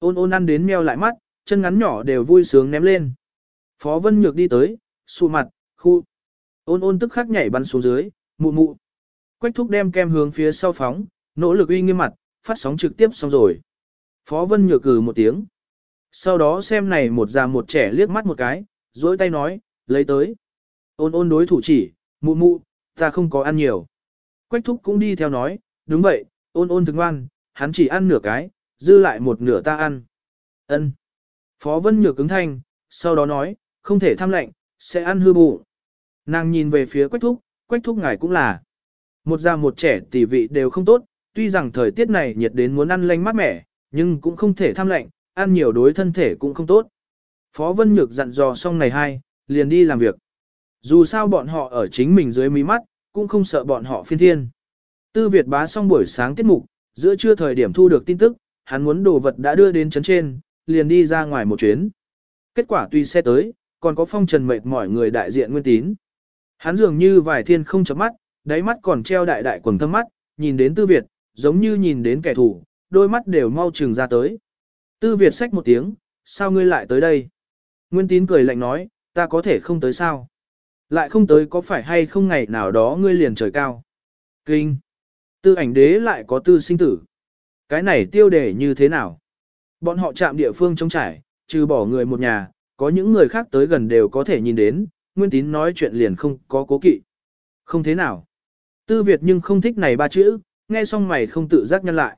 Ôn ôn ăn đến meo lại mắt, chân ngắn nhỏ đều vui sướng ném lên. Phó Vân Nhược đi tới, xù mặt, khu. Ôn ôn tức khắc nhảy bắn xuống dưới, mụ mụ. Quách thúc đem kem hướng phía sau phóng, nỗ lực uy nghiêm mặt, phát sóng trực tiếp xong rồi. Phó Vân Nhược cử một tiếng. Sau đó xem này một già một trẻ liếc mắt một cái, dối tay nói, lấy tới. Ôn ôn đối thủ chỉ, mụ mụ, ta không có ăn nhiều. Quách thúc cũng đi theo nói, đúng vậy, ôn ôn thức ngoan, hắn chỉ ăn nửa cái, dư lại một nửa ta ăn. Ân. Phó Vân Nhược cứng thanh, sau đó nói, không thể tham lệnh, sẽ ăn hư bụng. Nàng nhìn về phía quách thúc, quách thúc ngài cũng là. Một già một trẻ tỷ vị đều không tốt, tuy rằng thời tiết này nhiệt đến muốn ăn lanh mát mẻ, nhưng cũng không thể tham lệnh, ăn nhiều đối thân thể cũng không tốt. Phó Vân Nhược dặn dò xong này hai, liền đi làm việc. Dù sao bọn họ ở chính mình dưới mí mắt, cũng không sợ bọn họ phiên thiên. Tư Việt bá xong buổi sáng tiết mục, giữa trưa thời điểm thu được tin tức, hắn muốn đồ vật đã đưa đến chấn trên, liền đi ra ngoài một chuyến. Kết quả tuy xe tới, còn có phong trần mệt mỏi người đại diện nguyên tín. Hắn dường như vài thiên không chấm mắt, đáy mắt còn treo đại đại quần thâm mắt, nhìn đến Tư Việt, giống như nhìn đến kẻ thù, đôi mắt đều mau trừng ra tới. Tư Việt xách một tiếng, sao ngươi lại tới đây? Nguyên tín cười lạnh nói, ta có thể không tới sao? Lại không tới có phải hay không ngày nào đó ngươi liền trời cao? Kinh! Tư ảnh đế lại có tư sinh tử. Cái này tiêu đề như thế nào? Bọn họ chạm địa phương trống trải, trừ bỏ người một nhà, có những người khác tới gần đều có thể nhìn đến, Nguyên tín nói chuyện liền không có cố kỵ. Không thế nào. Tư Việt nhưng không thích này ba chữ, nghe xong mày không tự giác nhân lại.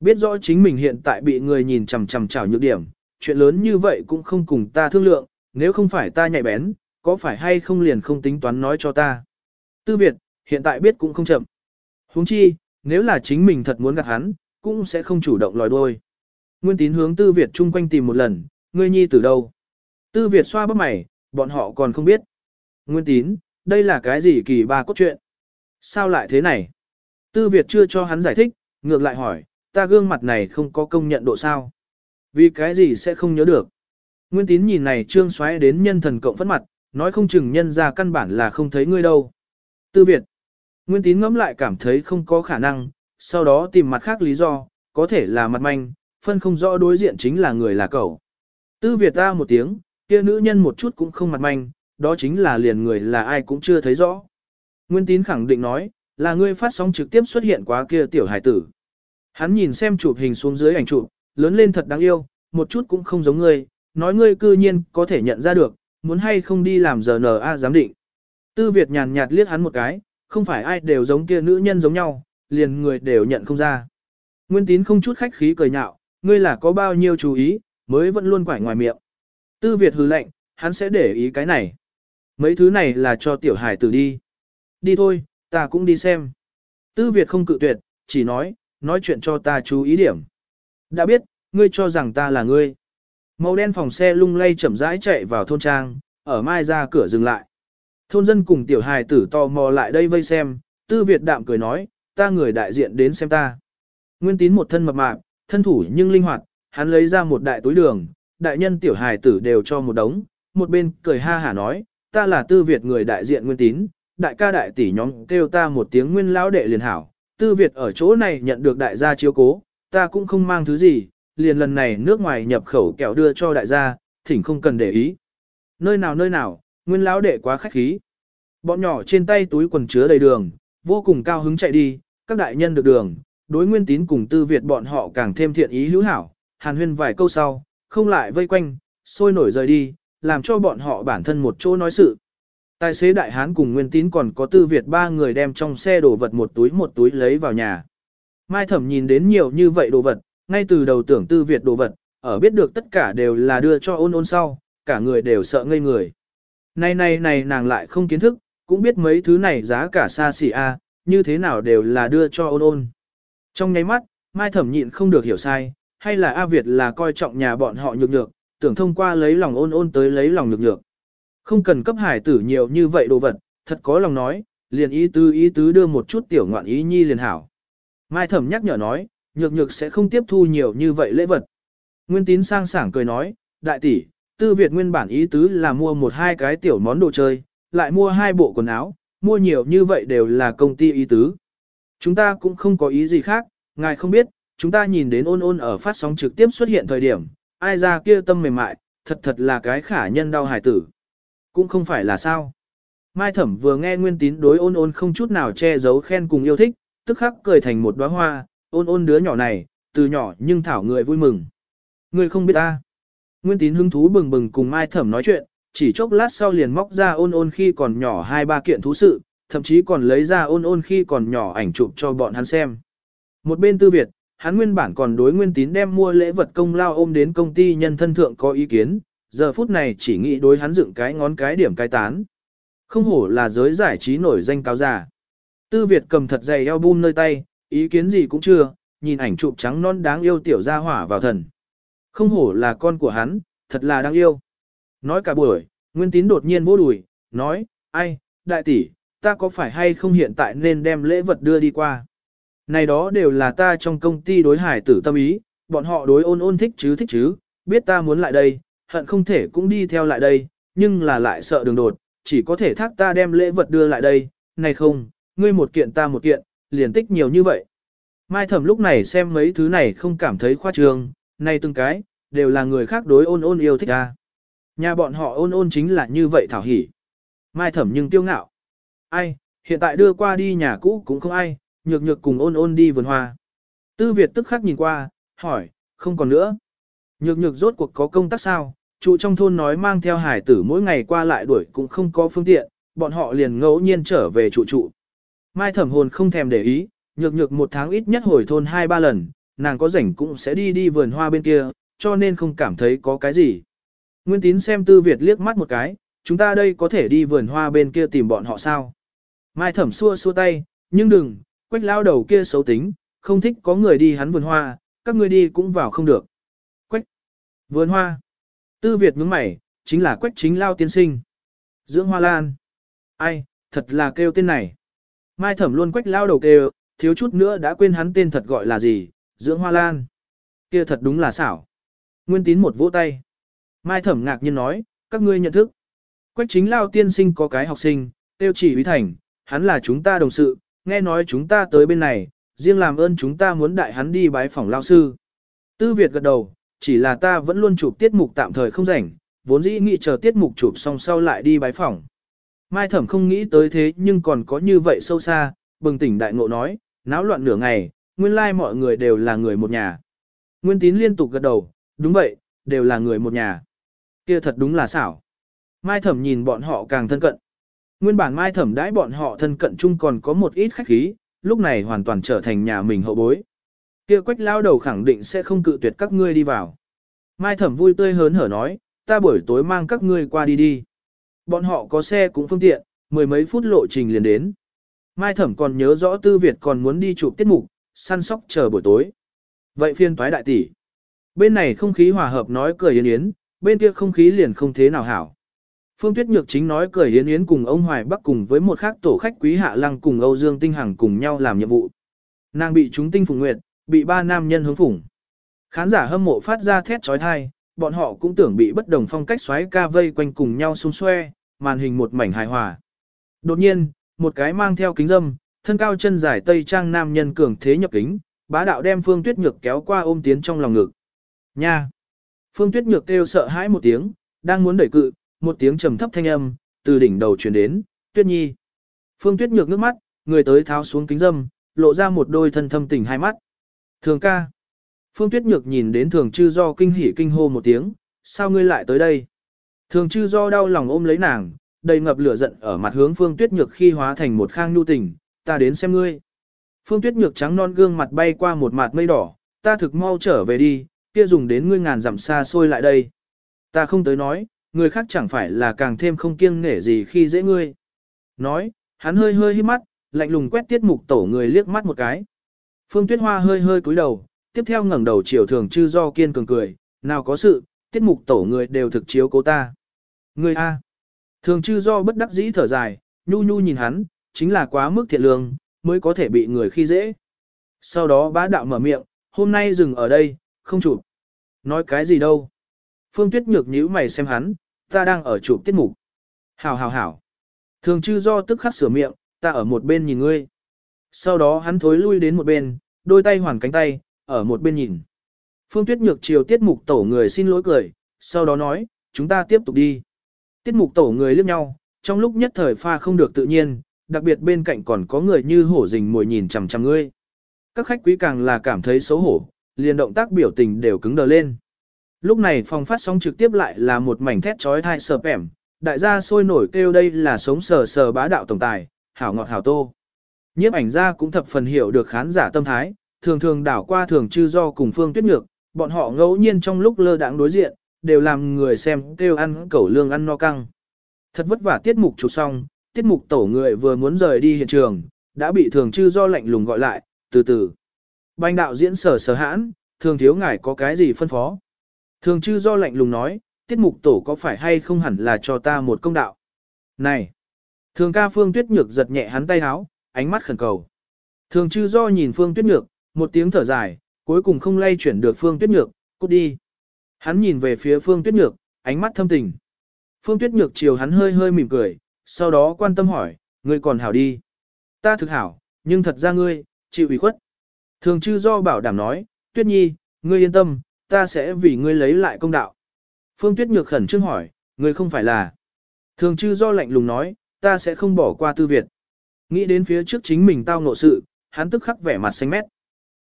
Biết rõ chính mình hiện tại bị người nhìn chằm chằm chảo nhược điểm, chuyện lớn như vậy cũng không cùng ta thương lượng, nếu không phải ta nhạy bén, có phải hay không liền không tính toán nói cho ta. Tư Việt, hiện tại biết cũng không chậm. huống chi, nếu là chính mình thật muốn gặp hắn, cũng sẽ không chủ động lòi đôi. Nguyên tín hướng Tư Việt chung quanh tìm một lần, ngươi nhi từ đâu? Tư Việt xoa bắp mày, bọn họ còn không biết. Nguyên tín, đây là cái gì kỳ ba cốt truyện? Sao lại thế này? Tư Việt chưa cho hắn giải thích, ngược lại hỏi, ta gương mặt này không có công nhận độ sao? Vì cái gì sẽ không nhớ được? Nguyên tín nhìn này trương xoáy đến nhân thần cộng phất mặt, nói không chừng nhân ra căn bản là không thấy ngươi đâu. Tư Việt. Nguyên tín ngẫm lại cảm thấy không có khả năng, sau đó tìm mặt khác lý do, có thể là mặt manh, phân không rõ đối diện chính là người là cậu. Tư Việt ta một tiếng, kia nữ nhân một chút cũng không mặt manh, đó chính là liền người là ai cũng chưa thấy rõ. Nguyên tín khẳng định nói, là ngươi phát sóng trực tiếp xuất hiện quá kia tiểu hải tử. Hắn nhìn xem chụp hình xuống dưới ảnh chụp, lớn lên thật đáng yêu, một chút cũng không giống ngươi, nói ngươi cư nhiên có thể nhận ra được, muốn hay không đi làm giờ NA giám định. Tư Việt nhàn nhạt liếc hắn một cái, không phải ai đều giống kia nữ nhân giống nhau, liền người đều nhận không ra. Nguyên tín không chút khách khí cười nhạo, ngươi là có bao nhiêu chú ý, mới vẫn luôn quải ngoài miệng. Tư Việt hừ lạnh, hắn sẽ để ý cái này. Mấy thứ này là cho tiểu hải tử đi. Đi thôi, ta cũng đi xem. Tư Việt không cự tuyệt, chỉ nói, nói chuyện cho ta chú ý điểm. Đã biết, ngươi cho rằng ta là ngươi. Màu đen phòng xe lung lay chậm rãi chạy vào thôn trang, ở mai ra cửa dừng lại. Thôn dân cùng tiểu hài tử tò mò lại đây vây xem, tư Việt đạm cười nói, ta người đại diện đến xem ta. Nguyên tín một thân mập mạp, thân thủ nhưng linh hoạt, hắn lấy ra một đại túi đường, đại nhân tiểu hài tử đều cho một đống, một bên cười ha hả nói, ta là tư Việt người đại diện Nguyên tín, đại ca đại tỷ nhóm kêu ta một tiếng Nguyên lão đệ liền hảo, tư Việt ở chỗ này nhận được đại gia chiếu cố, ta cũng không mang thứ gì, liền lần này nước ngoài nhập khẩu kẹo đưa cho đại gia, thỉnh không cần để ý. Nơi nào nơi nào, nguyên lão đệ quá khách khí. Bọn nhỏ trên tay túi quần chứa đầy đường, vô cùng cao hứng chạy đi, các đại nhân được đường, đối nguyên tín cùng tư Việt bọn họ càng thêm thiện ý hữu hảo, hàn huyên vài câu sau, không lại vây quanh, sôi nổi rời đi, làm cho bọn họ bản thân một chỗ nói sự. Tài xế đại hán cùng nguyên tín còn có tư Việt ba người đem trong xe đồ vật một túi một túi lấy vào nhà. Mai thẩm nhìn đến nhiều như vậy đồ vật, ngay từ đầu tưởng tư Việt đồ vật, ở biết được tất cả đều là đưa cho ôn ôn sau, cả người đều sợ ngây người. Này này này nàng lại không kiến thức, cũng biết mấy thứ này giá cả xa xỉ a, như thế nào đều là đưa cho ôn ôn. Trong nháy mắt, Mai thẩm nhịn không được hiểu sai, hay là A Việt là coi trọng nhà bọn họ nhược nhược, tưởng thông qua lấy lòng ôn ôn tới lấy lòng nhược nhược. Không cần cấp hải tử nhiều như vậy đồ vật, thật có lòng nói, liền ý tứ ý tứ đưa một chút tiểu ngoạn ý nhi liền hảo. Mai thẩm nhắc nhở nói, nhược nhược sẽ không tiếp thu nhiều như vậy lễ vật. Nguyên tín sang sảng cười nói, đại tỷ, tư Việt nguyên bản ý tứ là mua một hai cái tiểu món đồ chơi, lại mua hai bộ quần áo, mua nhiều như vậy đều là công ty ý tứ. Chúng ta cũng không có ý gì khác, ngài không biết, chúng ta nhìn đến ôn ôn ở phát sóng trực tiếp xuất hiện thời điểm, ai ra kia tâm mềm mại, thật thật là cái khả nhân đau hải tử. Cũng không phải là sao. Mai thẩm vừa nghe nguyên tín đối ôn ôn không chút nào che giấu khen cùng yêu thích, tức khắc cười thành một đóa hoa, ôn ôn đứa nhỏ này, từ nhỏ nhưng thảo người vui mừng. Người không biết ta. Nguyên tín hứng thú bừng bừng cùng Mai thẩm nói chuyện, chỉ chốc lát sau liền móc ra ôn ôn khi còn nhỏ hai ba kiện thú sự, thậm chí còn lấy ra ôn ôn khi còn nhỏ ảnh chụp cho bọn hắn xem. Một bên tư Việt, hắn nguyên bản còn đối nguyên tín đem mua lễ vật công lao ôm đến công ty nhân thân thượng có ý kiến, giờ phút này chỉ nghĩ đối hắn dựng cái ngón cái điểm cái tán. Không hổ là giới giải trí nổi danh cao giả. Tư Việt cầm thật dày album nơi tay, ý kiến gì cũng chưa, nhìn ảnh chụp trắng non đáng yêu tiểu gia hỏa vào thần. Không hổ là con của hắn, thật là đáng yêu. Nói cả buổi, Nguyên Tín đột nhiên vô đùi, nói, ai, đại tỷ, ta có phải hay không hiện tại nên đem lễ vật đưa đi qua. Này đó đều là ta trong công ty đối hải tử tâm ý, bọn họ đối ôn ôn thích chứ thích chứ, biết ta muốn lại đây, hận không thể cũng đi theo lại đây, nhưng là lại sợ đường đột, chỉ có thể thác ta đem lễ vật đưa lại đây, này không, ngươi một kiện ta một kiện, liền tích nhiều như vậy. Mai thẩm lúc này xem mấy thứ này không cảm thấy khoa trương, này từng cái, đều là người khác đối ôn ôn yêu thích ta. Nhà bọn họ ôn ôn chính là như vậy thảo hỉ. Mai thẩm nhưng tiêu ngạo. Ai, hiện tại đưa qua đi nhà cũ cũng không ai, nhược nhược cùng ôn ôn đi vườn hoa. Tư Việt tức khắc nhìn qua, hỏi, không còn nữa. Nhược nhược rốt cuộc có công tác sao, trụ trong thôn nói mang theo hải tử mỗi ngày qua lại đuổi cũng không có phương tiện, bọn họ liền ngẫu nhiên trở về trụ trụ. Mai thẩm hồn không thèm để ý, nhược nhược một tháng ít nhất hồi thôn hai ba lần, nàng có rảnh cũng sẽ đi đi vườn hoa bên kia, cho nên không cảm thấy có cái gì. Nguyên tín xem tư Việt liếc mắt một cái, chúng ta đây có thể đi vườn hoa bên kia tìm bọn họ sao. Mai thẩm xua xua tay, nhưng đừng, quách lao đầu kia xấu tính, không thích có người đi hắn vườn hoa, các ngươi đi cũng vào không được. Quách, vườn hoa, tư Việt nhướng mày, chính là quách chính lao tiên sinh. Dưỡng hoa lan, ai, thật là kêu tên này. Mai thẩm luôn quách lao đầu kêu, thiếu chút nữa đã quên hắn tên thật gọi là gì, dưỡng hoa lan. Kia thật đúng là xảo. Nguyên tín một vỗ tay. Mai thẩm ngạc nhiên nói, các ngươi nhận thức. Quách chính lao tiên sinh có cái học sinh, tiêu chỉ Uy Thành, hắn là chúng ta đồng sự, nghe nói chúng ta tới bên này, riêng làm ơn chúng ta muốn đại hắn đi bái phỏng lao sư. Tư Việt gật đầu, chỉ là ta vẫn luôn chụp tiết mục tạm thời không rảnh, vốn dĩ nghĩ chờ tiết mục chụp xong sau lại đi bái phỏng. Mai thẩm không nghĩ tới thế nhưng còn có như vậy sâu xa, bừng tỉnh đại ngộ nói, náo loạn nửa ngày, nguyên lai like mọi người đều là người một nhà. Nguyên tín liên tục gật đầu, đúng vậy, đều là người một nhà. Kia thật đúng là xảo. Mai thẩm nhìn bọn họ càng thân cận. Nguyên bản mai thẩm đãi bọn họ thân cận chung còn có một ít khách khí, lúc này hoàn toàn trở thành nhà mình hậu bối. Kia quách lao đầu khẳng định sẽ không cự tuyệt các ngươi đi vào. Mai thẩm vui tươi hớn hở nói, ta buổi tối mang các ngươi qua đi đi. Bọn họ có xe cũng phương tiện, mười mấy phút lộ trình liền đến. Mai thẩm còn nhớ rõ tư Việt còn muốn đi chụp tiết mục, săn sóc chờ buổi tối. Vậy phiên toái đại tỷ. Bên này không khí hòa hợp nói cười yến yến, bên kia không khí liền không thế nào hảo. Phương Tuyết Nhược chính nói cười yến yến cùng ông Hoài Bắc cùng với một khác tổ khách quý hạ lăng cùng Âu Dương Tinh Hằng cùng nhau làm nhiệm vụ. Nàng bị chúng tinh phùng nguyệt, bị ba nam nhân hướng phủng. Khán giả hâm mộ phát ra thét trói thai, bọn họ cũng tưởng bị bất đồng phong cách xoáy ca vây quanh cùng nhau xung xoe, màn hình một mảnh hài hòa. Đột nhiên, một cái mang theo kính dâm, thân cao chân dài tây trang nam nhân cường thế nhập kính, bá đạo đem Phương Tuyết Nhược kéo qua ôm tiến trong lòng ngực. Nha! Phương Tuyết Nhược kêu sợ hãi một tiếng, đang muốn đẩy cự, một tiếng trầm thấp thanh âm, từ đỉnh đầu truyền đến, Tuyết Nhi. Phương Tuyết Nhược nước mắt, người tới tháo xuống kính dâm, lộ ra một đôi thân thâm tình hai mắt. Thường ca. Phương Tuyết Nhược nhìn đến thường chư do kinh hỉ kinh hô một tiếng, sao ngươi lại tới đây? Thường chư do đau lòng ôm lấy nàng, đầy ngập lửa giận ở mặt hướng Phương Tuyết Nhược khi hóa thành một khang nhu tình, ta đến xem ngươi. Phương Tuyết Nhược trắng non gương mặt bay qua một mặt mây đỏ, ta thực mau trở về đi, kia dùng đến ngươi ngàn dặm xa xôi lại đây. Ta không tới nói, người khác chẳng phải là càng thêm không kiêng nể gì khi dễ ngươi. Nói, hắn hơi hơi hít mắt, lạnh lùng quét tiết mục tổ người liếc mắt một cái. Phương Tuyết Hoa hơi hơi cúi đầu, tiếp theo ngẩng đầu chiều thường chư do kiên cường cười, nào có sự, tiết mục tổ người đều thực chiếu cố ta. Ngươi A. Thường chư do bất đắc dĩ thở dài, nhu nhu nhìn hắn, chính là quá mức thiện lương, mới có thể bị người khi dễ. Sau đó bá đạo mở miệng, hôm nay dừng ở đây, không chụp. Nói cái gì đâu. Phương Tuyết nhược nhíu mày xem hắn, ta đang ở chụp tiết mục. Hảo hảo hảo. Thường chư do tức khắc sửa miệng, ta ở một bên nhìn ngươi. Sau đó hắn thối lui đến một bên, đôi tay hoàn cánh tay, ở một bên nhìn. Phương Tuyết Nhược chiều tiết mục tổ người xin lỗi cười, sau đó nói, chúng ta tiếp tục đi. Tiết mục tổ người liếc nhau, trong lúc nhất thời pha không được tự nhiên, đặc biệt bên cạnh còn có người như hổ rình mồi nhìn chằm chằm ngươi. Các khách quý càng là cảm thấy xấu hổ, liền động tác biểu tình đều cứng đờ lên. Lúc này phòng phát sóng trực tiếp lại là một mảnh thét trói thai sờ pẻm, đại gia sôi nổi kêu đây là sống sờ sờ bá đạo tổng tài, hảo ngọt hảo tô. Nhiếp ảnh gia cũng thập phần hiểu được khán giả tâm thái, thường thường đảo qua thường chư do cùng phương tuyết nhược, bọn họ ngẫu nhiên trong lúc lơ đãng đối diện, đều làm người xem kêu ăn cẩu lương ăn no căng. Thật vất vả tiết mục chụp xong, tiết mục tổ người vừa muốn rời đi hiện trường, đã bị thường chư do lạnh lùng gọi lại, từ từ. Banh đạo diễn sở sở hãn, thường thiếu ngài có cái gì phân phó. Thường chư do lạnh lùng nói, tiết mục tổ có phải hay không hẳn là cho ta một công đạo. Này! Thường ca phương tuyết nhược giật nhẹ hắn tay háo, ánh mắt khẩn cầu. Thường chư do nhìn phương tuyết nhược, một tiếng thở dài, cuối cùng không lay chuyển được phương tuyết nhược, cút đi. Hắn nhìn về phía phương tuyết nhược, ánh mắt thâm tình. Phương tuyết nhược chiều hắn hơi hơi mỉm cười, sau đó quan tâm hỏi, ngươi còn hảo đi. Ta thực hảo, nhưng thật ra ngươi, chịu ủy khuất. Thường chư do bảo đảm nói, tuyết nhi, ngươi yên tâm, ta sẽ vì ngươi lấy lại công đạo. Phương tuyết nhược khẩn trương hỏi, ngươi không phải là. Thường chư do lạnh lùng nói, ta sẽ không bỏ qua tư Việt. Nghĩ đến phía trước chính mình tao ngộ sự, hắn tức khắc vẻ mặt xanh mét.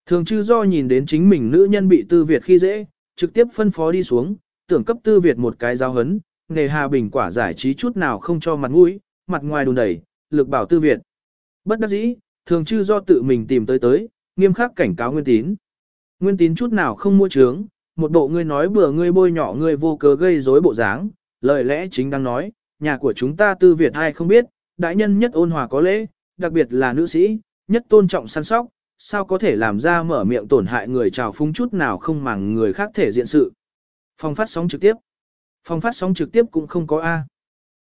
Thường chư do nhìn đến chính mình nữ nhân bị tư Việt khi dễ, trực tiếp phân phó đi xuống, tưởng cấp tư Việt một cái giao hấn, nghề hà bình quả giải trí chút nào không cho mặt mũi, mặt ngoài đùn đẩy, lực bảo tư Việt. Bất đắc dĩ, thường chư do tự mình tìm tới tới, nghiêm khắc cảnh cáo Nguyên Tín. Nguyên Tín chút nào không mua trướng, một bộ ngươi nói bừa ngươi bôi nhỏ ngươi vô cớ gây rối bộ dáng, lời lẽ chính đang nói, nhà của chúng ta tư Việt ai không biết, đại nhân nhất ôn hòa có lễ, đặc biệt là nữ sĩ, nhất tôn trọng săn sóc, sao có thể làm ra mở miệng tổn hại người trào phúng chút nào không màng người khác thể diện sự. Phòng phát sóng trực tiếp. Phòng phát sóng trực tiếp cũng không có A.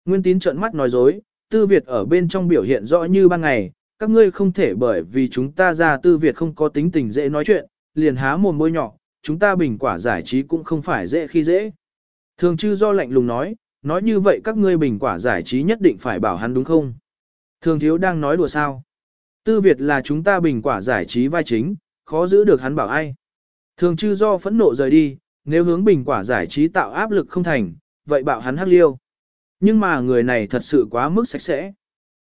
Nguyên tín trợn mắt nói dối, tư Việt ở bên trong biểu hiện rõ như ban ngày, các ngươi không thể bởi vì chúng ta ra tư Việt không có tính tình dễ nói chuyện, liền há mồm môi nhỏ, chúng ta bình quả giải trí cũng không phải dễ khi dễ. Thường chư do lạnh lùng nói, nói như vậy các ngươi bình quả giải trí nhất định phải bảo hắn đúng không? Thường thiếu đang nói đùa sao? Tư Việt là chúng ta bình quả giải trí vai chính, khó giữ được hắn bảo ai. Thường chư do phẫn nộ rời đi, nếu hướng bình quả giải trí tạo áp lực không thành, vậy bảo hắn hắc liêu. Nhưng mà người này thật sự quá mức sạch sẽ.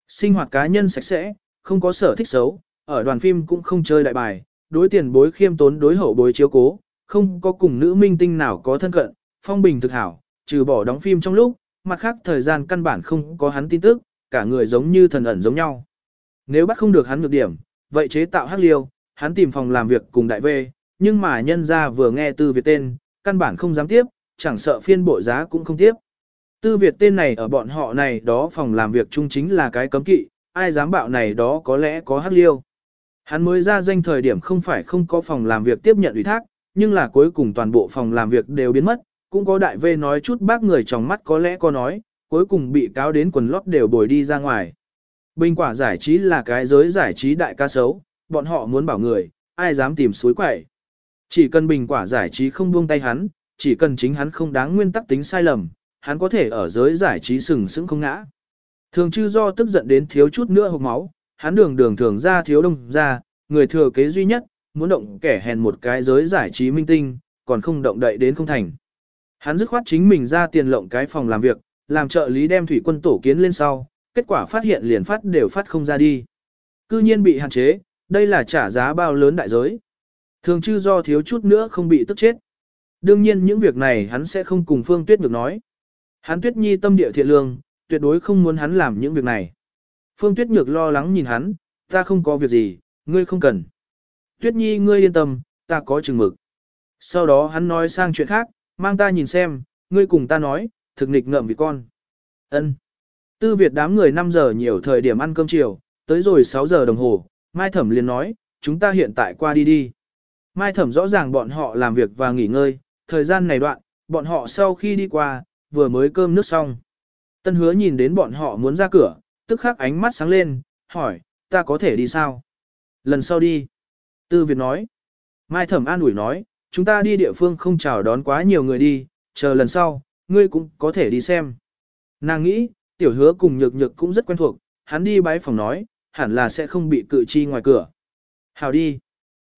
Sinh hoạt cá nhân sạch sẽ, không có sở thích xấu, ở đoàn phim cũng không chơi đại bài, đối tiền bối khiêm tốn đối hậu bối chiếu cố, không có cùng nữ minh tinh nào có thân cận, phong bình thực hảo, trừ bỏ đóng phim trong lúc, mặt khác thời gian căn bản không có hắn tin tức, cả người giống như thần ẩn giống nhau. Nếu bắt không được hắn nhược điểm, vậy chế tạo hắc liêu, hắn tìm phòng làm việc cùng đại vê, nhưng mà nhân ra vừa nghe tư Việt tên, căn bản không dám tiếp, chẳng sợ phiên bộ giá cũng không tiếp. Tư Việt tên này ở bọn họ này đó phòng làm việc chung chính là cái cấm kỵ, ai dám bạo này đó có lẽ có hắc liêu. Hắn mới ra danh thời điểm không phải không có phòng làm việc tiếp nhận ủy thác, nhưng là cuối cùng toàn bộ phòng làm việc đều biến mất, cũng có đại vê nói chút bác người trong mắt có lẽ có nói, cuối cùng bị cáo đến quần lót đều bồi đi ra ngoài. Bình quả giải trí là cái giới giải trí đại ca sấu, bọn họ muốn bảo người, ai dám tìm suối quẩy. Chỉ cần bình quả giải trí không buông tay hắn, chỉ cần chính hắn không đáng nguyên tắc tính sai lầm, hắn có thể ở giới giải trí sừng sững không ngã. Thường chư do tức giận đến thiếu chút nữa hộc máu, hắn đường đường thường ra thiếu đông ra, người thừa kế duy nhất, muốn động kẻ hèn một cái giới giải trí minh tinh, còn không động đậy đến không thành. Hắn dứt khoát chính mình ra tiền lộng cái phòng làm việc, làm trợ lý đem thủy quân tổ kiến lên sau, kết quả phát hiện liền phát đều phát không ra đi. Cư nhiên bị hạn chế, đây là trả giá bao lớn đại giới. Thường chư do thiếu chút nữa không bị tức chết. Đương nhiên những việc này hắn sẽ không cùng Phương Tuyết được nói. Hắn Tuyết Nhi tâm địa thiện lương, tuyệt đối không muốn hắn làm những việc này. Phương Tuyết Nhược lo lắng nhìn hắn, ta không có việc gì, ngươi không cần. Tuyết Nhi ngươi yên tâm, ta có chừng mực. Sau đó hắn nói sang chuyện khác, mang ta nhìn xem, ngươi cùng ta nói, thực nghịch ngợm vì con. Ân. Tư Việt đám người 5 giờ nhiều thời điểm ăn cơm chiều, tới rồi 6 giờ đồng hồ, Mai Thẩm liền nói, chúng ta hiện tại qua đi đi. Mai Thẩm rõ ràng bọn họ làm việc và nghỉ ngơi, thời gian này đoạn, bọn họ sau khi đi qua, vừa mới cơm nước xong. Tân hứa nhìn đến bọn họ muốn ra cửa, tức khắc ánh mắt sáng lên, hỏi, ta có thể đi sao? Lần sau đi. Tư Việt nói. Mai Thẩm an ủi nói, chúng ta đi địa phương không chào đón quá nhiều người đi, chờ lần sau, ngươi cũng có thể đi xem. Nàng nghĩ, tiểu hứa cùng nhược nhược cũng rất quen thuộc, hắn đi bái phòng nói, hẳn là sẽ không bị cự chi ngoài cửa. Hào đi.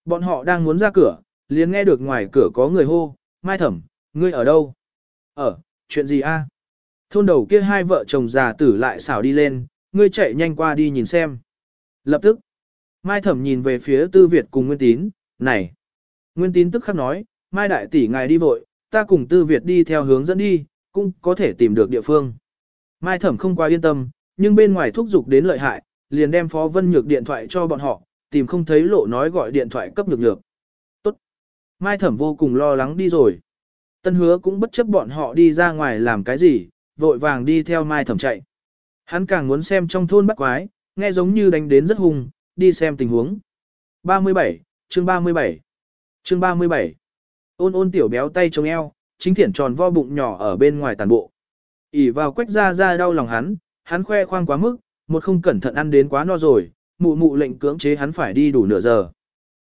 Bọn họ đang muốn ra cửa, liền nghe được ngoài cửa có người hô, Mai Thẩm, ngươi ở đâu? Ở, chuyện gì a? Thôn đầu kia hai vợ chồng già tử lại xảo đi lên, ngươi chạy nhanh qua đi nhìn xem. Lập tức, Mai Thẩm nhìn về phía Tư Việt cùng Nguyên Tín, này. Nguyên Tín tức khắc nói, Mai Đại Tỷ ngài đi vội, ta cùng Tư Việt đi theo hướng dẫn đi, cũng có thể tìm được địa phương. Mai Thẩm không quá yên tâm, nhưng bên ngoài thúc giục đến lợi hại, liền đem Phó Vân Nhược điện thoại cho bọn họ, tìm không thấy lộ nói gọi điện thoại cấp nhược nhược. Tốt. Mai Thẩm vô cùng lo lắng đi rồi. Tân hứa cũng bất chấp bọn họ đi ra ngoài làm cái gì, vội vàng đi theo Mai Thẩm chạy. Hắn càng muốn xem trong thôn bắt quái, nghe giống như đánh đến rất hung, đi xem tình huống. 37, chương 37, chương 37. Ôn ôn tiểu béo tay chống eo, chính thiển tròn vo bụng nhỏ ở bên ngoài tàn bộ. ỉ vào quách ra ra đau lòng hắn, hắn khoe khoang quá mức, một không cẩn thận ăn đến quá no rồi, mụ mụ lệnh cưỡng chế hắn phải đi đủ nửa giờ.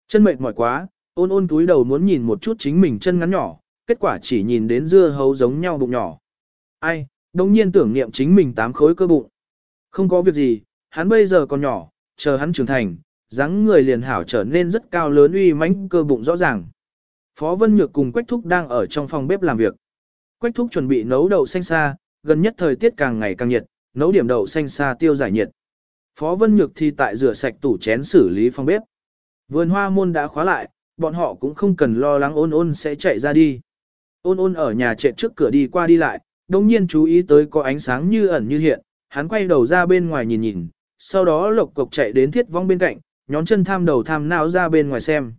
Chân mệt mỏi quá, ôn ôn túi đầu muốn nhìn một chút chính mình chân ngắn nhỏ, kết quả chỉ nhìn đến dưa hấu giống nhau bụng nhỏ. Ai, đồng nhiên tưởng niệm chính mình tám khối cơ bụng. Không có việc gì, hắn bây giờ còn nhỏ, chờ hắn trưởng thành, dáng người liền hảo trở nên rất cao lớn uy mãnh cơ bụng rõ ràng. Phó Vân Nhược cùng Quách Thúc đang ở trong phòng bếp làm việc. Quách Thúc chuẩn bị nấu đậu xanh xa, gần nhất thời tiết càng ngày càng nhiệt, nấu điểm đậu xanh xa tiêu giải nhiệt. Phó Vân Nhược thì tại rửa sạch tủ chén xử lý phòng bếp. Vườn hoa môn đã khóa lại, bọn họ cũng không cần lo lắng ôn ôn sẽ chạy ra đi. Ôn ôn ở nhà trệ trước cửa đi qua đi lại, đồng nhiên chú ý tới có ánh sáng như ẩn như hiện, hắn quay đầu ra bên ngoài nhìn nhìn, sau đó lộc cộc chạy đến thiết vong bên cạnh, nhón chân tham đầu tham não ra bên ngoài xem.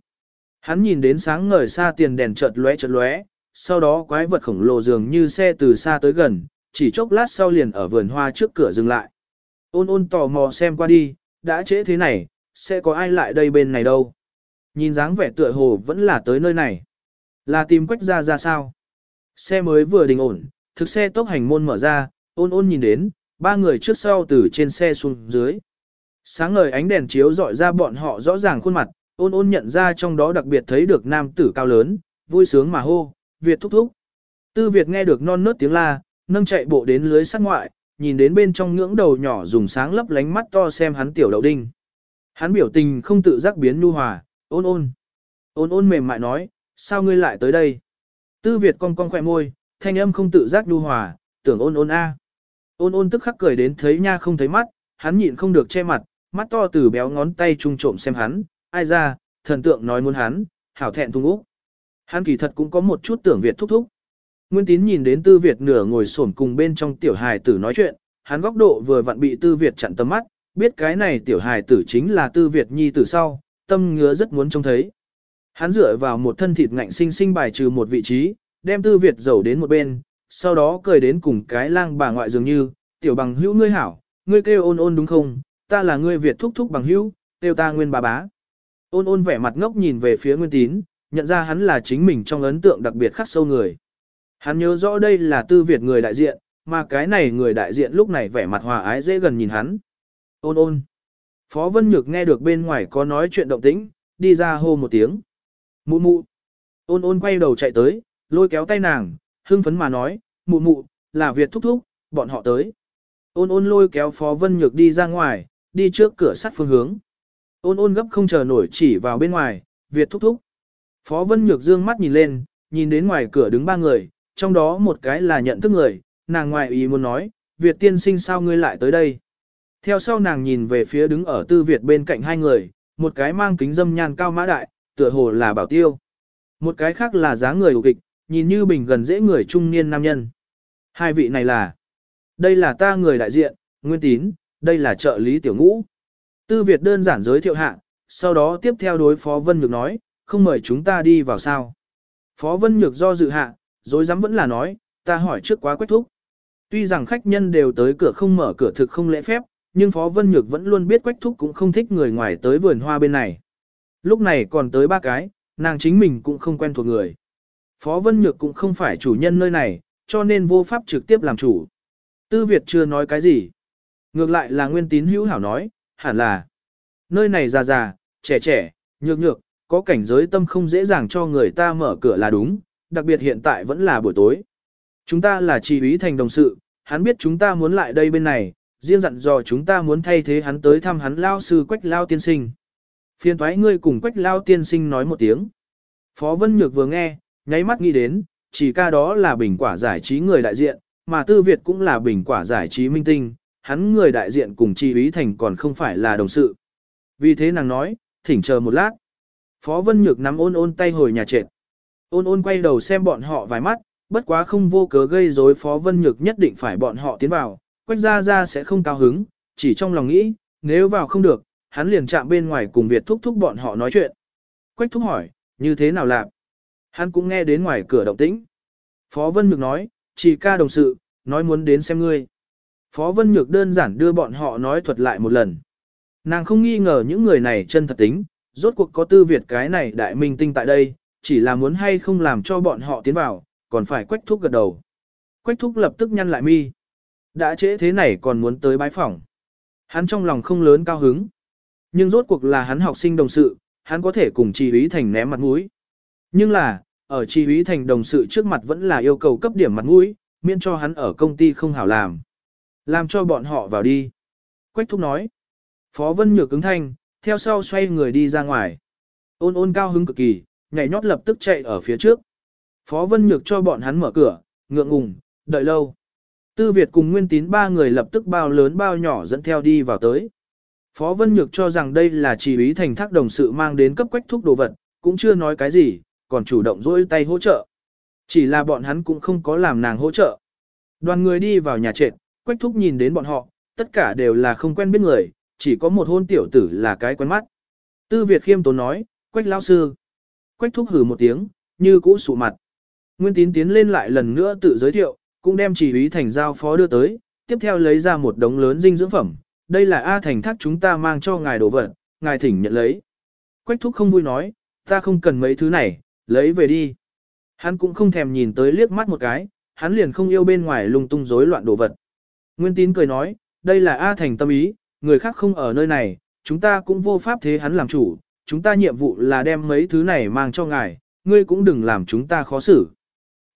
Hắn nhìn đến sáng ngời xa tiền đèn chợt lóe chợt lóe, sau đó quái vật khổng lồ dường như xe từ xa tới gần, chỉ chốc lát sau liền ở vườn hoa trước cửa dừng lại. Ôn ôn tò mò xem qua đi, đã trễ thế này, sẽ có ai lại đây bên này đâu. Nhìn dáng vẻ tựa hồ vẫn là tới nơi này. Là tìm quách ra ra sao? Xe mới vừa đình ổn, thực xe tốc hành môn mở ra, ôn ôn nhìn đến, ba người trước sau từ trên xe xuống dưới. Sáng ngời ánh đèn chiếu dọi ra bọn họ rõ ràng khuôn mặt, ôn ôn nhận ra trong đó đặc biệt thấy được nam tử cao lớn, vui sướng mà hô, Việt thúc thúc. Tư Việt nghe được non nớt tiếng la, nâng chạy bộ đến lưới sắt ngoại, nhìn đến bên trong ngưỡng đầu nhỏ dùng sáng lấp lánh mắt to xem hắn tiểu đậu đinh. Hắn biểu tình không tự giác biến nu hòa, ôn ôn. Ôn ôn mềm mại nói, sao ngươi lại tới đây? Tư Việt cong cong khỏe môi, thanh âm không tự giác nhu hòa, tưởng ôn ôn a. Ôn ôn tức khắc cười đến thấy nha không thấy mắt, hắn nhịn không được che mặt, mắt to từ béo ngón tay trung trộm xem hắn, ai ra, thần tượng nói muốn hắn, hảo thẹn thùng úc. Hắn kỳ thật cũng có một chút tưởng Việt thúc thúc. Nguyên tín nhìn đến tư Việt nửa ngồi xổm cùng bên trong tiểu hài tử nói chuyện, hắn góc độ vừa vặn bị tư Việt chặn tầm mắt, biết cái này tiểu hài tử chính là tư Việt nhi tử sau, tâm ngứa rất muốn trông thấy. Hắn dựa vào một thân thịt ngạnh sinh sinh bài trừ một vị trí, đem tư Việt dầu đến một bên, sau đó cười đến cùng cái lang bà ngoại dường như, tiểu bằng hữu ngươi hảo, ngươi kêu ôn ôn đúng không, ta là ngươi Việt thúc thúc bằng hữu, kêu ta nguyên bà bá. Ôn ôn vẻ mặt ngốc nhìn về phía nguyên tín, nhận ra hắn là chính mình trong ấn tượng đặc biệt khắc sâu người. Hắn nhớ rõ đây là tư Việt người đại diện, mà cái này người đại diện lúc này vẻ mặt hòa ái dễ gần nhìn hắn. Ôn ôn. Phó Vân Nhược nghe được bên ngoài có nói chuyện động tĩnh, đi ra hô một tiếng. Mụ mụ. Ôn ôn quay đầu chạy tới, lôi kéo tay nàng, hưng phấn mà nói, mụ mụ, là Việt thúc thúc, bọn họ tới. Ôn ôn lôi kéo Phó Vân Nhược đi ra ngoài, đi trước cửa sắt phương hướng. Ôn ôn gấp không chờ nổi chỉ vào bên ngoài, Việt thúc thúc. Phó Vân Nhược dương mắt nhìn lên, nhìn đến ngoài cửa đứng ba người, trong đó một cái là nhận thức người, nàng ngoài ý muốn nói, Việt tiên sinh sao ngươi lại tới đây. Theo sau nàng nhìn về phía đứng ở tư Việt bên cạnh hai người, một cái mang kính dâm nhan cao mã đại, tựa hồ là bảo tiêu. Một cái khác là dáng người hữu kịch, nhìn như bình gần dễ người trung niên nam nhân. Hai vị này là, đây là ta người đại diện, Nguyên Tín, đây là trợ lý tiểu ngũ. Tư Việt đơn giản giới thiệu hạ, sau đó tiếp theo đối Phó Vân Nhược nói, không mời chúng ta đi vào sao. Phó Vân Nhược do dự hạ, dối dám vẫn là nói, ta hỏi trước quá quách thúc. Tuy rằng khách nhân đều tới cửa không mở cửa thực không lễ phép, nhưng Phó Vân Nhược vẫn luôn biết quách thúc cũng không thích người ngoài tới vườn hoa bên này. Lúc này còn tới ba cái, nàng chính mình cũng không quen thuộc người. Phó Vân Nhược cũng không phải chủ nhân nơi này, cho nên vô pháp trực tiếp làm chủ. Tư Việt chưa nói cái gì. Ngược lại là nguyên tín hữu hảo nói, hẳn là nơi này già già, trẻ trẻ, nhược nhược, có cảnh giới tâm không dễ dàng cho người ta mở cửa là đúng, đặc biệt hiện tại vẫn là buổi tối. Chúng ta là chỉ ý thành đồng sự, hắn biết chúng ta muốn lại đây bên này, riêng dặn dò chúng ta muốn thay thế hắn tới thăm hắn lao sư quách lao tiên sinh. Phiên thoái ngươi cùng quách lao tiên sinh nói một tiếng. Phó Vân Nhược vừa nghe, nháy mắt nghĩ đến, chỉ ca đó là bình quả giải trí người đại diện, mà Tư Việt cũng là bình quả giải trí minh tinh, hắn người đại diện cùng Chi Ý Thành còn không phải là đồng sự. Vì thế nàng nói, thỉnh chờ một lát. Phó Vân Nhược nắm ôn ôn tay hồi nhà trệt. Ôn ôn quay đầu xem bọn họ vài mắt, bất quá không vô cớ gây rối Phó Vân Nhược nhất định phải bọn họ tiến vào, quách ra ra sẽ không cao hứng, chỉ trong lòng nghĩ, nếu vào không được, hắn liền chạm bên ngoài cùng Việt thúc thúc bọn họ nói chuyện. Quách thúc hỏi, như thế nào làm? Hắn cũng nghe đến ngoài cửa động tĩnh. Phó Vân Nhược nói, chỉ ca đồng sự, nói muốn đến xem ngươi. Phó Vân Nhược đơn giản đưa bọn họ nói thuật lại một lần. Nàng không nghi ngờ những người này chân thật tính, rốt cuộc có tư Việt cái này đại minh tinh tại đây, chỉ là muốn hay không làm cho bọn họ tiến vào, còn phải quách thúc gật đầu. Quách thúc lập tức nhăn lại mi. Đã trễ thế này còn muốn tới bái phỏng. Hắn trong lòng không lớn cao hứng. Nhưng rốt cuộc là hắn học sinh đồng sự, hắn có thể cùng Tri Ý Thành ném mặt mũi. Nhưng là, ở chỉ Ý Thành đồng sự trước mặt vẫn là yêu cầu cấp điểm mặt mũi, miễn cho hắn ở công ty không hảo làm. Làm cho bọn họ vào đi. Quách thúc nói. Phó Vân Nhược cứng thanh, theo sau xoay người đi ra ngoài. Ôn ôn cao hứng cực kỳ, nhảy nhót lập tức chạy ở phía trước. Phó Vân Nhược cho bọn hắn mở cửa, ngượng ngùng, đợi lâu. Tư Việt cùng Nguyên Tín ba người lập tức bao lớn bao nhỏ dẫn theo đi vào tới. Phó Vân Nhược cho rằng đây là chỉ ý thành thác đồng sự mang đến cấp quách thúc đồ vật, cũng chưa nói cái gì, còn chủ động dỗi tay hỗ trợ. Chỉ là bọn hắn cũng không có làm nàng hỗ trợ. Đoàn người đi vào nhà trệt, quách thúc nhìn đến bọn họ, tất cả đều là không quen biết người, chỉ có một hôn tiểu tử là cái quen mắt. Tư Việt khiêm tốn nói, quách lão sư. Quách thúc hử một tiếng, như cũ sụ mặt. Nguyên tín tiến lên lại lần nữa tự giới thiệu, cũng đem chỉ ý thành giao phó đưa tới, tiếp theo lấy ra một đống lớn dinh dưỡng phẩm. Đây là A thành thác chúng ta mang cho ngài đồ vật, ngài thỉnh nhận lấy. Quách thúc không vui nói, ta không cần mấy thứ này, lấy về đi. Hắn cũng không thèm nhìn tới liếc mắt một cái, hắn liền không yêu bên ngoài lung tung rối loạn đồ vật. Nguyên tín cười nói, đây là A thành tâm ý, người khác không ở nơi này, chúng ta cũng vô pháp thế hắn làm chủ, chúng ta nhiệm vụ là đem mấy thứ này mang cho ngài, ngươi cũng đừng làm chúng ta khó xử.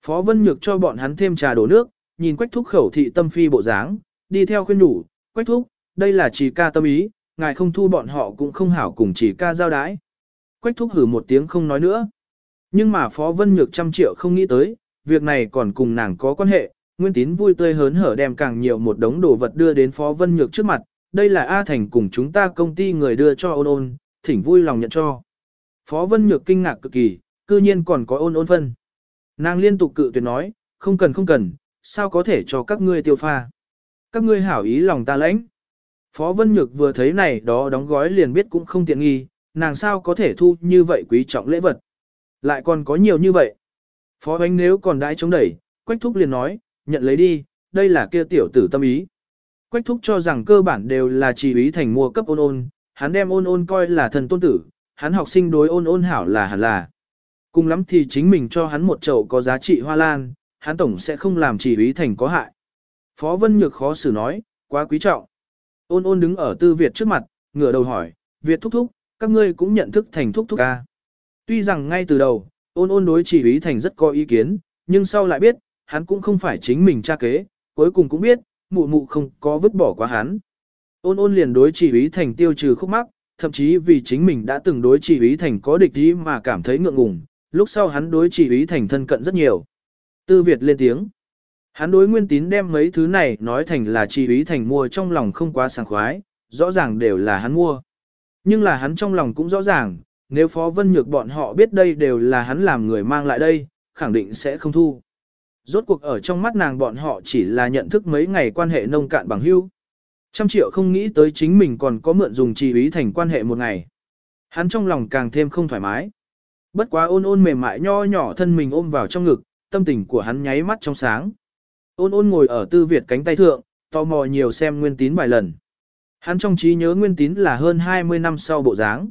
Phó Vân Nhược cho bọn hắn thêm trà đổ nước, nhìn Quách Thúc khẩu thị tâm phi bộ dáng, đi theo khuyên nhủ, Quách Thúc, đây là chỉ ca tâm ý, ngài không thu bọn họ cũng không hảo cùng chỉ ca giao đái. Quách Thúc hử một tiếng không nói nữa. Nhưng mà Phó Vân Nhược trăm triệu không nghĩ tới, việc này còn cùng nàng có quan hệ, Nguyên Tín vui tươi hớn hở đem càng nhiều một đống đồ vật đưa đến Phó Vân Nhược trước mặt, đây là A Thành cùng chúng ta công ty người đưa cho ôn ôn, thỉnh vui lòng nhận cho. Phó Vân Nhược kinh ngạc cực kỳ, cư nhiên còn có ôn ôn phân. Nàng liên tục cự tuyệt nói, không cần không cần, sao có thể cho các ngươi tiêu pha. Các ngươi hảo ý lòng ta lãnh. Phó Vân Nhược vừa thấy này đó đóng gói liền biết cũng không tiện nghi, nàng sao có thể thu như vậy quý trọng lễ vật. Lại còn có nhiều như vậy. Phó Hoánh nếu còn đãi chống đẩy, Quách Thúc liền nói, nhận lấy đi, đây là kia tiểu tử tâm ý. Quách Thúc cho rằng cơ bản đều là chỉ ý thành mua cấp ôn ôn, hắn đem ôn ôn coi là thần tôn tử, hắn học sinh đối ôn ôn hảo là hẳn là. Cùng lắm thì chính mình cho hắn một chậu có giá trị hoa lan, hắn tổng sẽ không làm chỉ ý thành có hại. Phó Vân Nhược khó xử nói, quá quý trọng. Ôn ôn đứng ở tư Việt trước mặt, ngửa đầu hỏi, Việt thúc thúc, các ngươi cũng nhận thức thành thúc thúc ca. Tuy rằng ngay từ đầu, ôn ôn đối chỉ ý thành rất có ý kiến, nhưng sau lại biết, hắn cũng không phải chính mình cha kế, cuối cùng cũng biết, mụ mụ không có vứt bỏ quá hắn. Ôn ôn liền đối chỉ ý thành tiêu trừ khúc mắc, thậm chí vì chính mình đã từng đối chỉ ý thành có địch ý mà cảm thấy ngượng ngùng, lúc sau hắn đối chỉ ý thành thân cận rất nhiều. Tư Việt lên tiếng. Hắn đối nguyên tín đem mấy thứ này nói thành là chỉ ý thành mua trong lòng không quá sảng khoái, rõ ràng đều là hắn mua. Nhưng là hắn trong lòng cũng rõ ràng, nếu Phó Vân Nhược bọn họ biết đây đều là hắn làm người mang lại đây, khẳng định sẽ không thu. Rốt cuộc ở trong mắt nàng bọn họ chỉ là nhận thức mấy ngày quan hệ nông cạn bằng hữu. Trăm triệu không nghĩ tới chính mình còn có mượn dùng trì ý thành quan hệ một ngày. Hắn trong lòng càng thêm không thoải mái. Bất quá ôn ôn mềm mại nho nhỏ thân mình ôm vào trong ngực, tâm tình của hắn nháy mắt trong sáng. Ôn ôn ngồi ở tư Việt cánh tay thượng, tò mò nhiều xem nguyên tín vài lần. Hắn trong trí nhớ nguyên tín là hơn 20 năm sau bộ dáng.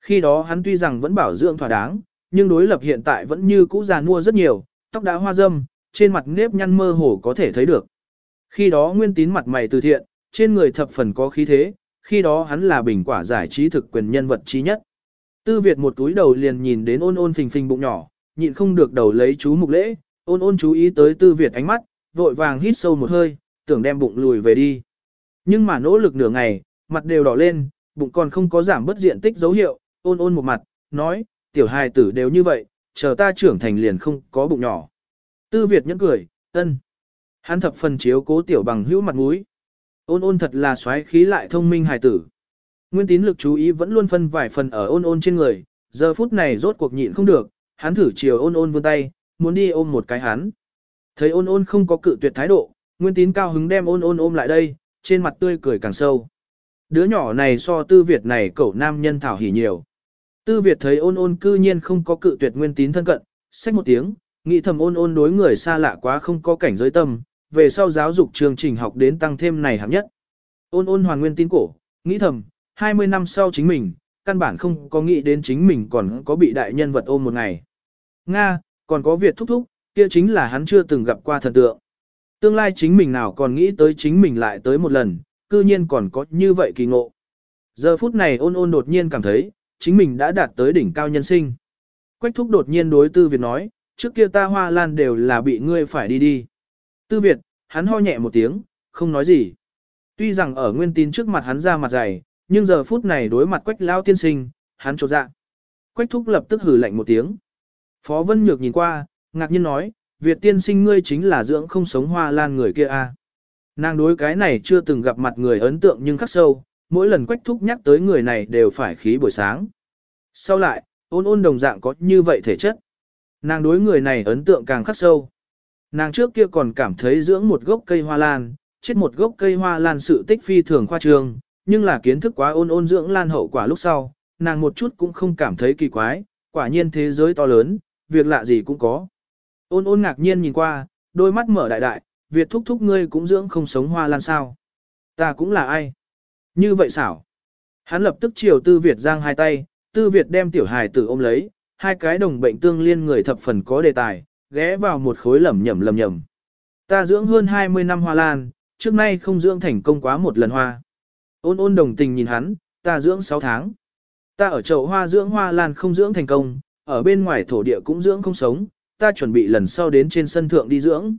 Khi đó hắn tuy rằng vẫn bảo dưỡng thỏa đáng, nhưng đối lập hiện tại vẫn như cũ già nua rất nhiều, tóc đã hoa râm, trên mặt nếp nhăn mơ hồ có thể thấy được. Khi đó nguyên tín mặt mày từ thiện, trên người thập phần có khí thế, khi đó hắn là bình quả giải trí thực quyền nhân vật trí nhất. Tư Việt một túi đầu liền nhìn đến ôn ôn phình phình bụng nhỏ, nhịn không được đầu lấy chú mục lễ, ôn ôn chú ý tới Tư Việt ánh mắt, vội vàng hít sâu một hơi, tưởng đem bụng lùi về đi. Nhưng mà nỗ lực nửa ngày, mặt đều đỏ lên, bụng còn không có giảm bất diện tích dấu hiệu, ôn ôn một mặt, nói, tiểu hài tử đều như vậy, chờ ta trưởng thành liền không có bụng nhỏ. Tư Việt nhẫn cười, ân. Hắn thập phần chiếu cố tiểu bằng hữu mặt mũi. Ôn ôn thật là xoáy khí lại thông minh hài tử. Nguyên tín lực chú ý vẫn luôn phân vài phần ở ôn ôn trên người, giờ phút này rốt cuộc nhịn không được, hắn thử chiều ôn ôn vươn tay, muốn đi ôm một cái hắn. Thấy ôn ôn không có cự tuyệt thái độ, Nguyên tín cao hứng đem ôn ôn ôm lại đây, trên mặt tươi cười càng sâu. Đứa nhỏ này so tư Việt này cậu nam nhân thảo hỉ nhiều. Tư Việt thấy ôn ôn cư nhiên không có cự tuyệt nguyên tín thân cận, xách một tiếng, nghĩ thầm ôn ôn đối người xa lạ quá không có cảnh giới tâm, về sau giáo dục chương trình học đến tăng thêm này hạng nhất. Ôn ôn hoàn nguyên tín cổ, nghĩ thầm, 20 năm sau chính mình, căn bản không có nghĩ đến chính mình còn có bị đại nhân vật ôm một ngày. Nga, còn có Việt thúc thúc, kia chính là hắn chưa từng gặp qua thần tượng. Tương lai chính mình nào còn nghĩ tới chính mình lại tới một lần, cư nhiên còn có như vậy kỳ ngộ. Giờ phút này ôn ôn đột nhiên cảm thấy, chính mình đã đạt tới đỉnh cao nhân sinh. Quách thúc đột nhiên đối tư Việt nói, trước kia ta hoa lan đều là bị ngươi phải đi đi. Tư Việt, hắn ho nhẹ một tiếng, không nói gì. Tuy rằng ở nguyên tín trước mặt hắn ra mặt dày, nhưng giờ phút này đối mặt quách lao tiên sinh, hắn trột dạ. Quách thúc lập tức hử lạnh một tiếng. Phó Vân Nhược nhìn qua, ngạc nhiên nói, Việt tiên sinh ngươi chính là dưỡng không sống hoa lan người kia a. À? Nàng đối cái này chưa từng gặp mặt người ấn tượng nhưng khắc sâu, mỗi lần quách thúc nhắc tới người này đều phải khí buổi sáng. Sau lại, ôn ôn đồng dạng có như vậy thể chất. Nàng đối người này ấn tượng càng khắc sâu. Nàng trước kia còn cảm thấy dưỡng một gốc cây hoa lan, chết một gốc cây hoa lan sự tích phi thường khoa trương, nhưng là kiến thức quá ôn ôn dưỡng lan hậu quả lúc sau, nàng một chút cũng không cảm thấy kỳ quái, quả nhiên thế giới to lớn, việc lạ gì cũng có. Ôn ôn ngạc nhiên nhìn qua, đôi mắt mở đại đại, Việt thúc thúc ngươi cũng dưỡng không sống hoa lan sao. Ta cũng là ai? Như vậy xảo. Hắn lập tức chiều tư Việt giang hai tay, tư Việt đem tiểu hài tử ôm lấy, hai cái đồng bệnh tương liên người thập phần có đề tài, ghé vào một khối lẩm nhẩm lẩm nhẩm. Ta dưỡng hơn 20 năm hoa lan, trước nay không dưỡng thành công quá một lần hoa. Ôn ôn đồng tình nhìn hắn, ta dưỡng 6 tháng. Ta ở chậu hoa dưỡng hoa lan không dưỡng thành công, ở bên ngoài thổ địa cũng dưỡng không sống, ta chuẩn bị lần sau đến trên sân thượng đi dưỡng.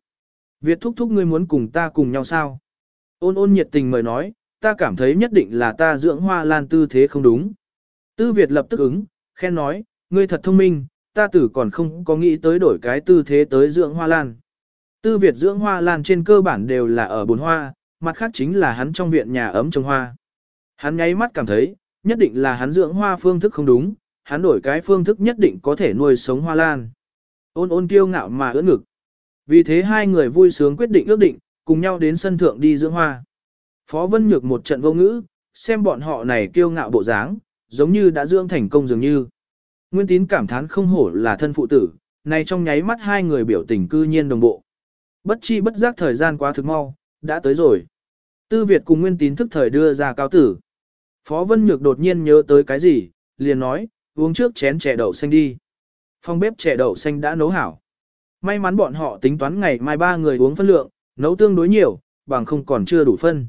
Việt thúc thúc ngươi muốn cùng ta cùng nhau sao? Ôn ôn nhiệt tình mời nói, ta cảm thấy nhất định là ta dưỡng hoa lan tư thế không đúng. Tư Việt lập tức ứng, khen nói, ngươi thật thông minh, ta tử còn không có nghĩ tới đổi cái tư thế tới dưỡng hoa lan. Tư Việt dưỡng hoa lan trên cơ bản đều là ở bồn hoa, mặt khác chính là hắn trong viện nhà ấm trồng hoa. Hắn nháy mắt cảm thấy, nhất định là hắn dưỡng hoa phương thức không đúng, hắn đổi cái phương thức nhất định có thể nuôi sống hoa lan. Ôn ôn kiêu ngạo mà ưỡn ngực. Vì thế hai người vui sướng quyết định ước định, cùng nhau đến sân thượng đi dưỡng hoa. Phó Vân Nhược một trận vô ngữ, xem bọn họ này kiêu ngạo bộ dáng, giống như đã dưỡng thành công dường như. Nguyên tín cảm thán không hổ là thân phụ tử, này trong nháy mắt hai người biểu tình cư nhiên đồng bộ. Bất chi bất giác thời gian quá thực mau, đã tới rồi. Tư Việt cùng Nguyên tín thức thời đưa ra cao tử. Phó Vân Nhược đột nhiên nhớ tới cái gì, liền nói, uống trước chén chè đậu xanh đi. Phòng bếp chè đậu xanh đã nấu hảo. May mắn bọn họ tính toán ngày mai ba người uống phân lượng, nấu tương đối nhiều, bằng không còn chưa đủ phân.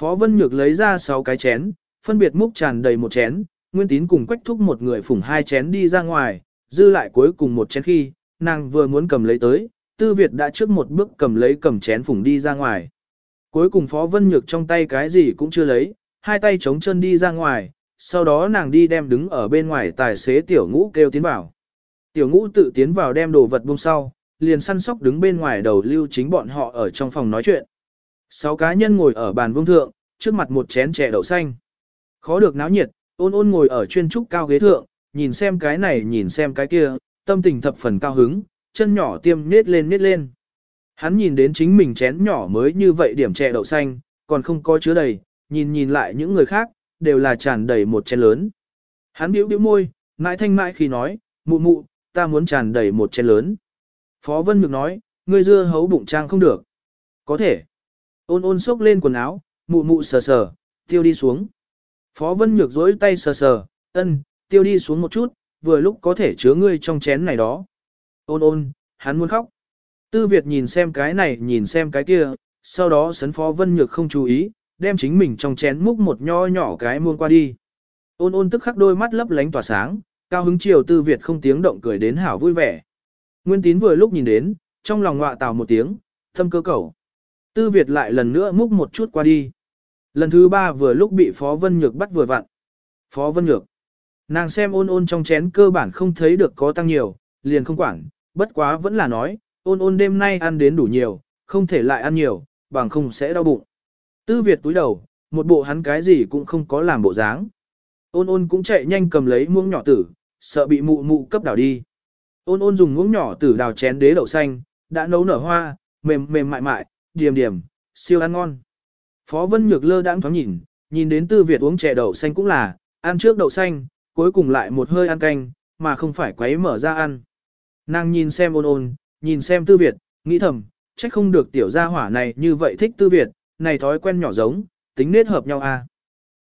Phó Vân Nhược lấy ra 6 cái chén, phân biệt múc tràn đầy một chén, Nguyên Tín cùng Quách Thúc một người phủng hai chén đi ra ngoài, dư lại cuối cùng một chén khi, nàng vừa muốn cầm lấy tới, Tư Việt đã trước một bước cầm lấy cầm chén phủng đi ra ngoài. Cuối cùng Phó Vân Nhược trong tay cái gì cũng chưa lấy, hai tay chống chân đi ra ngoài, sau đó nàng đi đem đứng ở bên ngoài tài xế tiểu ngũ kêu tiến vào. Tiểu ngũ tự tiến vào đem đồ vật buông sau, liền săn sóc đứng bên ngoài đầu lưu chính bọn họ ở trong phòng nói chuyện. Sáu cá nhân ngồi ở bàn vương thượng, trước mặt một chén chè đậu xanh. Khó được náo nhiệt, ôn ôn ngồi ở chuyên trúc cao ghế thượng, nhìn xem cái này nhìn xem cái kia, tâm tình thập phần cao hứng, chân nhỏ tiêm nết lên nết lên. Hắn nhìn đến chính mình chén nhỏ mới như vậy điểm chè đậu xanh, còn không có chứa đầy, nhìn nhìn lại những người khác, đều là tràn đầy một chén lớn. Hắn biểu biểu môi, mãi thanh mãi khi nói, mụ mụ, ta muốn tràn đầy một chén lớn. Phó Vân Nhược nói, ngươi dưa hấu bụng trang không được. Có thể. Ôn ôn xốc lên quần áo, mụ mụ sờ sờ, tiêu đi xuống. Phó Vân Nhược dối tay sờ sờ, ân, tiêu đi xuống một chút, vừa lúc có thể chứa ngươi trong chén này đó. Ôn ôn, hắn muốn khóc. Tư Việt nhìn xem cái này nhìn xem cái kia, sau đó sấn Phó Vân Nhược không chú ý, đem chính mình trong chén múc một nho nhỏ cái muôn qua đi. Ôn ôn tức khắc đôi mắt lấp lánh tỏa sáng, cao hứng chiều Tư Việt không tiếng động cười đến hảo vui vẻ. Nguyên tín vừa lúc nhìn đến, trong lòng ngọa tào một tiếng, thâm cơ cầu. Tư Việt lại lần nữa múc một chút qua đi. Lần thứ ba vừa lúc bị Phó Vân Nhược bắt vừa vặn. Phó Vân Nhược. Nàng xem ôn ôn trong chén cơ bản không thấy được có tăng nhiều, liền không quản, bất quá vẫn là nói, ôn ôn đêm nay ăn đến đủ nhiều, không thể lại ăn nhiều, bằng không sẽ đau bụng. Tư Việt túi đầu, một bộ hắn cái gì cũng không có làm bộ dáng. Ôn ôn cũng chạy nhanh cầm lấy muỗng nhỏ tử, sợ bị mụ mụ cấp đảo đi. Ôn ôn dùng muỗng nhỏ tử đào chén đế đậu xanh, đã nấu nở hoa, mềm mềm mại mại, điểm điểm, siêu ăn ngon. Phó Vân Nhược lơ đãng thoáng nhìn, nhìn đến Tư Việt uống chè đậu xanh cũng là, ăn trước đậu xanh, cuối cùng lại một hơi ăn canh, mà không phải quấy mở ra ăn. Nàng nhìn xem ôn ôn, nhìn xem Tư Việt, nghĩ thầm, trách không được tiểu gia hỏa này như vậy thích Tư Việt, này thói quen nhỏ giống, tính nết hợp nhau à.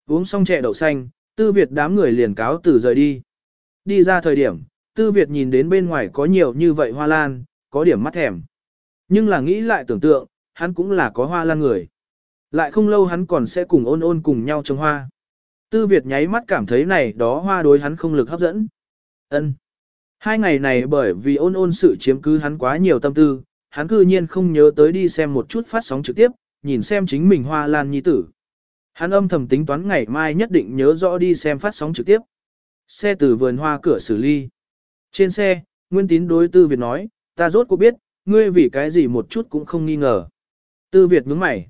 Uống xong chè đậu xanh, Tư Việt đám người liền cáo từ rời đi. Đi ra thời điểm, Tư Việt nhìn đến bên ngoài có nhiều như vậy hoa lan, có điểm mắt thèm. Nhưng là nghĩ lại tưởng tượng, hắn cũng là có hoa lan người. Lại không lâu hắn còn sẽ cùng ôn ôn cùng nhau trồng hoa. Tư Việt nháy mắt cảm thấy này đó hoa đối hắn không lực hấp dẫn. ân Hai ngày này bởi vì ôn ôn sự chiếm cứ hắn quá nhiều tâm tư, hắn cư nhiên không nhớ tới đi xem một chút phát sóng trực tiếp, nhìn xem chính mình hoa lan nhi tử. Hắn âm thầm tính toán ngày mai nhất định nhớ rõ đi xem phát sóng trực tiếp. Xe từ vườn hoa cửa xử ly. Trên xe, Nguyên Tín đối Tư Việt nói, ta rốt cuộc biết, ngươi vì cái gì một chút cũng không nghi ngờ. Tư Việt nhướng mày.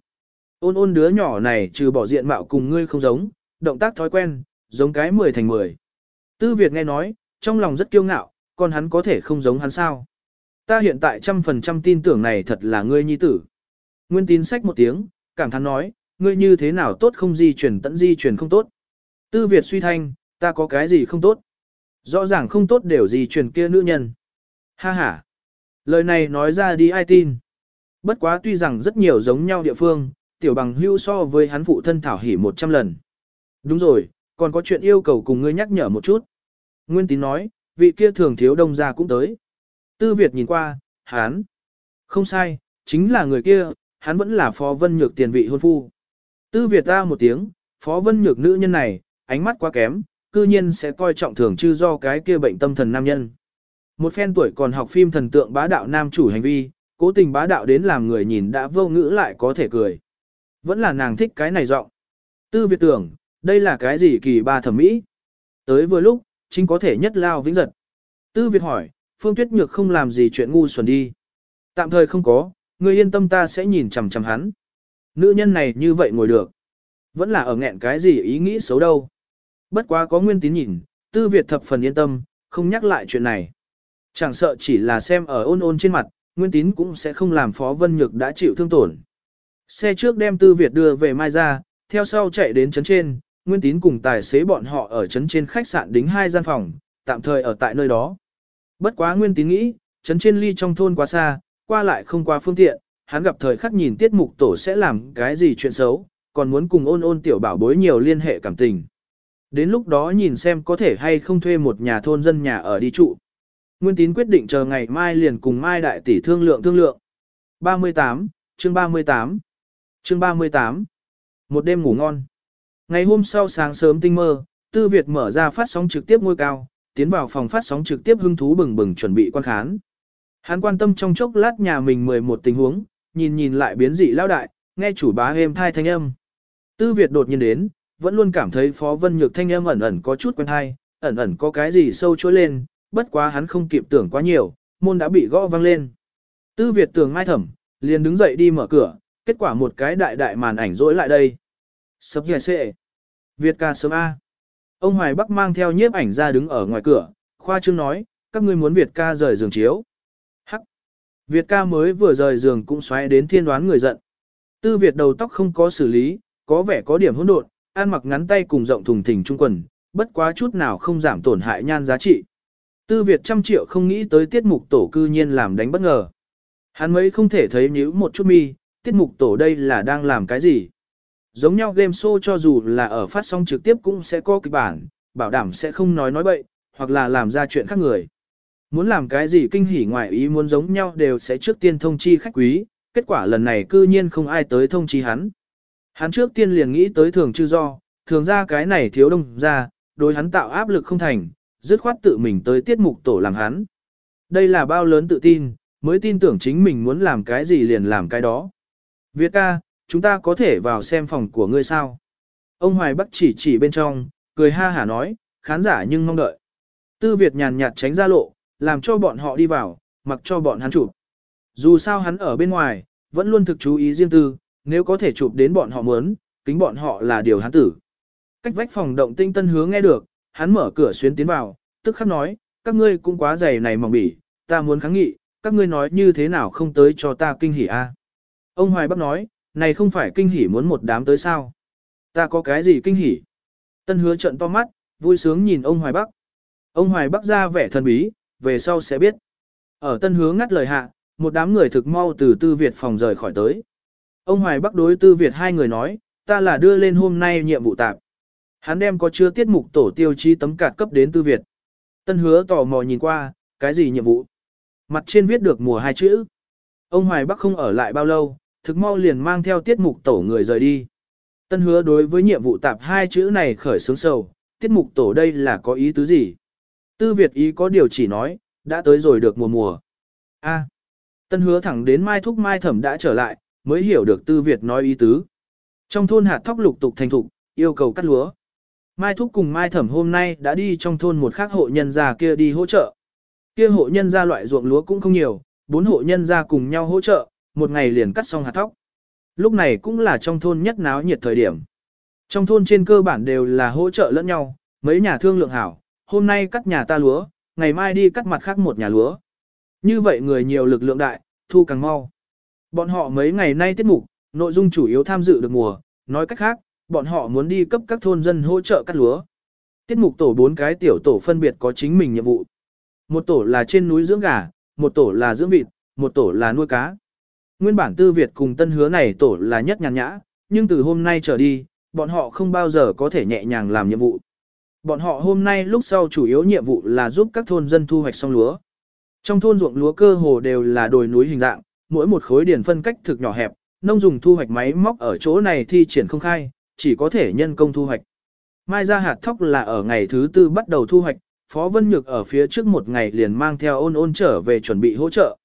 Ôn ôn đứa nhỏ này trừ bỏ diện mạo cùng ngươi không giống, động tác thói quen, giống cái 10 thành 10. Tư Việt nghe nói, trong lòng rất kiêu ngạo, còn hắn có thể không giống hắn sao. Ta hiện tại trăm phần trăm tin tưởng này thật là ngươi nhi tử. Nguyên tín sách một tiếng, cảm thán nói, ngươi như thế nào tốt không di chuyển tận di chuyển không tốt. Tư Việt suy thanh, ta có cái gì không tốt. Rõ ràng không tốt đều di chuyển kia nữ nhân. Ha ha. Lời này nói ra đi ai tin. Bất quá tuy rằng rất nhiều giống nhau địa phương, tiểu bằng hưu so với hắn phụ thân thảo hỉ 100 lần. Đúng rồi, còn có chuyện yêu cầu cùng ngươi nhắc nhở một chút. Nguyên tín nói, vị kia thường thiếu đông gia cũng tới. Tư Việt nhìn qua, hắn. Không sai, chính là người kia, hắn vẫn là phó vân nhược tiền vị hôn phu. Tư Việt ra một tiếng, phó vân nhược nữ nhân này, ánh mắt quá kém, cư nhiên sẽ coi trọng thường chư do cái kia bệnh tâm thần nam nhân. Một phen tuổi còn học phim thần tượng bá đạo nam chủ hành vi, cố tình bá đạo đến làm người nhìn đã vô ngữ lại có thể cười. Vẫn là nàng thích cái này giọng. Tư Việt tưởng, đây là cái gì kỳ ba thẩm mỹ? Tới vừa lúc, chính có thể nhất lao vĩnh giật. Tư Việt hỏi, Phương Tuyết Nhược không làm gì chuyện ngu xuẩn đi. Tạm thời không có, người yên tâm ta sẽ nhìn chằm chằm hắn. Nữ nhân này như vậy ngồi được. Vẫn là ở nghẹn cái gì ý nghĩ xấu đâu. Bất quá có nguyên tín nhìn, Tư Việt thập phần yên tâm, không nhắc lại chuyện này. Chẳng sợ chỉ là xem ở ôn ôn trên mặt, nguyên tín cũng sẽ không làm Phó Vân Nhược đã chịu thương tổn. Xe trước đem Tư Việt đưa về Mai ra, theo sau chạy đến trấn trên, Nguyên Tín cùng tài xế bọn họ ở trấn trên khách sạn đính hai gian phòng, tạm thời ở tại nơi đó. Bất quá Nguyên Tín nghĩ, trấn trên ly trong thôn quá xa, qua lại không qua phương tiện, hắn gặp thời khắc nhìn tiết mục tổ sẽ làm cái gì chuyện xấu, còn muốn cùng ôn ôn tiểu bảo bối nhiều liên hệ cảm tình. Đến lúc đó nhìn xem có thể hay không thuê một nhà thôn dân nhà ở đi trụ. Nguyên Tín quyết định chờ ngày mai liền cùng Mai Đại Tỷ thương lượng thương lượng. 38, chương 38 Chương 38 Một đêm ngủ ngon Ngày hôm sau sáng sớm tinh mơ, Tư Việt mở ra phát sóng trực tiếp ngôi cao, tiến vào phòng phát sóng trực tiếp hưng thú bừng bừng chuẩn bị quan khán. Hắn quan tâm trong chốc lát nhà mình 11 tình huống, nhìn nhìn lại biến dị lao đại, nghe chủ bá êm thai thanh âm. Tư Việt đột nhiên đến, vẫn luôn cảm thấy Phó Vân Nhược thanh âm ẩn ẩn có chút quen hay, ẩn ẩn có cái gì sâu chối lên, bất quá hắn không kịp tưởng quá nhiều, môn đã bị gõ vang lên. Tư Việt tưởng mai thẩm, liền đứng dậy đi mở cửa, kết quả một cái đại đại màn ảnh rỗi lại đây. Sập dẻ xệ. Việt ca sớm A. Ông Hoài Bắc mang theo nhiếp ảnh ra đứng ở ngoài cửa, khoa trương nói, các ngươi muốn Việt ca rời giường chiếu. Hắc. Việt ca mới vừa rời giường cũng xoáy đến thiên đoán người giận. Tư Việt đầu tóc không có xử lý, có vẻ có điểm hỗn độn, ăn mặc ngắn tay cùng rộng thùng thình trung quần, bất quá chút nào không giảm tổn hại nhan giá trị. Tư Việt trăm triệu không nghĩ tới tiết mục tổ cư nhiên làm đánh bất ngờ. Hắn mấy không thể thấy nhíu một chút mi, tiết mục tổ đây là đang làm cái gì. Giống nhau game show cho dù là ở phát sóng trực tiếp cũng sẽ có kịch bản, bảo đảm sẽ không nói nói bậy, hoặc là làm ra chuyện khác người. Muốn làm cái gì kinh hỉ ngoại ý muốn giống nhau đều sẽ trước tiên thông chi khách quý, kết quả lần này cư nhiên không ai tới thông chi hắn. Hắn trước tiên liền nghĩ tới thường chư do, thường ra cái này thiếu đông ra, đối hắn tạo áp lực không thành, dứt khoát tự mình tới tiết mục tổ làm hắn. Đây là bao lớn tự tin, mới tin tưởng chính mình muốn làm cái gì liền làm cái đó. Việt ca, chúng ta có thể vào xem phòng của ngươi sao? Ông Hoài Bắc chỉ chỉ bên trong, cười ha hả nói, khán giả nhưng mong đợi. Tư Việt nhàn nhạt tránh ra lộ, làm cho bọn họ đi vào, mặc cho bọn hắn chụp. Dù sao hắn ở bên ngoài, vẫn luôn thực chú ý riêng tư, nếu có thể chụp đến bọn họ muốn, kính bọn họ là điều hắn tử. Cách vách phòng động tinh tân hướng nghe được, hắn mở cửa xuyến tiến vào, tức khắc nói, các ngươi cũng quá dày này mỏng bỉ, ta muốn kháng nghị, các ngươi nói như thế nào không tới cho ta kinh hỉ a? Ông Hoài Bắc nói, này không phải kinh hỉ muốn một đám tới sao? Ta có cái gì kinh hỉ? Tân hứa trận to mắt, vui sướng nhìn ông Hoài Bắc. Ông Hoài Bắc ra vẻ thần bí, về sau sẽ biết. Ở tân hứa ngắt lời hạ, một đám người thực mau từ tư Việt phòng rời khỏi tới. Ông Hoài Bắc đối tư Việt hai người nói, ta là đưa lên hôm nay nhiệm vụ tạp. Hắn đem có chưa tiết mục tổ tiêu chi tấm cạt cấp đến tư Việt. Tân hứa tò mò nhìn qua, cái gì nhiệm vụ? Mặt trên viết được mùa hai chữ. Ông Hoài Bắc không ở lại bao lâu, thực mau liền mang theo tiết mục tổ người rời đi. Tân hứa đối với nhiệm vụ tạp hai chữ này khởi sướng sầu, tiết mục tổ đây là có ý tứ gì? Tư Việt ý có điều chỉ nói, đã tới rồi được mùa mùa. A. tân hứa thẳng đến Mai Thúc Mai Thẩm đã trở lại, mới hiểu được Tư Việt nói ý tứ. Trong thôn hạt thóc lục tục thành thục, yêu cầu cắt lúa. Mai Thúc cùng Mai Thẩm hôm nay đã đi trong thôn một khác hộ nhân gia kia đi hỗ trợ. Kia hộ nhân gia loại ruộng lúa cũng không nhiều, bốn hộ nhân gia cùng nhau hỗ trợ, một ngày liền cắt xong hạt thóc. Lúc này cũng là trong thôn nhất náo nhiệt thời điểm. Trong thôn trên cơ bản đều là hỗ trợ lẫn nhau, mấy nhà thương lượng hảo, hôm nay cắt nhà ta lúa, ngày mai đi cắt mặt khác một nhà lúa. Như vậy người nhiều lực lượng đại, thu càng mau. Bọn họ mấy ngày nay tiết mục, nội dung chủ yếu tham dự được mùa, nói cách khác, bọn họ muốn đi cấp các thôn dân hỗ trợ cắt lúa. Tiết mục tổ bốn cái tiểu tổ phân biệt có chính mình nhiệm vụ. Một tổ là trên núi dưỡng gà, một tổ là dưỡng vịt, một tổ là nuôi cá. Nguyên bản tư Việt cùng tân hứa này tổ là nhất nhàn nhã, nhưng từ hôm nay trở đi, bọn họ không bao giờ có thể nhẹ nhàng làm nhiệm vụ. Bọn họ hôm nay lúc sau chủ yếu nhiệm vụ là giúp các thôn dân thu hoạch xong lúa. Trong thôn ruộng lúa cơ hồ đều là đồi núi hình dạng, mỗi một khối điển phân cách thực nhỏ hẹp, nông dùng thu hoạch máy móc ở chỗ này thi triển không khai, chỉ có thể nhân công thu hoạch. Mai ra hạt thóc là ở ngày thứ tư bắt đầu thu hoạch, Phó Vân Nhược ở phía trước một ngày liền mang theo ôn ôn trở về chuẩn bị hỗ trợ.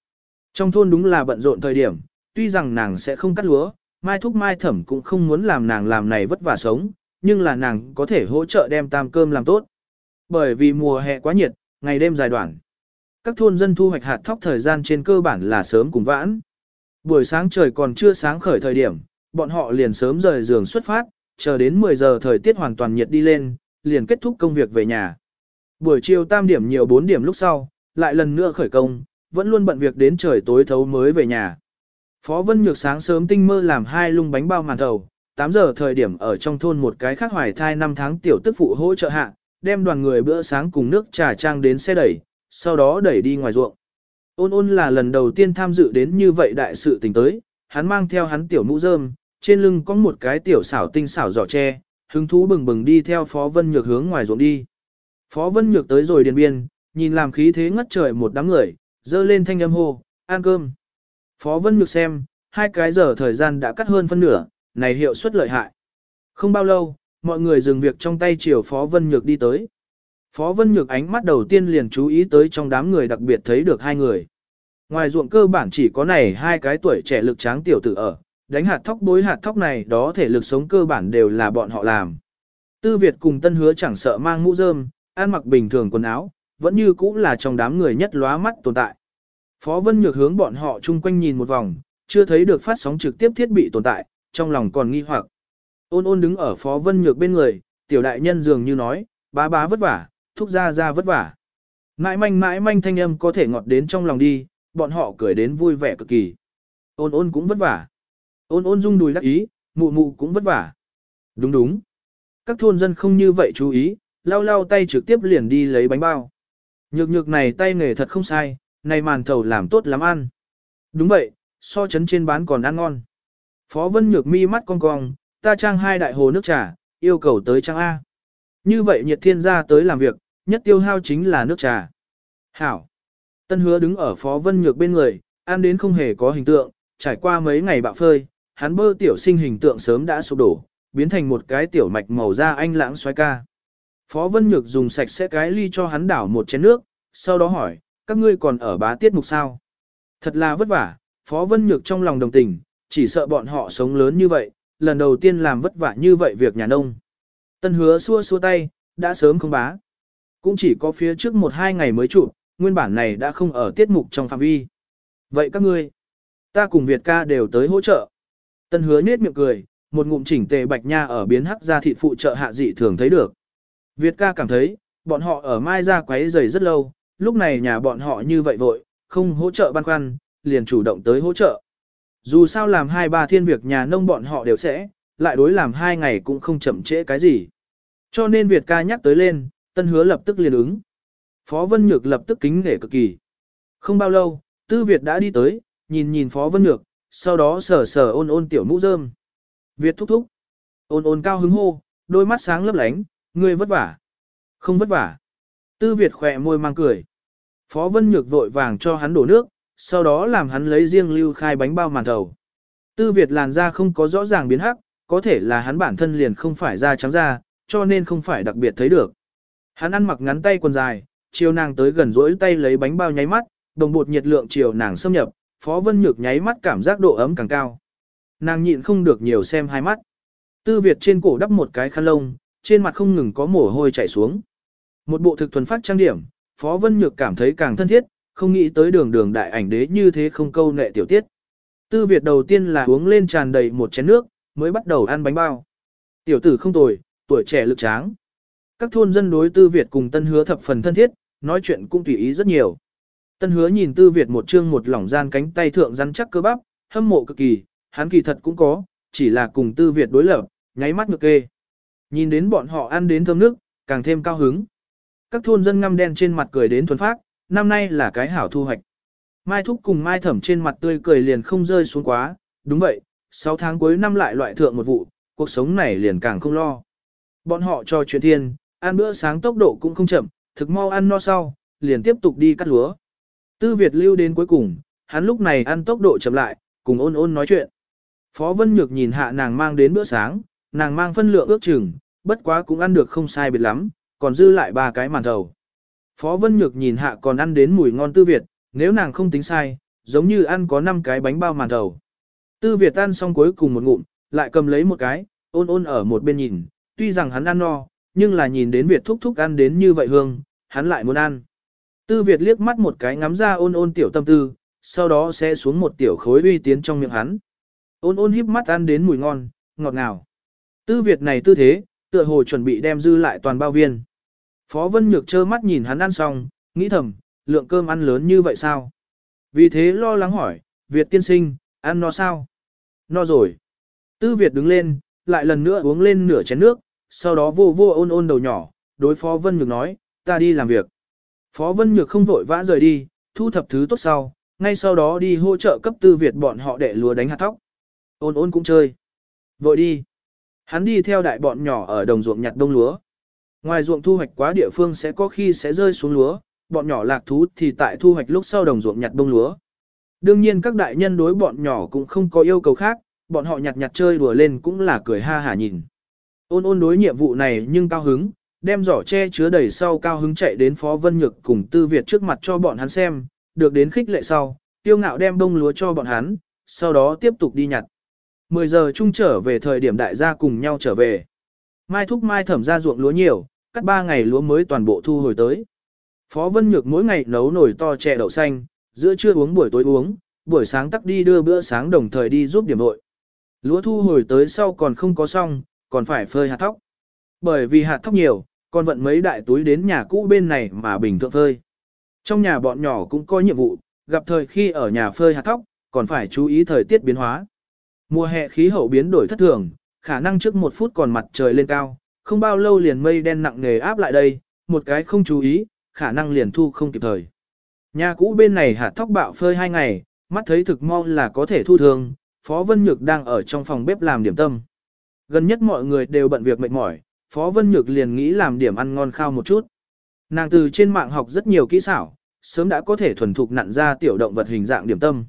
Trong thôn đúng là bận rộn thời điểm, tuy rằng nàng sẽ không cắt lúa, Mai Thúc Mai Thẩm cũng không muốn làm nàng làm này vất vả sống, nhưng là nàng có thể hỗ trợ đem tam cơm làm tốt. Bởi vì mùa hè quá nhiệt, ngày đêm dài đoạn. Các thôn dân thu hoạch hạt thóc thời gian trên cơ bản là sớm cùng vãn. Buổi sáng trời còn chưa sáng khởi thời điểm, bọn họ liền sớm rời giường xuất phát, chờ đến 10 giờ thời tiết hoàn toàn nhiệt đi lên, liền kết thúc công việc về nhà. Buổi chiều tam điểm nhiều 4 điểm lúc sau, lại lần nữa khởi công, vẫn luôn bận việc đến trời tối thấu mới về nhà. Phó Vân Nhược sáng sớm tinh mơ làm hai lung bánh bao màn thầu, 8 giờ thời điểm ở trong thôn một cái khác hoài thai 5 tháng tiểu tức phụ hỗ trợ hạ, đem đoàn người bữa sáng cùng nước trà trang đến xe đẩy, sau đó đẩy đi ngoài ruộng. Ôn ôn là lần đầu tiên tham dự đến như vậy đại sự tình tới, hắn mang theo hắn tiểu mũ rơm, trên lưng có một cái tiểu xảo tinh xảo giỏ tre, hứng thú bừng bừng đi theo Phó Vân Nhược hướng ngoài ruộng đi. Phó Vân Nhược tới rồi điền biên, nhìn làm khí thế ngất trời một đám người, dơ lên thanh âm hô, ăn cơm. Phó Vân Nhược xem, hai cái giờ thời gian đã cắt hơn phân nửa, này hiệu suất lợi hại. Không bao lâu, mọi người dừng việc trong tay chiều Phó Vân Nhược đi tới. Phó Vân Nhược ánh mắt đầu tiên liền chú ý tới trong đám người đặc biệt thấy được hai người. Ngoài ruộng cơ bản chỉ có này hai cái tuổi trẻ lực tráng tiểu tử ở, đánh hạt thóc bối hạt thóc này đó thể lực sống cơ bản đều là bọn họ làm. Tư Việt cùng Tân Hứa chẳng sợ mang mũ rơm, ăn mặc bình thường quần áo, vẫn như cũ là trong đám người nhất lóa mắt tồn tại. Phó Vân Nhược hướng bọn họ chung quanh nhìn một vòng, chưa thấy được phát sóng trực tiếp thiết bị tồn tại, trong lòng còn nghi hoặc. Ôn ôn đứng ở Phó Vân Nhược bên người, tiểu đại nhân dường như nói, bá bá vất vả, thúc ra ra vất vả. Mãi manh mãi manh thanh âm có thể ngọt đến trong lòng đi, bọn họ cười đến vui vẻ cực kỳ. Ôn ôn cũng vất vả. Ôn ôn rung đùi đắc ý, mụ mụ cũng vất vả. Đúng đúng. Các thôn dân không như vậy chú ý, lau lau tay trực tiếp liền đi lấy bánh bao. Nhược nhược này tay nghề thật không sai, này màn thầu làm tốt lắm ăn. Đúng vậy, so chấn trên bán còn ăn ngon. Phó Vân Nhược mi mắt cong cong, ta trang hai đại hồ nước trà, yêu cầu tới trang A. Như vậy nhiệt thiên gia tới làm việc, nhất tiêu hao chính là nước trà. Hảo. Tân hứa đứng ở Phó Vân Nhược bên người, ăn đến không hề có hình tượng, trải qua mấy ngày bạo phơi, hắn bơ tiểu sinh hình tượng sớm đã sụp đổ, biến thành một cái tiểu mạch màu da anh lãng xoay ca. Phó Vân Nhược dùng sạch sẽ cái ly cho hắn đảo một chén nước, sau đó hỏi, các ngươi còn ở bá tiết mục sao? Thật là vất vả, Phó Vân Nhược trong lòng đồng tình, chỉ sợ bọn họ sống lớn như vậy, lần đầu tiên làm vất vả như vậy việc nhà nông. Tân hứa xua xua tay, đã sớm không bá. Cũng chỉ có phía trước một hai ngày mới chụp, nguyên bản này đã không ở tiết mục trong phạm vi. Vậy các ngươi, ta cùng Việt ca đều tới hỗ trợ. Tân hứa nết miệng cười, một ngụm chỉnh tề bạch nha ở biến hắc gia thị phụ trợ hạ dị thường thấy được. Việt ca cảm thấy, bọn họ ở mai ra quấy rầy rất lâu, lúc này nhà bọn họ như vậy vội, không hỗ trợ băn khoăn, liền chủ động tới hỗ trợ. Dù sao làm hai ba thiên việc nhà nông bọn họ đều sẽ, lại đối làm hai ngày cũng không chậm trễ cái gì. Cho nên Việt ca nhắc tới lên, tân hứa lập tức liền ứng. Phó Vân Nhược lập tức kính nể cực kỳ. Không bao lâu, Tư Việt đã đi tới, nhìn nhìn Phó Vân Nhược, sau đó sờ sờ ôn ôn tiểu mũ rơm. Việt thúc thúc. Ôn ôn cao hứng hô, đôi mắt sáng lấp lánh, ngươi vất vả. Không vất vả. Tư Việt khỏe môi mang cười. Phó Vân Nhược vội vàng cho hắn đổ nước, sau đó làm hắn lấy riêng lưu khai bánh bao màn thầu. Tư Việt làn da không có rõ ràng biến hắc, có thể là hắn bản thân liền không phải da trắng da, cho nên không phải đặc biệt thấy được. Hắn ăn mặc ngắn tay quần dài, chiều nàng tới gần rỗi tay lấy bánh bao nháy mắt, đồng bột nhiệt lượng chiều nàng xâm nhập, Phó Vân Nhược nháy mắt cảm giác độ ấm càng cao. Nàng nhịn không được nhiều xem hai mắt. Tư Việt trên cổ đắp một cái khăn lông, trên mặt không ngừng có mồ hôi chảy xuống. Một bộ thực thuần phát trang điểm, Phó Vân Nhược cảm thấy càng thân thiết, không nghĩ tới đường đường đại ảnh đế như thế không câu nệ tiểu tiết. Tư Việt đầu tiên là uống lên tràn đầy một chén nước, mới bắt đầu ăn bánh bao. Tiểu tử không tồi, tuổi trẻ lực tráng. Các thôn dân đối Tư Việt cùng Tân Hứa thập phần thân thiết, nói chuyện cũng tùy ý rất nhiều. Tân Hứa nhìn Tư Việt một chương một lỏng gian cánh tay thượng rắn chắc cơ bắp, hâm mộ cực kỳ, hắn kỳ thật cũng có, chỉ là cùng Tư Việt đối lập, nháy mắt ngược kê. Nhìn đến bọn họ ăn đến thơm nước, càng thêm cao hứng. Các thôn dân ngăm đen trên mặt cười đến thuần phát, năm nay là cái hảo thu hoạch. Mai Thúc cùng Mai Thẩm trên mặt tươi cười liền không rơi xuống quá, đúng vậy, 6 tháng cuối năm lại loại thượng một vụ, cuộc sống này liền càng không lo. Bọn họ cho chuyện thiên, ăn bữa sáng tốc độ cũng không chậm, thực mau ăn no sau, liền tiếp tục đi cắt lúa. Tư Việt lưu đến cuối cùng, hắn lúc này ăn tốc độ chậm lại, cùng ôn ôn nói chuyện. Phó Vân Nhược nhìn hạ nàng mang đến bữa sáng, nàng mang phân lượng ước chừng, bất quá cũng ăn được không sai biệt lắm, còn dư lại ba cái màn thầu. Phó Vân Nhược nhìn hạ còn ăn đến mùi ngon Tư Việt, nếu nàng không tính sai, giống như ăn có 5 cái bánh bao màn thầu. Tư Việt ăn xong cuối cùng một ngụm, lại cầm lấy một cái, ôn ôn ở một bên nhìn, tuy rằng hắn ăn no, nhưng là nhìn đến Việt thúc thúc ăn đến như vậy hương, hắn lại muốn ăn. Tư Việt liếc mắt một cái ngắm ra ôn ôn tiểu tâm tư, sau đó sẽ xuống một tiểu khối uy tiến trong miệng hắn. Ôn ôn híp mắt ăn đến mùi ngon, ngọt ngào. Tư Việt này tư thế, tựa hồ chuẩn bị đem dư lại toàn bao viên. Phó Vân Nhược trơ mắt nhìn hắn ăn xong, nghĩ thầm, lượng cơm ăn lớn như vậy sao? Vì thế lo lắng hỏi, Việt tiên sinh, ăn no sao? No rồi. Tư Việt đứng lên, lại lần nữa uống lên nửa chén nước, sau đó vô vô ôn ôn đầu nhỏ, đối Phó Vân Nhược nói, ta đi làm việc. Phó Vân Nhược không vội vã rời đi, thu thập thứ tốt sau, ngay sau đó đi hỗ trợ cấp Tư Việt bọn họ để lúa đánh hạt thóc. Ôn ôn cũng chơi. Vội đi. Hắn đi theo đại bọn nhỏ ở đồng ruộng nhặt đông lúa. Ngoài ruộng thu hoạch quá địa phương sẽ có khi sẽ rơi xuống lúa, bọn nhỏ lạc thú thì tại thu hoạch lúc sau đồng ruộng nhặt đông lúa. Đương nhiên các đại nhân đối bọn nhỏ cũng không có yêu cầu khác, bọn họ nhặt nhặt chơi đùa lên cũng là cười ha hả nhìn. Ôn ôn đối nhiệm vụ này nhưng cao hứng, đem giỏ che chứa đầy sau cao hứng chạy đến Phó Vân Nhược cùng Tư Việt trước mặt cho bọn hắn xem, được đến khích lệ sau, tiêu ngạo đem bông lúa cho bọn hắn, sau đó tiếp tục đi nhặt. 10 giờ chung trở về thời điểm đại gia cùng nhau trở về. Mai thúc mai thẩm ra ruộng lúa nhiều, cắt 3 ngày lúa mới toàn bộ thu hồi tới. Phó Vân Nhược mỗi ngày nấu nồi to chè đậu xanh, giữa trưa uống buổi tối uống, buổi sáng tắt đi đưa bữa sáng đồng thời đi giúp điểm đội. Lúa thu hồi tới sau còn không có xong, còn phải phơi hạt thóc. Bởi vì hạt thóc nhiều, còn vận mấy đại túi đến nhà cũ bên này mà bình thường phơi. Trong nhà bọn nhỏ cũng có nhiệm vụ, gặp thời khi ở nhà phơi hạt thóc, còn phải chú ý thời tiết biến hóa. Mùa hè khí hậu biến đổi thất thường, khả năng trước một phút còn mặt trời lên cao, không bao lâu liền mây đen nặng nề áp lại đây, một cái không chú ý, khả năng liền thu không kịp thời. Nhà cũ bên này hạt thóc bạo phơi hai ngày, mắt thấy thực mau là có thể thu thường, Phó Vân Nhược đang ở trong phòng bếp làm điểm tâm. Gần nhất mọi người đều bận việc mệt mỏi, Phó Vân Nhược liền nghĩ làm điểm ăn ngon khao một chút. Nàng từ trên mạng học rất nhiều kỹ xảo, sớm đã có thể thuần thục nặn ra tiểu động vật hình dạng điểm tâm.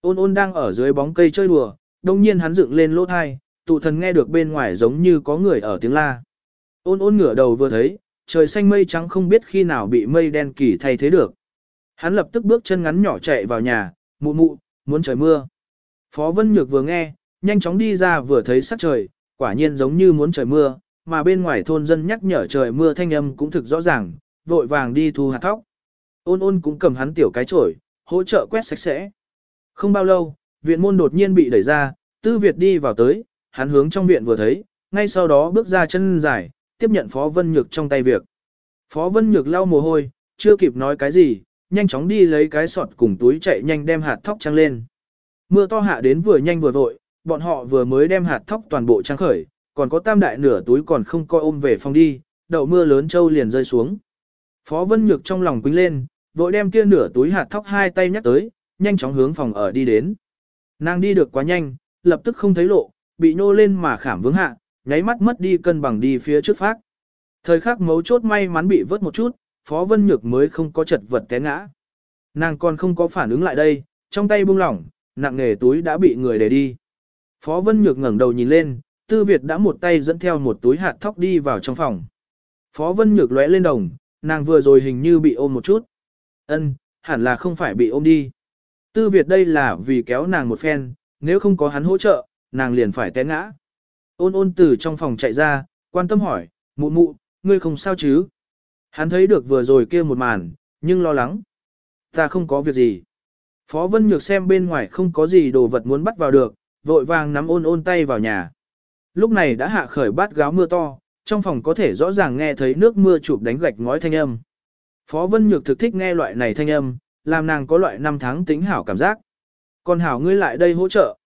Ôn ôn đang ở dưới bóng cây chơi đùa, đồng nhiên hắn dựng lên lỗ thai, tụ thần nghe được bên ngoài giống như có người ở tiếng la. Ôn ôn ngửa đầu vừa thấy, trời xanh mây trắng không biết khi nào bị mây đen kỳ thay thế được. Hắn lập tức bước chân ngắn nhỏ chạy vào nhà, mụ mụ, muốn trời mưa. Phó Vân Nhược vừa nghe, nhanh chóng đi ra vừa thấy sắc trời, quả nhiên giống như muốn trời mưa, mà bên ngoài thôn dân nhắc nhở trời mưa thanh âm cũng thực rõ ràng, vội vàng đi thu hạt thóc. Ôn ôn cũng cầm hắn tiểu cái chổi, hỗ trợ quét sạch sẽ. Không bao lâu, viện môn đột nhiên bị đẩy ra, tư Việt đi vào tới, hắn hướng trong viện vừa thấy, ngay sau đó bước ra chân dài, tiếp nhận Phó Vân Nhược trong tay việc. Phó Vân Nhược lau mồ hôi, chưa kịp nói cái gì, nhanh chóng đi lấy cái sọt cùng túi chạy nhanh đem hạt thóc trăng lên. Mưa to hạ đến vừa nhanh vừa vội, bọn họ vừa mới đem hạt thóc toàn bộ trăng khởi, còn có tam đại nửa túi còn không coi ôm về phòng đi, đậu mưa lớn châu liền rơi xuống. Phó Vân Nhược trong lòng quính lên, vội đem kia nửa túi hạt thóc hai tay nhắc tới, nhanh chóng hướng phòng ở đi đến. Nàng đi được quá nhanh, lập tức không thấy lộ, bị nô lên mà khảm vướng hạ, nháy mắt mất đi cân bằng đi phía trước phát. Thời khắc mấu chốt may mắn bị vớt một chút, Phó Vân Nhược mới không có chật vật té ngã. Nàng còn không có phản ứng lại đây, trong tay buông lỏng, nặng nghề túi đã bị người để đi. Phó Vân Nhược ngẩng đầu nhìn lên, Tư Việt đã một tay dẫn theo một túi hạt thóc đi vào trong phòng. Phó Vân Nhược lóe lên đồng, nàng vừa rồi hình như bị ôm một chút. Ân, hẳn là không phải bị ôm đi. Tư Việt đây là vì kéo nàng một phen, nếu không có hắn hỗ trợ, nàng liền phải té ngã. Ôn ôn từ trong phòng chạy ra, quan tâm hỏi, mụ mụ, ngươi không sao chứ? Hắn thấy được vừa rồi kia một màn, nhưng lo lắng. Ta không có việc gì. Phó Vân Nhược xem bên ngoài không có gì đồ vật muốn bắt vào được, vội vàng nắm ôn ôn tay vào nhà. Lúc này đã hạ khởi bát gáo mưa to, trong phòng có thể rõ ràng nghe thấy nước mưa chụp đánh gạch ngói thanh âm. Phó Vân Nhược thực thích nghe loại này thanh âm, làm nàng có loại năm tháng tính hảo cảm giác. Còn hảo ngươi lại đây hỗ trợ.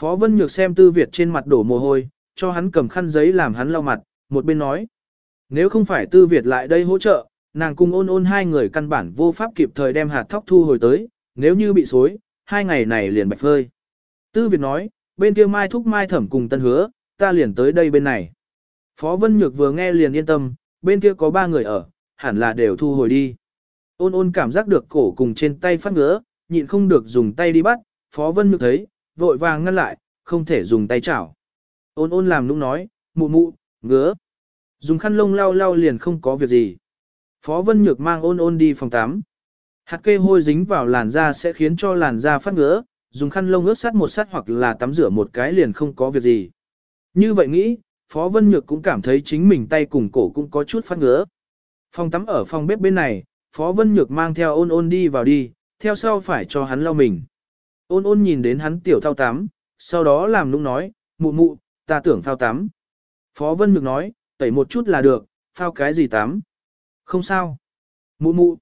Phó Vân Nhược xem Tư Việt trên mặt đổ mồ hôi, cho hắn cầm khăn giấy làm hắn lau mặt, một bên nói. Nếu không phải Tư Việt lại đây hỗ trợ, nàng cùng ôn ôn hai người căn bản vô pháp kịp thời đem hạt thóc thu hồi tới, nếu như bị xối, hai ngày này liền bạch phơi. Tư Việt nói, bên kia mai thúc mai thẩm cùng tân hứa, ta liền tới đây bên này. Phó Vân Nhược vừa nghe liền yên tâm, bên kia có ba người ở, hẳn là đều thu hồi đi. Ôn ôn cảm giác được cổ cùng trên tay phát ngứa, nhịn không được dùng tay đi bắt, Phó Vân Nhược thấy, vội vàng ngăn lại, không thể dùng tay chảo. Ôn ôn làm nũng nói, mụ mụ, ngứa. Dùng khăn lông lau lau liền không có việc gì. Phó Vân Nhược mang ôn ôn đi phòng tắm. Hạt kê hôi dính vào làn da sẽ khiến cho làn da phát ngứa, dùng khăn lông ướt sát một sát hoặc là tắm rửa một cái liền không có việc gì. Như vậy nghĩ, Phó Vân Nhược cũng cảm thấy chính mình tay cùng cổ cũng có chút phát ngứa. Phòng tắm ở phòng bếp bên này, Phó Vân Nhược mang theo ôn ôn đi vào đi, theo sau phải cho hắn lau mình. Ôn ôn nhìn đến hắn tiểu thao tắm, sau đó làm nũng nói, mụ mụ, ta tưởng thao tắm. Phó Vân Nhược nói, tẩy một chút là được, phao cái gì tắm. Không sao. Mụ mụ.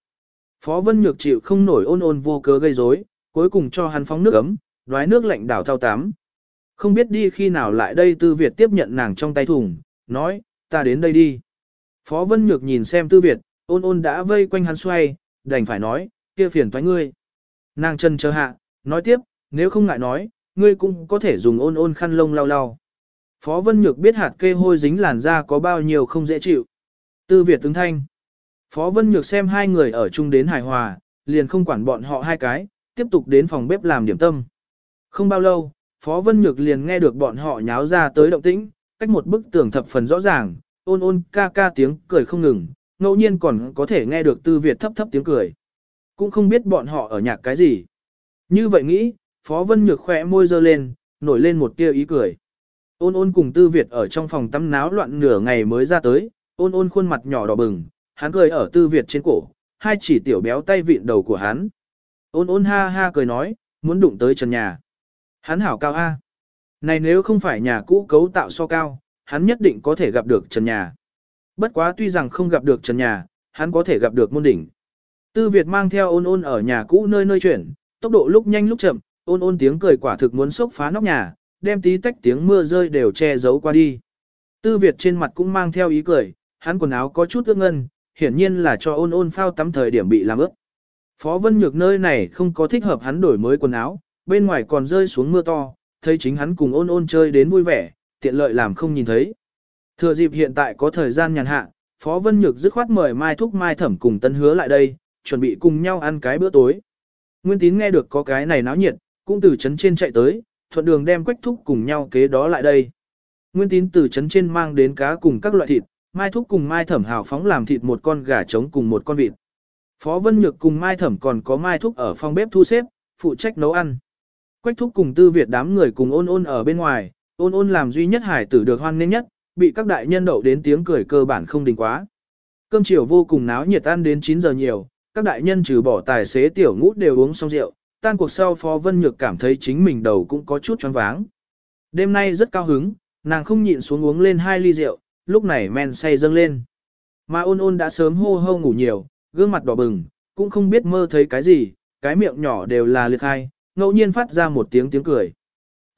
Phó Vân Nhược chịu không nổi ôn ôn vô cớ gây rối, cuối cùng cho hắn phóng nước ấm, đoái nước lạnh đảo thao tắm. Không biết đi khi nào lại đây Tư Việt tiếp nhận nàng trong tay thùng, nói, ta đến đây đi. Phó Vân Nhược nhìn xem Tư Việt, ôn ôn đã vây quanh hắn xoay, đành phải nói, kia phiền toái ngươi. Nàng chân chờ hạ, nói tiếp, nếu không ngại nói, ngươi cũng có thể dùng ôn ôn khăn lông lau lau. Phó Vân Nhược biết hạt kê hôi dính làn da có bao nhiêu không dễ chịu. Tư Việt tướng thanh. Phó Vân Nhược xem hai người ở chung đến hài hòa, liền không quản bọn họ hai cái, tiếp tục đến phòng bếp làm điểm tâm. Không bao lâu, Phó Vân Nhược liền nghe được bọn họ nháo ra tới động tĩnh, cách một bức tường thập phần rõ ràng, ôn ôn ca ca tiếng cười không ngừng, ngẫu nhiên còn có thể nghe được Tư Việt thấp thấp tiếng cười. Cũng không biết bọn họ ở nhạc cái gì. Như vậy nghĩ, Phó Vân Nhược khỏe môi dơ lên, nổi lên một tia ý cười. Ôn ôn cùng Tư Việt ở trong phòng tắm náo loạn nửa ngày mới ra tới, ôn ôn khuôn mặt nhỏ đỏ bừng, hắn cười ở Tư Việt trên cổ, hai chỉ tiểu béo tay vịn đầu của hắn. Ôn ôn ha ha cười nói, muốn đụng tới trần nhà. Hắn hảo cao A. Này nếu không phải nhà cũ cấu tạo so cao, hắn nhất định có thể gặp được trần nhà. Bất quá tuy rằng không gặp được trần nhà, hắn có thể gặp được môn đỉnh. Tư Việt mang theo ôn ôn ở nhà cũ nơi nơi chuyển, tốc độ lúc nhanh lúc chậm, ôn ôn tiếng cười quả thực muốn sốc phá nóc nhà, đem tí tách tiếng mưa rơi đều che giấu qua đi. Tư Việt trên mặt cũng mang theo ý cười, hắn quần áo có chút ướt ngân, hiển nhiên là cho ôn ôn phao tắm thời điểm bị làm ướt. Phó Vân Nhược nơi này không có thích hợp hắn đổi mới quần áo, bên ngoài còn rơi xuống mưa to, thấy chính hắn cùng ôn ôn chơi đến vui vẻ, tiện lợi làm không nhìn thấy. Thừa dịp hiện tại có thời gian nhàn hạ, Phó Vân Nhược dứt khoát mời Mai Thúc Mai Thẩm cùng Tân Hứa lại đây, chuẩn bị cùng nhau ăn cái bữa tối. Nguyên Tín nghe được có cái này náo nhiệt, cũng từ trấn trên chạy tới, thuận đường đem Quách Thúc cùng nhau kế đó lại đây. Nguyên Tín từ trấn trên mang đến cá cùng các loại thịt, Mai Thúc cùng Mai Thẩm hào phóng làm thịt một con gà trống cùng một con vịt. Phó Vân Nhược cùng Mai Thẩm còn có Mai Thúc ở phòng bếp thu xếp, phụ trách nấu ăn. Quách Thúc cùng Tư Việt đám người cùng ôn ôn ở bên ngoài, ôn ôn làm duy nhất hải tử được hoan nghênh nhất, bị các đại nhân đậu đến tiếng cười cơ bản không đình quá. Cơm chiều vô cùng náo nhiệt ăn đến 9 giờ nhiều, Các đại nhân trừ bỏ tài xế tiểu ngũ đều uống xong rượu, tan cuộc sau Phó Vân Nhược cảm thấy chính mình đầu cũng có chút choáng váng. Đêm nay rất cao hứng, nàng không nhịn xuống uống lên hai ly rượu, lúc này men say dâng lên. Mà ôn ôn đã sớm hô hô ngủ nhiều, gương mặt đỏ bừng, cũng không biết mơ thấy cái gì, cái miệng nhỏ đều là liệt hai, ngẫu nhiên phát ra một tiếng tiếng cười.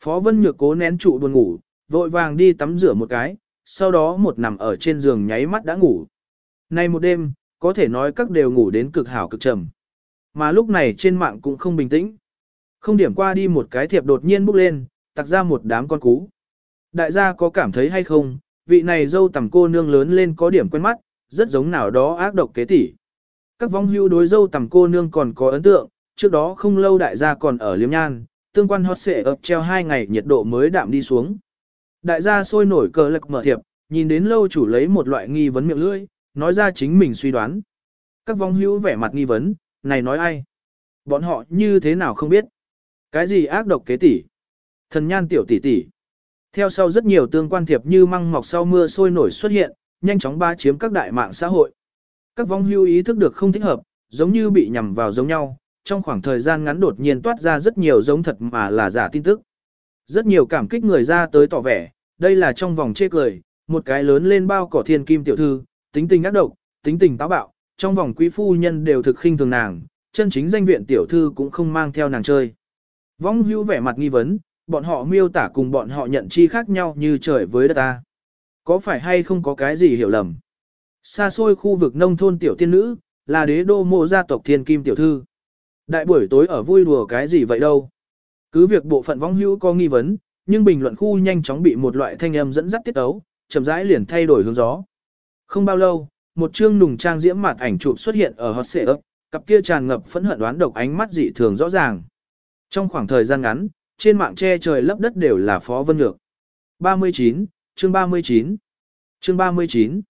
Phó Vân Nhược cố nén trụ buồn ngủ, vội vàng đi tắm rửa một cái, sau đó một nằm ở trên giường nháy mắt đã ngủ. Nay một đêm, có thể nói các đều ngủ đến cực hảo cực trầm. Mà lúc này trên mạng cũng không bình tĩnh. Không điểm qua đi một cái thiệp đột nhiên bốc lên, tặc ra một đám con cú. Đại gia có cảm thấy hay không, vị này dâu tầm cô nương lớn lên có điểm quen mắt, rất giống nào đó ác độc kế tỷ. Các vong hưu đối dâu tầm cô nương còn có ấn tượng, trước đó không lâu đại gia còn ở liếm nhan, tương quan hot xệ ập treo hai ngày nhiệt độ mới đạm đi xuống. Đại gia sôi nổi cờ lực mở thiệp, nhìn đến lâu chủ lấy một loại nghi vấn miệng lưỡi, nói ra chính mình suy đoán. Các vong hữu vẻ mặt nghi vấn, này nói ai? Bọn họ như thế nào không biết? Cái gì ác độc kế tỷ? Thần nhan tiểu tỷ tỷ. Theo sau rất nhiều tương quan thiệp như măng mọc sau mưa sôi nổi xuất hiện, nhanh chóng ba chiếm các đại mạng xã hội. Các vong hưu ý thức được không thích hợp, giống như bị nhầm vào giống nhau, trong khoảng thời gian ngắn đột nhiên toát ra rất nhiều giống thật mà là giả tin tức. Rất nhiều cảm kích người ra tới tỏ vẻ, đây là trong vòng chê cười, một cái lớn lên bao cỏ thiên kim tiểu thư, tính tình ác độc, tính tình táo bạo, trong vòng quý phu nhân đều thực khinh thường nàng, chân chính danh viện tiểu thư cũng không mang theo nàng chơi. Vong hưu vẻ mặt nghi vấn, bọn họ miêu tả cùng bọn họ nhận chi khác nhau như trời với đất ta. Có phải hay không có cái gì hiểu lầm? Xa xôi khu vực nông thôn tiểu tiên nữ, là đế đô mộ gia tộc thiên kim tiểu thư. Đại buổi tối ở vui đùa cái gì vậy đâu? Cứ việc bộ phận vong hữu có nghi vấn, nhưng bình luận khu nhanh chóng bị một loại thanh âm dẫn dắt tiết ấu, chậm rãi liền thay đổi hướng gió. Không bao lâu, một chương nùng trang diễm mặt ảnh chụp xuất hiện ở hot xệ ấp, cặp kia tràn ngập phẫn hận đoán độc ánh mắt dị thường rõ ràng. Trong khoảng thời gian ngắn, trên mạng che trời lấp đất đều là Phó Vân Nhược. 39, chương 39. Chương 39.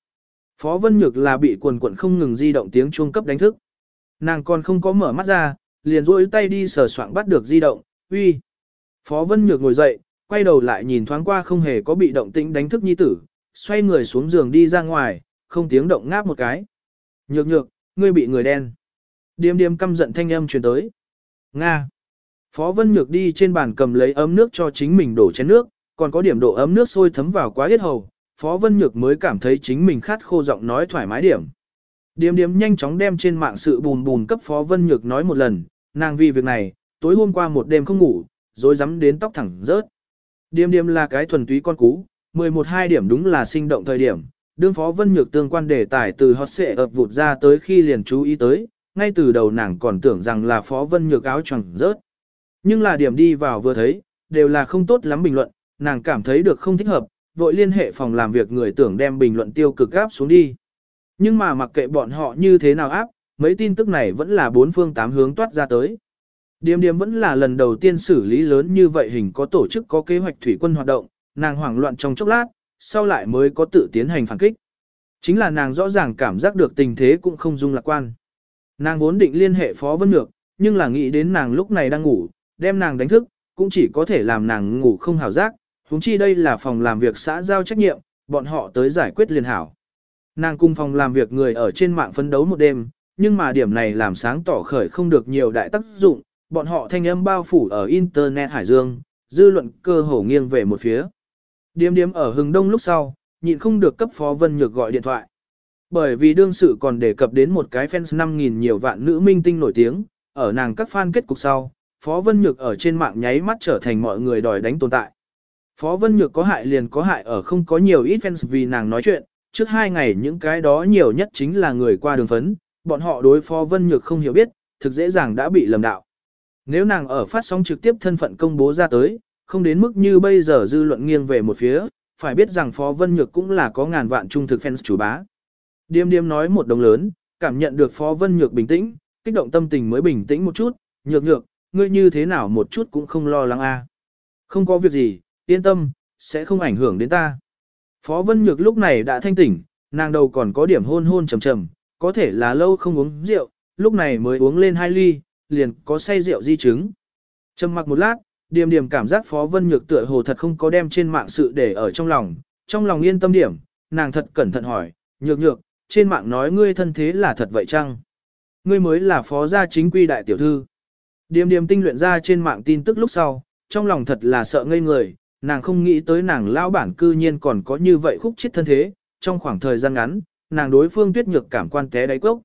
Phó Vân Nhược là bị quần quận không ngừng di động tiếng chuông cấp đánh thức. Nàng còn không có mở mắt ra, liền rỗi tay đi sờ soạng bắt được di động, uy. Phó Vân Nhược ngồi dậy, quay đầu lại nhìn thoáng qua không hề có bị động tĩnh đánh thức nhi tử, xoay người xuống giường đi ra ngoài, không tiếng động ngáp một cái. Nhược nhược, ngươi bị người đen. Điềm điềm căm giận thanh âm truyền tới. Nga. Phó Vân Nhược đi trên bàn cầm lấy ấm nước cho chính mình đổ chén nước, còn có điểm độ ấm nước sôi thấm vào quá yết hầu. Phó Vân Nhược mới cảm thấy chính mình khát khô giọng nói thoải mái điểm. Điềm điềm nhanh chóng đem trên mạng sự bùn bùn cấp Phó Vân Nhược nói một lần, nàng vì việc này, tối hôm qua một đêm không ngủ, rồi dám đến tóc thẳng rớt. Điềm điềm là cái thuần túy con cú, 11-2 điểm đúng là sinh động thời điểm, đương Phó Vân Nhược tương quan đề tài từ hot xệ ập vụt ra tới khi liền chú ý tới, ngay từ đầu nàng còn tưởng rằng là Phó Vân Nhược áo choàng rớt. Nhưng là điểm đi vào vừa thấy, đều là không tốt lắm bình luận, nàng cảm thấy được không thích hợp, vội liên hệ phòng làm việc người tưởng đem bình luận tiêu cực áp xuống đi. Nhưng mà mặc kệ bọn họ như thế nào áp, mấy tin tức này vẫn là bốn phương tám hướng toát ra tới. Điềm điềm vẫn là lần đầu tiên xử lý lớn như vậy hình có tổ chức có kế hoạch thủy quân hoạt động, nàng hoảng loạn trong chốc lát, sau lại mới có tự tiến hành phản kích. Chính là nàng rõ ràng cảm giác được tình thế cũng không dung lạc quan. Nàng vốn định liên hệ Phó Vân Nhược, nhưng là nghĩ đến nàng lúc này đang ngủ, đem nàng đánh thức, cũng chỉ có thể làm nàng ngủ không hào giác, huống chi đây là phòng làm việc xã giao trách nhiệm, bọn họ tới giải quyết liền hảo. Nàng cùng phòng làm việc người ở trên mạng phấn đấu một đêm, nhưng mà điểm này làm sáng tỏ khởi không được nhiều đại tác dụng, bọn họ thanh âm bao phủ ở Internet Hải Dương, dư luận cơ hồ nghiêng về một phía. Điếm điếm ở hừng đông lúc sau, nhịn không được cấp Phó Vân Nhược gọi điện thoại. Bởi vì đương sự còn đề cập đến một cái fans 5.000 nhiều vạn nữ minh tinh nổi tiếng, ở nàng các fan kết cục sau, Phó Vân Nhược ở trên mạng nháy mắt trở thành mọi người đòi đánh tồn tại. Phó Vân Nhược có hại liền có hại ở không có nhiều ít fans vì nàng nói chuyện, trước hai ngày những cái đó nhiều nhất chính là người qua đường phấn, bọn họ đối Phó Vân Nhược không hiểu biết, thực dễ dàng đã bị lầm đạo. Nếu nàng ở phát sóng trực tiếp thân phận công bố ra tới, không đến mức như bây giờ dư luận nghiêng về một phía, phải biết rằng Phó Vân Nhược cũng là có ngàn vạn trung thực fans chủ bá. Điềm điềm nói một đồng lớn, cảm nhận được Phó Vân Nhược bình tĩnh, kích động tâm tình mới bình tĩnh một chút, nhược nhược, ngươi như thế nào một chút cũng không lo lắng a. Không có việc gì, yên tâm, sẽ không ảnh hưởng đến ta. Phó Vân Nhược lúc này đã thanh tỉnh, nàng đầu còn có điểm hôn hôn trầm trầm, có thể là lâu không uống rượu, lúc này mới uống lên hai ly, liền có say rượu di chứng. Trầm mặc một lát, Điềm Điềm cảm giác Phó Vân Nhược tựa hồ thật không có đem trên mạng sự để ở trong lòng, trong lòng yên tâm điểm, nàng thật cẩn thận hỏi, nhược nhược, trên mạng nói ngươi thân thế là thật vậy chăng? Ngươi mới là phó gia chính quy đại tiểu thư. Điềm điềm tinh luyện ra trên mạng tin tức lúc sau, trong lòng thật là sợ ngây người, nàng không nghĩ tới nàng lão bản cư nhiên còn có như vậy khúc chết thân thế, trong khoảng thời gian ngắn, nàng đối phương tuyết nhược cảm quan té đáy cốc.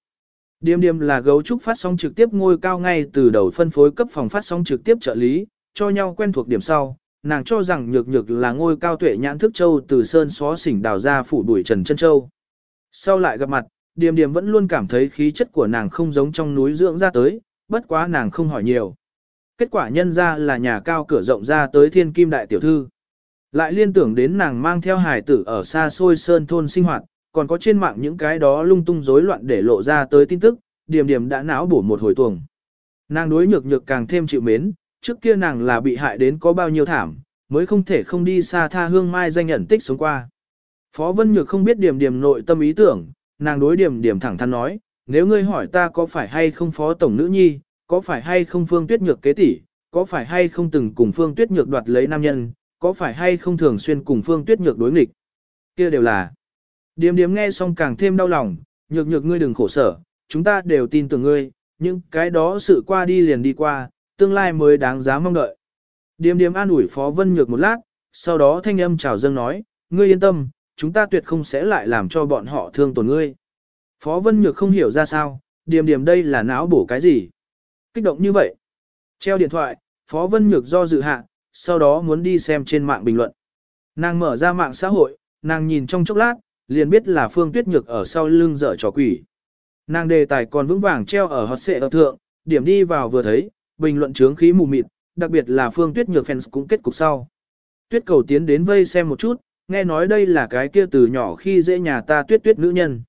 Điềm điềm là gấu trúc phát sóng trực tiếp ngôi cao ngay từ đầu phân phối cấp phòng phát sóng trực tiếp trợ lý, cho nhau quen thuộc điểm sau, nàng cho rằng nhược nhược là ngôi cao tuệ nhãn thức châu từ sơn xó xỉnh đào ra phủ đuổi trần chân châu. Sau lại gặp mặt, điềm điềm vẫn luôn cảm thấy khí chất của nàng không giống trong núi dưỡng ra tới, bất quá nàng không hỏi nhiều. Kết quả nhân ra là nhà cao cửa rộng ra tới thiên kim đại tiểu thư. Lại liên tưởng đến nàng mang theo hài tử ở xa xôi sơn thôn sinh hoạt, còn có trên mạng những cái đó lung tung rối loạn để lộ ra tới tin tức, điểm điểm đã não bổ một hồi tuồng. Nàng đối nhược nhược càng thêm chịu mến, trước kia nàng là bị hại đến có bao nhiêu thảm, mới không thể không đi xa tha hương mai danh nhận tích sống qua. Phó Vân Nhược không biết điểm điểm nội tâm ý tưởng, nàng đối điểm điểm thẳng thắn nói, nếu ngươi hỏi ta có phải hay không phó tổng nữ nhi, có phải hay không phương tuyết nhược kế tỷ, có phải hay không từng cùng phương tuyết nhược đoạt lấy nam nhân, có phải hay không thường xuyên cùng phương tuyết nhược đối nghịch. kia đều là. Điềm điềm nghe xong càng thêm đau lòng, nhược nhược ngươi đừng khổ sở, chúng ta đều tin tưởng ngươi, nhưng cái đó sự qua đi liền đi qua, tương lai mới đáng giá mong đợi. Điềm điềm an ủi Phó Vân Nhược một lát, sau đó thanh âm chào dâng nói, ngươi yên tâm, chúng ta tuyệt không sẽ lại làm cho bọn họ thương tổn ngươi. Phó Vân Nhược không hiểu ra sao, điềm điềm đây là não bổ cái gì. Kích động như vậy. Treo điện thoại, Phó Vân Nhược do dự hạ, sau đó muốn đi xem trên mạng bình luận. Nàng mở ra mạng xã hội, nàng nhìn trong chốc lát, liền biết là Phương Tuyết Nhược ở sau lưng dở trò quỷ. Nàng đề tài còn vững vàng treo ở hot xệ ở thượng, điểm đi vào vừa thấy, bình luận chướng khí mù mịt, đặc biệt là Phương Tuyết Nhược fans cũng kết cục sau. Tuyết cầu tiến đến vây xem một chút, nghe nói đây là cái kia từ nhỏ khi dễ nhà ta tuyết tuyết nữ nhân.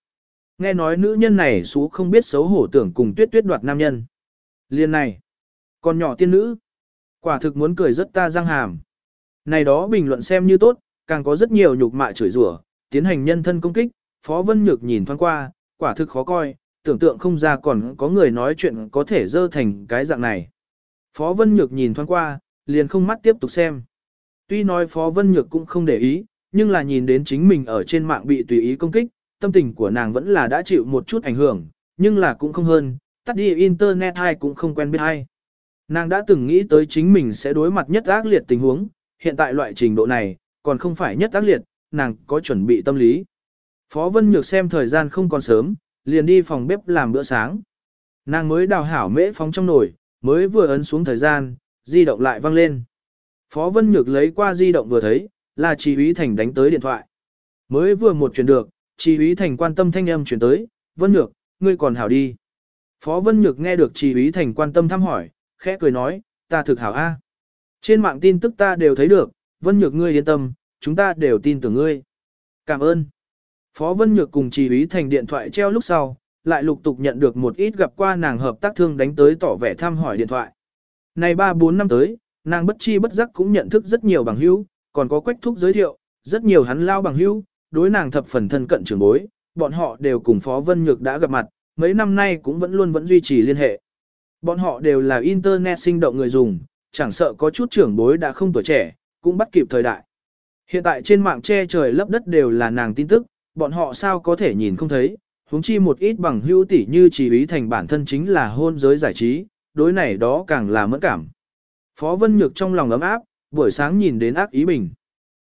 Nghe nói nữ nhân này xú không biết xấu hổ tưởng cùng tuyết tuyết đoạt nam nhân. Liên này, còn nhỏ tiên nữ, quả thực muốn cười rất ta răng hàm. Này đó bình luận xem như tốt, càng có rất nhiều nhục mạ chửi rủa, tiến hành nhân thân công kích, Phó Vân Nhược nhìn thoáng qua, quả thực khó coi, tưởng tượng không ra còn có người nói chuyện có thể dơ thành cái dạng này. Phó Vân Nhược nhìn thoáng qua, liền không mắt tiếp tục xem. Tuy nói Phó Vân Nhược cũng không để ý, nhưng là nhìn đến chính mình ở trên mạng bị tùy ý công kích, tâm tình của nàng vẫn là đã chịu một chút ảnh hưởng, nhưng là cũng không hơn, tắt đi internet hay cũng không quen biết hay. Nàng đã từng nghĩ tới chính mình sẽ đối mặt nhất ác liệt tình huống, hiện tại loại trình độ này, còn không phải nhất ác liệt, nàng có chuẩn bị tâm lý. Phó Vân Nhược xem thời gian không còn sớm, liền đi phòng bếp làm bữa sáng. Nàng mới đào hảo mễ phóng trong nồi, mới vừa ấn xuống thời gian, di động lại vang lên. Phó Vân Nhược lấy qua di động vừa thấy, là Chỉ Úy Thành đánh tới điện thoại. Mới vừa một chuyển được, Chỉ Úy Thành quan tâm thanh âm chuyển tới, Vân Nhược, ngươi còn hảo đi. Phó Vân Nhược nghe được Chỉ Úy Thành quan tâm thăm hỏi, khẽ cười nói, ta thực hảo a. Trên mạng tin tức ta đều thấy được, Vân Nhược ngươi yên tâm, chúng ta đều tin tưởng ngươi. Cảm ơn. Phó Vân Nhược cùng Chỉ ý Thành điện thoại treo lúc sau, lại lục tục nhận được một ít gặp qua nàng hợp tác thương đánh tới tỏ vẻ thăm hỏi điện thoại. Này 3-4 năm tới, nàng bất chi bất giác cũng nhận thức rất nhiều bằng hữu, còn có quách thúc giới thiệu, rất nhiều hắn lao bằng hữu, đối nàng thập phần thân cận trưởng bối, bọn họ đều cùng Phó Vân Nhược đã gặp mặt, mấy năm nay cũng vẫn luôn vẫn duy trì liên hệ. Bọn họ đều là internet sinh động người dùng, chẳng sợ có chút trưởng bối đã không tuổi trẻ, cũng bắt kịp thời đại. Hiện tại trên mạng che trời lấp đất đều là nàng tin tức, bọn họ sao có thể nhìn không thấy, huống chi một ít bằng hữu tỷ như chỉ ý thành bản thân chính là hôn giới giải trí, đối này đó càng là mẫn cảm. Phó Vân Nhược trong lòng ấm áp, buổi sáng nhìn đến ác ý bình.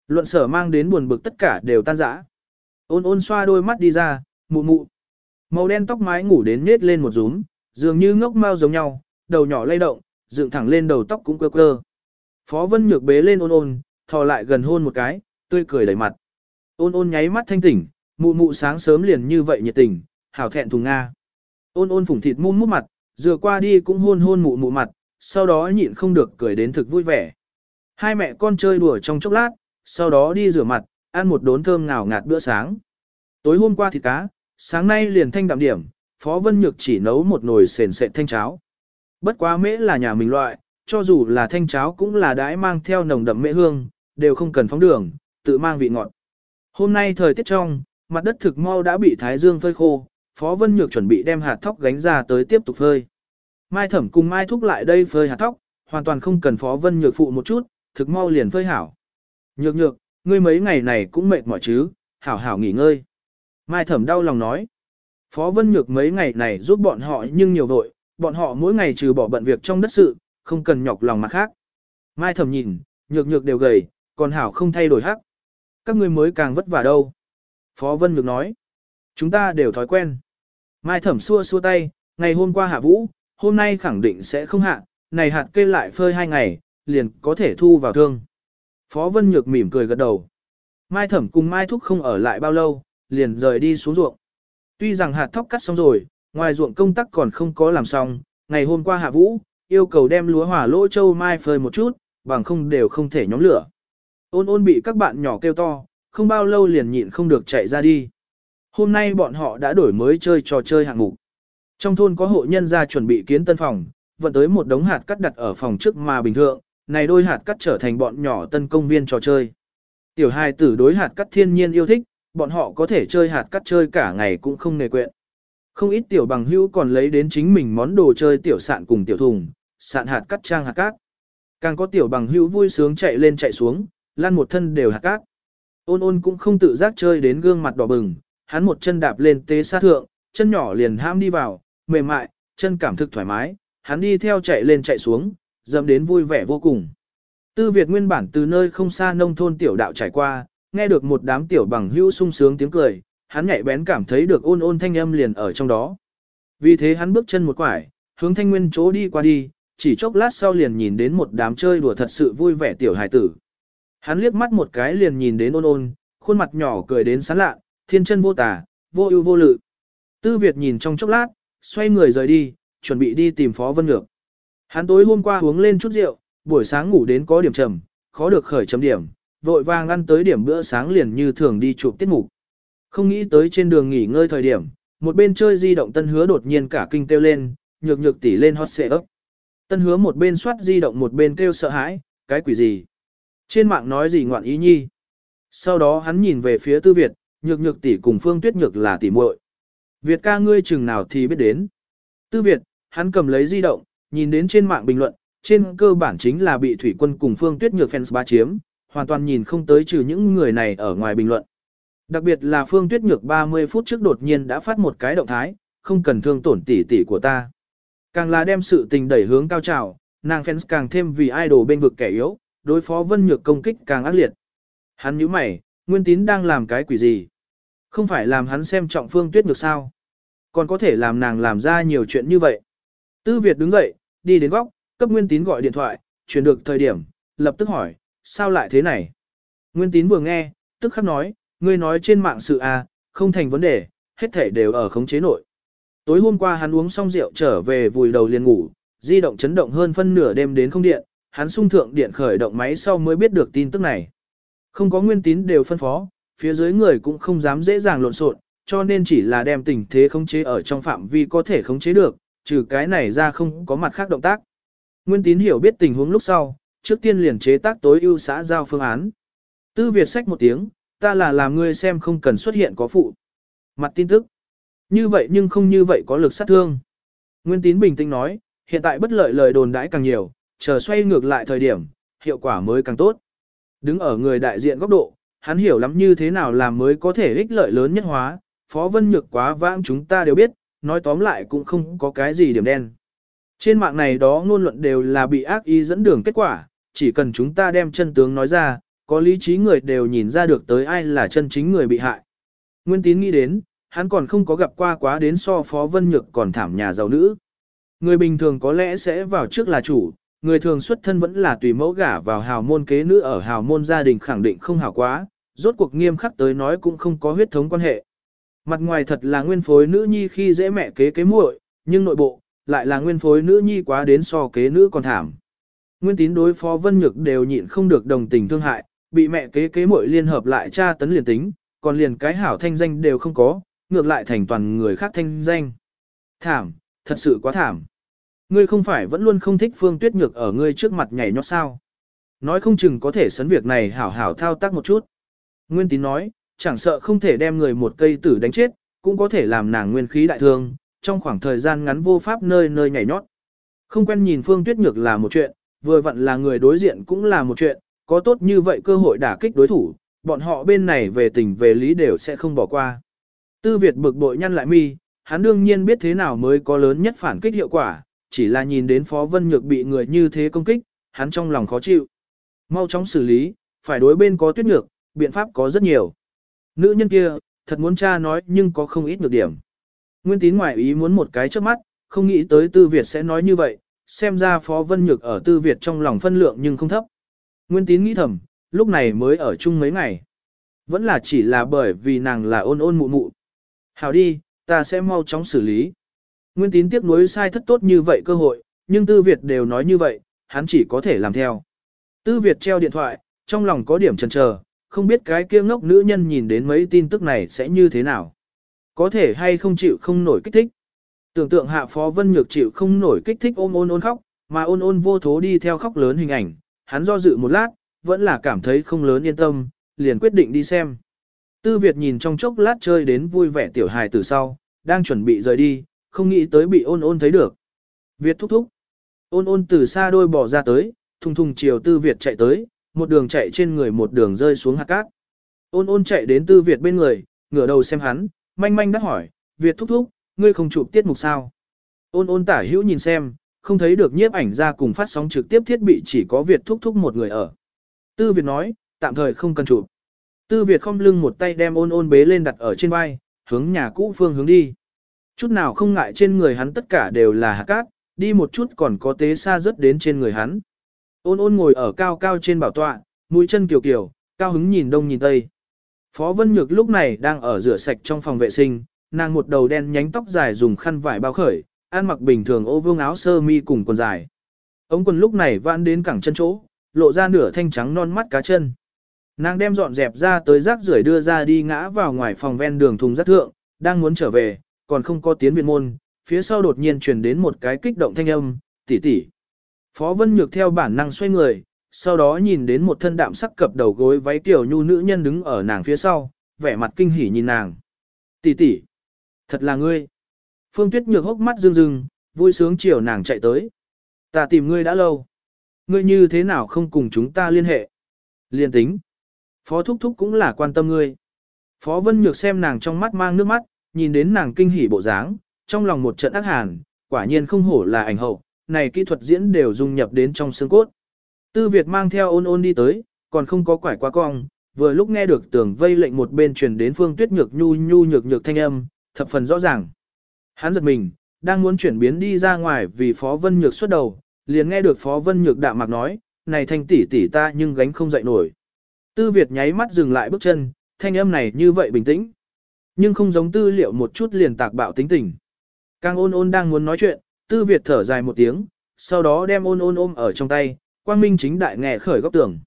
Luận sở mang đến buồn bực tất cả đều tan rã. Ôn ôn xoa đôi mắt đi ra, mụ mụ. Màu đen tóc mái ngủ đến nết lên một rúm, dường như ngốc mau giống nhau, đầu nhỏ lay động, dựng thẳng lên đầu tóc cũng quơ quơ. Phó Vân Nhược bế lên ôn ôn, thò lại gần hôn một cái, tươi cười đầy mặt. Ôn ôn nháy mắt thanh tỉnh, mụ mụ sáng sớm liền như vậy nhiệt tình, hảo thẹn thùng Nga. Ôn ôn phủng thịt muôn mút mặt, dừa qua đi cũng hôn hôn mụ mụ mặt, sau đó nhịn không được cười đến thực vui vẻ. Hai mẹ con chơi đùa trong chốc lát, sau đó đi rửa mặt, ăn một đốn thơm ngào ngạt bữa sáng. Tối hôm qua thịt cá, sáng nay liền thanh đạm điểm, Phó Vân Nhược chỉ nấu một nồi sền sệt thanh cháo. Bất quá mễ là nhà mình loại, cho dù là thanh cháo cũng là đãi mang theo nồng đậm mễ hương, đều không cần phóng đường, tự mang vị ngọt. Hôm nay thời tiết trong, mặt đất thực mau đã bị thái dương phơi khô, Phó Vân Nhược chuẩn bị đem hạt thóc gánh ra tới tiếp tục phơi. Mai Thẩm cùng Mai Thúc lại đây phơi hạt thóc, hoàn toàn không cần Phó Vân Nhược phụ một chút, thực mau liền phơi hảo. Nhược nhược, ngươi mấy ngày này cũng mệt mỏi chứ, hảo hảo nghỉ ngơi. Mai Thẩm đau lòng nói. Phó Vân Nhược mấy ngày này giúp bọn họ nhưng nhiều vội, bọn họ mỗi ngày trừ bỏ bận việc trong đất sự, không cần nhọc lòng mặt khác. Mai Thẩm nhìn, nhược nhược đều gầy, còn hảo không thay đổi hắc. Các ngươi mới càng vất vả đâu. Phó Vân Nhược nói, chúng ta đều thói quen. Mai thẩm xua xua tay, ngày hôm qua hạ vũ, hôm nay khẳng định sẽ không hạ, này hạt kê lại phơi hai ngày, liền có thể thu vào thương. Phó Vân Nhược mỉm cười gật đầu. Mai thẩm cùng Mai Thúc không ở lại bao lâu, liền rời đi xuống ruộng. Tuy rằng hạt thóc cắt xong rồi, ngoài ruộng công tác còn không có làm xong, ngày hôm qua hạ vũ, yêu cầu đem lúa hỏa lỗ châu mai phơi một chút, bằng không đều không thể nhóm lửa. Ôn ôn bị các bạn nhỏ kêu to, không bao lâu liền nhịn không được chạy ra đi. Hôm nay bọn họ đã đổi mới chơi trò chơi hạng mục. Trong thôn có hộ nhân ra chuẩn bị kiến tân phòng, vận tới một đống hạt cắt đặt ở phòng trước mà bình thường, này đôi hạt cắt trở thành bọn nhỏ tân công viên trò chơi. Tiểu hài tử đối hạt cắt thiên nhiên yêu thích, bọn họ có thể chơi hạt cắt chơi cả ngày cũng không nề quyện. Không ít tiểu bằng hữu còn lấy đến chính mình món đồ chơi tiểu sạn cùng tiểu thùng, sạn hạt cắt trang hạt cát. Càng có tiểu bằng hữu vui sướng chạy lên chạy xuống, lan một thân đều hạt cát. Ôn ôn cũng không tự giác chơi đến gương mặt đỏ bừng, hắn một chân đạp lên tế sát thượng, chân nhỏ liền ham đi vào, mềm mại, chân cảm thực thoải mái, hắn đi theo chạy lên chạy xuống, dầm đến vui vẻ vô cùng. Tư Việt nguyên bản từ nơi không xa nông thôn tiểu đạo trải qua, nghe được một đám tiểu bằng hữu sung sướng tiếng cười, hắn nhạy bén cảm thấy được ôn ôn thanh âm liền ở trong đó. Vì thế hắn bước chân một quải, hướng thanh nguyên chỗ đi qua đi, chỉ chốc lát sau liền nhìn đến một đám chơi đùa thật sự vui vẻ tiểu hài tử. Hắn liếc mắt một cái liền nhìn đến ôn ôn, khuôn mặt nhỏ cười đến sán lạ, thiên chân vô tả, vô ưu vô lự. Tư Việt nhìn trong chốc lát, xoay người rời đi, chuẩn bị đi tìm Phó Vân Nhược. Hắn tối hôm qua uống lên chút rượu, buổi sáng ngủ đến có điểm trầm, khó được khởi chấm điểm, vội vàng ăn tới điểm bữa sáng liền như thường đi chụp tiết mục. Không nghĩ tới trên đường nghỉ ngơi thời điểm, một bên chơi di động tân hứa đột nhiên cả kinh kêu lên, nhược nhược tỉ lên hot xệ ấp. Tân hứa một bên soát di động một bên kêu sợ hãi, cái quỷ gì? Trên mạng nói gì ngoạn ý nhi? Sau đó hắn nhìn về phía tư Việt, nhược nhược tỷ cùng phương tuyết nhược là tỷ muội. Việt ca ngươi chừng nào thì biết đến. Tư Việt, hắn cầm lấy di động, nhìn đến trên mạng bình luận, trên cơ bản chính là bị thủy quân cùng phương tuyết nhược fans ba chiếm, hoàn toàn nhìn không tới trừ những người này ở ngoài bình luận. Đặc biệt là phương tuyết nhược 30 phút trước đột nhiên đã phát một cái động thái, không cần thương tổn tỷ tỷ của ta. Càng là đem sự tình đẩy hướng cao trào, nàng fans càng thêm vì idol bên vực kẻ yếu, đối phó vân nhược công kích càng ác liệt. Hắn nhíu mày, nguyên tín đang làm cái quỷ gì? Không phải làm hắn xem trọng phương tuyết nhược sao? Còn có thể làm nàng làm ra nhiều chuyện như vậy. Tư Việt đứng dậy, đi đến góc, cấp nguyên tín gọi điện thoại, chuyển được thời điểm, lập tức hỏi, sao lại thế này? Nguyên tín vừa nghe, tức khắc nói, ngươi nói trên mạng sự à, không thành vấn đề, hết thể đều ở khống chế nội. Tối hôm qua hắn uống xong rượu trở về vùi đầu liền ngủ, di động chấn động hơn phân nửa đêm đến không điện, hắn sung thượng điện khởi động máy sau mới biết được tin tức này. Không có nguyên tín đều phân phó, phía dưới người cũng không dám dễ dàng lộn xộn, cho nên chỉ là đem tình thế khống chế ở trong phạm vi có thể khống chế được, trừ cái này ra không có mặt khác động tác. Nguyên tín hiểu biết tình huống lúc sau, trước tiên liền chế tác tối ưu xã giao phương án. Tư Việt sách một tiếng, ta là làm ngươi xem không cần xuất hiện có phụ. Mặt tin tức. Như vậy nhưng không như vậy có lực sát thương. Nguyên tín bình tĩnh nói, hiện tại bất lợi lời đồn đãi càng nhiều, chờ xoay ngược lại thời điểm, hiệu quả mới càng tốt. Đứng ở người đại diện góc độ, hắn hiểu lắm như thế nào làm mới có thể ích lợi lớn nhất hóa, Phó Vân Nhược quá vãng chúng ta đều biết, nói tóm lại cũng không có cái gì điểm đen. Trên mạng này đó ngôn luận đều là bị ác ý dẫn đường kết quả, chỉ cần chúng ta đem chân tướng nói ra, có lý trí người đều nhìn ra được tới ai là chân chính người bị hại. Nguyên tín nghĩ đến, hắn còn không có gặp qua quá đến so Phó Vân Nhược còn thảm nhà giàu nữ. Người bình thường có lẽ sẽ vào trước là chủ, người thường xuất thân vẫn là tùy mẫu gả vào hào môn kế nữ ở hào môn gia đình khẳng định không hảo quá, rốt cuộc nghiêm khắc tới nói cũng không có huyết thống quan hệ. Mặt ngoài thật là nguyên phối nữ nhi khi dễ mẹ kế kế muội, nhưng nội bộ, lại là nguyên phối nữ nhi quá đến so kế nữ còn thảm. Nguyên tín đối phó vân nhược đều nhịn không được đồng tình thương hại, bị mẹ kế kế muội liên hợp lại tra tấn liền tính, còn liền cái hảo thanh danh đều không có, ngược lại thành toàn người khác thanh danh. Thảm, thật sự quá thảm. Ngươi không phải vẫn luôn không thích phương tuyết nhược ở ngươi trước mặt nhảy nhót sao. Nói không chừng có thể sấn việc này hảo hảo thao tác một chút. Nguyên tín nói, chẳng sợ không thể đem người một cây tử đánh chết, cũng có thể làm nàng nguyên khí đại thương, trong khoảng thời gian ngắn vô pháp nơi nơi nhảy nhót. Không quen nhìn Phương Tuyết Nhược là một chuyện, vừa vặn là người đối diện cũng là một chuyện, có tốt như vậy cơ hội đả kích đối thủ, bọn họ bên này về tình về lý đều sẽ không bỏ qua. Tư Việt bực bội nhăn lại mi, hắn đương nhiên biết thế nào mới có lớn nhất phản kích hiệu quả, chỉ là nhìn đến Phó Vân Nhược bị người như thế công kích, hắn trong lòng khó chịu. Mau chóng xử lý, phải đối bên có tuyết nhược, biện pháp có rất nhiều. Nữ nhân kia, thật muốn cha nói nhưng có không ít nhược điểm. Nguyên tín ngoại ý muốn một cái trước mắt, không nghĩ tới Tư Việt sẽ nói như vậy, xem ra Phó Vân Nhược ở Tư Việt trong lòng phân lượng nhưng không thấp. Nguyên tín nghĩ thầm, lúc này mới ở chung mấy ngày. Vẫn là chỉ là bởi vì nàng là ôn ôn mụ mụ. Hảo đi, ta sẽ mau chóng xử lý. Nguyên tín tiếc nuối sai thất tốt như vậy cơ hội, nhưng Tư Việt đều nói như vậy, hắn chỉ có thể làm theo. Tư Việt treo điện thoại, trong lòng có điểm chần chờ, không biết cái kia ngốc nữ nhân nhìn đến mấy tin tức này sẽ như thế nào. Có thể hay không chịu không nổi kích thích. Tưởng tượng hạ phó vân nhược chịu không nổi kích thích ôm ôn ôn khóc, mà ôn ôn vô thố đi theo khóc lớn hình ảnh, hắn do dự một lát, vẫn là cảm thấy không lớn yên tâm, liền quyết định đi xem. Tư Việt nhìn trong chốc lát chơi đến vui vẻ tiểu hài từ sau, đang chuẩn bị rời đi, không nghĩ tới bị ôn ôn thấy được. Việt thúc thúc. Ôn ôn từ xa đôi bỏ ra tới, thùng thùng chiều Tư Việt chạy tới, một đường chạy trên người một đường rơi xuống hạt cát. Ôn ôn chạy đến Tư Việt bên người, ngửa đầu xem hắn, manh manh đắc hỏi, Việt thúc thúc, ngươi không chụp tiết mục sao? Ôn ôn tả hữu nhìn xem, không thấy được nhiếp ảnh ra cùng phát sóng trực tiếp thiết bị chỉ có Việt thúc thúc một người ở. Tư Việt nói, tạm thời không cần chụp. Tư Việt không lưng một tay đem ôn ôn bế lên đặt ở trên vai, hướng nhà cũ phương hướng đi. Chút nào không ngại trên người hắn tất cả đều là hạt cát, đi một chút còn có tế xa rất đến trên người hắn. Ôn ôn ngồi ở cao cao trên bảo tọa, mũi chân kiều kiều, cao hứng nhìn đông nhìn tây. Phó Vân Nhược lúc này đang ở rửa sạch trong phòng vệ sinh, nàng một đầu đen nhánh tóc dài dùng khăn vải bao khởi, ăn mặc bình thường ô vương áo sơ mi cùng quần dài. Ống quần lúc này vãn đến cẳng chân chỗ, lộ ra nửa thanh trắng non mắt cá chân. Nàng đem dọn dẹp ra tới rác rưởi đưa ra đi ngã vào ngoài phòng ven đường thùng rác thượng, đang muốn trở về, còn không có tiến viện môn, phía sau đột nhiên truyền đến một cái kích động thanh âm, tỷ tỷ. Phó Vân Nhược theo bản năng xoay người, sau đó nhìn đến một thân đạm sắc cập đầu gối váy tiểu nhu nữ nhân đứng ở nàng phía sau, vẻ mặt kinh hỉ nhìn nàng. Tỷ tỷ, thật là ngươi. Phương Tuyết Nhược hốc mắt rưng rưng, vui sướng chiều nàng chạy tới. Ta tìm ngươi đã lâu. Ngươi như thế nào không cùng chúng ta liên hệ? Liên tính. Phó Thúc Thúc cũng là quan tâm ngươi. Phó Vân Nhược xem nàng trong mắt mang nước mắt, nhìn đến nàng kinh hỉ bộ dáng, trong lòng một trận ác hàn, quả nhiên không hổ là ảnh hậu, này kỹ thuật diễn đều dung nhập đến trong xương cốt. Tư Việt mang theo ôn ôn đi tới, còn không có quải qua cong, vừa lúc nghe được tưởng vây lệnh một bên truyền đến phương tuyết nhược nhu nhu nhược nhược thanh âm, thập phần rõ ràng. Hắn giật mình, đang muốn chuyển biến đi ra ngoài vì Phó Vân Nhược xuất đầu, liền nghe được Phó Vân Nhược đạm mạc nói, này thanh tỷ tỷ ta nhưng gánh không dậy nổi. Tư Việt nháy mắt dừng lại bước chân, thanh âm này như vậy bình tĩnh. Nhưng không giống tư liệu một chút liền tạc bạo tính tình. Càng ôn ôn đang muốn nói chuyện, tư Việt thở dài một tiếng, sau đó đem ôn ôn ôm ở trong tay, quang minh chính đại nghe khởi góc tường.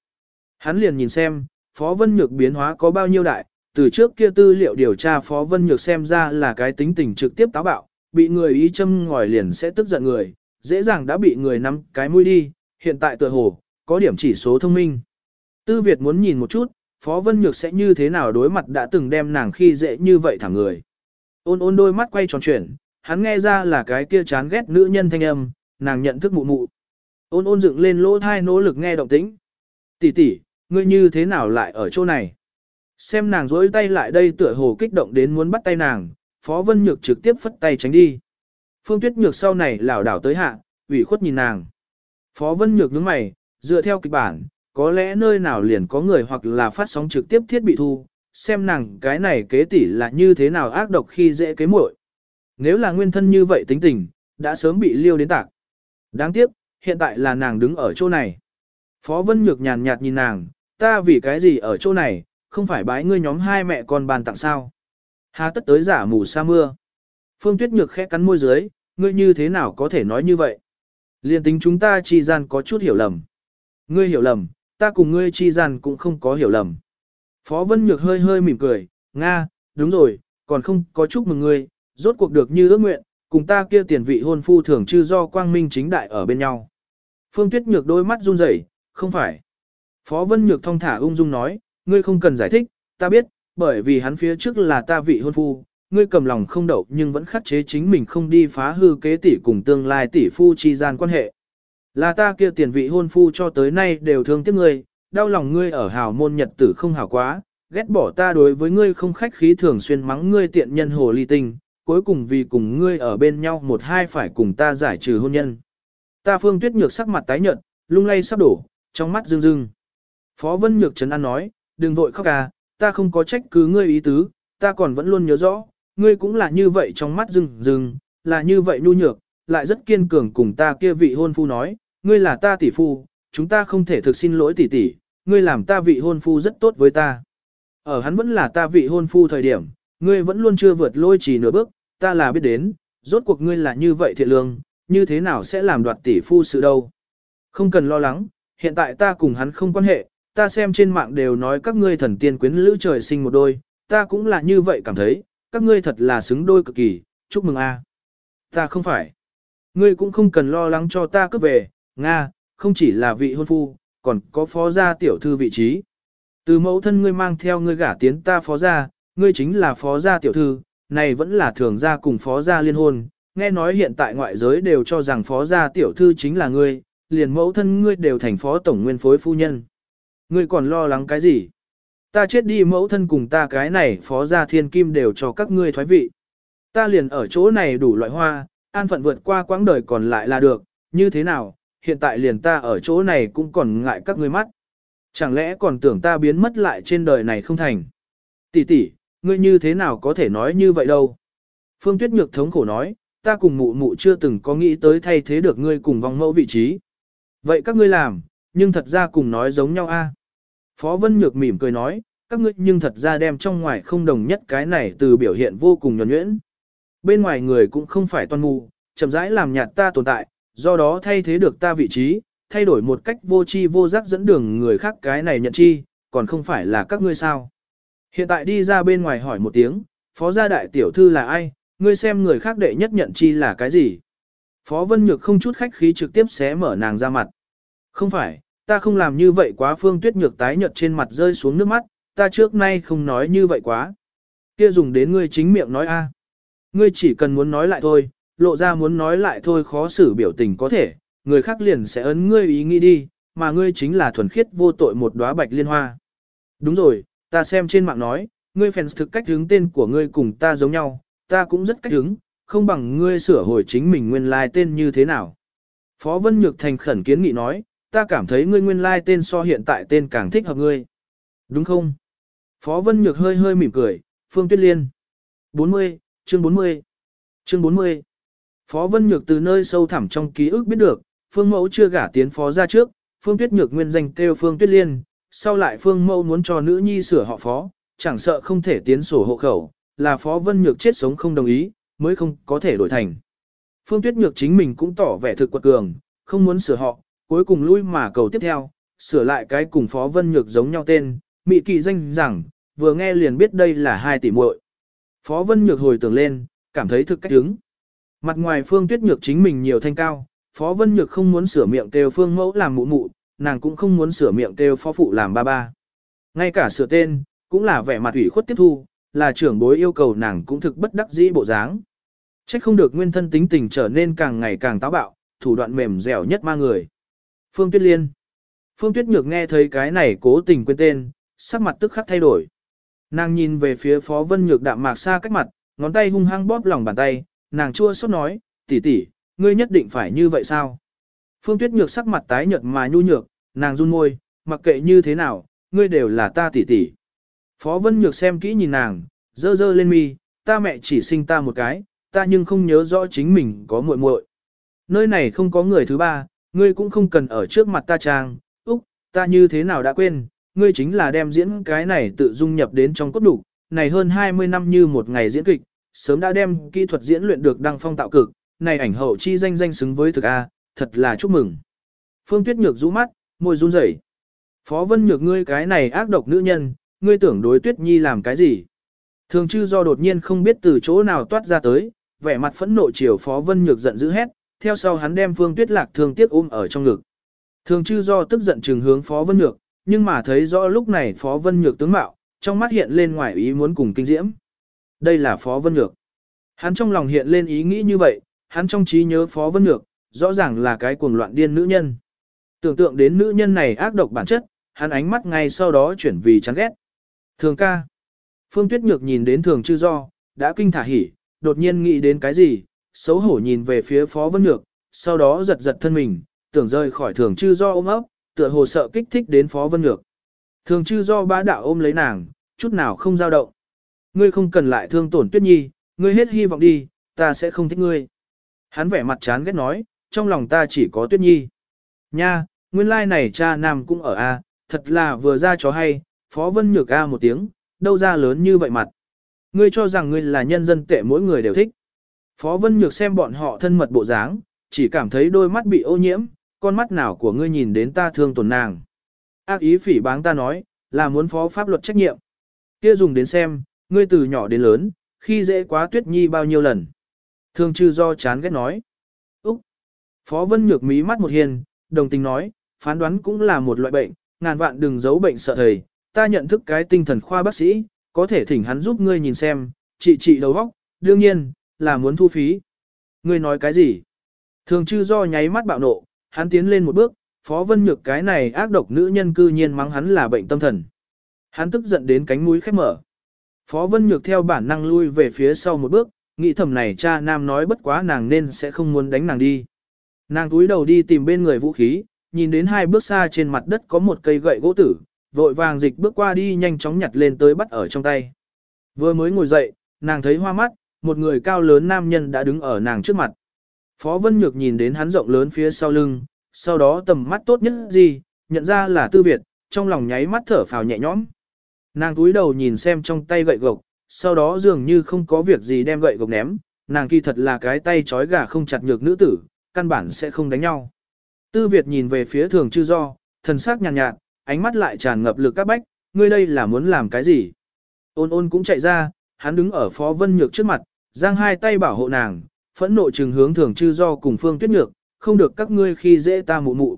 Hắn liền nhìn xem, Phó Vân Nhược biến hóa có bao nhiêu đại, từ trước kia tư liệu điều tra Phó Vân Nhược xem ra là cái tính tình trực tiếp táo bạo, bị người ý châm ngòi liền sẽ tức giận người, dễ dàng đã bị người nắm cái mũi đi, hiện tại tựa hồ, có điểm chỉ số thông minh. Tư Việt muốn nhìn một chút, Phó Vân Nhược sẽ như thế nào đối mặt đã từng đem nàng khi dễ như vậy thẳng người. Ôn ôn đôi mắt quay tròn chuyển, hắn nghe ra là cái kia chán ghét nữ nhân thanh âm, nàng nhận thức mụ mụ. Ôn ôn dựng lên lỗ thai nỗ lực nghe động tĩnh. Tỷ tỷ, ngươi như thế nào lại ở chỗ này? Xem nàng dối tay lại đây tựa hồ kích động đến muốn bắt tay nàng, Phó Vân Nhược trực tiếp phất tay tránh đi. Phương Tuyết Nhược sau này lảo đảo tới hạ, ủy khuất nhìn nàng. Phó Vân Nhược nhướng mày, dựa theo kịch bản, có lẽ nơi nào liền có người hoặc là phát sóng trực tiếp thiết bị thu, xem nàng cái này kế tỷ là như thế nào ác độc khi dễ kế muội. Nếu là nguyên thân như vậy tính tình, đã sớm bị liêu đến tạc. Đáng tiếc, hiện tại là nàng đứng ở chỗ này. Phó Vân Nhược nhàn nhạt nhìn nàng, ta vì cái gì ở chỗ này, không phải bái ngươi nhóm hai mẹ con bàn tặng sao. Hà tất tới giả mù sa mưa. Phương Tuyết Nhược khẽ cắn môi dưới, ngươi như thế nào có thể nói như vậy? Liên tính chúng ta chi gian có chút hiểu lầm. Ngươi hiểu lầm, ta cùng ngươi chi gian cũng không có hiểu lầm. Phó Vân Nhược hơi hơi mỉm cười, Nga, đúng rồi, còn không có chúc mừng ngươi, rốt cuộc được như ước nguyện, cùng ta kia tiền vị hôn phu thường chư do quang minh chính đại ở bên nhau. Phương Tuyết Nhược đôi mắt run rẩy, không phải. Phó Vân Nhược thong thả ung dung nói, ngươi không cần giải thích, ta biết, bởi vì hắn phía trước là ta vị hôn phu, ngươi cầm lòng không đậu nhưng vẫn khắc chế chính mình không đi phá hư kế tỷ cùng tương lai tỷ phu chi gian quan hệ. Là ta kia tiền vị hôn phu cho tới nay đều thương tiếc ngươi, đau lòng ngươi ở hào môn nhật tử không hảo quá, ghét bỏ ta đối với ngươi không khách khí thường xuyên mắng ngươi tiện nhân hồ ly tinh, cuối cùng vì cùng ngươi ở bên nhau một hai phải cùng ta giải trừ hôn nhân. Ta Phương Tuyết Nhược sắc mặt tái nhợt, lung lay sắp đổ, trong mắt rưng rưng. Phó Vân Nhược trấn an nói, đừng vội khóc à, ta không có trách cứ ngươi ý tứ, ta còn vẫn luôn nhớ rõ, ngươi cũng là như vậy trong mắt rưng rưng, là như vậy nhu nhược, lại rất kiên cường cùng ta kia vị hôn phu nói, ngươi là ta tỷ phu, chúng ta không thể thực xin lỗi tỷ tỷ, ngươi làm ta vị hôn phu rất tốt với ta. Ở hắn vẫn là ta vị hôn phu thời điểm, ngươi vẫn luôn chưa vượt lôi chỉ nửa bước, ta là biết đến, rốt cuộc ngươi là như vậy thiện lương, như thế nào sẽ làm đoạt tỷ phu sự đâu. Không cần lo lắng, hiện tại ta cùng hắn không quan hệ, ta xem trên mạng đều nói các ngươi thần tiên quyến lữ trời sinh một đôi, ta cũng là như vậy cảm thấy, các ngươi thật là xứng đôi cực kỳ, chúc mừng a. Ta không phải. Ngươi cũng không cần lo lắng cho ta cướp về, Nga, không chỉ là vị hôn phu, còn có phó gia tiểu thư vị trí. Từ mẫu thân ngươi mang theo ngươi gả tiến ta phó gia, ngươi chính là phó gia tiểu thư, này vẫn là thường gia cùng phó gia liên hôn, nghe nói hiện tại ngoại giới đều cho rằng phó gia tiểu thư chính là ngươi, liền mẫu thân ngươi đều thành phó tổng nguyên phối phu nhân. Ngươi còn lo lắng cái gì? Ta chết đi mẫu thân cùng ta cái này phó gia thiên kim đều cho các ngươi thoái vị. Ta liền ở chỗ này đủ loại hoa, an phận vượt qua quãng đời còn lại là được, như thế nào, hiện tại liền ta ở chỗ này cũng còn ngại các ngươi mắt. Chẳng lẽ còn tưởng ta biến mất lại trên đời này không thành? Tỷ tỷ, ngươi như thế nào có thể nói như vậy đâu? Phương Tuyết Nhược thống khổ nói, ta cùng mụ mụ chưa từng có nghĩ tới thay thế được ngươi cùng vong mẫu vị trí. Vậy các ngươi làm, nhưng thật ra cùng nói giống nhau a. À? Phó Vân Nhược mỉm cười nói, các ngươi nhưng thật ra đem trong ngoài không đồng nhất cái này từ biểu hiện vô cùng nhuẩn nhuyễn. Bên ngoài người cũng không phải toan mù, chậm rãi làm nhạt ta tồn tại, do đó thay thế được ta vị trí, thay đổi một cách vô tri vô giác dẫn đường người khác cái này nhận chi, còn không phải là các ngươi sao. Hiện tại đi ra bên ngoài hỏi một tiếng, phó gia đại tiểu thư là ai, ngươi xem người khác đệ nhất nhận chi là cái gì. Phó Vân Nhược không chút khách khí trực tiếp xé mở nàng ra mặt. Không phải, ta không làm như vậy quá phương tuyết nhược tái nhợt trên mặt rơi xuống nước mắt, ta trước nay không nói như vậy quá. Kia dùng đến ngươi chính miệng nói a. Ngươi chỉ cần muốn nói lại thôi, lộ ra muốn nói lại thôi khó xử biểu tình có thể, người khác liền sẽ ấn ngươi ý nghĩ đi, mà ngươi chính là thuần khiết vô tội một đóa bạch liên hoa. Đúng rồi, ta xem trên mạng nói, ngươi fans thực cách hướng tên của ngươi cùng ta giống nhau, ta cũng rất cách hướng, không bằng ngươi sửa hồi chính mình nguyên lai like tên như thế nào. Phó Vân Nhược thành khẩn kiến nghị nói, ta cảm thấy ngươi nguyên lai like tên so hiện tại tên càng thích hợp ngươi. Đúng không? Phó Vân Nhược hơi hơi mỉm cười, Phương Tuyết Liên. 40, chương 40. Chương 40. Phó Vân Nhược từ nơi sâu thẳm trong ký ức biết được, Phương Mẫu chưa gả tiến phó ra trước, Phương Tuyết Nhược nguyên danh kêu Phương Tuyết Liên, sau lại Phương Mẫu muốn cho nữ nhi sửa họ phó, chẳng sợ không thể tiến sổ hộ khẩu, là Phó Vân Nhược chết sống không đồng ý, mới không có thể đổi thành. Phương Tuyết Nhược chính mình cũng tỏ vẻ thực quật cường, không muốn sửa họ, cuối cùng lui mà cầu tiếp theo, sửa lại cái cùng Phó Vân Nhược giống nhau tên, mị kỳ danh rằng, vừa nghe liền biết đây là hai tỷ muội. Phó Vân Nhược hồi tưởng lên, cảm thấy thực cách hứng. Mặt ngoài Phương Tuyết Nhược chính mình nhiều thanh cao, Phó Vân Nhược không muốn sửa miệng kêu Phương Mẫu làm mụ mụ, nàng cũng không muốn sửa miệng kêu Phó Phụ làm ba ba. Ngay cả sửa tên, cũng là vẻ mặt ủy khuất tiếp thu, là trưởng bối yêu cầu nàng cũng thực bất đắc dĩ bộ dáng. Trách không được nguyên thân tính tình trở nên càng ngày càng táo bạo, thủ đoạn mềm dẻo nhất ma người. Phương Tuyết Liên Phương Tuyết Nhược nghe thấy cái này cố tình quên tên, sắc mặt tức khắc thay đổi. Nàng nhìn về phía Phó Vân Nhược đạm mạc xa cách mặt, ngón tay hung hăng bóp lòng bàn tay, nàng chua xót nói, tỷ tỷ, ngươi nhất định phải như vậy sao? Phương Tuyết Nhược sắc mặt tái nhợt mà nhu nhược, nàng run môi, mặc kệ như thế nào, ngươi đều là ta tỷ tỷ. Phó Vân Nhược xem kỹ nhìn nàng, dơ dơ lên mi, ta mẹ chỉ sinh ta một cái, ta nhưng không nhớ rõ chính mình có muội muội. Nơi này không có người thứ ba, ngươi cũng không cần ở trước mặt ta trang, úc, ta như thế nào đã quên, ngươi chính là đem diễn cái này tự dung nhập đến trong cốt đủ, này hơn 20 năm như một ngày diễn kịch, sớm đã đem kỹ thuật diễn luyện được đăng phong tạo cực, này ảnh hậu chi danh danh xứng với thực A, thật là chúc mừng. Phương Tuyết Nhược rũ mắt, môi run rẩy. Phó Vân Nhược ngươi cái này ác độc nữ nhân, ngươi tưởng đối Tuyết Nhi làm cái gì? Thường chư do đột nhiên không biết từ chỗ nào toát ra tới, vẻ mặt phẫn nộ chiều Phó Vân Nhược giận dữ hét, theo sau hắn đem Phương Tuyết Lạc thương tiếc ôm ở trong ngực. Thường chư do tức giận trừng hướng Phó Vân Nhược, nhưng mà thấy rõ lúc này Phó Vân Nhược tướng mạo, trong mắt hiện lên ngoài ý muốn cùng kinh diễm. Đây là Phó Vân Nhược. Hắn trong lòng hiện lên ý nghĩ như vậy, hắn trong trí nhớ Phó Vân Nhược, rõ ràng là cái cuồng loạn điên nữ nhân. Tưởng tượng đến nữ nhân này ác độc bản chất, hắn ánh mắt ngay sau đó chuyển vì chán ghét. Thường ca. Phương Tuyết Nhược nhìn đến thường chư do, đã kinh thả hỉ, đột nhiên nghĩ đến cái gì, xấu hổ nhìn về phía Phó Vân Nhược, sau đó giật giật thân mình, tưởng rời khỏi thường chư do ôm ấp, tựa hồ sợ kích thích đến Phó Vân Nhược. Thường chư do bá đạo ôm lấy nàng, chút nào không dao động. Ngươi không cần lại thương tổn Tuyết Nhi, ngươi hết hy vọng đi, ta sẽ không thích ngươi. Hắn vẻ mặt chán ghét nói, trong lòng ta chỉ có Tuyết Nhi. Nha, nguyên lai like này cha nam cũng ở A, thật là vừa ra chó hay, Phó Vân Nhược A một tiếng, đâu ra lớn như vậy mặt. Ngươi cho rằng ngươi là nhân dân tệ mỗi người đều thích. Phó Vân Nhược xem bọn họ thân mật bộ dáng, chỉ cảm thấy đôi mắt bị ô nhiễm, con mắt nào của ngươi nhìn đến ta thương tổn nàng. Ác ý phỉ báng ta nói, là muốn phó pháp luật trách nhiệm. Kia dùng đến xem, ngươi từ nhỏ đến lớn, khi dễ quá tuyết nhi bao nhiêu lần. Thương chư do chán ghét nói. Úc! Phó Vân Nhược mí mắt một hiền, đồng tình nói, phán đoán cũng là một loại bệnh, ngàn vạn đừng giấu bệnh sợ thầy, ta nhận thức cái tinh thần khoa bác sĩ, có thể thỉnh hắn giúp ngươi nhìn xem, trị trị đầu óc, đương nhiên, là muốn thu phí. Ngươi nói cái gì? Thường chư do nháy mắt bạo nộ, hắn tiến lên một bước, Phó Vân Nhược cái này ác độc nữ nhân cư nhiên mắng hắn là bệnh tâm thần. Hắn tức giận đến cánh mũi khép mở. Phó Vân Nhược theo bản năng lui về phía sau một bước, nghĩ thầm này cha nam nói bất quá nàng nên sẽ không muốn đánh nàng đi. Nàng túi đầu đi tìm bên người vũ khí, nhìn đến hai bước xa trên mặt đất có một cây gậy gỗ tử, vội vàng dịch bước qua đi nhanh chóng nhặt lên tới bắt ở trong tay. Vừa mới ngồi dậy, nàng thấy hoa mắt, một người cao lớn nam nhân đã đứng ở nàng trước mặt. Phó Vân Nhược nhìn đến hắn rộng lớn phía sau lưng, sau đó tầm mắt tốt nhất gì, nhận ra là Tư Việt, trong lòng nháy mắt thở phào nhẹ nhõm. Nàng cúi đầu nhìn xem trong tay gậy gộc, sau đó dường như không có việc gì đem gậy gộc ném, nàng kỳ thật là cái tay trói gà không chặt nhược nữ tử, căn bản sẽ không đánh nhau. Tư Việt nhìn về phía thường chư do, thần sắc nhàn nhạt, nhạt, ánh mắt lại tràn ngập lực các bách, ngươi đây là muốn làm cái gì? Ôn ôn cũng chạy ra, hắn đứng ở phó vân nhược trước mặt, giang hai tay bảo hộ nàng, phẫn nộ trừng hướng thường chư do cùng phương tuyết nhược, không được các ngươi khi dễ ta mụ mụ.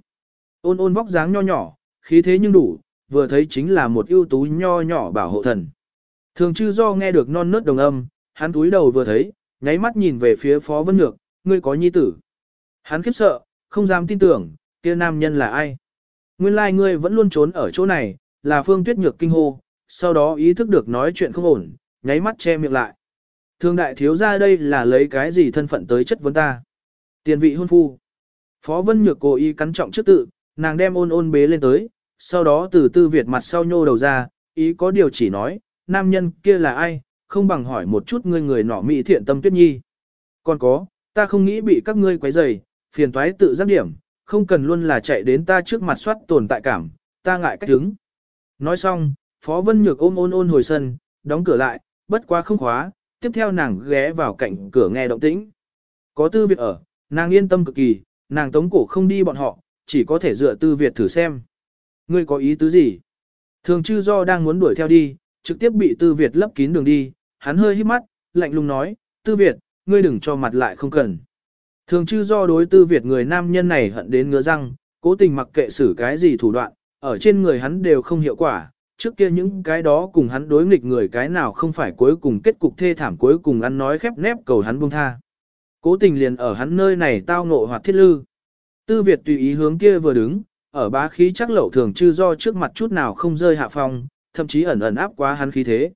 Ôn ôn vóc dáng nho nhỏ, khí thế nhưng đủ, vừa thấy chính là một ưu tú nho nhỏ bảo hộ thần. Thường chư do nghe được non nớt đồng âm, hắn túi đầu vừa thấy, nháy mắt nhìn về phía phó vân nhược, ngươi có nhi tử. Hắn khiếp sợ, không dám tin tưởng, kia nam nhân là ai. Nguyên lai like ngươi vẫn luôn trốn ở chỗ này, là phương tuyết nhược kinh hô, sau đó ý thức được nói chuyện không ổn, nháy mắt che miệng lại. Thương đại thiếu ra đây là lấy cái gì thân phận tới chất vấn ta. Tiền vị hôn phu. Phó Vân Nhược cố ý cắn trọng trước tự, nàng đem ôn ôn bế lên tới, sau đó từ tư Việt mặt sau nhô đầu ra, ý có điều chỉ nói, nam nhân kia là ai, không bằng hỏi một chút ngươi người nọ mỹ thiện tâm tuyết nhi. Còn có, ta không nghĩ bị các ngươi quấy rầy, phiền toái tự giác điểm, không cần luôn là chạy đến ta trước mặt soát tồn tại cảm, ta ngại cách đứng. Nói xong, Phó Vân Nhược ôm ôn ôn hồi sân, đóng cửa lại, bất quá không khóa, tiếp theo nàng ghé vào cạnh cửa nghe động tĩnh. Có tư Việt ở, nàng yên tâm cực kỳ, nàng tống cổ không đi bọn họ, chỉ có thể dựa tư Việt thử xem. Ngươi có ý tứ gì? Thường chư do đang muốn đuổi theo đi, trực tiếp bị tư Việt lấp kín đường đi, hắn hơi hít mắt, lạnh lùng nói, tư Việt, ngươi đừng cho mặt lại không cần. Thường chư do đối tư Việt người nam nhân này hận đến ngứa răng, cố tình mặc kệ xử cái gì thủ đoạn, ở trên người hắn đều không hiệu quả, trước kia những cái đó cùng hắn đối nghịch người cái nào không phải cuối cùng kết cục thê thảm cuối cùng ăn nói khép nép cầu hắn buông tha. Cố tình liền ở hắn nơi này tao ngộ hoặc thiết lư. Tư Việt tùy ý hướng kia vừa đứng, ở bá khí chắc lậu thường chư do trước mặt chút nào không rơi hạ phong, thậm chí ẩn ẩn áp quá hắn khí thế.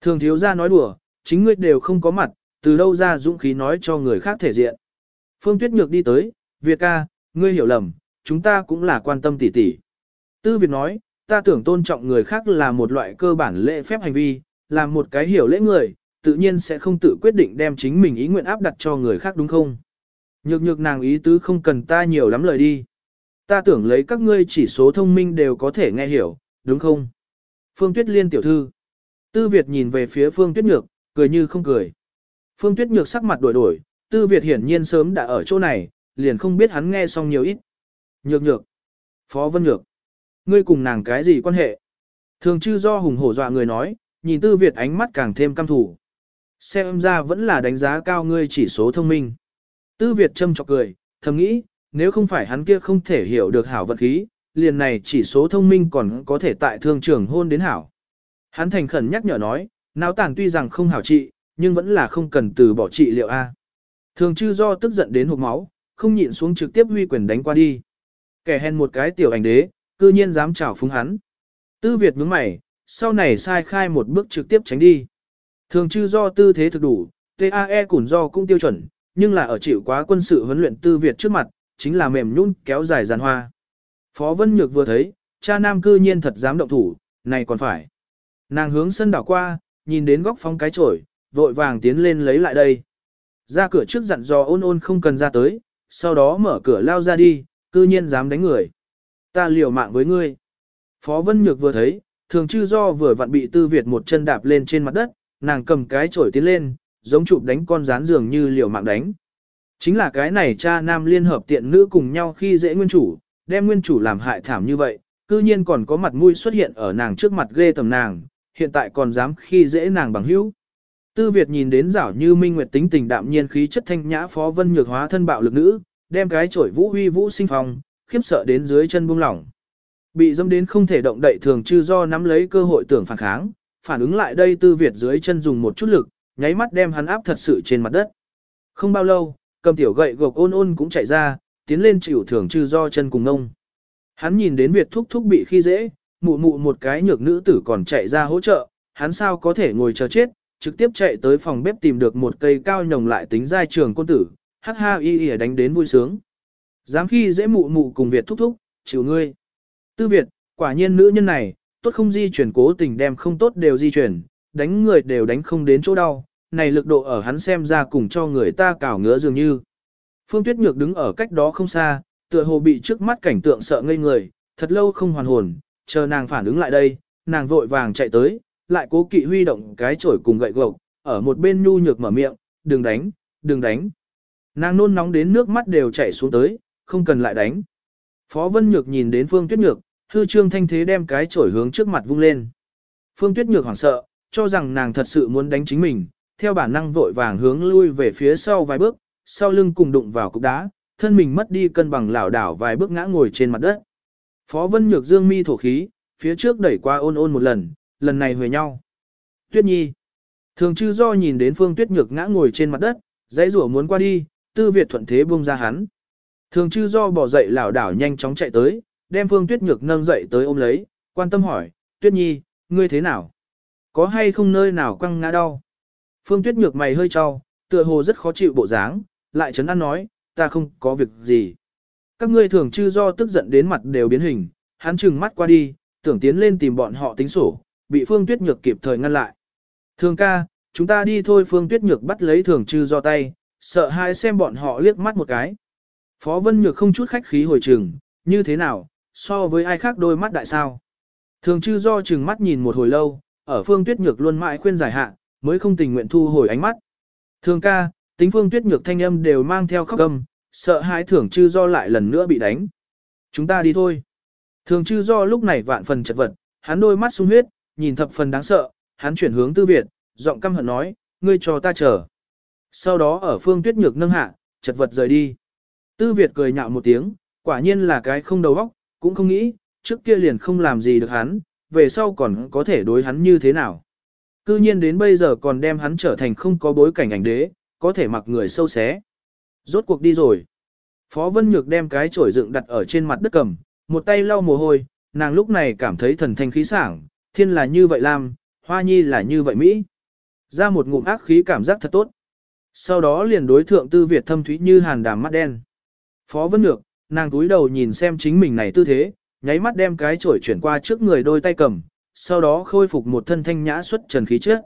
Thường thiếu ra nói đùa, chính ngươi đều không có mặt, từ đâu ra dũng khí nói cho người khác thể diện. Phương Tuyết Nhược đi tới, Việt ca, ngươi hiểu lầm, chúng ta cũng là quan tâm tỉ tỉ. Tư Việt nói, ta tưởng tôn trọng người khác là một loại cơ bản lễ phép hành vi, là một cái hiểu lễ người, tự nhiên sẽ không tự quyết định đem chính mình ý nguyện áp đặt cho người khác đúng không? Nhược nhược nàng ý tứ không cần ta nhiều lắm lời đi. Ta tưởng lấy các ngươi chỉ số thông minh đều có thể nghe hiểu, đúng không? Phương Tuyết Liên tiểu thư. Tư Việt nhìn về phía Phương Tuyết Nhược, cười như không cười. Phương Tuyết Nhược sắc mặt đổi đổi, Tư Việt hiển nhiên sớm đã ở chỗ này, liền không biết hắn nghe xong nhiều ít. Nhược nhược. Phó Vân Nhược. Ngươi cùng nàng cái gì quan hệ? Thường chư do hùng hổ dọa người nói, nhìn Tư Việt ánh mắt càng thêm căm thủ. Xem ra vẫn là đánh giá cao ngươi chỉ số thông minh. Tư Việt châm chọc cười, thầm nghĩ, nếu không phải hắn kia không thể hiểu được hảo vật khí, liền này chỉ số thông minh còn có thể tại thương trường hôn đến hảo. Hắn thành khẩn nhắc nhở nói, não tàn tuy rằng không hảo trị, nhưng vẫn là không cần từ bỏ trị liệu A. Thường chư do tức giận đến hộp máu, không nhịn xuống trực tiếp huy quyền đánh qua đi. Kẻ hèn một cái tiểu ảnh đế, cư nhiên dám chảo phúng hắn. Tư Việt nhướng mày, sau này sai khai một bước trực tiếp tránh đi. Thường chư do tư thế thực đủ, TAE củn do cũng tiêu chuẩn, nhưng là ở chịu quá quân sự huấn luyện tư Việt trước mặt, chính là mềm nhún kéo dài giàn hoa. Phó Vân Nhược vừa thấy, cha nam cư nhiên thật dám động thủ, này còn phải. Nàng hướng sân đảo qua, nhìn đến góc phong cái chổi, vội vàng tiến lên lấy lại đây. Ra cửa trước dặn dò ôn ôn không cần ra tới, sau đó mở cửa lao ra đi, cư nhiên dám đánh người. Ta liều mạng với ngươi. Phó Vân Nhược vừa thấy, thường chư do vừa vặn bị tư Việt một chân đạp lên trên mặt đất, nàng cầm cái chổi tiến lên, giống chụp đánh con rán dường như liều mạng đánh. Chính là cái này cha nam liên hợp tiện nữ cùng nhau khi dễ nguyên chủ, đem nguyên chủ làm hại thảm như vậy, cư nhiên còn có mặt mũi xuất hiện ở nàng trước mặt ghê tầm nàng, hiện tại còn dám khi dễ nàng bằng hữu. Tư Việt nhìn đến rảo như minh nguyệt tính tình đạm nhiên khí chất thanh nhã phó vân nhược hóa thân bạo lực nữ, đem cái chổi vũ huy vũ sinh phong, khiếp sợ đến dưới chân buông lỏng. Bị dâm đến không thể động đậy thường chư do nắm lấy cơ hội tưởng phản kháng, phản ứng lại đây Tư Việt dưới chân dùng một chút lực, nháy mắt đem hắn áp thật sự trên mặt đất. Không bao lâu, cầm tiểu gậy gộc ôn ôn cũng chạy ra, tiến lên chịu thường chư do chân cùng ngông. Hắn nhìn đến Việt thúc thúc bị khi dễ, mụ mụ một cái nhược nữ tử còn chạy ra hỗ trợ, hắn sao có thể ngồi chờ chết, trực tiếp chạy tới phòng bếp tìm được một cây cao nhồng lại tính giai trường quân tử, hắc ha y y đánh đến vui sướng. Dám khi dễ mụ mụ cùng Việt thúc thúc, chịu ngươi. Tư Việt, quả nhiên nữ nhân này, tốt không di chuyển cố tình đem không tốt đều di chuyển, đánh người đều đánh không đến chỗ đau, này lực độ ở hắn xem ra cùng cho người ta cào ngứa dường như. Phương Tuyết Nhược đứng ở cách đó không xa, tựa hồ bị trước mắt cảnh tượng sợ ngây người, thật lâu không hoàn hồn, chờ nàng phản ứng lại đây, nàng vội vàng chạy tới, lại cố kỵ huy động cái chổi cùng gậy gộc, ở một bên nhu nhược mở miệng, đừng đánh, đừng đánh. Nàng nôn nóng đến nước mắt đều chảy xuống tới, không cần lại đánh. Phó Vân Nhược nhìn đến Phương Tuyết Nhược, hư trương thanh thế đem cái chổi hướng trước mặt vung lên. Phương Tuyết Nhược hoảng sợ, cho rằng nàng thật sự muốn đánh chính mình, theo bản năng vội vàng hướng lui về phía sau vài bước, sau lưng cùng đụng vào cục đá, thân mình mất đi cân bằng lảo đảo vài bước ngã ngồi trên mặt đất. Phó Vân Nhược dương mi thổ khí, phía trước đẩy qua ôn ôn một lần, lần này huề nhau. Tuyết Nhi. Thường chư do nhìn đến Phương Tuyết Nhược ngã ngồi trên mặt đất, dãy rủa muốn qua đi, tư Việt thuận thế buông ra hắn. Thường chư do bỏ dậy lảo đảo nhanh chóng chạy tới, đem Phương Tuyết Nhược nâng dậy tới ôm lấy, quan tâm hỏi, Tuyết Nhi, ngươi thế nào? Có hay không nơi nào quăng ngã đau? Phương Tuyết Nhược mày hơi trao, tựa hồ rất khó chịu bộ dáng, lại chấn an nói, ta không có việc gì. Các ngươi thường chư do tức giận đến mặt đều biến hình, hắn trừng mắt qua đi, tưởng tiến lên tìm bọn họ tính sổ, bị Phương Tuyết Nhược kịp thời ngăn lại. Thường ca, chúng ta đi thôi Phương Tuyết Nhược bắt lấy thường chư do tay, sợ hai xem bọn họ liếc mắt một cái. Phó Vân Nhược không chút khách khí hồi trừng, như thế nào, so với ai khác đôi mắt đại sao. Thường chư do trừng mắt nhìn một hồi lâu, ở Phương Tuyết Nhược luôn mãi khuyên giải hạ, mới không tình nguyện thu hồi ánh mắt. Thường ca, tính Phương Tuyết Nhược thanh âm đều mang theo khóc âm, sợ hãi thường chư do lại lần nữa bị đánh. Chúng ta đi thôi. Thường chư do lúc này vạn phần chật vật, hắn đôi mắt sung huyết, nhìn thập phần đáng sợ, hắn chuyển hướng tư Việt, giọng căm hận nói, ngươi cho ta chờ. Sau đó ở phương tuyết nhược nâng hạ, chật vật rời đi. Tư Việt cười nhạo một tiếng, quả nhiên là cái không đầu óc, cũng không nghĩ, trước kia liền không làm gì được hắn, về sau còn có thể đối hắn như thế nào. Cư nhiên đến bây giờ còn đem hắn trở thành không có bối cảnh ảnh đế, có thể mặc người sâu xé. Rốt cuộc đi rồi. Phó Vân Nhược đem cái chổi dựng đặt ở trên mặt đất cầm, một tay lau mồ hôi, nàng lúc này cảm thấy thần thanh khí sảng, thiên là như vậy làm, hoa nhi là như vậy Mỹ. Ra một ngụm ác khí cảm giác thật tốt. Sau đó liền đối thượng tư Việt thâm thúy như hàn đàm mắt đen. Phó Vân Nhược, nàng túi đầu nhìn xem chính mình này tư thế, nháy mắt đem cái chổi chuyển qua trước người đôi tay cầm, sau đó khôi phục một thân thanh nhã xuất trần khí trước.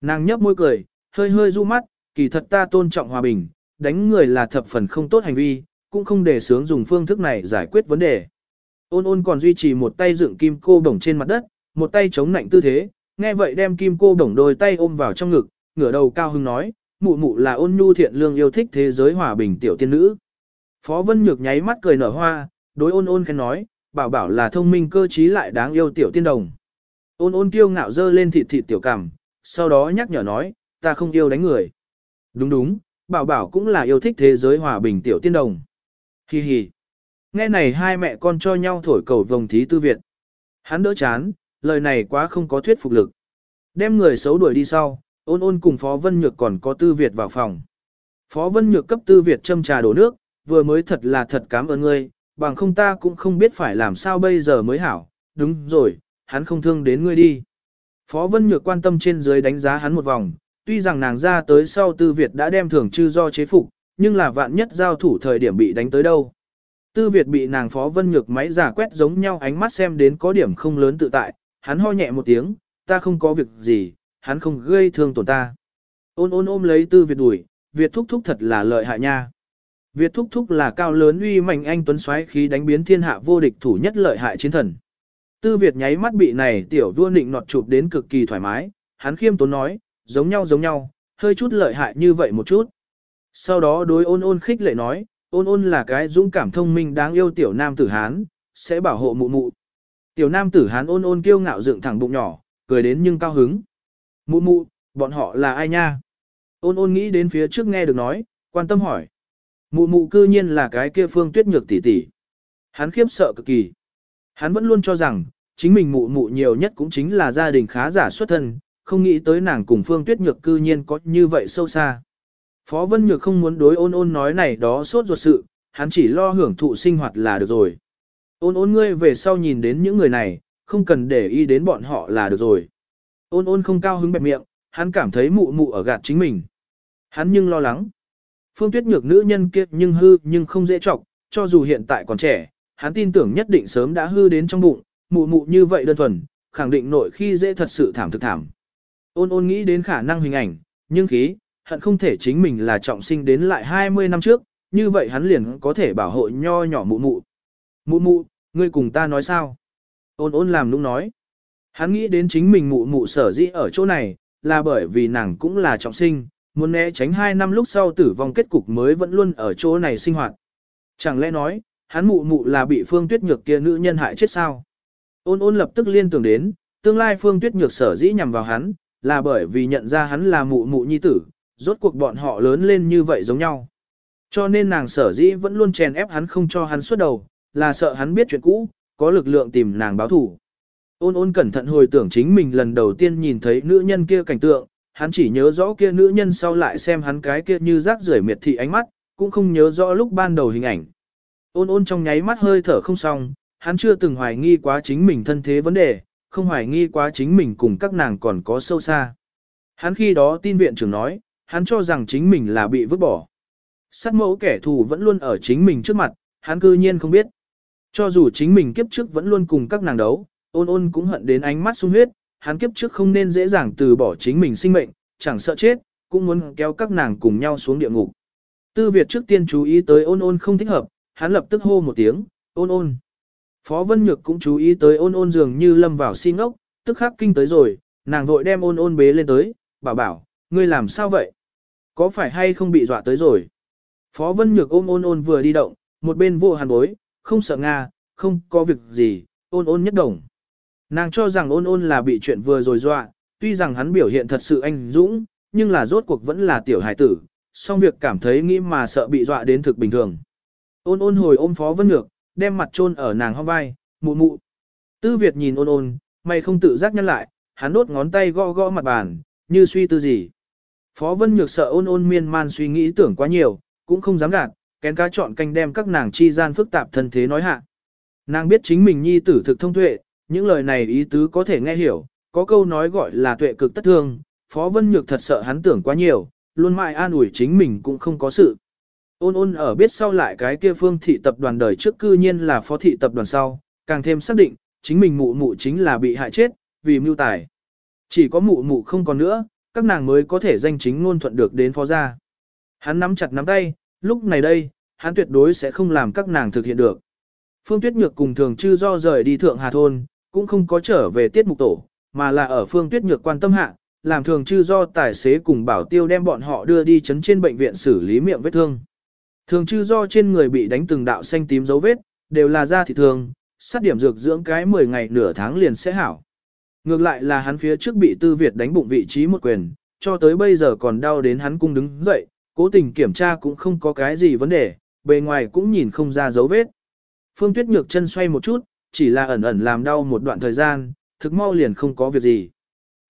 Nàng nhấp môi cười, hơi hơi du mắt, kỳ thật ta tôn trọng hòa bình, đánh người là thập phần không tốt hành vi, cũng không để sướng dùng phương thức này giải quyết vấn đề. Ôn ôn còn duy trì một tay dựng kim cô đồng trên mặt đất, một tay chống nạnh tư thế, nghe vậy đem kim cô đồng đôi tay ôm vào trong ngực, ngửa đầu cao hưng nói, mụ mụ là ôn nhu thiện lương yêu thích thế giới hòa bình tiểu tiên nữ. Phó Vân Nhược nháy mắt cười nở hoa, đối ôn ôn khen nói, bảo bảo là thông minh cơ trí lại đáng yêu tiểu tiên đồng. Ôn ôn kiêu ngạo dơ lên thịt thịt tiểu cảm, sau đó nhắc nhở nói, ta không yêu đánh người. Đúng đúng, bảo bảo cũng là yêu thích thế giới hòa bình tiểu tiên đồng. Hi hi. Nghe này hai mẹ con cho nhau thổi cầu vồng thí tư Việt. Hắn đỡ chán, lời này quá không có thuyết phục lực. Đem người xấu đuổi đi sau, ôn ôn cùng Phó Vân Nhược còn có tư Việt vào phòng. Phó Vân Nhược cấp tư Việt châm trà đổ nước, vừa mới thật là thật cảm ơn ngươi, bằng không ta cũng không biết phải làm sao bây giờ mới hảo, đúng rồi, hắn không thương đến ngươi đi. Phó Vân Nhược quan tâm trên dưới đánh giá hắn một vòng, Tuy rằng nàng ra tới sau Tư Việt đã đem thưởng chư do chế phục, nhưng là vạn nhất giao thủ thời điểm bị đánh tới đâu. Tư Việt bị nàng phó vân nhược máy giả quét giống nhau ánh mắt xem đến có điểm không lớn tự tại, hắn ho nhẹ một tiếng, ta không có việc gì, hắn không gây thương tổn ta. Ôn ôn ôm lấy Tư Việt đuổi, Việt thúc thúc thật là lợi hại nha. Việt thúc thúc là cao lớn uy mạnh anh tuấn xoáy khí đánh biến thiên hạ vô địch thủ nhất lợi hại chiến thần. Tư Việt nháy mắt bị này tiểu vua nịnh nọt chụp đến cực kỳ thoải mái, hắn khiêm tốn nói, giống nhau giống nhau, hơi chút lợi hại như vậy một chút. Sau đó đối ôn ôn khích lệ nói, ôn ôn là cái dũng cảm thông minh đáng yêu tiểu nam tử Hán, sẽ bảo hộ mụ mụ. Tiểu nam tử Hán ôn ôn kiêu ngạo dựng thẳng bụng nhỏ, cười đến nhưng cao hứng. Mụ mụ, bọn họ là ai nha? Ôn ôn nghĩ đến phía trước nghe được nói, quan tâm hỏi. Mụ mụ cư nhiên là cái kia phương tuyết nhược tỷ tỷ. Hắn khiếp sợ cực kỳ. Hắn vẫn luôn cho rằng, chính mình mụ mụ nhiều nhất cũng chính là gia đình khá giả xuất thân, không nghĩ tới nàng cùng phương tuyết nhược cư nhiên có như vậy sâu xa. Phó Vân Nhược không muốn đối ôn ôn nói này đó sốt ruột sự, hắn chỉ lo hưởng thụ sinh hoạt là được rồi. Ôn ôn ngươi về sau nhìn đến những người này, không cần để ý đến bọn họ là được rồi. Ôn ôn không cao hứng bẹp miệng, hắn cảm thấy mụ mụ ở gạt chính mình. Hắn nhưng lo lắng. Phương Tuyết Nhược nữ nhân kia nhưng hư nhưng không dễ trọng, cho dù hiện tại còn trẻ, hắn tin tưởng nhất định sớm đã hư đến trong bụng, mụ mụ như vậy đơn thuần, khẳng định nội khi dễ thật sự thảm thực thảm. Ôn ôn nghĩ đến khả năng hình ảnh, nhưng khí, hận không thể chính mình là trọng sinh đến lại 20 năm trước, như vậy hắn liền có thể bảo hộ nho nhỏ mụ mụ. Mụ mụ, ngươi cùng ta nói sao? Ôn ôn làm nũng nói. Hắn nghĩ đến chính mình mụ mụ sở dĩ ở chỗ này, là bởi vì nàng cũng là trọng sinh, muốn né tránh 2 năm lúc sau tử vong kết cục mới vẫn luôn ở chỗ này sinh hoạt. Chẳng lẽ nói, hắn mụ mụ là bị phương tuyết nhược kia nữ nhân hại chết sao? Ôn ôn lập tức liên tưởng đến, tương lai phương tuyết nhược sở dĩ nhằm vào hắn, là bởi vì nhận ra hắn là mụ mụ nhi tử, rốt cuộc bọn họ lớn lên như vậy giống nhau. Cho nên nàng sở dĩ vẫn luôn chèn ép hắn không cho hắn xuất đầu, là sợ hắn biết chuyện cũ, có lực lượng tìm nàng báo thủ. Ôn ôn cẩn thận hồi tưởng chính mình lần đầu tiên nhìn thấy nữ nhân kia cảnh tượng, hắn chỉ nhớ rõ kia nữ nhân sau lại xem hắn cái kia như rác rưởi miệt thị ánh mắt, cũng không nhớ rõ lúc ban đầu hình ảnh. Ôn ôn trong nháy mắt hơi thở không xong, hắn chưa từng hoài nghi quá chính mình thân thế vấn đề, không hoài nghi quá chính mình cùng các nàng còn có sâu xa. Hắn khi đó tin viện trưởng nói, hắn cho rằng chính mình là bị vứt bỏ. Sát mẫu kẻ thù vẫn luôn ở chính mình trước mặt, hắn cư nhiên không biết. Cho dù chính mình kiếp trước vẫn luôn cùng các nàng đấu, ôn ôn cũng hận đến ánh mắt sung huyết, hắn kiếp trước không nên dễ dàng từ bỏ chính mình sinh mệnh, chẳng sợ chết, cũng muốn kéo các nàng cùng nhau xuống địa ngục. Tư Việt trước tiên chú ý tới ôn ôn không thích hợp, hắn lập tức hô một tiếng, ôn ôn. Phó Vân Nhược cũng chú ý tới ôn ôn dường như lâm vào si ngốc, tức khắc kinh tới rồi, nàng vội đem ôn ôn bế lên tới, bảo bảo, ngươi làm sao vậy? Có phải hay không bị dọa tới rồi? Phó Vân Nhược ôm ôn ôn vừa đi động, một bên vô hàn bối, không sợ Nga, không có việc gì, ôn ôn nhất đồng. Nàng cho rằng ôn ôn là bị chuyện vừa rồi dọa, tuy rằng hắn biểu hiện thật sự anh dũng, nhưng là rốt cuộc vẫn là tiểu hải tử, song việc cảm thấy nghĩ mà sợ bị dọa đến thực bình thường. Ôn ôn hồi ôm Phó Vân ngược, đem mặt chôn ở nàng hông vai, mụ mụ. Tư Việt nhìn ôn ôn, mày không tự giác nhăn lại, hắn đốt ngón tay gõ gõ mặt bàn, như suy tư gì. Phó Vân Nhược sợ ôn ôn miên man suy nghĩ tưởng quá nhiều, cũng không dám gạt, kén cá chọn canh đem các nàng chi gian phức tạp thân thế nói hạ. Nàng biết chính mình nhi tử thực thông tuệ, những lời này ý tứ có thể nghe hiểu, có câu nói gọi là tuệ cực tất thương, Phó Vân Nhược thật sợ hắn tưởng quá nhiều, luôn mãi an ủi chính mình cũng không có sự. Ôn ôn ở biết sau lại cái kia phương thị tập đoàn đời trước cư nhiên là phó thị tập đoàn sau, càng thêm xác định, chính mình mụ mụ chính là bị hại chết, vì mưu tài. Chỉ có mụ mụ không còn nữa, các nàng mới có thể danh chính ngôn thuận được đến phó gia. Hắn nắm chặt nắm tay, lúc này đây, hắn tuyệt đối sẽ không làm các nàng thực hiện được. Phương Tuyết Nhược cùng thường Trư do rời đi Thượng Hà Thôn, cũng không có trở về tiết mục tổ, mà là ở Phương Tuyết Nhược quan tâm hạ, làm thường chư do tài xế cùng bảo tiêu đem bọn họ đưa đi chấn trên bệnh viện xử lý miệng vết thương. Thường chư do trên người bị đánh từng đạo xanh tím dấu vết, đều là da thịt thường, sát điểm dược dưỡng cái 10 ngày nửa tháng liền sẽ hảo. Ngược lại là hắn phía trước bị tư Việt đánh bụng vị trí một quyền, cho tới bây giờ còn đau đến hắn cung đứng dậy, cố tình kiểm tra cũng không có cái gì vấn đề, bề ngoài cũng nhìn không ra dấu vết. Phương Tuyết Nhược chân xoay một chút, chỉ là ẩn ẩn làm đau một đoạn thời gian, thực mau liền không có việc gì.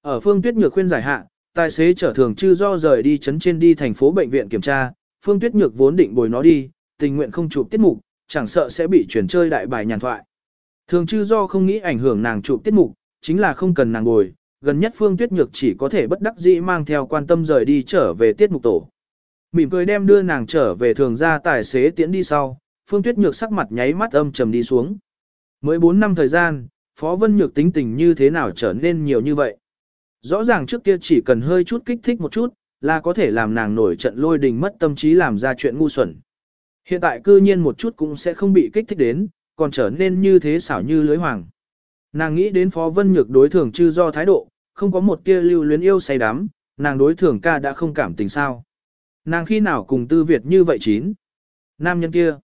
Ở Phương Tuyết Nhược khuyên giải hạ, tài xế chở thường chư do rời đi chấn trên đi thành phố bệnh viện kiểm tra, Phương Tuyết Nhược vốn định bồi nó đi, tình nguyện không chụp tiết mục, chẳng sợ sẽ bị chuyển chơi đại bài nhàn thoại. Thường chư do không nghĩ ảnh hưởng nàng chụp tiết mục, chính là không cần nàng bồi, gần nhất Phương Tuyết Nhược chỉ có thể bất đắc dĩ mang theo quan tâm rời đi trở về tiết mục tổ. Mỉm cười đem đưa nàng trở về thường ra tài xế tiễn đi sau, Phương Tuyết Nhược sắc mặt nháy mắt âm trầm đi xuống. Mới 4 năm thời gian, Phó Vân Nhược tính tình như thế nào trở nên nhiều như vậy. Rõ ràng trước kia chỉ cần hơi chút kích thích một chút, là có thể làm nàng nổi trận lôi đình mất tâm trí làm ra chuyện ngu xuẩn. Hiện tại cư nhiên một chút cũng sẽ không bị kích thích đến, còn trở nên như thế xảo như lưới hoàng. Nàng nghĩ đến Phó Vân Nhược đối thường chư do thái độ, không có một tia lưu luyến yêu say đắm, nàng đối thường ca đã không cảm tình sao. Nàng khi nào cùng tư Việt như vậy chín. Nam nhân kia.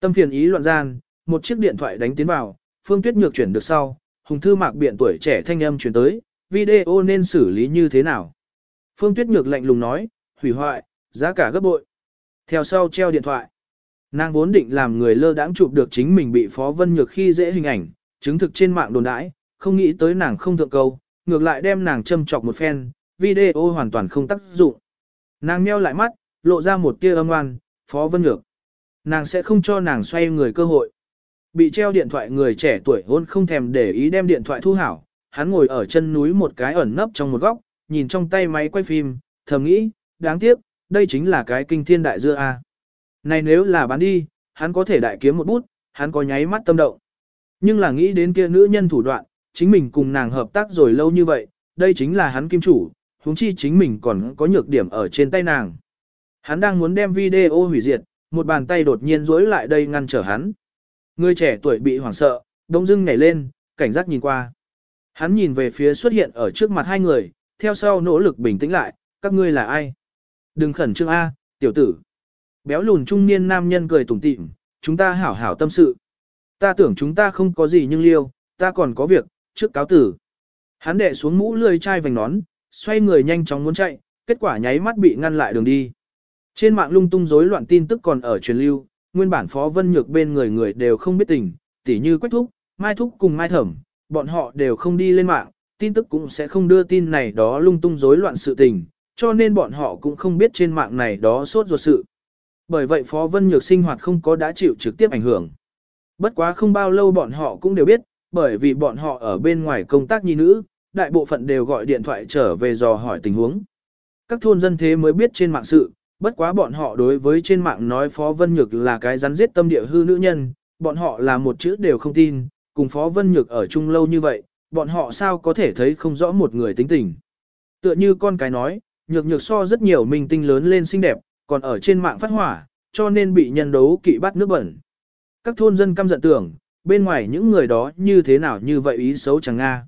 Tâm phiền ý loạn gian, một chiếc điện thoại đánh tiến vào, Phương Tuyết Nhược chuyển được sau, Hùng Thư Mạc biện tuổi trẻ thanh âm chuyển tới, video nên xử lý như thế nào. Phương Tuyết Nhược lạnh lùng nói, hủy hoại, giá cả gấp bội. Theo sau treo điện thoại. Nàng vốn định làm người lơ đãng chụp được chính mình bị Phó Vân Nhược khi dễ hình ảnh, chứng thực trên mạng đồn đãi, không nghĩ tới nàng không thượng câu, ngược lại đem nàng châm chọc một phen, video hoàn toàn không tác dụng. Nàng meo lại mắt, lộ ra một tia âm oan, Phó Vân Nhược. Nàng sẽ không cho nàng xoay người cơ hội. Bị treo điện thoại người trẻ tuổi hôn không thèm để ý đem điện thoại thu hảo, hắn ngồi ở chân núi một cái ẩn nấp trong một góc, nhìn trong tay máy quay phim, thầm nghĩ, đáng tiếc, đây chính là cái kinh thiên đại dưa a. Này nếu là bán đi, hắn có thể đại kiếm một bút, hắn có nháy mắt tâm động. Nhưng là nghĩ đến kia nữ nhân thủ đoạn, chính mình cùng nàng hợp tác rồi lâu như vậy, đây chính là hắn kim chủ, huống chi chính mình còn có nhược điểm ở trên tay nàng. Hắn đang muốn đem video hủy diệt, một bàn tay đột nhiên rối lại đây ngăn trở hắn. Người trẻ tuổi bị hoảng sợ, đông dưng nhảy lên, cảnh giác nhìn qua. Hắn nhìn về phía xuất hiện ở trước mặt hai người, theo sau nỗ lực bình tĩnh lại, các ngươi là ai? Đừng khẩn trương A, tiểu tử. Béo lùn trung niên nam nhân cười tủm tỉm, chúng ta hảo hảo tâm sự. Ta tưởng chúng ta không có gì nhưng liêu, ta còn có việc, trước cáo tử. Hắn đệ xuống mũ lươi chai vành nón, xoay người nhanh chóng muốn chạy, kết quả nháy mắt bị ngăn lại đường đi. Trên mạng lung tung rối loạn tin tức còn ở truyền lưu, nguyên bản Phó Vân Nhược bên người người đều không biết tình, tỉ như Quách Thúc, Mai Thúc cùng Mai Thẩm, bọn họ đều không đi lên mạng, tin tức cũng sẽ không đưa tin này đó lung tung rối loạn sự tình, cho nên bọn họ cũng không biết trên mạng này đó sốt ruột sự. Bởi vậy Phó Vân Nhược sinh hoạt không có đã chịu trực tiếp ảnh hưởng. Bất quá không bao lâu bọn họ cũng đều biết, bởi vì bọn họ ở bên ngoài công tác nhi nữ, đại bộ phận đều gọi điện thoại trở về dò hỏi tình huống. Các thôn dân thế mới biết trên mạng sự, bất quá bọn họ đối với trên mạng nói Phó Vân Nhược là cái rắn giết tâm địa hư nữ nhân, bọn họ là một chữ đều không tin, cùng Phó Vân Nhược ở chung lâu như vậy, bọn họ sao có thể thấy không rõ một người tính tình. Tựa như con cái nói, nhược nhược so rất nhiều minh tinh lớn lên xinh đẹp, còn ở trên mạng phát hỏa, cho nên bị nhân đấu kỵ bắt nước bẩn. Các thôn dân căm giận tưởng, bên ngoài những người đó như thế nào như vậy ý xấu chẳng nga.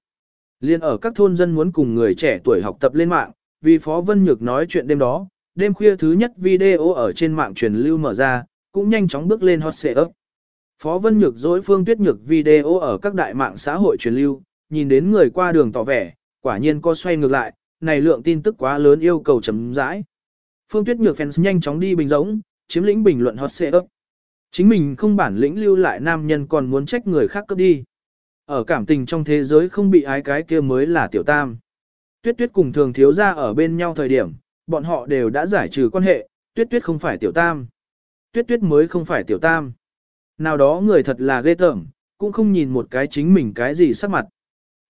Liên ở các thôn dân muốn cùng người trẻ tuổi học tập lên mạng, vì Phó Vân Nhược nói chuyện đêm đó, đêm khuya thứ nhất video ở trên mạng truyền lưu mở ra, cũng nhanh chóng bước lên hot search. Phó Vân Nhược dối phương tuyết nhược video ở các đại mạng xã hội truyền lưu, nhìn đến người qua đường tỏ vẻ, quả nhiên co xoay ngược lại, này lượng tin tức quá lớn yêu cầu chấm rãi. Phương tuyết nhược fans nhanh chóng đi bình giống, chiếm lĩnh bình luận hot search. Chính mình không bản lĩnh lưu lại nam nhân còn muốn trách người khác cướp đi. Ở cảm tình trong thế giới không bị ái cái kia mới là tiểu tam. Tuyết tuyết cùng thường thiếu ra ở bên nhau thời điểm, bọn họ đều đã giải trừ quan hệ, tuyết tuyết không phải tiểu tam. Tuyết tuyết mới không phải tiểu tam. Nào đó người thật là ghê tởm, cũng không nhìn một cái chính mình cái gì sắc mặt.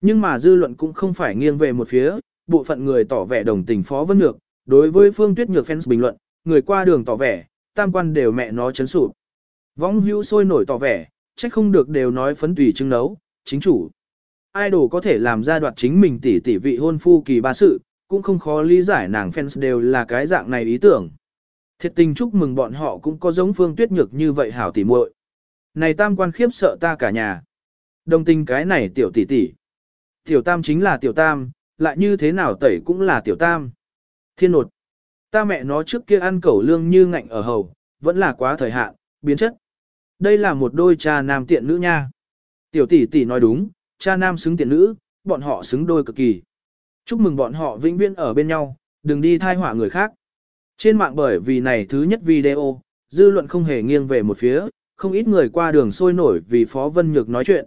Nhưng mà dư luận cũng không phải nghiêng về một phía, bộ phận người tỏ vẻ đồng tình Phó Vân Nhược, đối với Phương Tuyết Nhược fans bình luận, người qua đường tỏ vẻ, tam quan đều mẹ nó chấn sụp. Võng hữu sôi nổi tỏ vẻ, trách không được đều nói phấn tùy chứng nấu, chính chủ. Idol có thể làm ra đoạt chính mình tỷ tỷ vị hôn phu kỳ ba sự, cũng không khó lý giải nàng fans đều là cái dạng này ý tưởng. Thiệt tình chúc mừng bọn họ cũng có giống phương tuyết nhược như vậy hảo tỷ muội. Này tam quan khiếp sợ ta cả nhà. Đồng tình cái này tiểu tỷ tỷ. Tiểu tam chính là tiểu tam, lại như thế nào tẩy cũng là tiểu tam. Thiên nột. Ta mẹ nó trước kia ăn cẩu lương như ngạnh ở hầu, vẫn là quá thời hạn, biến chất. Đây là một đôi cha nam tiện nữ nha. Tiểu tỷ tỷ nói đúng, cha nam xứng tiện nữ, bọn họ xứng đôi cực kỳ. Chúc mừng bọn họ vĩnh viễn ở bên nhau, đừng đi thai họa người khác. Trên mạng bởi vì này thứ nhất video, dư luận không hề nghiêng về một phía, không ít người qua đường sôi nổi vì Phó Vân Nhược nói chuyện.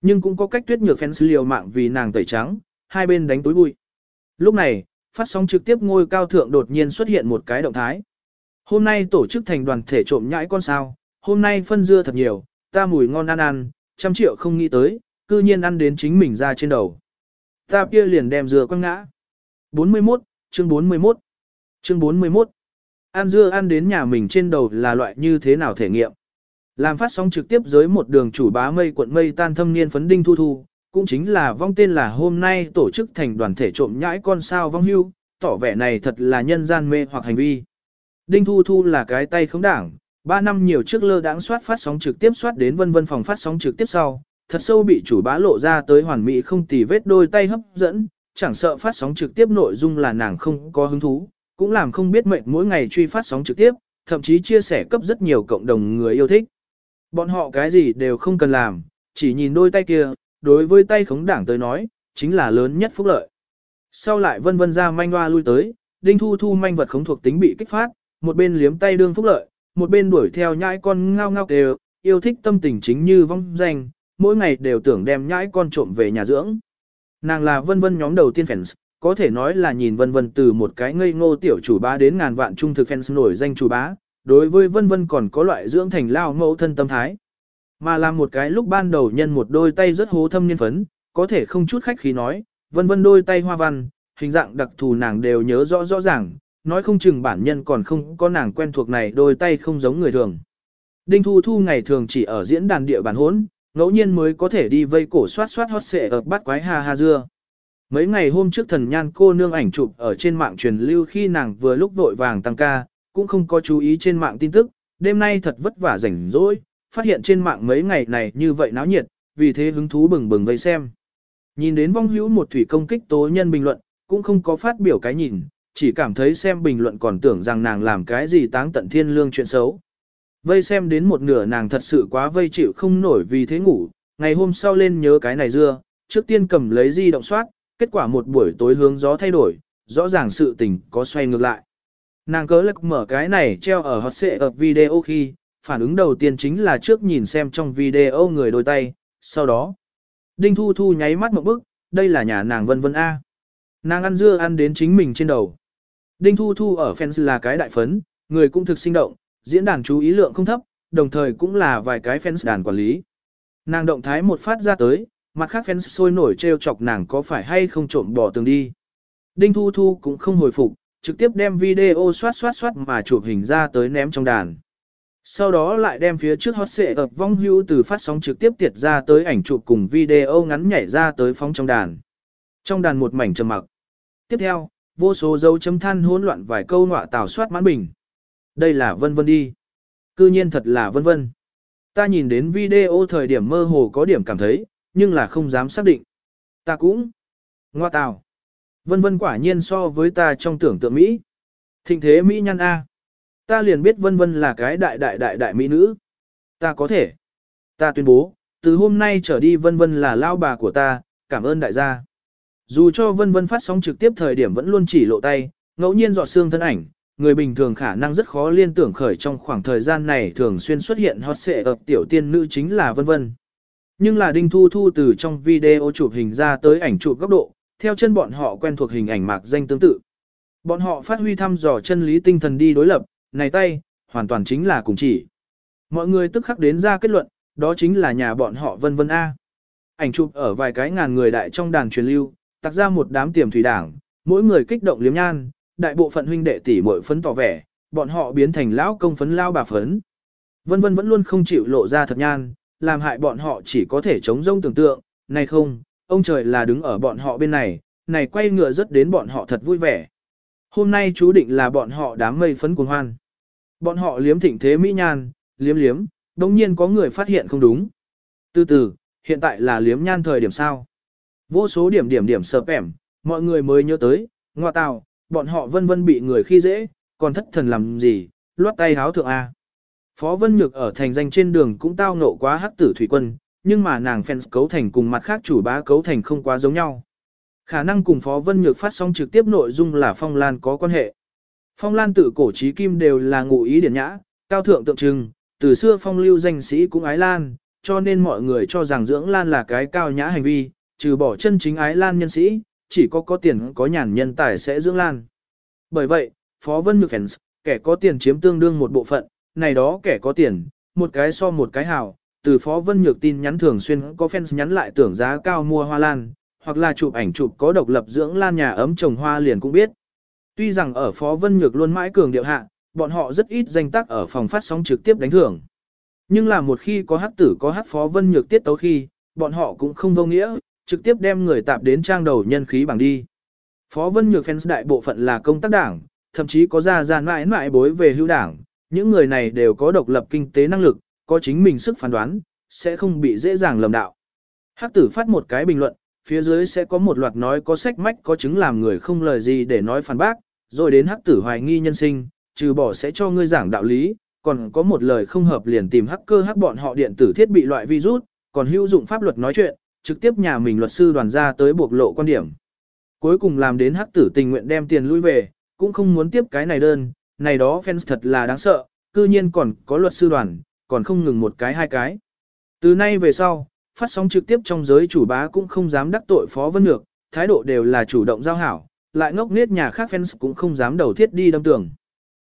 Nhưng cũng có cách tuyết nhược fans liều mạng vì nàng tẩy trắng, hai bên đánh túi bụi. Lúc này, phát sóng trực tiếp ngôi cao thượng đột nhiên xuất hiện một cái động thái. Hôm nay tổ chức thành đoàn thể trộm nhãi con sao, hôm nay phân dưa thật nhiều, ta mùi ngon ăn ăn, trăm triệu không nghĩ tới, cư nhiên ăn đến chính mình ra trên đầu. Ta kia liền đem dừa quăng ngã. 41, chương 41. Chương 41. Ăn dưa ăn đến nhà mình trên đầu là loại như thế nào thể nghiệm. Làm phát sóng trực tiếp dưới một đường chủ bá mây quận mây tan thâm niên phấn đinh thu thu, cũng chính là vong tên là hôm nay tổ chức thành đoàn thể trộm nhãi con sao vong hưu, tỏ vẻ này thật là nhân gian mê hoặc hành vi. Đinh Thu Thu là cái tay không đảng, 3 năm nhiều trước lơ đãng soát phát sóng trực tiếp soát đến vân vân phòng phát sóng trực tiếp sau, thật sâu bị chủ bá lộ ra tới hoàn mỹ không tì vết đôi tay hấp dẫn, chẳng sợ phát sóng trực tiếp nội dung là nàng không có hứng thú, cũng làm không biết mệnh mỗi ngày truy phát sóng trực tiếp, thậm chí chia sẻ cấp rất nhiều cộng đồng người yêu thích. Bọn họ cái gì đều không cần làm, chỉ nhìn đôi tay kia, đối với tay khống đảng tới nói, chính là lớn nhất phúc lợi. Sau lại vân vân ra manh hoa lui tới, đinh thu thu manh vật khống thuộc tính bị kích phát, một bên liếm tay đương phúc lợi, một bên đuổi theo nhãi con ngao ngao đều, yêu thích tâm tình chính như vong danh, mỗi ngày đều tưởng đem nhãi con trộm về nhà dưỡng. Nàng là vân vân nhóm đầu tiên fans, có thể nói là nhìn vân vân từ một cái ngây ngô tiểu chủ bá đến ngàn vạn trung thực fans nổi danh chủ bá, đối với vân vân còn có loại dưỡng thành lao mẫu thân tâm thái. Mà làm một cái lúc ban đầu nhân một đôi tay rất hố thâm niên phấn, có thể không chút khách khí nói, vân vân đôi tay hoa văn, hình dạng đặc thù nàng đều nhớ rõ rõ ràng, nói không chừng bản nhân còn không có nàng quen thuộc này đôi tay không giống người thường. Đinh Thu Thu ngày thường chỉ ở diễn đàn địa bàn hốn, ngẫu nhiên mới có thể đi vây cổ soát soát hot xệ ở bắt quái ha ha dưa. Mấy ngày hôm trước thần nhan cô nương ảnh chụp ở trên mạng truyền lưu khi nàng vừa lúc vội vàng tăng ca, cũng không có chú ý trên mạng tin tức, đêm nay thật vất vả rảnh rỗi, phát hiện trên mạng mấy ngày này như vậy náo nhiệt, vì thế hứng thú bừng bừng vây xem. Nhìn đến vong hữu một thủy công kích tố nhân bình luận, cũng không có phát biểu cái nhìn, chỉ cảm thấy xem bình luận còn tưởng rằng nàng làm cái gì táng tận thiên lương chuyện xấu. Vây xem đến một nửa nàng thật sự quá vây chịu không nổi vì thế ngủ, ngày hôm sau lên nhớ cái này dưa, trước tiên cầm lấy di động soát, kết quả một buổi tối hướng gió thay đổi, rõ ràng sự tình có xoay ngược lại. Nàng cớ lắc mở cái này treo ở hot xệ ở video khi, phản ứng đầu tiên chính là trước nhìn xem trong video người đôi tay, sau đó. Đinh Thu Thu nháy mắt một bức, đây là nhà nàng vân vân A. Nàng ăn dưa ăn đến chính mình trên đầu. Đinh Thu Thu ở fans là cái đại phấn, người cũng thực sinh động, diễn đàn chú ý lượng không thấp, đồng thời cũng là vài cái fans đàn quản lý. Nàng động thái một phát ra tới, mặt khác fans sôi nổi trêu chọc nàng có phải hay không trộm bỏ tường đi. Đinh Thu Thu cũng không hồi phục, trực tiếp đem video xoát xoát xoát mà chụp hình ra tới ném trong đàn. Sau đó lại đem phía trước hot xệ ập vong hưu từ phát sóng trực tiếp tiệt ra tới ảnh chụp cùng video ngắn nhảy ra tới phóng trong đàn. Trong đàn một mảnh trầm mặc. Tiếp theo, vô số dấu chấm than hỗn loạn vài câu nọa tào soát mãn bình. Đây là vân vân đi. Cư nhiên thật là vân vân. Ta nhìn đến video thời điểm mơ hồ có điểm cảm thấy, nhưng là không dám xác định. Ta cũng. Ngoa tào. Vân vân quả nhiên so với ta trong tưởng tượng Mỹ. Thịnh thế Mỹ nhân A. Ta liền biết vân vân là cái đại đại đại đại Mỹ nữ. Ta có thể. Ta tuyên bố, từ hôm nay trở đi vân vân là lao bà của ta, cảm ơn đại gia. Dù cho vân vân phát sóng trực tiếp thời điểm vẫn luôn chỉ lộ tay, ngẫu nhiên dọa xương thân ảnh, người bình thường khả năng rất khó liên tưởng khởi trong khoảng thời gian này thường xuyên xuất hiện hot xệ ập tiểu tiên nữ chính là vân vân. Nhưng là Đinh Thu Thu từ trong video chụp hình ra tới ảnh chụp góc độ, theo chân bọn họ quen thuộc hình ảnh mạc danh tương tự. Bọn họ phát huy thăm dò chân lý tinh thần đi đối lập, này tay, hoàn toàn chính là cùng chỉ. Mọi người tức khắc đến ra kết luận, đó chính là nhà bọn họ vân vân A. Ảnh chụp ở vài cái ngàn người đại trong đàn truyền lưu, tặc ra một đám tiềm thủy đảng, mỗi người kích động liếm nhan, đại bộ phận huynh đệ tỷ muội phấn tỏ vẻ, bọn họ biến thành lão công phấn lao bà phấn. Vân vân vẫn luôn không chịu lộ ra thật nhan, làm hại bọn họ chỉ có thể chống rông tưởng tượng, này không, ông trời là đứng ở bọn họ bên này, này quay ngựa rất đến bọn họ thật vui vẻ. Hôm nay chú định là bọn họ đám mây phấn cuồng hoan. Bọn họ liếm thịnh thế mỹ nhan, liếm liếm, đồng nhiên có người phát hiện không đúng. Từ từ, hiện tại là liếm nhan thời điểm sao. Vô số điểm điểm điểm sợp ẻm, mọi người mới nhớ tới, ngoa tào, bọn họ vân vân bị người khi dễ, còn thất thần làm gì, loát tay háo thượng A. Phó Vân Nhược ở thành danh trên đường cũng tao ngộ quá hắc tử thủy quân, nhưng mà nàng fans cấu thành cùng mặt khác chủ bá cấu thành không quá giống nhau. Khả năng cùng Phó Vân Nhược phát sóng trực tiếp nội dung là Phong Lan có quan hệ. Phong Lan tự cổ trí kim đều là ngụ ý điển nhã, cao thượng tượng trưng, từ xưa phong lưu danh sĩ cũng ái Lan, cho nên mọi người cho rằng dưỡng Lan là cái cao nhã hành vi, trừ bỏ chân chính ái Lan nhân sĩ, chỉ có có tiền có nhàn nhân tài sẽ dưỡng Lan. Bởi vậy, Phó Vân Nhược fans, kẻ có tiền chiếm tương đương một bộ phận, này đó kẻ có tiền, một cái so một cái hào, từ Phó Vân Nhược tin nhắn thường xuyên có fans nhắn lại tưởng giá cao mua hoa lan, hoặc là chụp ảnh chụp có độc lập dưỡng lan nhà ấm trồng hoa liền cũng biết. Tuy rằng ở Phó Vân Nhược luôn mãi cường điệu hạ, bọn họ rất ít danh tác ở phòng phát sóng trực tiếp đánh thưởng. Nhưng là một khi có hát tử có hát Phó Vân Nhược tiết tấu khi, bọn họ cũng không vô nghĩa, trực tiếp đem người tạp đến trang đầu nhân khí bằng đi. Phó Vân Nhược fans đại bộ phận là công tác đảng, thậm chí có ra gian mãi mãi bối về hưu đảng, những người này đều có độc lập kinh tế năng lực, có chính mình sức phán đoán, sẽ không bị dễ dàng lầm đạo. Hắc tử phát một cái bình luận, phía dưới sẽ có một loạt nói có sách mách có chứng làm người không lời gì để nói phản bác, rồi đến hắc tử hoài nghi nhân sinh, trừ bỏ sẽ cho ngươi giảng đạo lý, còn có một lời không hợp liền tìm hacker hắc bọn họ điện tử thiết bị loại virus, còn hữu dụng pháp luật nói chuyện, trực tiếp nhà mình luật sư đoàn ra tới buộc lộ quan điểm. Cuối cùng làm đến hắc tử tình nguyện đem tiền lui về, cũng không muốn tiếp cái này đơn, này đó fans thật là đáng sợ, cư nhiên còn có luật sư đoàn, còn không ngừng một cái hai cái. Từ nay về sau, phát sóng trực tiếp trong giới chủ bá cũng không dám đắc tội Phó Vân ngược thái độ đều là chủ động giao hảo, lại ngốc nết nhà khác fans cũng không dám đầu thiết đi đâm tường.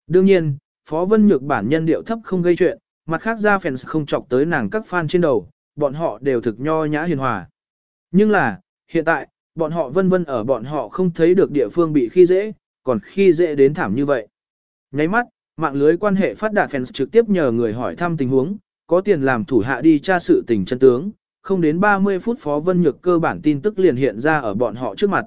Đương nhiên, Phó Vân Nhược bản nhân điệu thấp không gây chuyện, mặt khác ra fans không chọc tới nàng các fan trên đầu, bọn họ đều thực nho nhã hiền hòa. Nhưng là, hiện tại, bọn họ vân vân ở bọn họ không thấy được địa phương bị khi dễ, còn khi dễ đến thảm như vậy. Nháy mắt, mạng lưới quan hệ phát đạt fans trực tiếp nhờ người hỏi thăm tình huống, có tiền làm thủ hạ đi tra sự tình chân tướng, không đến 30 phút Phó Vân Nhược cơ bản tin tức liền hiện ra ở bọn họ trước mặt.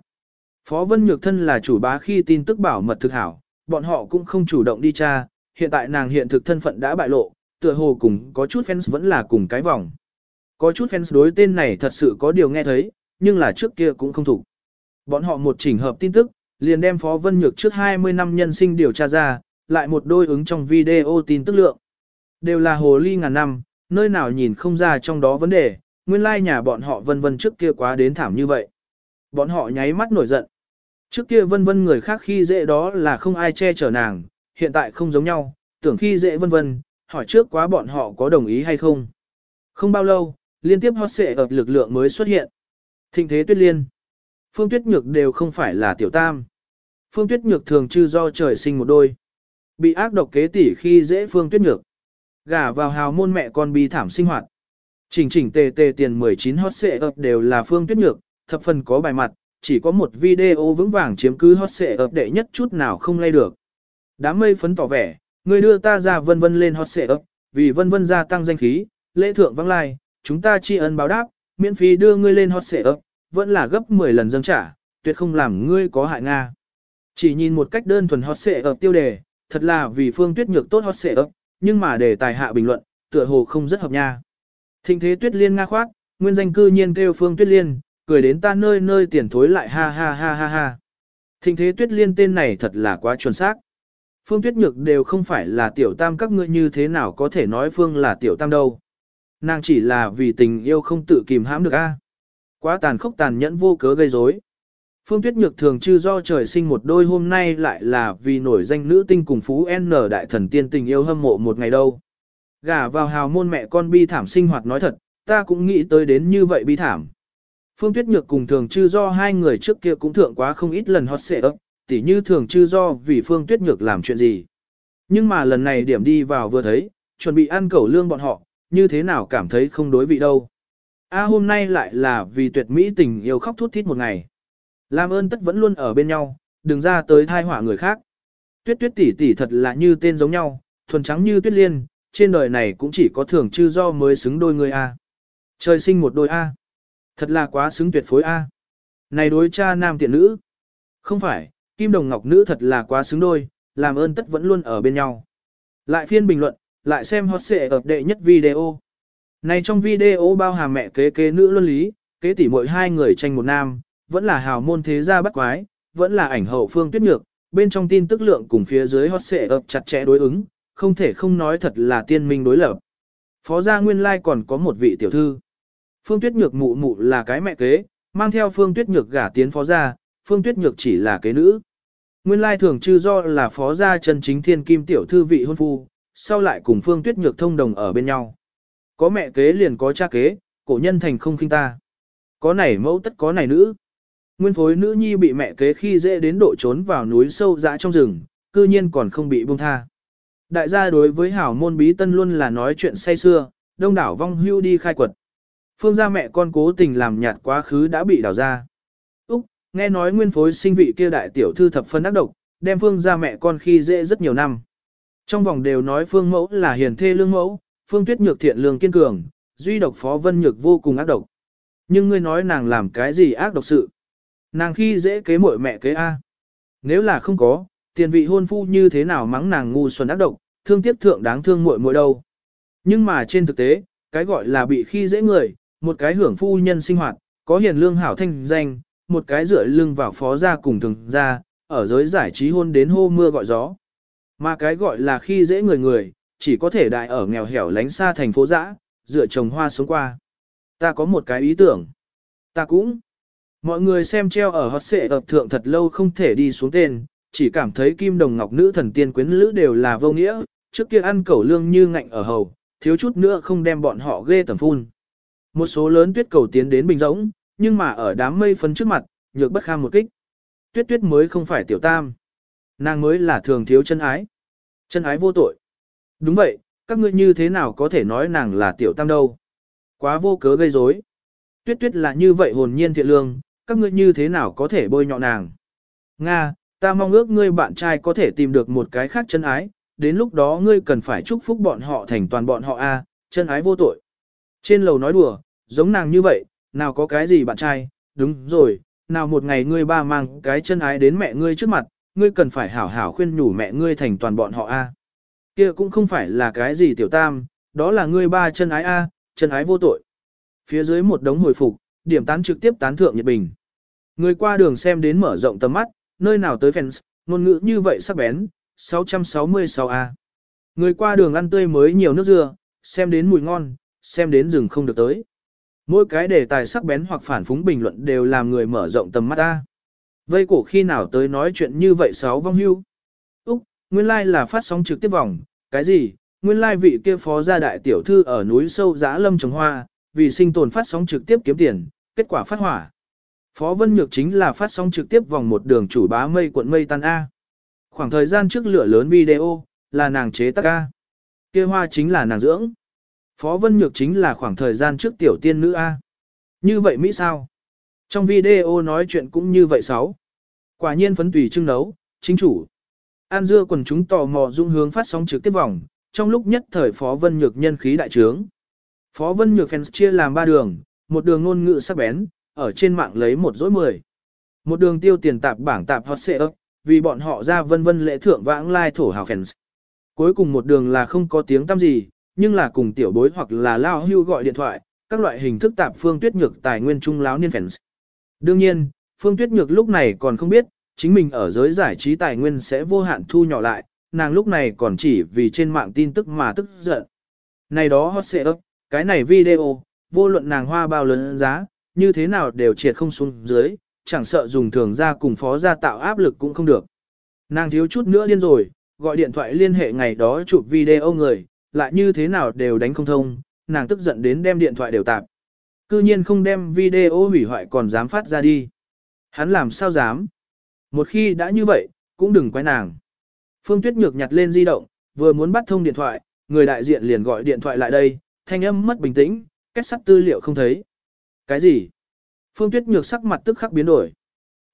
Phó Vân Nhược thân là chủ bá khi tin tức bảo mật thực hảo, bọn họ cũng không chủ động đi tra, hiện tại nàng hiện thực thân phận đã bại lộ, tựa hồ cùng có chút fans vẫn là cùng cái vòng. Có chút fans đối tên này thật sự có điều nghe thấy, nhưng là trước kia cũng không thủ Bọn họ một chỉnh hợp tin tức, liền đem Phó Vân Nhược trước 20 năm nhân sinh điều tra ra, lại một đôi ứng trong video tin tức lượng. Đều là hồ ly ngàn năm, nơi nào nhìn không ra trong đó vấn đề, nguyên lai nhà bọn họ vân vân trước kia quá đến thảm như vậy. Bọn họ nháy mắt nổi giận. Trước kia vân vân người khác khi dễ đó là không ai che chở nàng, hiện tại không giống nhau, tưởng khi dễ vân vân, hỏi trước quá bọn họ có đồng ý hay không. Không bao lâu, liên tiếp hot xệ ở lực lượng mới xuất hiện. Thịnh thế tuyết liên. Phương tuyết nhược đều không phải là tiểu tam. Phương tuyết nhược thường chư do trời sinh một đôi. Bị ác độc kế tỷ khi dễ phương tuyết nhược. Gả vào hào môn mẹ con bi thảm sinh hoạt. Chỉnh chỉnh tề tề tiền 19 hot xệ ập đều là phương tuyết nhược, thập phần có bài mặt, chỉ có một video vững vàng chiếm cứ hot xệ ập đệ nhất chút nào không lay được. Đám mây phấn tỏ vẻ, người đưa ta ra vân vân lên hot xệ ập, vì vân vân gia tăng danh khí, lễ thượng vắng lai, chúng ta tri ân báo đáp, miễn phí đưa ngươi lên hot xệ vẫn là gấp 10 lần dâng trả, tuyệt không làm ngươi có hại Nga. Chỉ nhìn một cách đơn thuần hot xệ tiêu đề, thật là vì phương tuyết nhược tốt hot xệ nhưng mà để tài hạ bình luận, tựa hồ không rất hợp nha. Thịnh thế tuyết liên nga khoát, nguyên danh cư nhiên kêu phương tuyết liên, cười đến ta nơi nơi tiền thối lại ha ha ha ha ha. Thịnh thế tuyết liên tên này thật là quá chuẩn xác. Phương tuyết nhược đều không phải là tiểu tam các ngươi như thế nào có thể nói phương là tiểu tam đâu. Nàng chỉ là vì tình yêu không tự kìm hãm được a. Quá tàn khốc tàn nhẫn vô cớ gây rối. Phương Tuyết Nhược thường chư do trời sinh một đôi hôm nay lại là vì nổi danh nữ tinh cùng phú N đại thần tiên tình yêu hâm mộ một ngày đâu. Gả vào hào môn mẹ con bi thảm sinh hoạt nói thật, ta cũng nghĩ tới đến như vậy bi thảm. Phương Tuyết Nhược cùng thường chư do hai người trước kia cũng thượng quá không ít lần hot xệ ấp, tỉ như thường chư do vì Phương Tuyết Nhược làm chuyện gì. Nhưng mà lần này điểm đi vào vừa thấy, chuẩn bị ăn cẩu lương bọn họ, như thế nào cảm thấy không đối vị đâu. A hôm nay lại là vì tuyệt mỹ tình yêu khóc thút thít một ngày. Làm ơn tất vẫn luôn ở bên nhau, đừng ra tới thai họa người khác. Tuyết tuyết tỷ tỷ thật là như tên giống nhau, thuần trắng như tuyết liên, trên đời này cũng chỉ có thường chư do mới xứng đôi người A. Trời sinh một đôi A. Thật là quá xứng tuyệt phối A. Này đối cha nam tiện nữ. Không phải, kim đồng ngọc nữ thật là quá xứng đôi, làm ơn tất vẫn luôn ở bên nhau. Lại phiên bình luận, lại xem hot xệ ập đệ nhất video. Này trong video bao hàm mẹ kế kế nữ luân lý, kế tỷ mỗi hai người tranh một nam, vẫn là hào môn thế gia bắt quái, vẫn là ảnh hậu phương tuyết nhược, bên trong tin tức lượng cùng phía dưới hot xệ ập chặt chẽ đối ứng, không thể không nói thật là tiên minh đối lập. Phó gia nguyên lai còn có một vị tiểu thư. Phương tuyết nhược mụ mụ là cái mẹ kế, mang theo phương tuyết nhược gả tiến phó gia, phương tuyết nhược chỉ là kế nữ. Nguyên lai thường chư do là phó gia chân chính thiên kim tiểu thư vị hôn phu, sau lại cùng phương tuyết nhược thông đồng ở bên nhau. Có mẹ kế liền có cha kế, cổ nhân thành không khinh ta. Có này mẫu tất có này nữ. Nguyên phối nữ nhi bị mẹ kế khi dễ đến độ trốn vào núi sâu dã trong rừng, cư nhiên còn không bị buông tha. Đại gia đối với hảo môn bí tân luôn là nói chuyện say xưa, đông đảo vong hưu đi khai quật. Phương gia mẹ con cố tình làm nhạt quá khứ đã bị đào ra. nghe nói nguyên phối sinh vị kia đại tiểu thư thập phân ác độc, đem phương gia mẹ con khi dễ rất nhiều năm. Trong vòng đều nói phương mẫu là hiền thê lương mẫu, phương tuyết nhược thiện lương kiên cường, duy độc phó vân nhược vô cùng ác độc. Nhưng ngươi nói nàng làm cái gì ác độc sự? Nàng khi dễ kế muội mẹ kế A. Nếu là không có, tiền vị hôn phu như thế nào mắng nàng ngu xuẩn ác độc, thương tiếc thượng đáng thương muội muội đâu. Nhưng mà trên thực tế, cái gọi là bị khi dễ người, một cái hưởng phu nhân sinh hoạt, có hiền lương hảo thanh danh, một cái dựa lưng vào phó gia cùng thường gia, ở giới giải trí hôn đến hô mưa gọi gió. Mà cái gọi là khi dễ người người, chỉ có thể đại ở nghèo hẻo lánh xa thành phố dã, dựa trồng hoa sống qua. Ta có một cái ý tưởng. Ta cũng. Mọi người xem treo ở hot xệ ập thượng thật lâu không thể đi xuống tên, chỉ cảm thấy kim đồng ngọc nữ thần tiên quyến lữ đều là vô nghĩa, trước kia ăn cẩu lương như ngạnh ở hầu, thiếu chút nữa không đem bọn họ ghê tầm phun. Một số lớn tuyết cầu tiến đến bình rỗng, nhưng mà ở đám mây phấn trước mặt, nhược bất kham một kích. Tuyết tuyết mới không phải tiểu tam. Nàng mới là thường thiếu chân ái. Chân ái vô tội. Đúng vậy, các ngươi như thế nào có thể nói nàng là tiểu tam đâu. Quá vô cớ gây rối. Tuyết tuyết là như vậy hồn nhiên thiện lương, các ngươi như thế nào có thể bôi nhọ nàng. Nga, ta mong ước ngươi bạn trai có thể tìm được một cái khác chân ái, đến lúc đó ngươi cần phải chúc phúc bọn họ thành toàn bọn họ a, chân ái vô tội. Trên lầu nói đùa, giống nàng như vậy, nào có cái gì bạn trai, đúng rồi, nào một ngày ngươi ba mang cái chân ái đến mẹ ngươi trước mặt, ngươi cần phải hảo hảo khuyên nhủ mẹ ngươi thành toàn bọn họ a. Kia cũng không phải là cái gì tiểu tam, đó là ngươi ba chân ái a, chân ái vô tội. Phía dưới một đống hồi phục, điểm tán trực tiếp tán thượng nhiệt bình. Người qua đường xem đến mở rộng tầm mắt, nơi nào tới fans, ngôn ngữ như vậy sắc bén, 666A. Người qua đường ăn tươi mới nhiều nước dưa, xem đến mùi ngon, xem đến rừng không được tới. Mỗi cái đề tài sắc bén hoặc phản phúng bình luận đều làm người mở rộng tầm mắt ta. Vây cổ khi nào tới nói chuyện như vậy sáu vong hưu. Úc, nguyên lai like là phát sóng trực tiếp vòng, cái gì, nguyên lai like vị kia phó gia đại tiểu thư ở núi sâu giã lâm trồng hoa, vì sinh tồn phát sóng trực tiếp kiếm tiền, kết quả phát hỏa. Phó Vân Nhược chính là phát sóng trực tiếp vòng một đường chủ bá mây quận mây tan A. Khoảng thời gian trước lửa lớn video, là nàng chế tác A. kia hoa chính là nàng dưỡng. Phó Vân Nhược chính là khoảng thời gian trước tiểu tiên nữ A. Như vậy Mỹ sao? Trong video nói chuyện cũng như vậy sáu. Quả nhiên phấn tùy trưng nấu, chính chủ. An dưa quần chúng tò mò dung hướng phát sóng trực tiếp vòng, trong lúc nhất thời Phó Vân Nhược nhân khí đại trướng. Phó Vân Nhược fans chia làm ba đường, một đường ngôn ngữ sắc bén, ở trên mạng lấy một dối mười. Một đường tiêu tiền tạp bảng tạp hot xệ ấp, vì bọn họ ra vân vân lễ thượng vãng lai thổ hào fans. Cuối cùng một đường là không có tiếng tăm gì, nhưng là cùng tiểu bối hoặc là lao hưu gọi điện thoại, các loại hình thức tạp phương tuyết nhược tài nguyên trung láo niên fans. Đương nhiên, phương tuyết nhược lúc này còn không biết, chính mình ở giới giải trí tài nguyên sẽ vô hạn thu nhỏ lại, nàng lúc này còn chỉ vì trên mạng tin tức mà tức giận. Này đó hot xệ ấp, cái này video, vô luận nàng hoa bao lớn giá, như thế nào đều triệt không xuống dưới, chẳng sợ dùng thường ra cùng phó ra tạo áp lực cũng không được. Nàng thiếu chút nữa điên rồi, gọi điện thoại liên hệ ngày đó chụp video người, lại như thế nào đều đánh không thông, nàng tức giận đến đem điện thoại đều tạp. Cư nhiên không đem video hủy hoại còn dám phát ra đi. Hắn làm sao dám? Một khi đã như vậy, cũng đừng quay nàng. Phương Tuyết Nhược nhặt lên di động, vừa muốn bắt thông điện thoại, người đại diện liền gọi điện thoại lại đây, thanh âm mất bình tĩnh, kết sắt tư liệu không thấy. Cái gì? Phương Tuyết Nhược sắc mặt tức khắc biến đổi.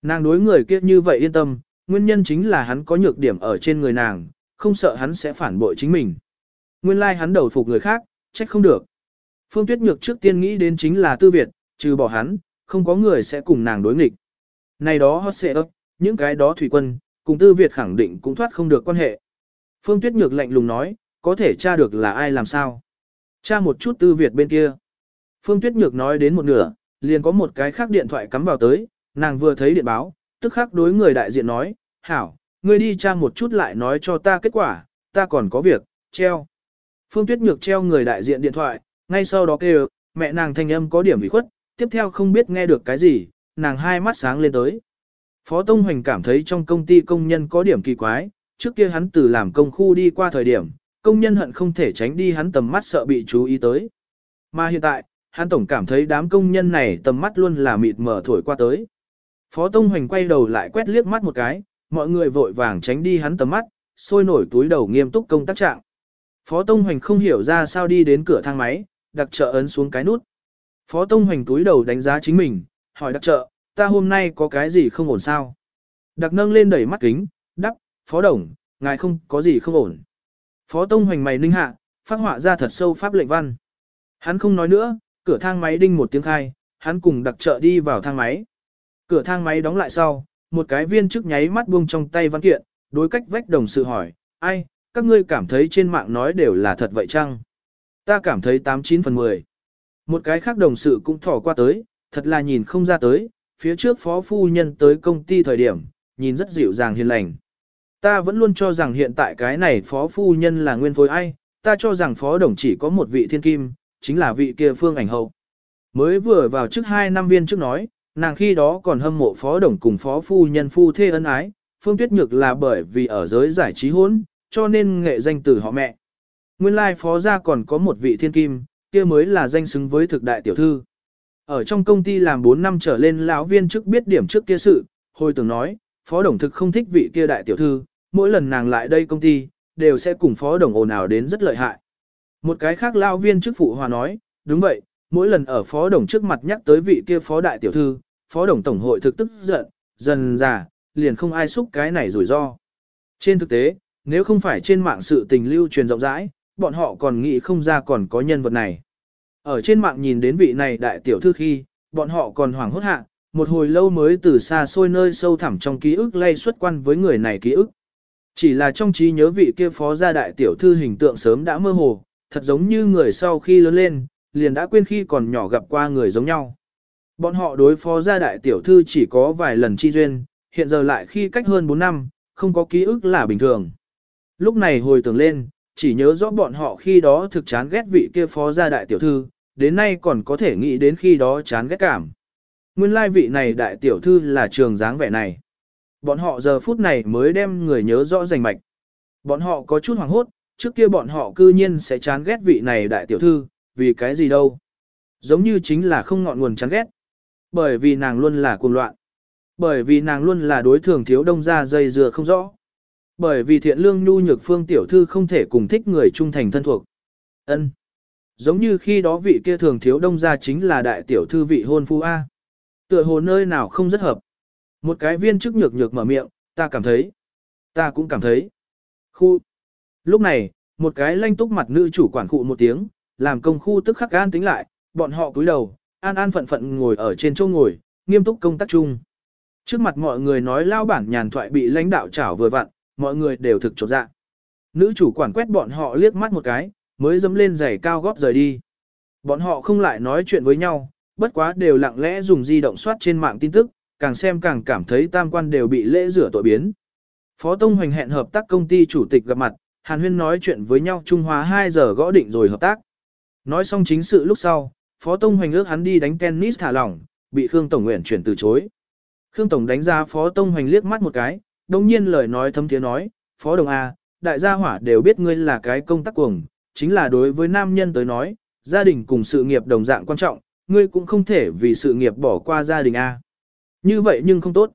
Nàng đối người kia như vậy yên tâm, nguyên nhân chính là hắn có nhược điểm ở trên người nàng, không sợ hắn sẽ phản bội chính mình. Nguyên lai like hắn đầu phục người khác, trách không được. Phương Tuyết Nhược trước tiên nghĩ đến chính là Tư Việt, trừ bỏ hắn, không có người sẽ cùng nàng đối nghịch. Này đó hot sẽ ấp, những cái đó thủy quân, cùng Tư Việt khẳng định cũng thoát không được quan hệ. Phương Tuyết Nhược lạnh lùng nói, có thể tra được là ai làm sao. Tra một chút Tư Việt bên kia. Phương Tuyết Nhược nói đến một nửa, liền có một cái khác điện thoại cắm vào tới, nàng vừa thấy điện báo, tức khắc đối người đại diện nói, hảo, ngươi đi tra một chút lại nói cho ta kết quả, ta còn có việc, treo. Phương Tuyết Nhược treo người đại diện điện thoại, ngay sau đó kêu, mẹ nàng thanh âm có điểm bị khuất, tiếp theo không biết nghe được cái gì, nàng hai mắt sáng lên tới. Phó Tông Hoành cảm thấy trong công ty công nhân có điểm kỳ quái, trước kia hắn từ làm công khu đi qua thời điểm, công nhân hận không thể tránh đi hắn tầm mắt sợ bị chú ý tới. Mà hiện tại, hắn tổng cảm thấy đám công nhân này tầm mắt luôn là mịt mờ thổi qua tới. Phó Tông Hoành quay đầu lại quét liếc mắt một cái, mọi người vội vàng tránh đi hắn tầm mắt, sôi nổi túi đầu nghiêm túc công tác trạng. Phó Tông Hoành không hiểu ra sao đi đến cửa thang máy, đặc trợ ấn xuống cái nút. Phó Tông Hoành túi đầu đánh giá chính mình, hỏi đặc trợ, ta hôm nay có cái gì không ổn sao? Đặc nâng lên đẩy mắt kính, đắp, phó đồng, ngài không có gì không ổn. Phó tông hoành mày ninh hạ, phát họa ra thật sâu pháp lệnh văn. Hắn không nói nữa, cửa thang máy đinh một tiếng khai, hắn cùng đặc trợ đi vào thang máy. Cửa thang máy đóng lại sau, một cái viên chức nháy mắt buông trong tay văn kiện, đối cách vách đồng sự hỏi, ai, các ngươi cảm thấy trên mạng nói đều là thật vậy chăng? Ta cảm thấy 89 phần 10. Một cái khác đồng sự cũng thỏ qua tới, thật là nhìn không ra tới, phía trước phó phu nhân tới công ty thời điểm, nhìn rất dịu dàng hiền lành. Ta vẫn luôn cho rằng hiện tại cái này phó phu nhân là nguyên phối ai, ta cho rằng phó đồng chỉ có một vị thiên kim, chính là vị kia phương ảnh hậu. Mới vừa vào trước hai năm viên trước nói, nàng khi đó còn hâm mộ phó đồng cùng phó phu nhân phu thê ân ái, phương tuyết nhược là bởi vì ở giới giải trí hôn, cho nên nghệ danh từ họ mẹ. Nguyên lai phó gia còn có một vị thiên kim, kia mới là danh xứng với thực đại tiểu thư. Ở trong công ty làm 4 năm trở lên lão viên trước biết điểm trước kia sự, hồi tưởng nói, phó đồng thực không thích vị kia đại tiểu thư, mỗi lần nàng lại đây công ty, đều sẽ cùng phó đồng ồn ào đến rất lợi hại. Một cái khác lão viên chức phụ hòa nói, đúng vậy, mỗi lần ở phó đồng trước mặt nhắc tới vị kia phó đại tiểu thư, phó đồng tổng hội thực tức giận, dần già, liền không ai xúc cái này rủi ro. Trên thực tế, nếu không phải trên mạng sự tình lưu truyền rộng rãi, bọn họ còn nghĩ không ra còn có nhân vật này. Ở trên mạng nhìn đến vị này đại tiểu thư khi, bọn họ còn hoảng hốt hạ, một hồi lâu mới từ xa xôi nơi sâu thẳm trong ký ức lay xuất quan với người này ký ức. Chỉ là trong trí nhớ vị kia phó gia đại tiểu thư hình tượng sớm đã mơ hồ, thật giống như người sau khi lớn lên, liền đã quên khi còn nhỏ gặp qua người giống nhau. Bọn họ đối phó gia đại tiểu thư chỉ có vài lần chi duyên, hiện giờ lại khi cách hơn 4 năm, không có ký ức là bình thường. Lúc này hồi tưởng lên, chỉ nhớ rõ bọn họ khi đó thực chán ghét vị kia phó gia đại tiểu thư, đến nay còn có thể nghĩ đến khi đó chán ghét cảm. Nguyên lai vị này đại tiểu thư là trường dáng vẻ này. Bọn họ giờ phút này mới đem người nhớ rõ rành mạch. Bọn họ có chút hoảng hốt, trước kia bọn họ cư nhiên sẽ chán ghét vị này đại tiểu thư, vì cái gì đâu. Giống như chính là không ngọn nguồn chán ghét. Bởi vì nàng luôn là cuồng loạn. Bởi vì nàng luôn là đối thường thiếu đông ra dây dừa không rõ. Bởi vì thiện lương nhu nhược phương tiểu thư không thể cùng thích người trung thành thân thuộc. ân Giống như khi đó vị kia thường thiếu đông ra chính là đại tiểu thư vị hôn phu A. Tựa hồ nơi nào không rất hợp. Một cái viên chức nhược nhược mở miệng, ta cảm thấy. Ta cũng cảm thấy. Khu. Lúc này, một cái lanh túc mặt nữ chủ quản cụ một tiếng, làm công khu tức khắc an tính lại, bọn họ cúi đầu, an an phận phận ngồi ở trên chỗ ngồi, nghiêm túc công tác chung. Trước mặt mọi người nói lao bản nhàn thoại bị lãnh đạo chảo vừa vặn, mọi người đều thực chột dạ. Nữ chủ quản quét bọn họ liếc mắt một cái, mới dấm lên giày cao gót rời đi. Bọn họ không lại nói chuyện với nhau, bất quá đều lặng lẽ dùng di động soát trên mạng tin tức, càng xem càng cảm thấy tam quan đều bị lễ rửa tội biến. Phó Tông Hoành hẹn hợp tác công ty chủ tịch gặp mặt, Hàn Huyên nói chuyện với nhau Trung Hóa 2 giờ gõ định rồi hợp tác. Nói xong chính sự lúc sau, Phó Tông Hoành ước hắn đi đánh tennis thả lỏng, bị Khương Tổng Nguyện chuyển từ chối. Khương Tổng đánh ra Phó Tông Hoành liếc mắt một cái, đồng nhiên lời nói thâm tiếng nói, Phó Đồng A, đại gia hỏa đều biết ngươi là cái công tác cuồng, chính là đối với nam nhân tới nói, gia đình cùng sự nghiệp đồng dạng quan trọng, ngươi cũng không thể vì sự nghiệp bỏ qua gia đình A. Như vậy nhưng không tốt.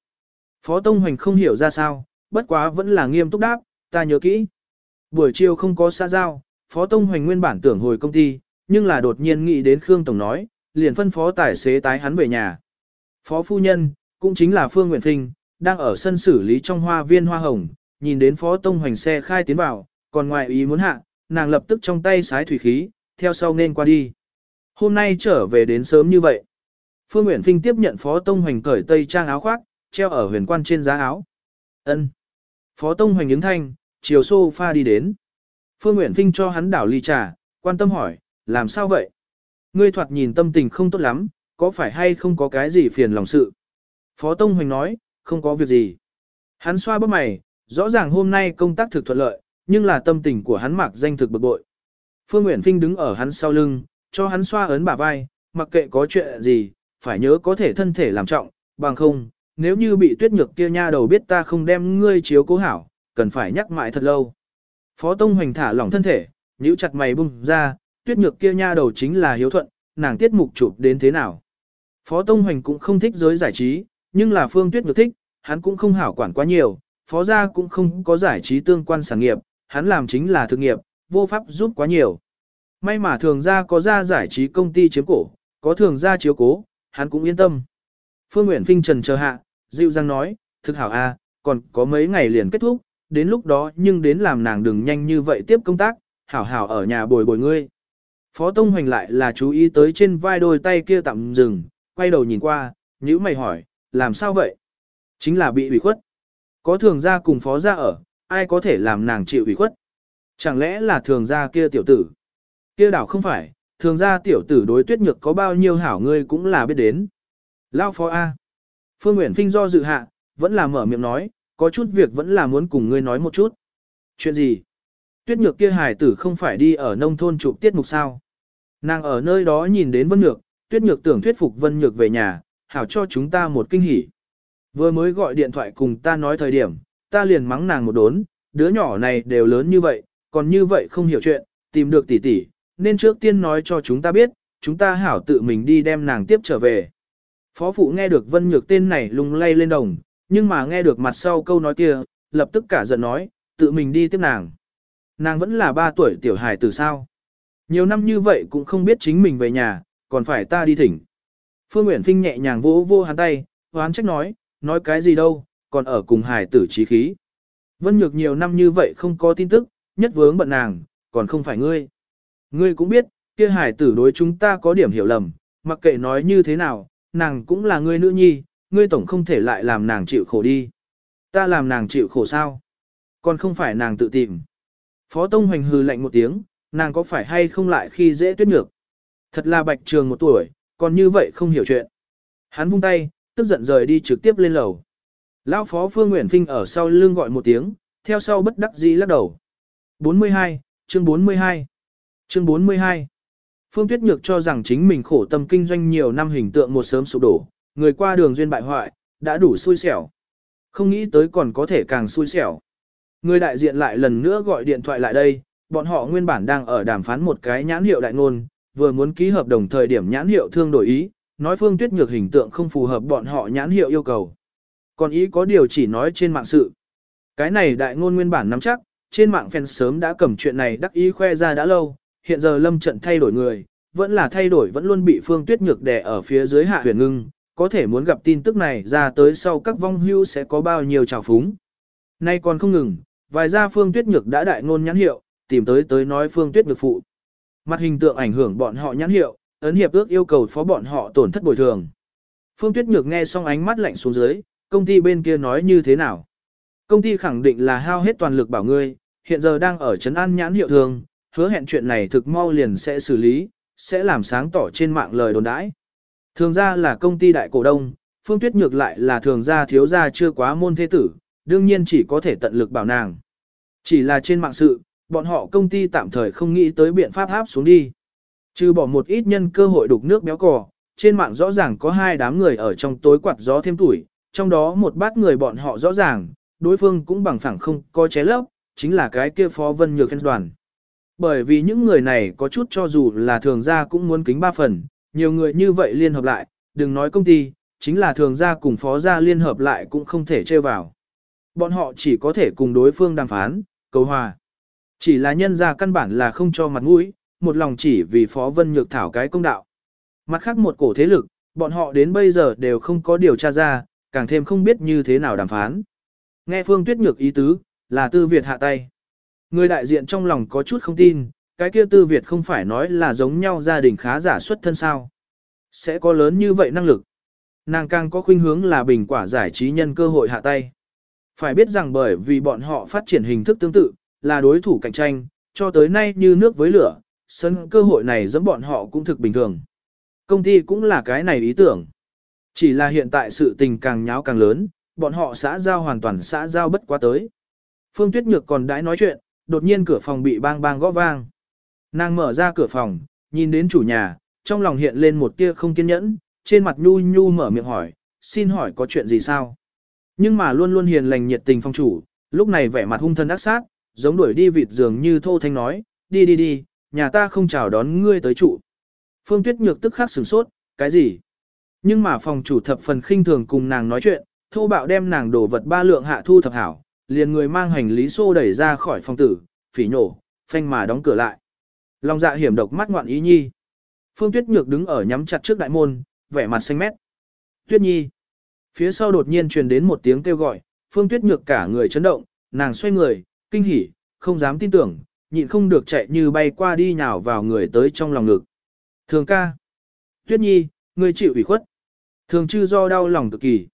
Phó Tông Hoành không hiểu ra sao, bất quá vẫn là nghiêm túc đáp, ta nhớ kỹ. Buổi chiều không có xa giao, Phó Tông Hoành nguyên bản tưởng hồi công ty, nhưng là đột nhiên nghĩ đến Khương Tổng nói, liền phân phó tài xế tái hắn về nhà. Phó Phu Nhân, cũng chính là Phương Nguyễn Phinh, đang ở sân xử lý trong hoa viên hoa hồng, nhìn đến Phó Tông Hoành xe khai tiến vào, còn ngoài ý muốn hạ, nàng lập tức trong tay sái thủy khí, theo sau nên qua đi. Hôm nay trở về đến sớm như vậy. Phương Nguyễn Phinh tiếp nhận Phó Tông Hoành cởi tây trang áo khoác, treo ở huyền quan trên giá áo. Ân. Phó Tông Hoành ứng thanh, chiều sofa đi đến. Phương Nguyễn Phinh cho hắn đảo ly trà, quan tâm hỏi, làm sao vậy? Ngươi thoạt nhìn tâm tình không tốt lắm, có phải hay không có cái gì phiền lòng sự? Phó Tông Hoành nói, không có việc gì. Hắn xoa bắp mày, rõ ràng hôm nay công tác thực thuận lợi, nhưng là tâm tình của hắn mặc danh thực bực bội. Phương Nguyễn Phinh đứng ở hắn sau lưng, cho hắn xoa ấn bả vai, mặc kệ có chuyện gì, phải nhớ có thể thân thể làm trọng, bằng không, nếu như bị tuyết nhược kia nha đầu biết ta không đem ngươi chiếu cố hảo, cần phải nhắc mãi thật lâu. Phó Tông Hoành thả lỏng thân thể, nhíu chặt mày bung ra, tuyết nhược kia nha đầu chính là hiếu thuận, nàng tiết mục chụp đến thế nào. Phó Tông Hoành cũng không thích giới giải trí, nhưng là Phương Tuyết nhược thích, hắn cũng không hảo quản quá nhiều, phó gia cũng không có giải trí tương quan sản nghiệp, hắn làm chính là thực nghiệp, vô pháp giúp quá nhiều. May mà thường gia có gia giải trí công ty chiếm cổ, có thường gia chiếu cố, hắn cũng yên tâm. Phương Nguyễn Phinh trần chờ hạ, dịu dàng nói, thực hảo a, còn có mấy ngày liền kết thúc, đến lúc đó nhưng đến làm nàng đừng nhanh như vậy tiếp công tác, hảo hảo ở nhà bồi bồi ngươi. Phó Tông Hoành lại là chú ý tới trên vai đôi tay kia tạm dừng, quay đầu nhìn qua, nhữ mày hỏi, làm sao vậy? Chính là bị ủy khuất. Có thường gia cùng phó gia ở, ai có thể làm nàng chịu ủy khuất? Chẳng lẽ là thường gia kia tiểu tử? Kia đảo không phải, thường gia tiểu tử đối tuyết nhược có bao nhiêu hảo ngươi cũng là biết đến. Lao phó A. Phương Nguyễn Phinh do dự hạ, vẫn là mở miệng nói, có chút việc vẫn là muốn cùng ngươi nói một chút. Chuyện gì? Tuyết nhược kia hài tử không phải đi ở nông thôn chụp tiết mục sao? Nàng ở nơi đó nhìn đến Vân Nhược, Tuyết Nhược tưởng thuyết phục Vân Nhược về nhà, hảo cho chúng ta một kinh hỉ. Vừa mới gọi điện thoại cùng ta nói thời điểm, ta liền mắng nàng một đốn, đứa nhỏ này đều lớn như vậy, còn như vậy không hiểu chuyện, tìm được tỷ tỷ, nên trước tiên nói cho chúng ta biết, chúng ta hảo tự mình đi đem nàng tiếp trở về. Phó phụ nghe được Vân Nhược tên này lung lay lên đồng, nhưng mà nghe được mặt sau câu nói kia, lập tức cả giận nói, tự mình đi tiếp nàng. Nàng vẫn là 3 tuổi tiểu hài từ sao. Nhiều năm như vậy cũng không biết chính mình về nhà, còn phải ta đi thỉnh. Phương Nguyễn Phinh nhẹ nhàng vỗ vô hắn tay, hoán trách nói, nói cái gì đâu, còn ở cùng hài tử trí khí. Vân Nhược nhiều năm như vậy không có tin tức, nhất vướng bận nàng, còn không phải ngươi. Ngươi cũng biết, kia hài tử đối chúng ta có điểm hiểu lầm, mặc kệ nói như thế nào, nàng cũng là ngươi nữ nhi, ngươi tổng không thể lại làm nàng chịu khổ đi. Ta làm nàng chịu khổ sao? Còn không phải nàng tự tìm. Phó Tông Hoành hừ lạnh một tiếng, nàng có phải hay không lại khi dễ tuyết nhược. Thật là bạch trường một tuổi, còn như vậy không hiểu chuyện. Hắn vung tay, tức giận rời đi trực tiếp lên lầu. Lão phó Phương Nguyễn Phinh ở sau lưng gọi một tiếng, theo sau bất đắc dĩ lắc đầu. 42, chương 42. Chương 42. Phương Tuyết Nhược cho rằng chính mình khổ tâm kinh doanh nhiều năm hình tượng một sớm sụp đổ, người qua đường duyên bại hoại, đã đủ xui xẻo. Không nghĩ tới còn có thể càng xui xẻo. Người đại diện lại lần nữa gọi điện thoại lại đây, bọn họ nguyên bản đang ở đàm phán một cái nhãn hiệu đại ngôn, vừa muốn ký hợp đồng thời điểm nhãn hiệu thương đổi ý, nói Phương Tuyết Nhược hình tượng không phù hợp bọn họ nhãn hiệu yêu cầu. Còn ý có điều chỉ nói trên mạng sự. Cái này đại ngôn nguyên bản nắm chắc, trên mạng fans sớm đã cầm chuyện này đắc ý khoe ra đã lâu, hiện giờ lâm trận thay đổi người, vẫn là thay đổi vẫn luôn bị Phương Tuyết Nhược đè ở phía dưới hạ huyền ngưng, có thể muốn gặp tin tức này ra tới sau các vong hưu sẽ có bao nhiêu trào phúng. Nay còn không ngừng, vài gia Phương Tuyết Nhược đã đại ngôn nhãn hiệu, tìm tới tới nói Phương Tuyết Nhược phụ. Mặt hình tượng ảnh hưởng bọn họ nhãn hiệu, ấn hiệp ước yêu cầu phó bọn họ tổn thất bồi thường. Phương Tuyết Nhược nghe xong ánh mắt lạnh xuống dưới, công ty bên kia nói như thế nào? Công ty khẳng định là hao hết toàn lực bảo ngươi, hiện giờ đang ở trấn an nhãn hiệu thường, hứa hẹn chuyện này thực mau liền sẽ xử lý, sẽ làm sáng tỏ trên mạng lời đồn đãi. Thường ra là công ty đại cổ đông, Phương Tuyết Nhược lại là thường gia thiếu gia chưa quá môn thế tử, đương nhiên chỉ có thể tận lực bảo nàng. Chỉ là trên mạng sự, bọn họ công ty tạm thời không nghĩ tới biện pháp áp xuống đi. Trừ bỏ một ít nhân cơ hội đục nước béo cò, trên mạng rõ ràng có hai đám người ở trong tối quạt gió thêm tuổi, trong đó một bát người bọn họ rõ ràng, đối phương cũng bằng phẳng không có ché lấp, chính là cái kia phó vân nhược phân đoàn. Bởi vì những người này có chút cho dù là thường gia cũng muốn kính ba phần, nhiều người như vậy liên hợp lại, đừng nói công ty, chính là thường gia cùng phó gia liên hợp lại cũng không thể chơi vào. Bọn họ chỉ có thể cùng đối phương đàm phán, cầu hòa. Chỉ là nhân ra căn bản là không cho mặt mũi, một lòng chỉ vì phó vân nhược thảo cái công đạo. Mặt khác một cổ thế lực, bọn họ đến bây giờ đều không có điều tra ra, càng thêm không biết như thế nào đàm phán. Nghe Phương Tuyết Nhược ý tứ, là Tư Việt hạ tay. Người đại diện trong lòng có chút không tin, cái kia Tư Việt không phải nói là giống nhau gia đình khá giả xuất thân sao. Sẽ có lớn như vậy năng lực. Nàng càng có khuynh hướng là bình quả giải trí nhân cơ hội hạ tay. Phải biết rằng bởi vì bọn họ phát triển hình thức tương tự, là đối thủ cạnh tranh, cho tới nay như nước với lửa, sân cơ hội này giống bọn họ cũng thực bình thường. Công ty cũng là cái này ý tưởng. Chỉ là hiện tại sự tình càng nháo càng lớn, bọn họ xã giao hoàn toàn xã giao bất quá tới. Phương Tuyết Nhược còn đãi nói chuyện, đột nhiên cửa phòng bị bang bang gõ vang. Nàng mở ra cửa phòng, nhìn đến chủ nhà, trong lòng hiện lên một tia không kiên nhẫn, trên mặt nhu nhu mở miệng hỏi, xin hỏi có chuyện gì sao? Nhưng mà luôn luôn hiền lành nhiệt tình phong chủ, lúc này vẻ mặt hung thân ác sát, giống đuổi đi vịt giường như thô thanh nói, đi đi đi, nhà ta không chào đón ngươi tới trụ. Phương Tuyết Nhược tức khắc sửng sốt, cái gì? Nhưng mà phòng chủ thập phần khinh thường cùng nàng nói chuyện, thô bạo đem nàng đổ vật ba lượng hạ thu thập hảo, liền người mang hành lý xô đẩy ra khỏi phòng tử, phỉ nhổ, phanh mà đóng cửa lại. Long dạ hiểm độc mắt ngoạn ý nhi. Phương Tuyết Nhược đứng ở nhắm chặt trước đại môn, vẻ mặt xanh mét. Tuyết Nhi, Phía sau đột nhiên truyền đến một tiếng kêu gọi, Phương Tuyết Nhược cả người chấn động, nàng xoay người, kinh hỉ, không dám tin tưởng, nhịn không được chạy như bay qua đi nhào vào người tới trong lòng ngực. Thường ca. Tuyết Nhi, người chịu ủy khuất. Thường chư do đau lòng cực kỳ.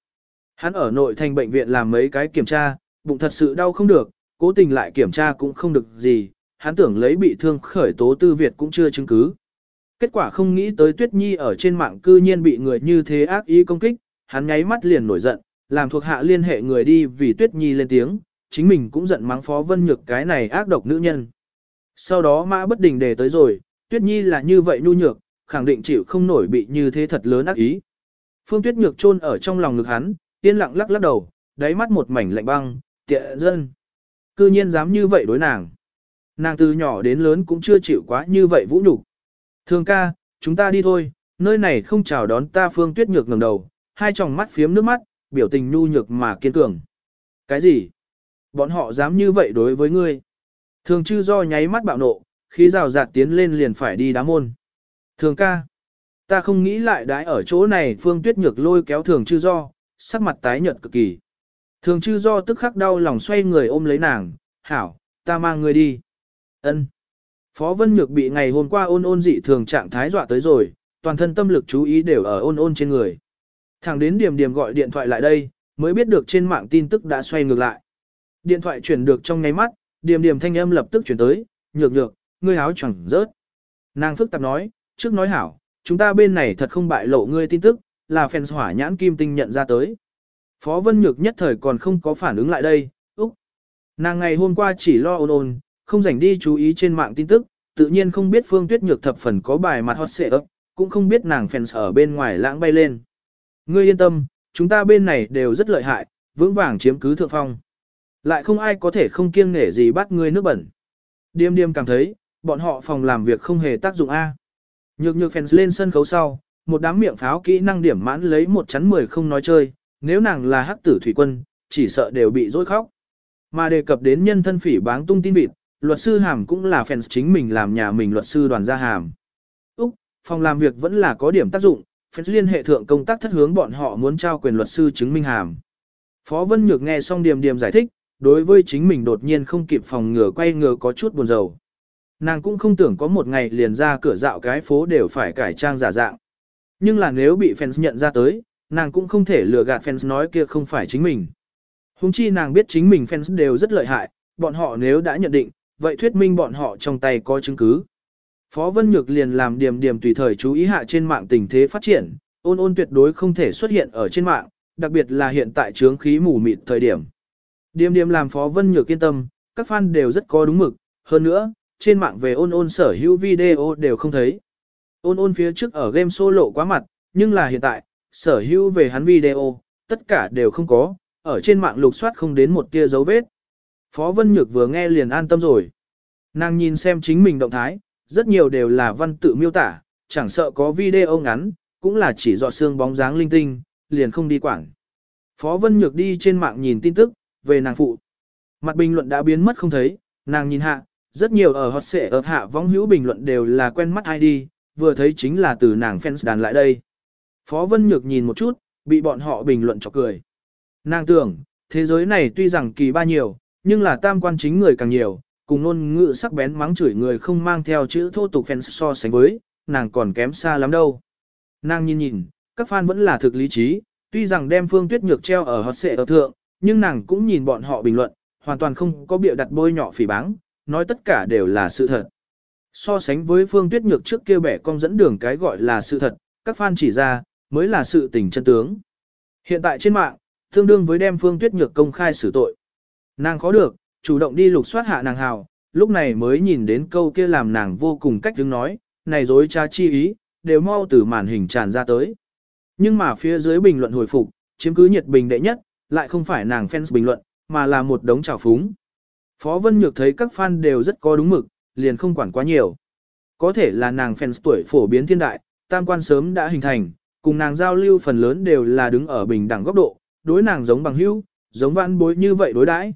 Hắn ở nội thành bệnh viện làm mấy cái kiểm tra, bụng thật sự đau không được, cố tình lại kiểm tra cũng không được gì, hắn tưởng lấy bị thương khởi tố tư Việt cũng chưa chứng cứ. Kết quả không nghĩ tới Tuyết Nhi ở trên mạng cư nhiên bị người như thế ác ý công kích, hắn nháy mắt liền nổi giận, làm thuộc hạ liên hệ người đi vì Tuyết Nhi lên tiếng, chính mình cũng giận mắng Phó Vân Nhược cái này ác độc nữ nhân. Sau đó mã bất đình để tới rồi, Tuyết Nhi là như vậy nhu nhược, khẳng định chịu không nổi bị như thế thật lớn ác ý. Phương Tuyết Nhược chôn ở trong lòng ngực hắn, yên lặng lắc lắc đầu, đáy mắt một mảnh lạnh băng, tiện dân. Cư nhiên dám như vậy đối nàng. Nàng từ nhỏ đến lớn cũng chưa chịu quá như vậy vũ nhục. Thường ca, chúng ta đi thôi, nơi này không chào đón ta Phương Tuyết Nhược ngẩng đầu, hai tròng mắt phiếm nước mắt, biểu tình nhu nhược mà kiên cường. Cái gì? Bọn họ dám như vậy đối với ngươi? Thường chư do nháy mắt bạo nộ, khí rào rạt tiến lên liền phải đi đá môn. Thường ca. Ta không nghĩ lại đái ở chỗ này Phương Tuyết Nhược lôi kéo thường chư do, sắc mặt tái nhợt cực kỳ. Thường chư do tức khắc đau lòng xoay người ôm lấy nàng, hảo, ta mang người đi. ân Phó Vân Nhược bị ngày hôm qua ôn ôn dị thường trạng thái dọa tới rồi, toàn thân tâm lực chú ý đều ở ôn ôn trên người. Thẳng đến điểm điểm gọi điện thoại lại đây, mới biết được trên mạng tin tức đã xoay ngược lại. Điện thoại chuyển được trong ngay mắt, điểm điểm thanh âm lập tức chuyển tới, nhược nhược, ngươi áo chẳng rớt. Nàng phức tạp nói, trước nói hảo, chúng ta bên này thật không bại lộ ngươi tin tức, là fans hỏa nhãn kim tinh nhận ra tới. Phó Vân Nhược nhất thời còn không có phản ứng lại đây, úc. Nàng ngày hôm qua chỉ lo ôn ôn, không rảnh đi chú ý trên mạng tin tức, tự nhiên không biết Phương Tuyết Nhược thập phần có bài mặt hot xệ ấp, cũng không biết nàng fans ở bên ngoài lãng bay lên. Ngươi yên tâm, chúng ta bên này đều rất lợi hại, vững vàng chiếm cứ thượng phong. Lại không ai có thể không kiêng nể gì bắt ngươi nước bẩn. Điềm điềm cảm thấy, bọn họ phòng làm việc không hề tác dụng A. Nhược nhược fans lên sân khấu sau, một đám miệng pháo kỹ năng điểm mãn lấy một chắn mười không nói chơi, nếu nàng là hắc tử thủy quân, chỉ sợ đều bị dối khóc. Mà đề cập đến nhân thân phỉ báng tung tin vịt, luật sư hàm cũng là fans chính mình làm nhà mình luật sư đoàn gia hàm. Úc, phòng làm việc vẫn là có điểm tác dụng, fans liên hệ thượng công tác thất hướng bọn họ muốn trao quyền luật sư chứng minh hàm. Phó Vân Nhược nghe xong điểm điểm giải thích, đối với chính mình đột nhiên không kịp phòng ngừa quay ngừa có chút buồn rầu. Nàng cũng không tưởng có một ngày liền ra cửa dạo cái phố đều phải cải trang giả dạng. Nhưng là nếu bị fans nhận ra tới, nàng cũng không thể lừa gạt fans nói kia không phải chính mình. Hùng chi nàng biết chính mình fans đều rất lợi hại, bọn họ nếu đã nhận định, vậy thuyết minh bọn họ trong tay có chứng cứ. Phó Vân Nhược liền làm điểm điểm tùy thời chú ý hạ trên mạng tình thế phát triển, ôn ôn tuyệt đối không thể xuất hiện ở trên mạng, đặc biệt là hiện tại trướng khí mù mịt thời điểm. Điềm điềm làm Phó Vân Nhược yên tâm, các fan đều rất có đúng mực, hơn nữa, trên mạng về ôn ôn sở hữu video đều không thấy. Ôn ôn phía trước ở game solo quá mặt, nhưng là hiện tại, sở hữu về hắn video, tất cả đều không có, ở trên mạng lục soát không đến một tia dấu vết. Phó Vân Nhược vừa nghe liền an tâm rồi. Nàng nhìn xem chính mình động thái, rất nhiều đều là văn tự miêu tả, chẳng sợ có video ngắn, cũng là chỉ dọ xương bóng dáng linh tinh, liền không đi quảng. Phó Vân Nhược đi trên mạng nhìn tin tức, về nàng phụ. Mặt bình luận đã biến mất không thấy, nàng nhìn hạ, rất nhiều ở hot xệ ở hạ vong hữu bình luận đều là quen mắt ID, vừa thấy chính là từ nàng fans đàn lại đây. Phó Vân Nhược nhìn một chút, bị bọn họ bình luận chọc cười. Nàng tưởng, thế giới này tuy rằng kỳ ba nhiều, nhưng là tam quan chính người càng nhiều, cùng ngôn ngữ sắc bén mắng chửi người không mang theo chữ thô tục fans so sánh với, nàng còn kém xa lắm đâu. Nàng nhìn nhìn, các fan vẫn là thực lý trí, tuy rằng đem phương tuyết nhược treo ở hot xệ ở thượng, nhưng nàng cũng nhìn bọn họ bình luận, hoàn toàn không có bịa đặt bôi nhọ phỉ báng, nói tất cả đều là sự thật. So sánh với phương tuyết nhược trước kia bẻ cong dẫn đường cái gọi là sự thật, các fan chỉ ra, mới là sự tình chân tướng. Hiện tại trên mạng, tương đương với đem phương tuyết nhược công khai xử tội. Nàng khó được, chủ động đi lục soát hạ nàng hào, lúc này mới nhìn đến câu kia làm nàng vô cùng cách đứng nói, này dối cha chi ý, đều mau từ màn hình tràn ra tới. Nhưng mà phía dưới bình luận hồi phục, chiếm cứ nhiệt bình đệ nhất, lại không phải nàng fans bình luận, mà là một đống trào phúng. Phó Vân Nhược thấy các fan đều rất có đúng mực, liền không quản quá nhiều. Có thể là nàng fans tuổi phổ biến thiên đại, tam quan sớm đã hình thành, cùng nàng giao lưu phần lớn đều là đứng ở bình đẳng góc độ, đối nàng giống bằng hữu, giống vãn bối như vậy đối đãi.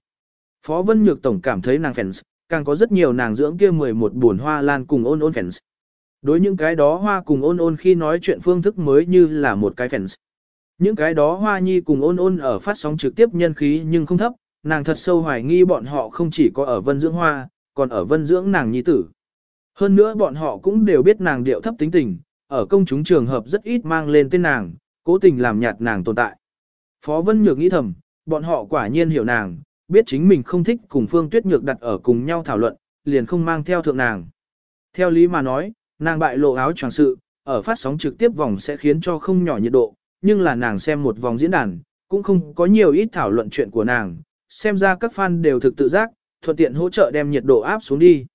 Phó Vân Nhược Tổng cảm thấy nàng fans, càng có rất nhiều nàng dưỡng kia 11 buồn hoa lan cùng ôn ôn fans. Đối những cái đó hoa cùng ôn ôn khi nói chuyện phương thức mới như là một cái fans. Những cái đó hoa nhi cùng ôn ôn ở phát sóng trực tiếp nhân khí nhưng không thấp, nàng thật sâu hoài nghi bọn họ không chỉ có ở vân dưỡng hoa, còn ở vân dưỡng nàng nhi tử. Hơn nữa bọn họ cũng đều biết nàng điệu thấp tính tình, ở công chúng trường hợp rất ít mang lên tên nàng, cố tình làm nhạt nàng tồn tại. Phó Vân Nhược nghĩ thầm, bọn họ quả nhiên hiểu nàng, biết chính mình không thích cùng Phương Tuyết Nhược đặt ở cùng nhau thảo luận, liền không mang theo thượng nàng. Theo lý mà nói, nàng bại lộ áo choàng sự, ở phát sóng trực tiếp vòng sẽ khiến cho không nhỏ nhiệt độ, nhưng là nàng xem một vòng diễn đàn, cũng không có nhiều ít thảo luận chuyện của nàng, xem ra các fan đều thực tự giác, thuận tiện hỗ trợ đem nhiệt độ áp xuống đi.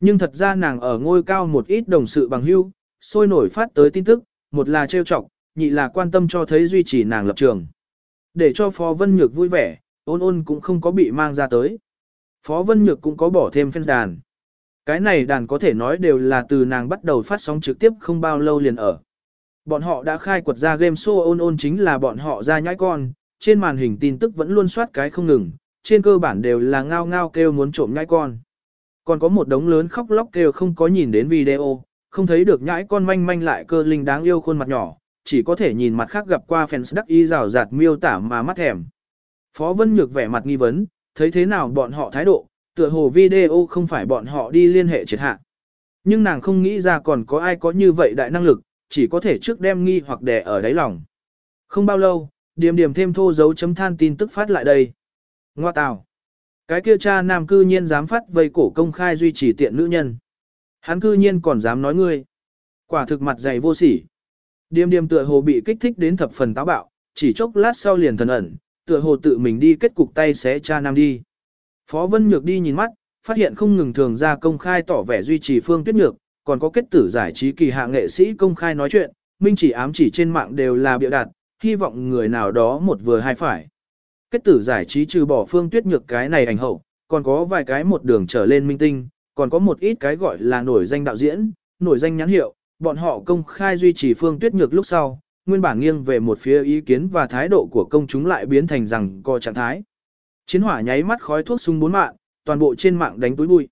Nhưng thật ra nàng ở ngôi cao một ít đồng sự bằng hưu, sôi nổi phát tới tin tức, một là trêu chọc, nhị là quan tâm cho thấy duy trì nàng lập trường. Để cho Phó Vân Nhược vui vẻ, ôn ôn cũng không có bị mang ra tới. Phó Vân Nhược cũng có bỏ thêm fan đàn. Cái này đàn có thể nói đều là từ nàng bắt đầu phát sóng trực tiếp không bao lâu liền ở. Bọn họ đã khai quật ra game show ôn ôn chính là bọn họ ra nhãi con, trên màn hình tin tức vẫn luôn soát cái không ngừng, trên cơ bản đều là ngao ngao kêu muốn trộm nhãi con. Còn có một đống lớn khóc lóc kêu không có nhìn đến video, không thấy được nhãi con manh manh lại cơ linh đáng yêu khuôn mặt nhỏ, chỉ có thể nhìn mặt khác gặp qua fans đắc y rào rạt miêu tả mà mắt thèm. Phó Vân Nhược vẻ mặt nghi vấn, thấy thế nào bọn họ thái độ, tựa hồ video không phải bọn họ đi liên hệ triệt hạ. Nhưng nàng không nghĩ ra còn có ai có như vậy đại năng lực, chỉ có thể trước đem nghi hoặc đè ở đáy lòng. Không bao lâu, điểm điểm thêm thô dấu chấm than tin tức phát lại đây. Ngoa tào. Cái kia cha nam cư nhiên dám phát vây cổ công khai duy trì tiện nữ nhân. Hắn cư nhiên còn dám nói ngươi. Quả thực mặt dày vô sỉ. Điềm điềm tựa hồ bị kích thích đến thập phần táo bạo, chỉ chốc lát sau liền thần ẩn, tựa hồ tự mình đi kết cục tay xé cha nam đi. Phó Vân Nhược đi nhìn mắt, phát hiện không ngừng thường ra công khai tỏ vẻ duy trì phương tuyết nhược, còn có kết tử giải trí kỳ hạ nghệ sĩ công khai nói chuyện, minh chỉ ám chỉ trên mạng đều là bịa đặt, hy vọng người nào đó một vừa hai phải. Kết tử giải trí trừ bỏ phương tuyết nhược cái này ảnh hậu, còn có vài cái một đường trở lên minh tinh, còn có một ít cái gọi là nổi danh đạo diễn, nổi danh nhãn hiệu, bọn họ công khai duy trì phương tuyết nhược lúc sau, nguyên bản nghiêng về một phía ý kiến và thái độ của công chúng lại biến thành rằng co trạng thái. Chiến hỏa nháy mắt khói thuốc súng bốn mạng, toàn bộ trên mạng đánh túi bụi.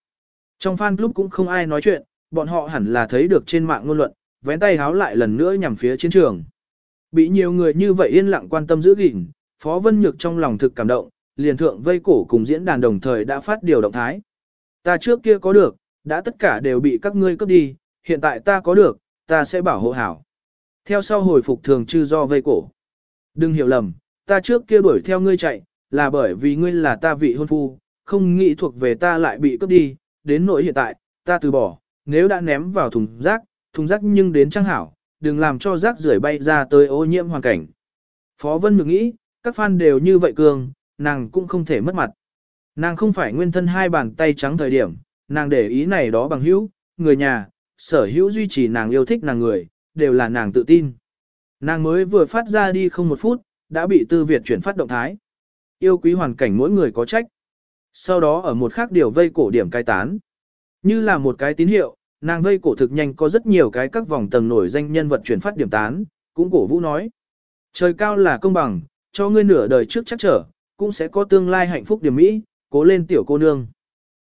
Trong fan club cũng không ai nói chuyện, bọn họ hẳn là thấy được trên mạng ngôn luận, vén tay háo lại lần nữa nhằm phía chiến trường. Bị nhiều người như vậy yên lặng quan tâm giữ gìn, Phó Vân Nhược trong lòng thực cảm động, liền thượng vây cổ cùng diễn đàn đồng thời đã phát điều động thái. Ta trước kia có được, đã tất cả đều bị các ngươi cướp đi, hiện tại ta có được, ta sẽ bảo hộ hảo. Theo sau hồi phục thường chư do vây cổ. Đừng hiểu lầm, ta trước kia đuổi theo ngươi chạy, là bởi vì ngươi là ta vị hôn phu, không nghĩ thuộc về ta lại bị cướp đi, đến nỗi hiện tại, ta từ bỏ, nếu đã ném vào thùng rác, thùng rác nhưng đến trang hảo, đừng làm cho rác rưởi bay ra tới ô nhiễm hoàn cảnh. Phó Vân Nhược nghĩ, các fan đều như vậy cường, nàng cũng không thể mất mặt. Nàng không phải nguyên thân hai bàn tay trắng thời điểm, nàng để ý này đó bằng hữu, người nhà, sở hữu duy trì nàng yêu thích nàng người, đều là nàng tự tin. Nàng mới vừa phát ra đi không một phút, đã bị tư Việt chuyển phát động thái. Yêu quý hoàn cảnh mỗi người có trách. Sau đó ở một khác điều vây cổ điểm cai tán. Như là một cái tín hiệu, nàng vây cổ thực nhanh có rất nhiều cái các vòng tầng nổi danh nhân vật chuyển phát điểm tán, cũng cổ vũ nói. Trời cao là công bằng, cho ngươi nửa đời trước chắc trở, cũng sẽ có tương lai hạnh phúc điểm mỹ, cố lên tiểu cô nương.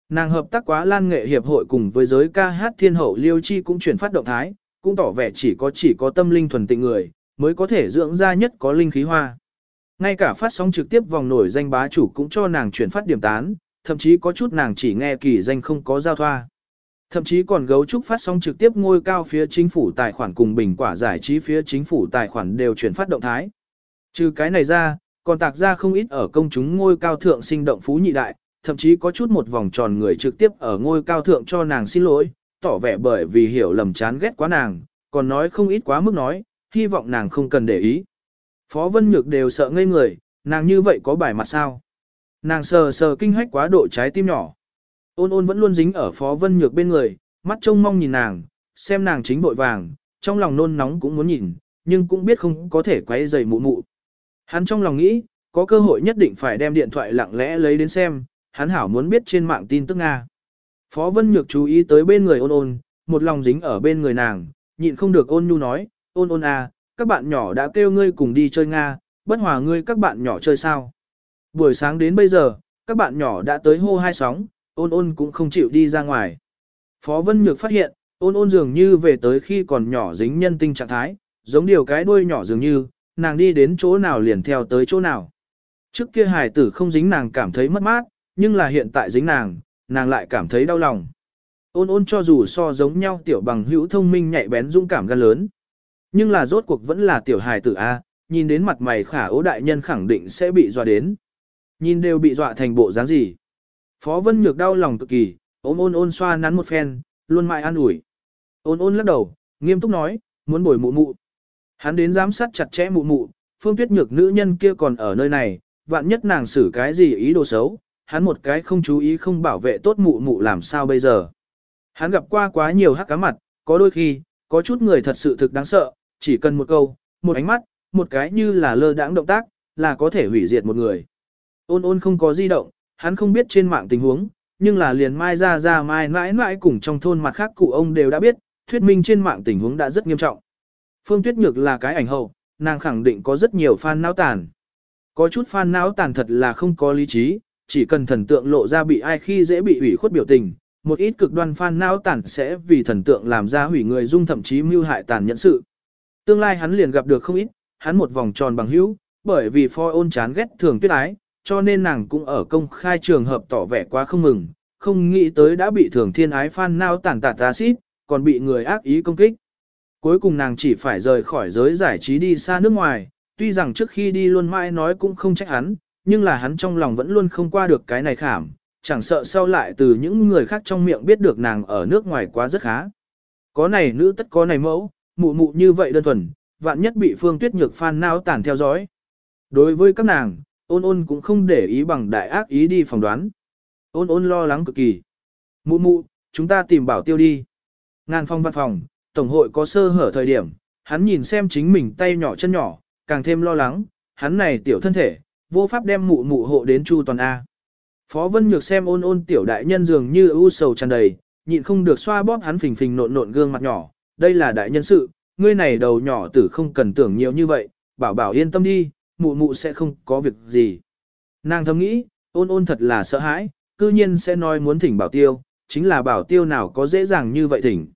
Nàng hợp tác quá lan nghệ hiệp hội cùng với giới ca hát thiên hậu liêu chi cũng chuyển phát động thái, cũng tỏ vẻ chỉ có chỉ có tâm linh thuần tịnh người, mới có thể dưỡng ra nhất có linh khí hoa. Ngay cả phát sóng trực tiếp vòng nổi danh bá chủ cũng cho nàng chuyển phát điểm tán, thậm chí có chút nàng chỉ nghe kỳ danh không có giao thoa. Thậm chí còn gấu trúc phát sóng trực tiếp ngôi cao phía chính phủ tài khoản cùng bình quả giải trí phía chính phủ tài khoản đều chuyển phát động thái. Trừ cái này ra, còn tạc ra không ít ở công chúng ngôi cao thượng sinh động phú nhị đại, thậm chí có chút một vòng tròn người trực tiếp ở ngôi cao thượng cho nàng xin lỗi, tỏ vẻ bởi vì hiểu lầm chán ghét quá nàng, còn nói không ít quá mức nói, hy vọng nàng không cần để ý. Phó Vân Nhược đều sợ ngây người, nàng như vậy có bài mặt sao? Nàng sờ sờ kinh hách quá độ trái tim nhỏ. Ôn ôn vẫn luôn dính ở Phó Vân Nhược bên người, mắt trông mong nhìn nàng, xem nàng chính bội vàng, trong lòng nôn nóng cũng muốn nhìn, nhưng cũng biết không có thể quay giày mụ mụ. Hắn trong lòng nghĩ, có cơ hội nhất định phải đem điện thoại lặng lẽ lấy đến xem, hắn hảo muốn biết trên mạng tin tức Nga. Phó Vân Nhược chú ý tới bên người ôn ôn, một lòng dính ở bên người nàng, nhịn không được ôn nhu nói, ôn ôn à, các bạn nhỏ đã kêu ngươi cùng đi chơi Nga, bất hòa ngươi các bạn nhỏ chơi sao. Buổi sáng đến bây giờ, các bạn nhỏ đã tới hô hai sóng, ôn ôn cũng không chịu đi ra ngoài. Phó Vân Nhược phát hiện, ôn ôn dường như về tới khi còn nhỏ dính nhân tinh trạng thái, giống điều cái đuôi nhỏ dường như, nàng đi đến chỗ nào liền theo tới chỗ nào. Trước kia hài tử không dính nàng cảm thấy mất mát, nhưng là hiện tại dính nàng, nàng lại cảm thấy đau lòng. Ôn ôn cho dù so giống nhau tiểu bằng hữu thông minh nhạy bén dũng cảm gan lớn. Nhưng là rốt cuộc vẫn là tiểu hài tử A, nhìn đến mặt mày khả ố đại nhân khẳng định sẽ bị dọa đến. Nhìn đều bị dọa thành bộ dáng gì. Phó Vân Nhược đau lòng cực kỳ, ôm ôn ôn xoa nắn một phen, luôn mãi an ủi. Ôn ôn lắc đầu, nghiêm túc nói, muốn bồi mụ mụ. Hắn đến giám sát chặt chẽ mụ mụ, phương tuyết nhược nữ nhân kia còn ở nơi này, vạn nhất nàng xử cái gì ý đồ xấu, hắn một cái không chú ý không bảo vệ tốt mụ mụ làm sao bây giờ. Hắn gặp qua quá nhiều hắc cá mặt, có đôi khi, có chút người thật sự thực đáng sợ, chỉ cần một câu, một ánh mắt, một cái như là lơ đãng động tác, là có thể hủy diệt một người. Ôn ôn không có di động, hắn không biết trên mạng tình huống, nhưng là liền mai ra ra mai mãi mãi cùng trong thôn mặt khác cụ ông đều đã biết, thuyết minh trên mạng tình huống đã rất nghiêm trọng. Phương Tuyết Nhược là cái ảnh hậu, nàng khẳng định có rất nhiều fan não tàn. Có chút fan não tàn thật là không có lý trí, chỉ cần thần tượng lộ ra bị ai khi dễ bị ủy khuất biểu tình, một ít cực đoan fan não tàn sẽ vì thần tượng làm ra hủy người dung thậm chí mưu hại tàn nhẫn sự. Tương lai hắn liền gặp được không ít, hắn một vòng tròn bằng hữu, bởi vì phoi ôn chán ghét thường tuyết ái, cho nên nàng cũng ở công khai trường hợp tỏ vẻ quá không mừng, không nghĩ tới đã bị thường thiên ái fan nao tàn tạt acid, còn bị người ác ý công kích. Cuối cùng nàng chỉ phải rời khỏi giới giải trí đi xa nước ngoài, tuy rằng trước khi đi luôn mãi nói cũng không trách hắn, nhưng là hắn trong lòng vẫn luôn không qua được cái này khảm, chẳng sợ sau lại từ những người khác trong miệng biết được nàng ở nước ngoài quá rất khá. Có này nữ tất có này mẫu, mụ mụ như vậy đơn thuần, vạn nhất bị phương tuyết nhược phan nao tản theo dõi. Đối với các nàng, ôn ôn cũng không để ý bằng đại ác ý đi phỏng đoán. Ôn ôn lo lắng cực kỳ. Mụ mụ, chúng ta tìm bảo tiêu đi. Ngàn phong văn phòng, tổng hội có sơ hở thời điểm, hắn nhìn xem chính mình tay nhỏ chân nhỏ, càng thêm lo lắng, hắn này tiểu thân thể, vô pháp đem mụ mụ hộ đến Chu Toàn A. Phó Vân Nhược xem ôn ôn tiểu đại nhân dường như u sầu tràn đầy, nhịn không được xoa bóp hắn phình phình nộn nộn gương mặt nhỏ, đây là đại nhân sự, ngươi này đầu nhỏ tử không cần tưởng nhiều như vậy, bảo bảo yên tâm đi, mụ mụ sẽ không có việc gì. Nàng thầm nghĩ, ôn ôn thật là sợ hãi, cư nhiên sẽ nói muốn thỉnh bảo tiêu, chính là bảo tiêu nào có dễ dàng như vậy thỉnh.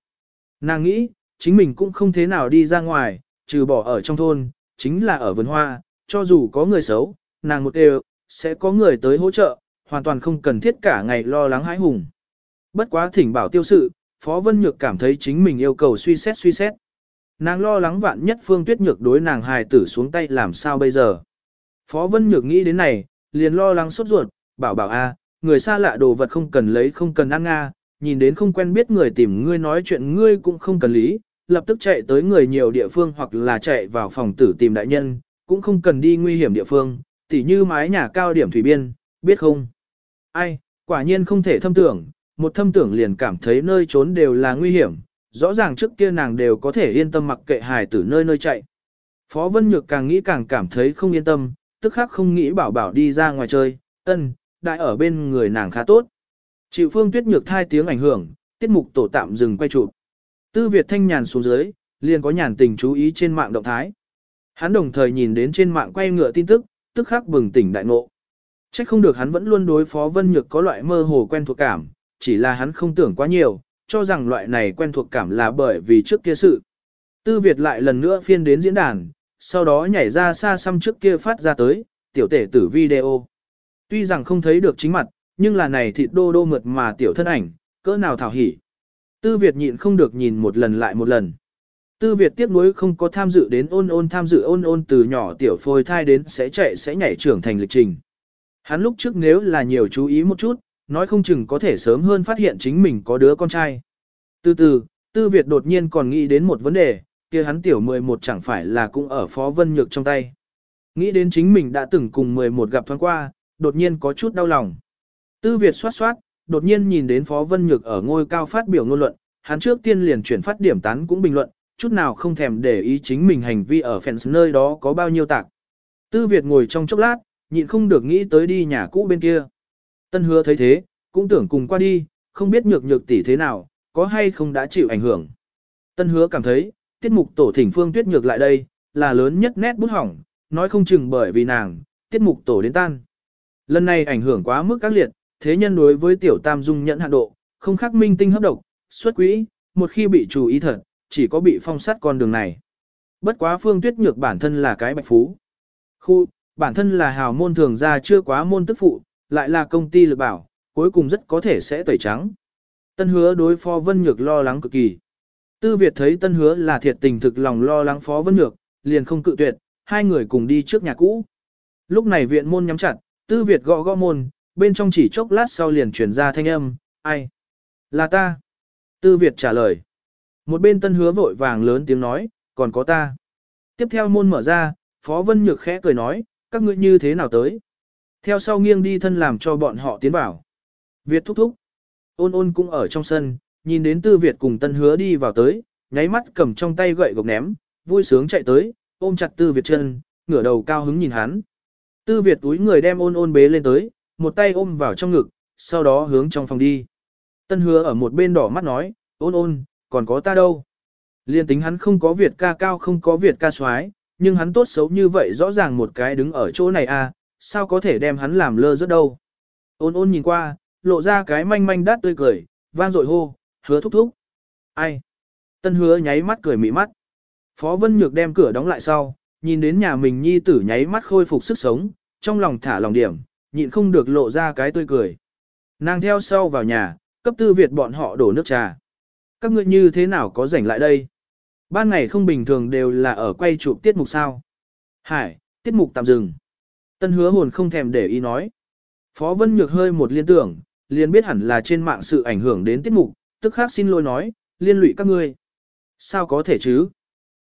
Nàng nghĩ, chính mình cũng không thế nào đi ra ngoài, trừ bỏ ở trong thôn, chính là ở vườn hoa, cho dù có người xấu, nàng một đều, sẽ có người tới hỗ trợ, hoàn toàn không cần thiết cả ngày lo lắng hãi hùng. Bất quá thỉnh bảo tiêu sự, Phó Vân Nhược cảm thấy chính mình yêu cầu suy xét suy xét. Nàng lo lắng vạn nhất Phương Tuyết Nhược đối nàng hài tử xuống tay làm sao bây giờ. Phó Vân Nhược nghĩ đến này, liền lo lắng sốt ruột, bảo bảo a, à, người xa lạ đồ vật không cần lấy không cần ăn nga, nhìn đến không quen biết người tìm ngươi nói chuyện ngươi cũng không cần lý, lập tức chạy tới người nhiều địa phương hoặc là chạy vào phòng tử tìm đại nhân, cũng không cần đi nguy hiểm địa phương, tỉ như mái nhà cao điểm thủy biên, biết không? Ai, quả nhiên không thể thâm tưởng, một thâm tưởng liền cảm thấy nơi trốn đều là nguy hiểm, rõ ràng trước kia nàng đều có thể yên tâm mặc kệ hài tử nơi nơi chạy. Phó Vân Nhược càng nghĩ càng cảm thấy không yên tâm, tức khắc không nghĩ bảo bảo đi ra ngoài chơi, ân, đại ở bên người nàng khá tốt. Chịu phương tuyết nhược thai tiếng ảnh hưởng, tiết mục tổ tạm dừng quay chụp. Tư Việt thanh nhàn xuống dưới, liền có nhàn tình chú ý trên mạng động thái. Hắn đồng thời nhìn đến trên mạng quay ngựa tin tức, tức khắc bừng tỉnh đại ngộ. Chắc không được hắn vẫn luôn đối phó Vân Nhược có loại mơ hồ quen thuộc cảm, chỉ là hắn không tưởng quá nhiều, cho rằng loại này quen thuộc cảm là bởi vì trước kia sự. Tư Việt lại lần nữa phiên đến diễn đàn, sau đó nhảy ra xa xăm trước kia phát ra tới, tiểu tể tử video. Tuy rằng không thấy được chính mặt, nhưng là này thịt đô đô mượt mà tiểu thân ảnh, cỡ nào thảo hỉ. Tư Việt nhịn không được nhìn một lần lại một lần. Tư Việt tiếc nuối không có tham dự đến ôn ôn tham dự ôn ôn từ nhỏ tiểu phôi thai đến sẽ chạy sẽ nhảy trưởng thành lịch trình. Hắn lúc trước nếu là nhiều chú ý một chút, nói không chừng có thể sớm hơn phát hiện chính mình có đứa con trai. Từ từ, Tư Việt đột nhiên còn nghĩ đến một vấn đề, kia hắn tiểu 11 chẳng phải là cũng ở Phó Vân Nhược trong tay. Nghĩ đến chính mình đã từng cùng 11 gặp thoáng qua, đột nhiên có chút đau lòng. Tư Việt xoát xoát, đột nhiên nhìn đến Phó Vân Nhược ở ngôi cao phát biểu ngôn luận, hắn trước tiên liền chuyển phát điểm tán cũng bình luận, chút nào không thèm để ý chính mình hành vi ở fans nơi đó có bao nhiêu tạc. Tư Việt ngồi trong chốc lát, nhịn không được nghĩ tới đi nhà cũ bên kia. Tân hứa thấy thế, cũng tưởng cùng qua đi, không biết nhược nhược tỷ thế nào, có hay không đã chịu ảnh hưởng. Tân hứa cảm thấy, tiết mục tổ thỉnh phương tuyết nhược lại đây, là lớn nhất nét bút hỏng, nói không chừng bởi vì nàng, tiết mục tổ đến tan. Lần này ảnh hưởng quá mức các liệt, thế nhân đối với tiểu tam dung nhận hạn độ, không khác minh tinh hấp độc, xuất quỹ, một khi bị chủ ý thật, chỉ có bị phong sát con đường này. Bất quá Phương Tuyết Nhược bản thân là cái bạch phú. Khu, bản thân là hào môn thường ra chưa quá môn tức phụ, lại là công ty lực bảo, cuối cùng rất có thể sẽ tẩy trắng. Tân hứa đối phó Vân Nhược lo lắng cực kỳ. Tư Việt thấy tân hứa là thiệt tình thực lòng lo lắng phó Vân Nhược, liền không cự tuyệt, hai người cùng đi trước nhà cũ. Lúc này viện môn nhắm chặt, Tư Việt gõ gõ môn, bên trong chỉ chốc lát sau liền chuyển ra thanh âm, ai? Là ta. Tư Việt trả lời. Một bên tân hứa vội vàng lớn tiếng nói, còn có ta. Tiếp theo môn mở ra, Phó Vân Nhược khẽ cười nói, các ngươi như thế nào tới? Theo sau nghiêng đi thân làm cho bọn họ tiến vào. Việt thúc thúc. Ôn ôn cũng ở trong sân, nhìn đến Tư Việt cùng tân hứa đi vào tới, nháy mắt cầm trong tay gậy gộc ném, vui sướng chạy tới, ôm chặt Tư Việt chân, ngửa đầu cao hứng nhìn hắn. Tư Việt túi người đem ôn ôn bế lên tới, một tay ôm vào trong ngực, sau đó hướng trong phòng đi. Tân hứa ở một bên đỏ mắt nói, ôn ôn, còn có ta đâu. Liên tính hắn không có Việt ca cao không có Việt ca xoái, nhưng hắn tốt xấu như vậy rõ ràng một cái đứng ở chỗ này à, sao có thể đem hắn làm lơ rớt đâu. Ôn ôn nhìn qua, lộ ra cái manh manh đát tươi cười, vang dội hô, hứa thúc thúc. Ai? Tân hứa nháy mắt cười mị mắt. Phó Vân Nhược đem cửa đóng lại sau, nhìn đến nhà mình nhi tử nháy mắt khôi phục sức sống, trong lòng thả lòng điểm, nhịn không được lộ ra cái tươi cười. Nàng theo sau vào nhà, cấp tư Việt bọn họ đổ nước trà. Các ngươi như thế nào có rảnh lại đây? Ban ngày không bình thường đều là ở quay chụp tiết mục sao. Hải, tiết mục tạm dừng. Tân hứa hồn không thèm để ý nói. Phó Vân Nhược hơi một liên tưởng, liền biết hẳn là trên mạng sự ảnh hưởng đến tiết mục, tức khác xin lỗi nói, liên lụy các ngươi. Sao có thể chứ?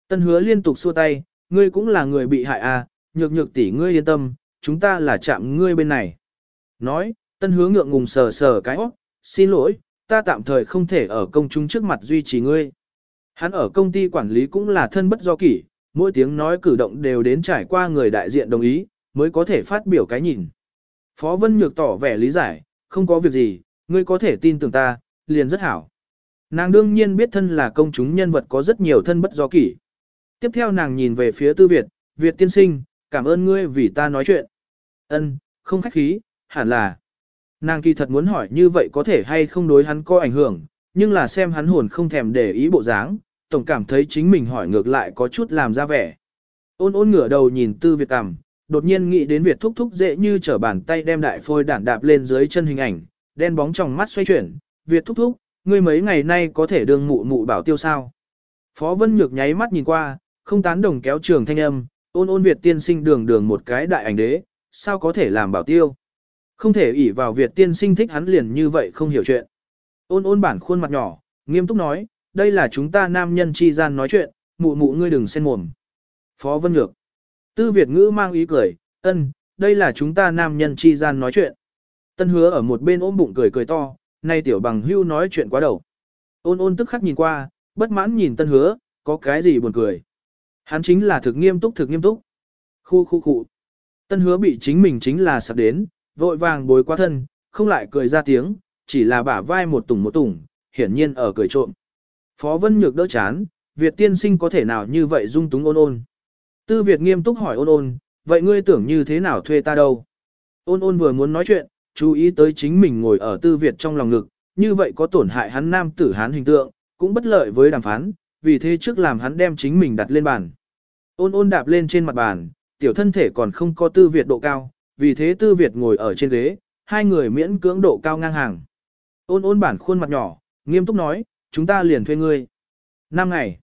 Tân hứa liên tục xua tay, ngươi cũng là người bị hại à, nhược nhược tỷ ngươi yên tâm, chúng ta là chạm ngươi bên này. Nói, tân hứa ngượng ngùng sờ sờ cái óc, xin lỗi, ta tạm thời không thể ở công chúng trước mặt duy trì ngươi. Hắn ở công ty quản lý cũng là thân bất do kỷ, mỗi tiếng nói cử động đều đến trải qua người đại diện đồng ý, mới có thể phát biểu cái nhìn. Phó Vân Nhược tỏ vẻ lý giải, không có việc gì, ngươi có thể tin tưởng ta, liền rất hảo. Nàng đương nhiên biết thân là công chúng nhân vật có rất nhiều thân bất do kỷ. Tiếp theo nàng nhìn về phía tư Việt, Việt tiên sinh, cảm ơn ngươi vì ta nói chuyện. Ân, không khách khí, hẳn là. Nàng kỳ thật muốn hỏi như vậy có thể hay không đối hắn có ảnh hưởng, nhưng là xem hắn hồn không thèm để ý bộ dáng, tổng cảm thấy chính mình hỏi ngược lại có chút làm ra vẻ. Ôn ôn ngửa đầu nhìn tư Việt cằm, đột nhiên nghĩ đến Việt thúc thúc dễ như trở bàn tay đem đại phôi đản đạp lên dưới chân hình ảnh, đen bóng trong mắt xoay chuyển, Việt thúc thúc, ngươi mấy ngày nay có thể đương mụ mụ bảo tiêu sao. Phó Vân Nhược nháy mắt nhìn qua, không tán đồng kéo trường thanh âm, ôn ôn Việt tiên sinh đường đường một cái đại ảnh đế, sao có thể làm bảo tiêu. Không thể ỷ vào Việt tiên sinh thích hắn liền như vậy không hiểu chuyện. Ôn ôn bản khuôn mặt nhỏ, nghiêm túc nói, đây là chúng ta nam nhân chi gian nói chuyện, mụ mụ ngươi đừng xen mồm. Phó Vân Nhược. Tư Việt ngữ mang ý cười, ân, đây là chúng ta nam nhân chi gian nói chuyện. Tân hứa ở một bên ôm bụng cười cười to, nay tiểu bằng hưu nói chuyện quá đầu. Ôn ôn tức khắc nhìn qua, bất mãn nhìn tân hứa, có cái gì buồn cười. Hắn chính là thực nghiêm túc thực nghiêm túc. Khu khu khu. Tân hứa bị chính mình chính là sập đến, vội vàng bối qua thân, không lại cười ra tiếng, chỉ là bả vai một tủng một tủng, hiển nhiên ở cười trộm. Phó Vân Nhược đỡ chán, Việt tiên sinh có thể nào như vậy dung túng ôn ôn. Tư Việt nghiêm túc hỏi ôn ôn, vậy ngươi tưởng như thế nào thuê ta đâu? Ôn ôn vừa muốn nói chuyện, chú ý tới chính mình ngồi ở Tư Việt trong lòng ngực, như vậy có tổn hại hắn nam tử hán hình tượng, cũng bất lợi với đàm phán, vì thế trước làm hắn đem chính mình đặt lên bàn. Ôn ôn đạp lên trên mặt bàn, tiểu thân thể còn không có Tư Việt độ cao, vì thế Tư Việt ngồi ở trên ghế, hai người miễn cưỡng độ cao ngang hàng. Ôn ôn bản khuôn mặt nhỏ, nghiêm túc nói, chúng ta liền thuê ngươi. Năm ngày.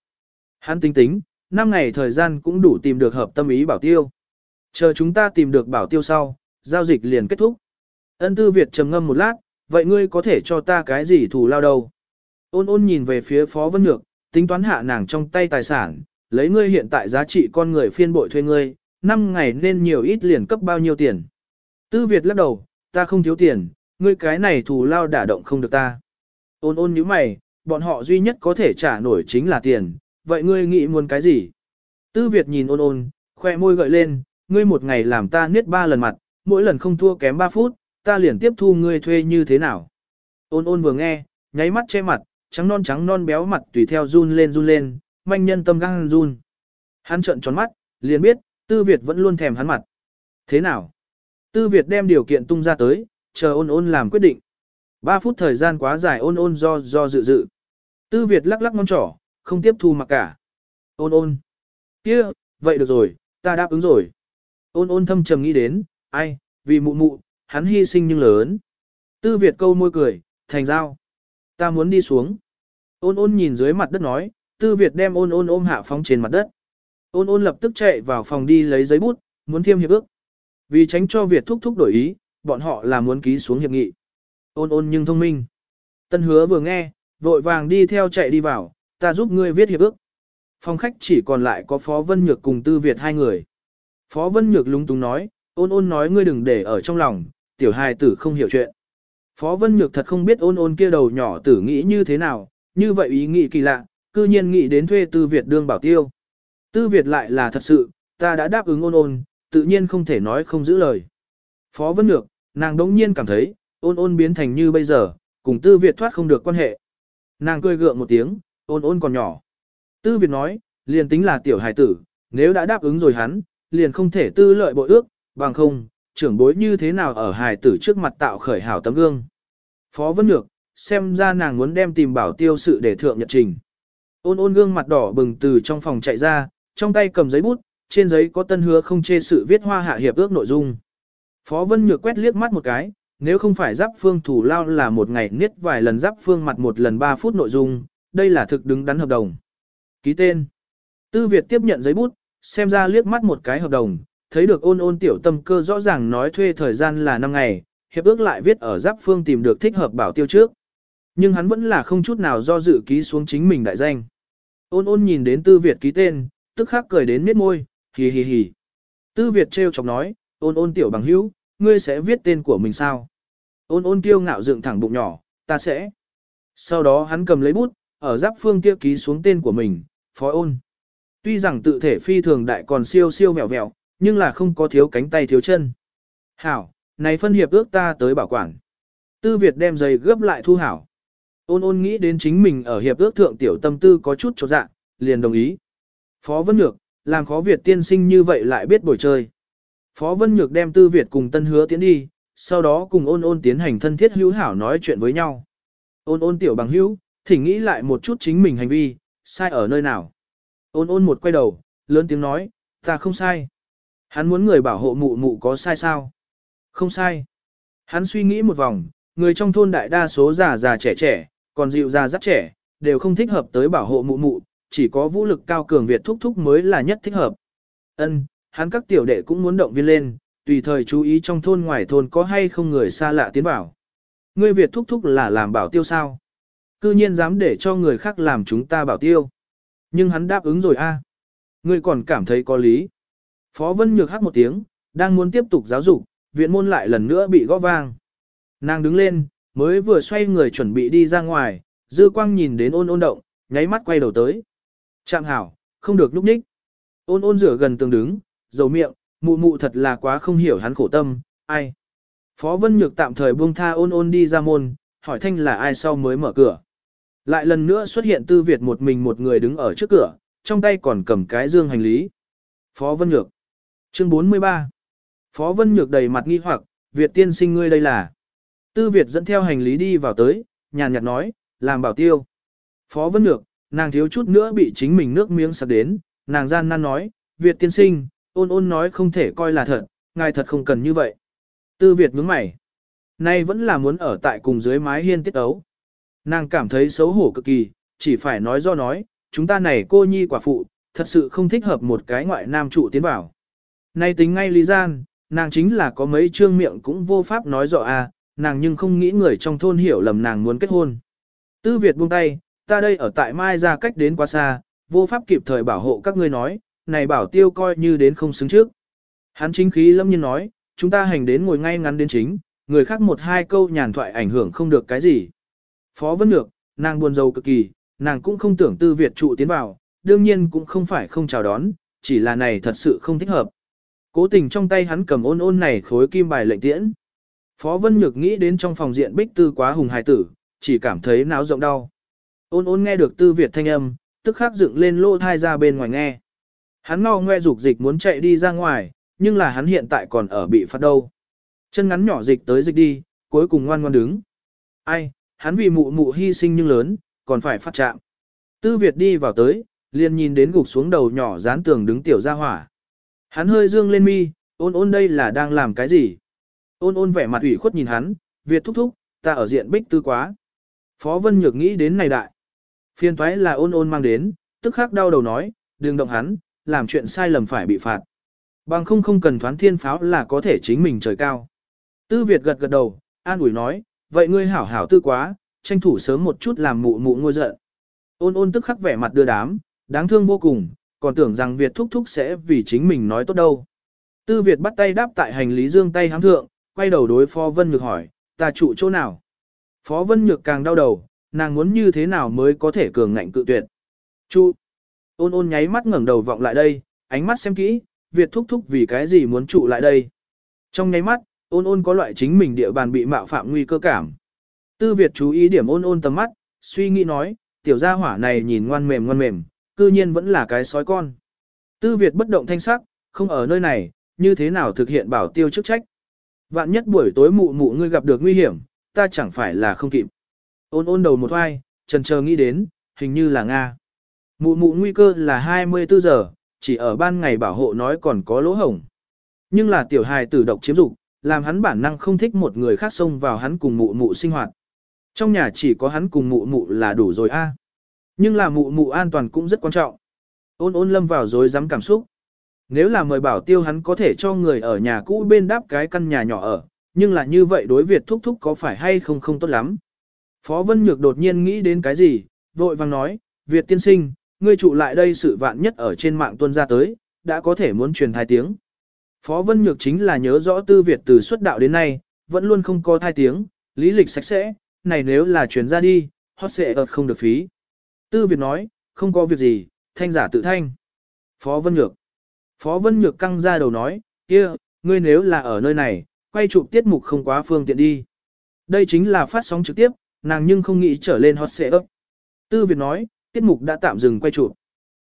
Hắn tính tính, năm ngày thời gian cũng đủ tìm được hợp tâm ý bảo tiêu. Chờ chúng ta tìm được bảo tiêu sau, giao dịch liền kết thúc. Ân tư Việt trầm ngâm một lát, vậy ngươi có thể cho ta cái gì thù lao đâu? Ôn ôn nhìn về phía Phó Vân Nhược, tính toán hạ nàng trong tay tài sản, lấy ngươi hiện tại giá trị con người phiên bội thuê ngươi, năm ngày nên nhiều ít liền cấp bao nhiêu tiền. Tư Việt lắc đầu, ta không thiếu tiền, ngươi cái này thù lao đả động không được ta. Ôn ôn như mày, bọn họ duy nhất có thể trả nổi chính là tiền, vậy ngươi nghĩ muốn cái gì? Tư Việt nhìn ôn ôn, khoe môi gợi lên, ngươi một ngày làm ta niết ba lần mặt, mỗi lần không thua kém ba phút, ta liền tiếp thu ngươi thuê như thế nào? Ôn ôn vừa nghe, nháy mắt che mặt, trắng non trắng non béo mặt tùy theo run lên run lên, manh nhân tâm gan run. Hắn trợn tròn mắt, liền biết, Tư Việt vẫn luôn thèm hắn mặt. Thế nào? Tư Việt đem điều kiện tung ra tới, chờ ôn ôn làm quyết định. Ba phút thời gian quá dài ôn ôn do do dự dự. Tư Việt lắc lắc ngón trỏ, không tiếp thu mặc cả. Ôn ôn. Kia, vậy được rồi, ta đáp ứng rồi. Ôn ôn thâm trầm nghĩ đến, ai, vì mụ mụ, hắn hy sinh nhưng lớn. Tư Việt câu môi cười, thành giao. Ta muốn đi xuống. Ôn ôn nhìn dưới mặt đất nói, Tư Việt đem ôn ôn ôm hạ phóng trên mặt đất. Ôn ôn lập tức chạy vào phòng đi lấy giấy bút, muốn thiêm hiệp ước. Vì tránh cho Việt thúc thúc đổi ý, bọn họ là muốn ký xuống hiệp nghị. Ôn ôn nhưng thông minh. Tân hứa vừa nghe, vội vàng đi theo chạy đi vào, ta giúp ngươi viết hiệp ước. Phòng khách chỉ còn lại có Phó Vân Nhược cùng Tư Việt hai người. Phó Vân Nhược lúng túng nói, ôn ôn nói ngươi đừng để ở trong lòng, tiểu hài tử không hiểu chuyện. Phó Vân Nhược thật không biết ôn ôn kia đầu nhỏ tử nghĩ như thế nào, như vậy ý nghĩ kỳ lạ, cư nhiên nghĩ đến thuê Tư Việt đương bảo tiêu. Tư Việt lại là thật sự, ta đã đáp ứng ôn ôn, tự nhiên không thể nói không giữ lời. Phó Vân Nhược, nàng đống nhiên cảm thấy, ôn ôn biến thành như bây giờ, cùng Tư Việt thoát không được quan hệ. Nàng cười gượng một tiếng, ôn ôn còn nhỏ. Tư Việt nói, liền tính là tiểu hài tử, nếu đã đáp ứng rồi hắn, liền không thể tư lợi bội ước, bằng không, trưởng bối như thế nào ở hài tử trước mặt tạo khởi hảo tấm gương. Phó Vân Nhược, xem ra nàng muốn đem tìm bảo tiêu sự để thượng nhật trình. Ôn ôn gương mặt đỏ bừng từ trong phòng chạy ra, trong tay cầm giấy bút, trên giấy có tân hứa không chê sự viết hoa hạ hiệp ước nội dung. Phó Vân Nhược quét liếc mắt một cái, nếu không phải giáp phương thủ lao là một ngày niết vài lần giáp phương mặt một lần 3 phút nội dung, đây là thực đứng đắn hợp đồng. Ký tên. Tư Việt tiếp nhận giấy bút, xem ra liếc mắt một cái hợp đồng, thấy được ôn ôn tiểu tâm cơ rõ ràng nói thuê thời gian là 5 ngày, hiệp ước lại viết ở giáp phương tìm được thích hợp bảo tiêu trước. Nhưng hắn vẫn là không chút nào do dự ký xuống chính mình đại danh. Ôn ôn nhìn đến Tư Việt ký tên, tức khắc cười đến miết môi, hì hì hì. Tư Việt trêu chọc nói, ôn ôn tiểu bằng hữu, ngươi sẽ viết tên của mình sao? Ôn ôn kiêu ngạo dựng thẳng bụng nhỏ, ta sẽ. Sau đó hắn cầm lấy bút, ở giáp phương kia ký xuống tên của mình, phó ôn. Tuy rằng tự thể phi thường đại còn siêu siêu vẹo vẹo, nhưng là không có thiếu cánh tay thiếu chân. Hảo, này phân hiệp ước ta tới bảo quản. Tư Việt đem giày gấp lại thu hảo. Ôn ôn nghĩ đến chính mình ở hiệp ước thượng tiểu tâm tư có chút chỗ dạ, liền đồng ý. Phó Vân Nhược, làm khó Việt tiên sinh như vậy lại biết bồi chơi. Phó Vân Nhược đem Tư Việt cùng Tân Hứa tiến đi, sau đó cùng ôn ôn tiến hành thân thiết hữu hảo nói chuyện với nhau. Ôn ôn tiểu bằng hữu, thỉnh nghĩ lại một chút chính mình hành vi, sai ở nơi nào. Ôn ôn một quay đầu, lớn tiếng nói, ta không sai. Hắn muốn người bảo hộ mụ mụ có sai sao? Không sai. Hắn suy nghĩ một vòng, người trong thôn đại đa số già già trẻ trẻ, còn dịu già rất trẻ, đều không thích hợp tới bảo hộ mụ mụ, chỉ có vũ lực cao cường Việt thúc thúc mới là nhất thích hợp. Ân, hắn các tiểu đệ cũng muốn động viên lên, tùy thời chú ý trong thôn ngoài thôn có hay không người xa lạ tiến vào. Ngươi Việt thúc thúc là làm bảo tiêu sao? Cư nhiên dám để cho người khác làm chúng ta bảo tiêu. Nhưng hắn đáp ứng rồi a. Ngươi còn cảm thấy có lý. Phó Vân Nhược hát một tiếng, đang muốn tiếp tục giáo dục, viện môn lại lần nữa bị gõ vang. Nàng đứng lên, mới vừa xoay người chuẩn bị đi ra ngoài, dư quang nhìn đến ôn ôn động, nháy mắt quay đầu tới. Chạm hảo, không được lúc ních. Ôn ôn rửa gần tường đứng, dầu miệng, mụ mụ thật là quá không hiểu hắn khổ tâm, ai. Phó Vân Nhược tạm thời buông tha ôn ôn đi ra môn, hỏi thanh là ai sau mới mở cửa. Lại lần nữa xuất hiện tư Việt một mình một người đứng ở trước cửa, trong tay còn cầm cái dương hành lý. Phó Vân Nhược. Chương 43. Phó Vân Nhược đầy mặt nghi hoặc, Việt tiên sinh ngươi đây là. Tư Việt dẫn theo hành lý đi vào tới, nhàn nhạt nói, làm bảo tiêu. Phó Vân Nhược, nàng thiếu chút nữa bị chính mình nước miếng sặc đến, nàng gian nan nói, Việt tiên sinh, ôn ôn nói không thể coi là thật, ngài thật không cần như vậy. Tư Việt nhướng mày. Nay vẫn là muốn ở tại cùng dưới mái hiên tiết ấu. Nàng cảm thấy xấu hổ cực kỳ, chỉ phải nói do nói, chúng ta này cô nhi quả phụ, thật sự không thích hợp một cái ngoại nam trụ tiến vào. Nay tính ngay lý gian, nàng chính là có mấy trương miệng cũng vô pháp nói rõ à, nàng nhưng không nghĩ người trong thôn hiểu lầm nàng muốn kết hôn. Tư Việt buông tay, ta đây ở tại Mai ra cách đến quá xa, vô pháp kịp thời bảo hộ các ngươi nói, này bảo tiêu coi như đến không xứng trước. Hắn chính khí lâm nhiên nói, chúng ta hành đến ngồi ngay ngắn đến chính, người khác một hai câu nhàn thoại ảnh hưởng không được cái gì. Phó Vân Nhược, nàng buồn rầu cực kỳ, nàng cũng không tưởng tư Việt trụ tiến vào, đương nhiên cũng không phải không chào đón, chỉ là này thật sự không thích hợp. Cố tình trong tay hắn cầm ôn ôn này khối kim bài lệnh tiễn. Phó Vân Nhược nghĩ đến trong phòng diện bích tư quá hùng hài tử, chỉ cảm thấy náo rộng đau. Ôn ôn nghe được tư Việt thanh âm, tức khắc dựng lên lô thai ra bên ngoài nghe. Hắn ngao ngoe dục dịch muốn chạy đi ra ngoài, nhưng là hắn hiện tại còn ở bị phạt đâu. Chân ngắn nhỏ dịch tới dịch đi, cuối cùng ngoan ngoan đứng. Ai, hắn vì mụ mụ hy sinh nhưng lớn, còn phải phát trạng. Tư Việt đi vào tới, liền nhìn đến gục xuống đầu nhỏ dán tường đứng tiểu ra hỏa. Hắn hơi dương lên mi, ôn ôn đây là đang làm cái gì? Ôn ôn vẻ mặt ủy khuất nhìn hắn, Việt thúc thúc, ta ở diện bích tư quá. Phó Vân Nhược nghĩ đến này đại. Phiên thoái là ôn ôn mang đến, tức khắc đau đầu nói, đừng động hắn, làm chuyện sai lầm phải bị phạt. Bằng không không cần thoán thiên pháo là có thể chính mình trời cao. Tư Việt gật gật đầu, an ủi nói, vậy ngươi hảo hảo tư quá, tranh thủ sớm một chút làm mụ mụ ngôi giận. Ôn ôn tức khắc vẻ mặt đưa đám, đáng thương vô cùng, còn tưởng rằng Việt thúc thúc sẽ vì chính mình nói tốt đâu. Tư Việt bắt tay đáp tại hành lý dương tay hám thượng, quay đầu đối Phó Vân Nhược hỏi, ta trụ chỗ nào? Phó Vân Nhược càng đau đầu, nàng muốn như thế nào mới có thể cường ngạnh cự tuyệt. Trụ. Ôn ôn nháy mắt ngẩng đầu vọng lại đây, ánh mắt xem kỹ, Việt thúc thúc vì cái gì muốn trụ lại đây. Trong nháy mắt, ôn ôn có loại chính mình địa bàn bị mạo phạm nguy cơ cảm. Tư Việt chú ý điểm ôn ôn tầm mắt, suy nghĩ nói, tiểu gia hỏa này nhìn ngoan mềm ngoan mềm, cư nhiên vẫn là cái sói con. Tư Việt bất động thanh sắc, không ở nơi này, như thế nào thực hiện bảo tiêu chức trách. Vạn nhất buổi tối mụ mụ ngươi gặp được nguy hiểm, ta chẳng phải là không kịp. Ôn ôn đầu một hoai, trần chờ nghĩ đến, hình như là Nga. Mụ mụ nguy cơ là 24 giờ, chỉ ở ban ngày bảo hộ nói còn có lỗ hổng. Nhưng là tiểu hài tử độc chiếm dục, làm hắn bản năng không thích một người khác xông vào hắn cùng mụ mụ sinh hoạt. Trong nhà chỉ có hắn cùng mụ mụ là đủ rồi a. Nhưng là mụ mụ an toàn cũng rất quan trọng. Ôn ôn lâm vào dối dám cảm xúc. Nếu là mời bảo tiêu hắn có thể cho người ở nhà cũ bên đáp cái căn nhà nhỏ ở, nhưng là như vậy đối Việt thúc thúc có phải hay không không tốt lắm. Phó Vân Nhược đột nhiên nghĩ đến cái gì, vội vàng nói, Việt tiên sinh, ngươi trụ lại đây sự vạn nhất ở trên mạng tuân ra tới, đã có thể muốn truyền thai tiếng. Phó Vân Nhược chính là nhớ rõ tư Việt từ xuất đạo đến nay, vẫn luôn không có thai tiếng, lý lịch sạch sẽ, này nếu là truyền ra đi, hot sẽ ợt không được phí. Tư Việt nói, không có việc gì, thanh giả tự thanh. Phó Vân Nhược. Phó Vân Nhược căng ra đầu nói, kia, ngươi nếu là ở nơi này, quay chụp tiết mục không quá phương tiện đi. Đây chính là phát sóng trực tiếp, nàng nhưng không nghĩ trở lên hot sẽ ấp. Tư Việt nói, tiết mục đã tạm dừng quay chụp.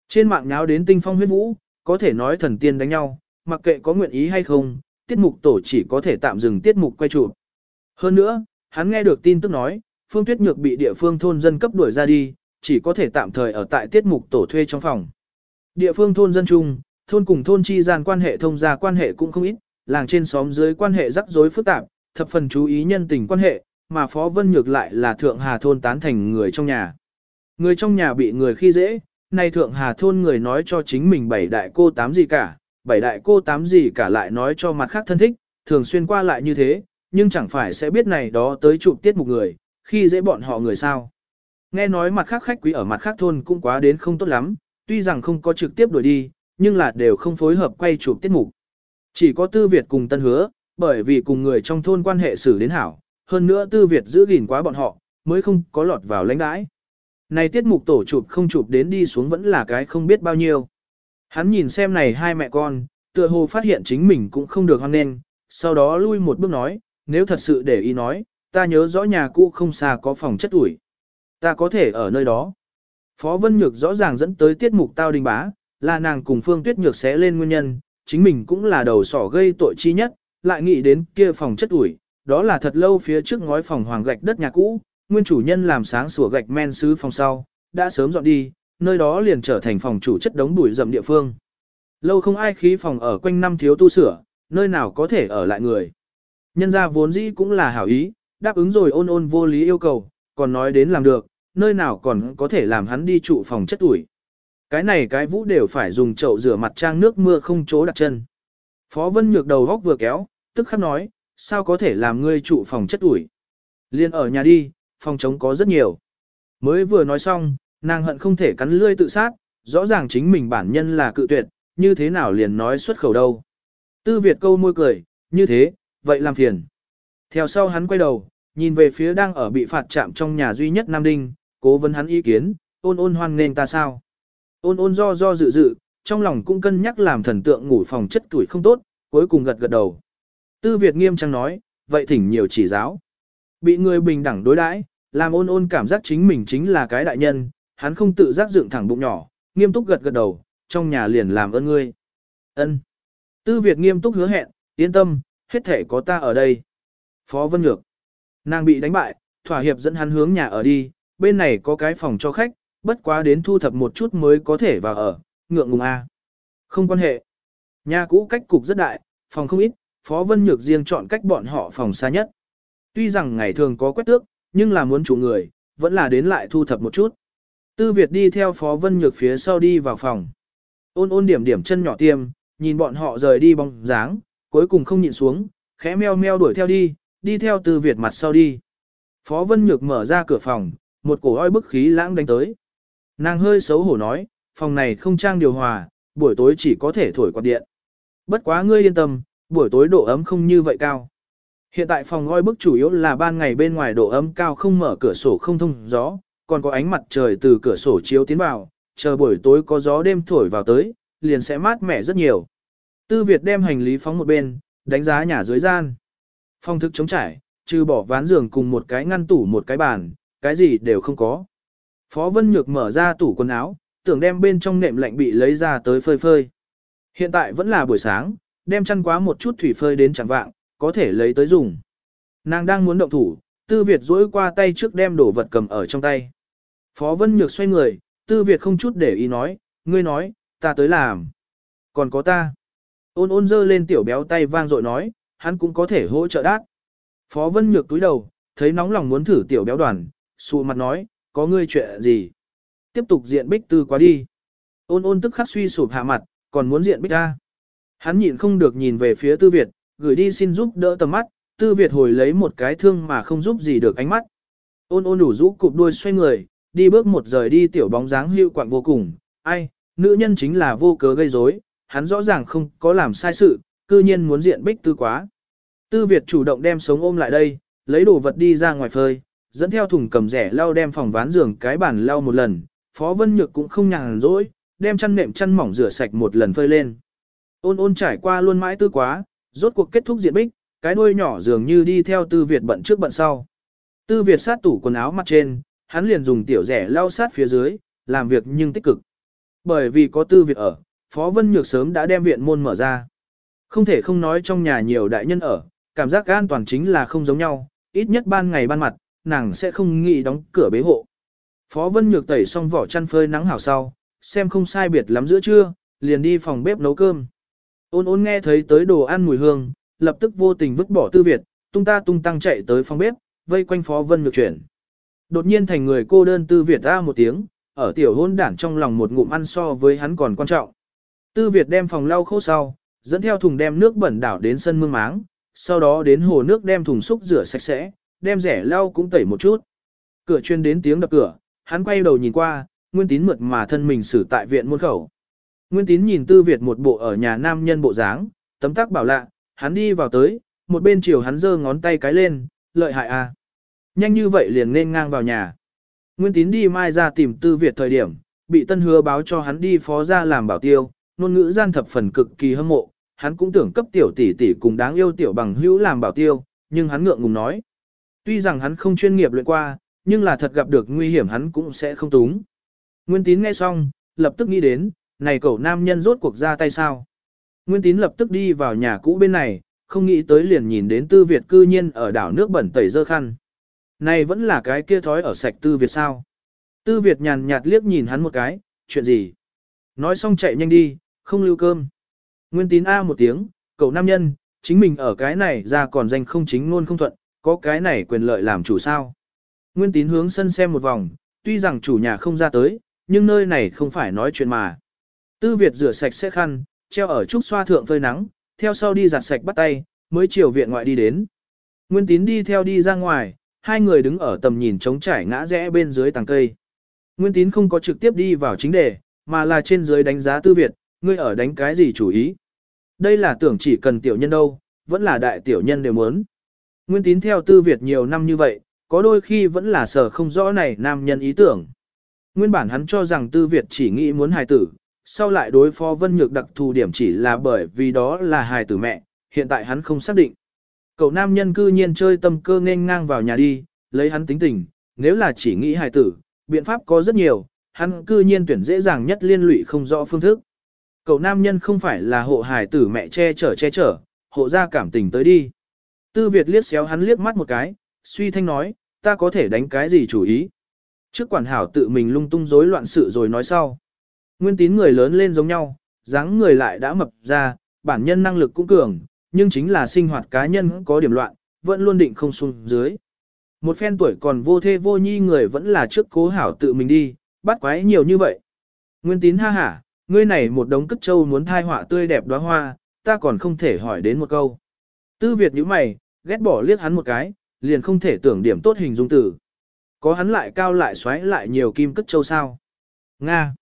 Trên mạng nháo đến tinh phong huyết vũ, có thể nói thần tiên đánh nhau, mặc kệ có nguyện ý hay không, tiết mục tổ chỉ có thể tạm dừng tiết mục quay chụp. Hơn nữa, hắn nghe được tin tức nói, Phương Tuyết Nhược bị địa phương thôn dân cấp đuổi ra đi, chỉ có thể tạm thời ở tại tiết mục tổ thuê trong phòng. Địa phương thôn dân chung, thôn cùng thôn chi gian quan hệ thông gia quan hệ cũng không ít, làng trên xóm dưới quan hệ rắc rối phức tạp, thập phần chú ý nhân tình quan hệ, mà Phó Vân Nhược lại là Thượng Hà thôn tán thành người trong nhà. Người trong nhà bị người khi dễ, nay Thượng Hà thôn người nói cho chính mình bảy đại cô tám gì cả, bảy đại cô tám gì cả lại nói cho mặt khác thân thích, thường xuyên qua lại như thế, nhưng chẳng phải sẽ biết này đó tới chụp tiết một người, khi dễ bọn họ người sao. Nghe nói mặt khác khách quý ở mặt khác thôn cũng quá đến không tốt lắm, tuy rằng không có trực tiếp đuổi đi, nhưng là đều không phối hợp quay chụp tiết mục. Chỉ có Tư Việt cùng Tân Hứa, bởi vì cùng người trong thôn quan hệ xử đến hảo, hơn nữa Tư Việt giữ gìn quá bọn họ, mới không có lọt vào lãnh đãi. Này tiết mục tổ chụp không chụp đến đi xuống vẫn là cái không biết bao nhiêu. Hắn nhìn xem này hai mẹ con, tựa hồ phát hiện chính mình cũng không được hoan nên, sau đó lui một bước nói, nếu thật sự để ý nói, ta nhớ rõ nhà cũ không xa có phòng chất ủi. Ta có thể ở nơi đó. Phó Vân Nhược rõ ràng dẫn tới tiết mục tao đình bá, là nàng cùng Phương Tuyết Nhược sẽ lên nguyên nhân, chính mình cũng là đầu sỏ gây tội chi nhất, lại nghĩ đến kia phòng chất ủi, đó là thật lâu phía trước ngói phòng hoàng gạch đất nhà cũ, nguyên chủ nhân làm sáng sủa gạch men sứ phòng sau, đã sớm dọn đi, nơi đó liền trở thành phòng chủ chất đống bụi rậm địa phương. Lâu không ai khí phòng ở quanh năm thiếu tu sửa, nơi nào có thể ở lại người. Nhân gia vốn dĩ cũng là hảo ý, đáp ứng rồi ôn ôn vô lý yêu cầu, còn nói đến làm được, nơi nào còn có thể làm hắn đi trụ phòng chất ủi. Cái này cái vũ đều phải dùng chậu rửa mặt trang nước mưa không chỗ đặt chân. Phó Vân Nhược đầu góc vừa kéo, tức khắc nói, sao có thể làm ngươi trụ phòng chất ủi. Liên ở nhà đi, phòng chống có rất nhiều. Mới vừa nói xong, nàng hận không thể cắn lươi tự sát, rõ ràng chính mình bản nhân là cự tuyệt, như thế nào liền nói xuất khẩu đâu. Tư Việt câu môi cười, như thế, vậy làm phiền. Theo sau hắn quay đầu, nhìn về phía đang ở bị phạt chạm trong nhà duy nhất Nam Đinh, cố vấn hắn ý kiến, ôn ôn hoan nên ta sao. Ôn ôn do do dự dự, trong lòng cũng cân nhắc làm thần tượng ngủ phòng chất tuổi không tốt, cuối cùng gật gật đầu. Tư Việt nghiêm trang nói, vậy thỉnh nhiều chỉ giáo. Bị người bình đẳng đối đãi, làm ôn ôn cảm giác chính mình chính là cái đại nhân, hắn không tự giác dựng thẳng bụng nhỏ, nghiêm túc gật gật đầu, trong nhà liền làm ơn ngươi. Ân. Tư Việt nghiêm túc hứa hẹn, yên tâm, hết thể có ta ở đây. Phó Vân Nhược. Nàng bị đánh bại, thỏa hiệp dẫn hắn hướng nhà ở đi, bên này có cái phòng cho khách, bất quá đến thu thập một chút mới có thể vào ở, ngượng ngùng a. Không quan hệ. Nhà cũ cách cục rất đại, phòng không ít, Phó Vân Nhược riêng chọn cách bọn họ phòng xa nhất. Tuy rằng ngày thường có quét tước, nhưng là muốn chủ người, vẫn là đến lại thu thập một chút. Tư Việt đi theo Phó Vân Nhược phía sau đi vào phòng. Ôn ôn điểm điểm chân nhỏ tiêm, nhìn bọn họ rời đi bóng dáng, cuối cùng không nhịn xuống, khẽ meo meo đuổi theo đi, đi theo Tư Việt mặt sau đi. Phó Vân Nhược mở ra cửa phòng, một cổ oi bức khí lãng đánh tới. Nàng hơi xấu hổ nói, phòng này không trang điều hòa, buổi tối chỉ có thể thổi quạt điện. Bất quá ngươi yên tâm, buổi tối độ ấm không như vậy cao. Hiện tại phòng oi bức chủ yếu là ban ngày bên ngoài độ ấm cao không mở cửa sổ không thông gió, còn có ánh mặt trời từ cửa sổ chiếu tiến vào, chờ buổi tối có gió đêm thổi vào tới, liền sẽ mát mẻ rất nhiều. Tư Việt đem hành lý phóng một bên, đánh giá nhà dưới gian. Phong thức chống trải, trừ bỏ ván giường cùng một cái ngăn tủ một cái bàn, cái gì đều không có. Phó Vân Nhược mở ra tủ quần áo, tưởng đem bên trong nệm lạnh bị lấy ra tới phơi phơi. Hiện tại vẫn là buổi sáng, đem chăn quá một chút thủy phơi đến chẳng vạng, có thể lấy tới dùng. Nàng đang muốn động thủ, Tư Việt duỗi qua tay trước đem đồ vật cầm ở trong tay. Phó Vân Nhược xoay người, Tư Việt không chút để ý nói, ngươi nói, ta tới làm. Còn có ta. Ôn ôn dơ lên tiểu béo tay vang dội nói, hắn cũng có thể hỗ trợ đát. Phó Vân Nhược túi đầu, thấy nóng lòng muốn thử tiểu béo đoàn, xù mặt nói, có ngươi chuyện gì? Tiếp tục diện bích tư quá đi. Ôn ôn tức khắc suy sụp hạ mặt, còn muốn diện bích ta. Hắn nhịn không được nhìn về phía tư Việt, gửi đi xin giúp đỡ tầm mắt, tư Việt hồi lấy một cái thương mà không giúp gì được ánh mắt. Ôn ôn đủ rũ cụp đuôi xoay người, đi bước một rời đi tiểu bóng dáng hưu quạng vô cùng, ai, nữ nhân chính là vô cớ gây rối, hắn rõ ràng không có làm sai sự, cư nhiên muốn diện bích tư quá. Tư Việt chủ động đem sống ôm lại đây, lấy đồ vật đi ra ngoài phơi, dẫn theo thùng cầm rẻ lau đem phòng ván giường cái bàn lau một lần, Phó Vân Nhược cũng không nhàn rỗi, đem chăn nệm chăn mỏng rửa sạch một lần phơi lên. Ôn ôn trải qua luôn mãi tư quá, rốt cuộc kết thúc diện bích, cái đuôi nhỏ dường như đi theo Tư Việt bận trước bận sau. Tư Việt sát tủ quần áo mặt trên, hắn liền dùng tiểu rẻ lao sát phía dưới, làm việc nhưng tích cực. Bởi vì có Tư Việt ở, Phó Vân Nhược sớm đã đem viện môn mở ra. Không thể không nói trong nhà nhiều đại nhân ở, cảm giác an toàn chính là không giống nhau, ít nhất ban ngày ban mặt, nàng sẽ không nghĩ đóng cửa bế hộ. Phó Vân Nhược tẩy xong vỏ chăn phơi nắng hảo sau, xem không sai biệt lắm giữa trưa, liền đi phòng bếp nấu cơm. Ôn ôn nghe thấy tới đồ ăn mùi hương, lập tức vô tình vứt bỏ tư Việt, tung ta tung tăng chạy tới phòng bếp, vây quanh Phó Vân Nhược chuyển. Đột nhiên thành người cô đơn tư Việt ra một tiếng, ở tiểu hôn đản trong lòng một ngụm ăn so với hắn còn quan trọng. Tư Việt đem phòng lau khô sau, dẫn theo thùng đem nước bẩn đảo đến sân mương máng, sau đó đến hồ nước đem thùng xúc rửa sạch sẽ, đem rẻ lau cũng tẩy một chút. Cửa chuyên đến tiếng đập cửa, hắn quay đầu nhìn qua, Nguyên Tín mượt mà thân mình xử tại viện môn khẩu. Nguyên Tín nhìn Tư Việt một bộ ở nhà nam nhân bộ dáng, tấm tắc bảo lạ, hắn đi vào tới, một bên chiều hắn giơ ngón tay cái lên, lợi hại à. Nhanh như vậy liền nên ngang vào nhà. Nguyên Tín đi mai ra tìm Tư Việt thời điểm, bị tân hứa báo cho hắn đi phó ra làm bảo tiêu, ngôn ngữ gian thập phần cực kỳ hâm mộ, hắn cũng tưởng cấp tiểu tỷ tỷ cùng đáng yêu tiểu bằng hữu làm bảo tiêu, nhưng hắn ngượng ngùng nói. Tuy rằng hắn không chuyên nghiệp luyện qua, nhưng là thật gặp được nguy hiểm hắn cũng sẽ không túng. Nguyên tín nghe xong, lập tức nghĩ đến, này cậu nam nhân rốt cuộc ra tay sao. Nguyên tín lập tức đi vào nhà cũ bên này, không nghĩ tới liền nhìn đến tư Việt cư nhiên ở đảo nước bẩn tẩy dơ khăn. Này vẫn là cái kia thói ở sạch tư Việt sao. Tư Việt nhàn nhạt liếc nhìn hắn một cái, chuyện gì? Nói xong chạy nhanh đi, không lưu cơm. Nguyên tín A một tiếng, cậu nam nhân, chính mình ở cái này ra còn danh không chính luôn không thuận, có cái này quyền lợi làm chủ sao. Nguyên tín hướng sân xem một vòng, tuy rằng chủ nhà không ra tới, nhưng nơi này không phải nói chuyện mà. Tư Việt rửa sạch sẽ khăn, treo ở trúc xoa thượng phơi nắng, theo sau đi giặt sạch bắt tay, mới chiều viện ngoại đi đến. Nguyên tín đi theo đi ra ngoài, hai người đứng ở tầm nhìn trống trải ngã rẽ bên dưới tàng cây. Nguyên tín không có trực tiếp đi vào chính đề, mà là trên dưới đánh giá Tư Việt, ngươi ở đánh cái gì chủ ý. Đây là tưởng chỉ cần tiểu nhân đâu, vẫn là đại tiểu nhân đều muốn. Nguyên tín theo Tư Việt nhiều năm như vậy, có đôi khi vẫn là sở không rõ này nam nhân ý tưởng. Nguyên bản hắn cho rằng Tư Việt chỉ nghĩ muốn hài tử, sau lại đối phó Vân Nhược đặc thù điểm chỉ là bởi vì đó là hài tử mẹ, hiện tại hắn không xác định. Cậu nam nhân cư nhiên chơi tâm cơ nên ngang vào nhà đi, lấy hắn tính tình, nếu là chỉ nghĩ hài tử, biện pháp có rất nhiều, hắn cư nhiên tuyển dễ dàng nhất liên lụy không rõ phương thức. Cậu nam nhân không phải là hộ hài tử mẹ che chở che chở, hộ ra cảm tình tới đi. Tư Việt liếc xéo hắn liếc mắt một cái, suy thanh nói, ta có thể đánh cái gì chủ ý. Trước quản hảo tự mình lung tung rối loạn sự rồi nói sau. Nguyên tín người lớn lên giống nhau, dáng người lại đã mập ra, bản nhân năng lực cũng cường, nhưng chính là sinh hoạt cá nhân có điểm loạn, vẫn luôn định không xuống dưới. Một phen tuổi còn vô thê vô nhi người vẫn là trước cố hảo tự mình đi, bắt quái nhiều như vậy. Nguyên tín ha hả, ngươi này một đống cất trâu muốn thai họa tươi đẹp đóa hoa, ta còn không thể hỏi đến một câu. Tư Việt nhíu mày, ghét bỏ liếc hắn một cái, liền không thể tưởng điểm tốt hình dung tử. Có hắn lại cao lại xoáy lại nhiều kim cất châu sao. Nga.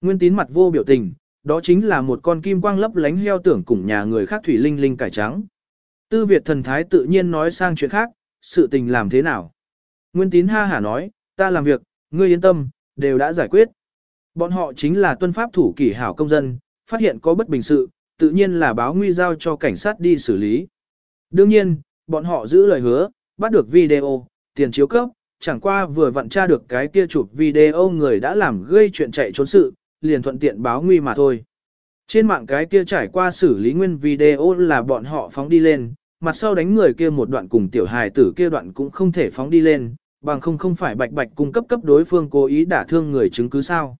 Nguyên tín mặt vô biểu tình, đó chính là một con kim quang lấp lánh heo tưởng cùng nhà người khác thủy linh linh cải trắng. Tư Việt thần thái tự nhiên nói sang chuyện khác, sự tình làm thế nào. Nguyên tín ha hả nói, ta làm việc, ngươi yên tâm, đều đã giải quyết. Bọn họ chính là tuân pháp thủ kỷ hảo công dân, phát hiện có bất bình sự, tự nhiên là báo nguy giao cho cảnh sát đi xử lý. Đương nhiên, bọn họ giữ lời hứa, bắt được video, tiền chiếu cấp, chẳng qua vừa vặn tra được cái kia chụp video người đã làm gây chuyện chạy trốn sự, liền thuận tiện báo nguy mà thôi. Trên mạng cái kia trải qua xử lý nguyên video là bọn họ phóng đi lên, mặt sau đánh người kia một đoạn cùng tiểu hài tử kia đoạn cũng không thể phóng đi lên, bằng không không phải bạch bạch cung cấp cấp đối phương cố ý đả thương người chứng cứ sao.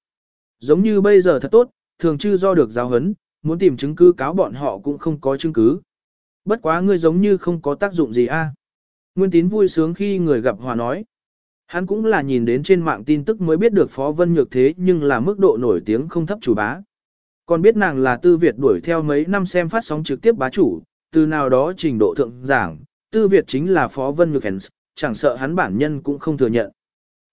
Giống như bây giờ thật tốt, thường chư do được giáo hấn, muốn tìm chứng cứ cáo bọn họ cũng không có chứng cứ. Bất quá ngươi giống như không có tác dụng gì a. Nguyên tín vui sướng khi người gặp hòa nói. Hắn cũng là nhìn đến trên mạng tin tức mới biết được Phó Vân Nhược thế nhưng là mức độ nổi tiếng không thấp chủ bá. Còn biết nàng là tư Việt đuổi theo mấy năm xem phát sóng trực tiếp bá chủ, từ nào đó trình độ thượng giảng, tư Việt chính là Phó Vân Nhược fans, chẳng sợ hắn bản nhân cũng không thừa nhận.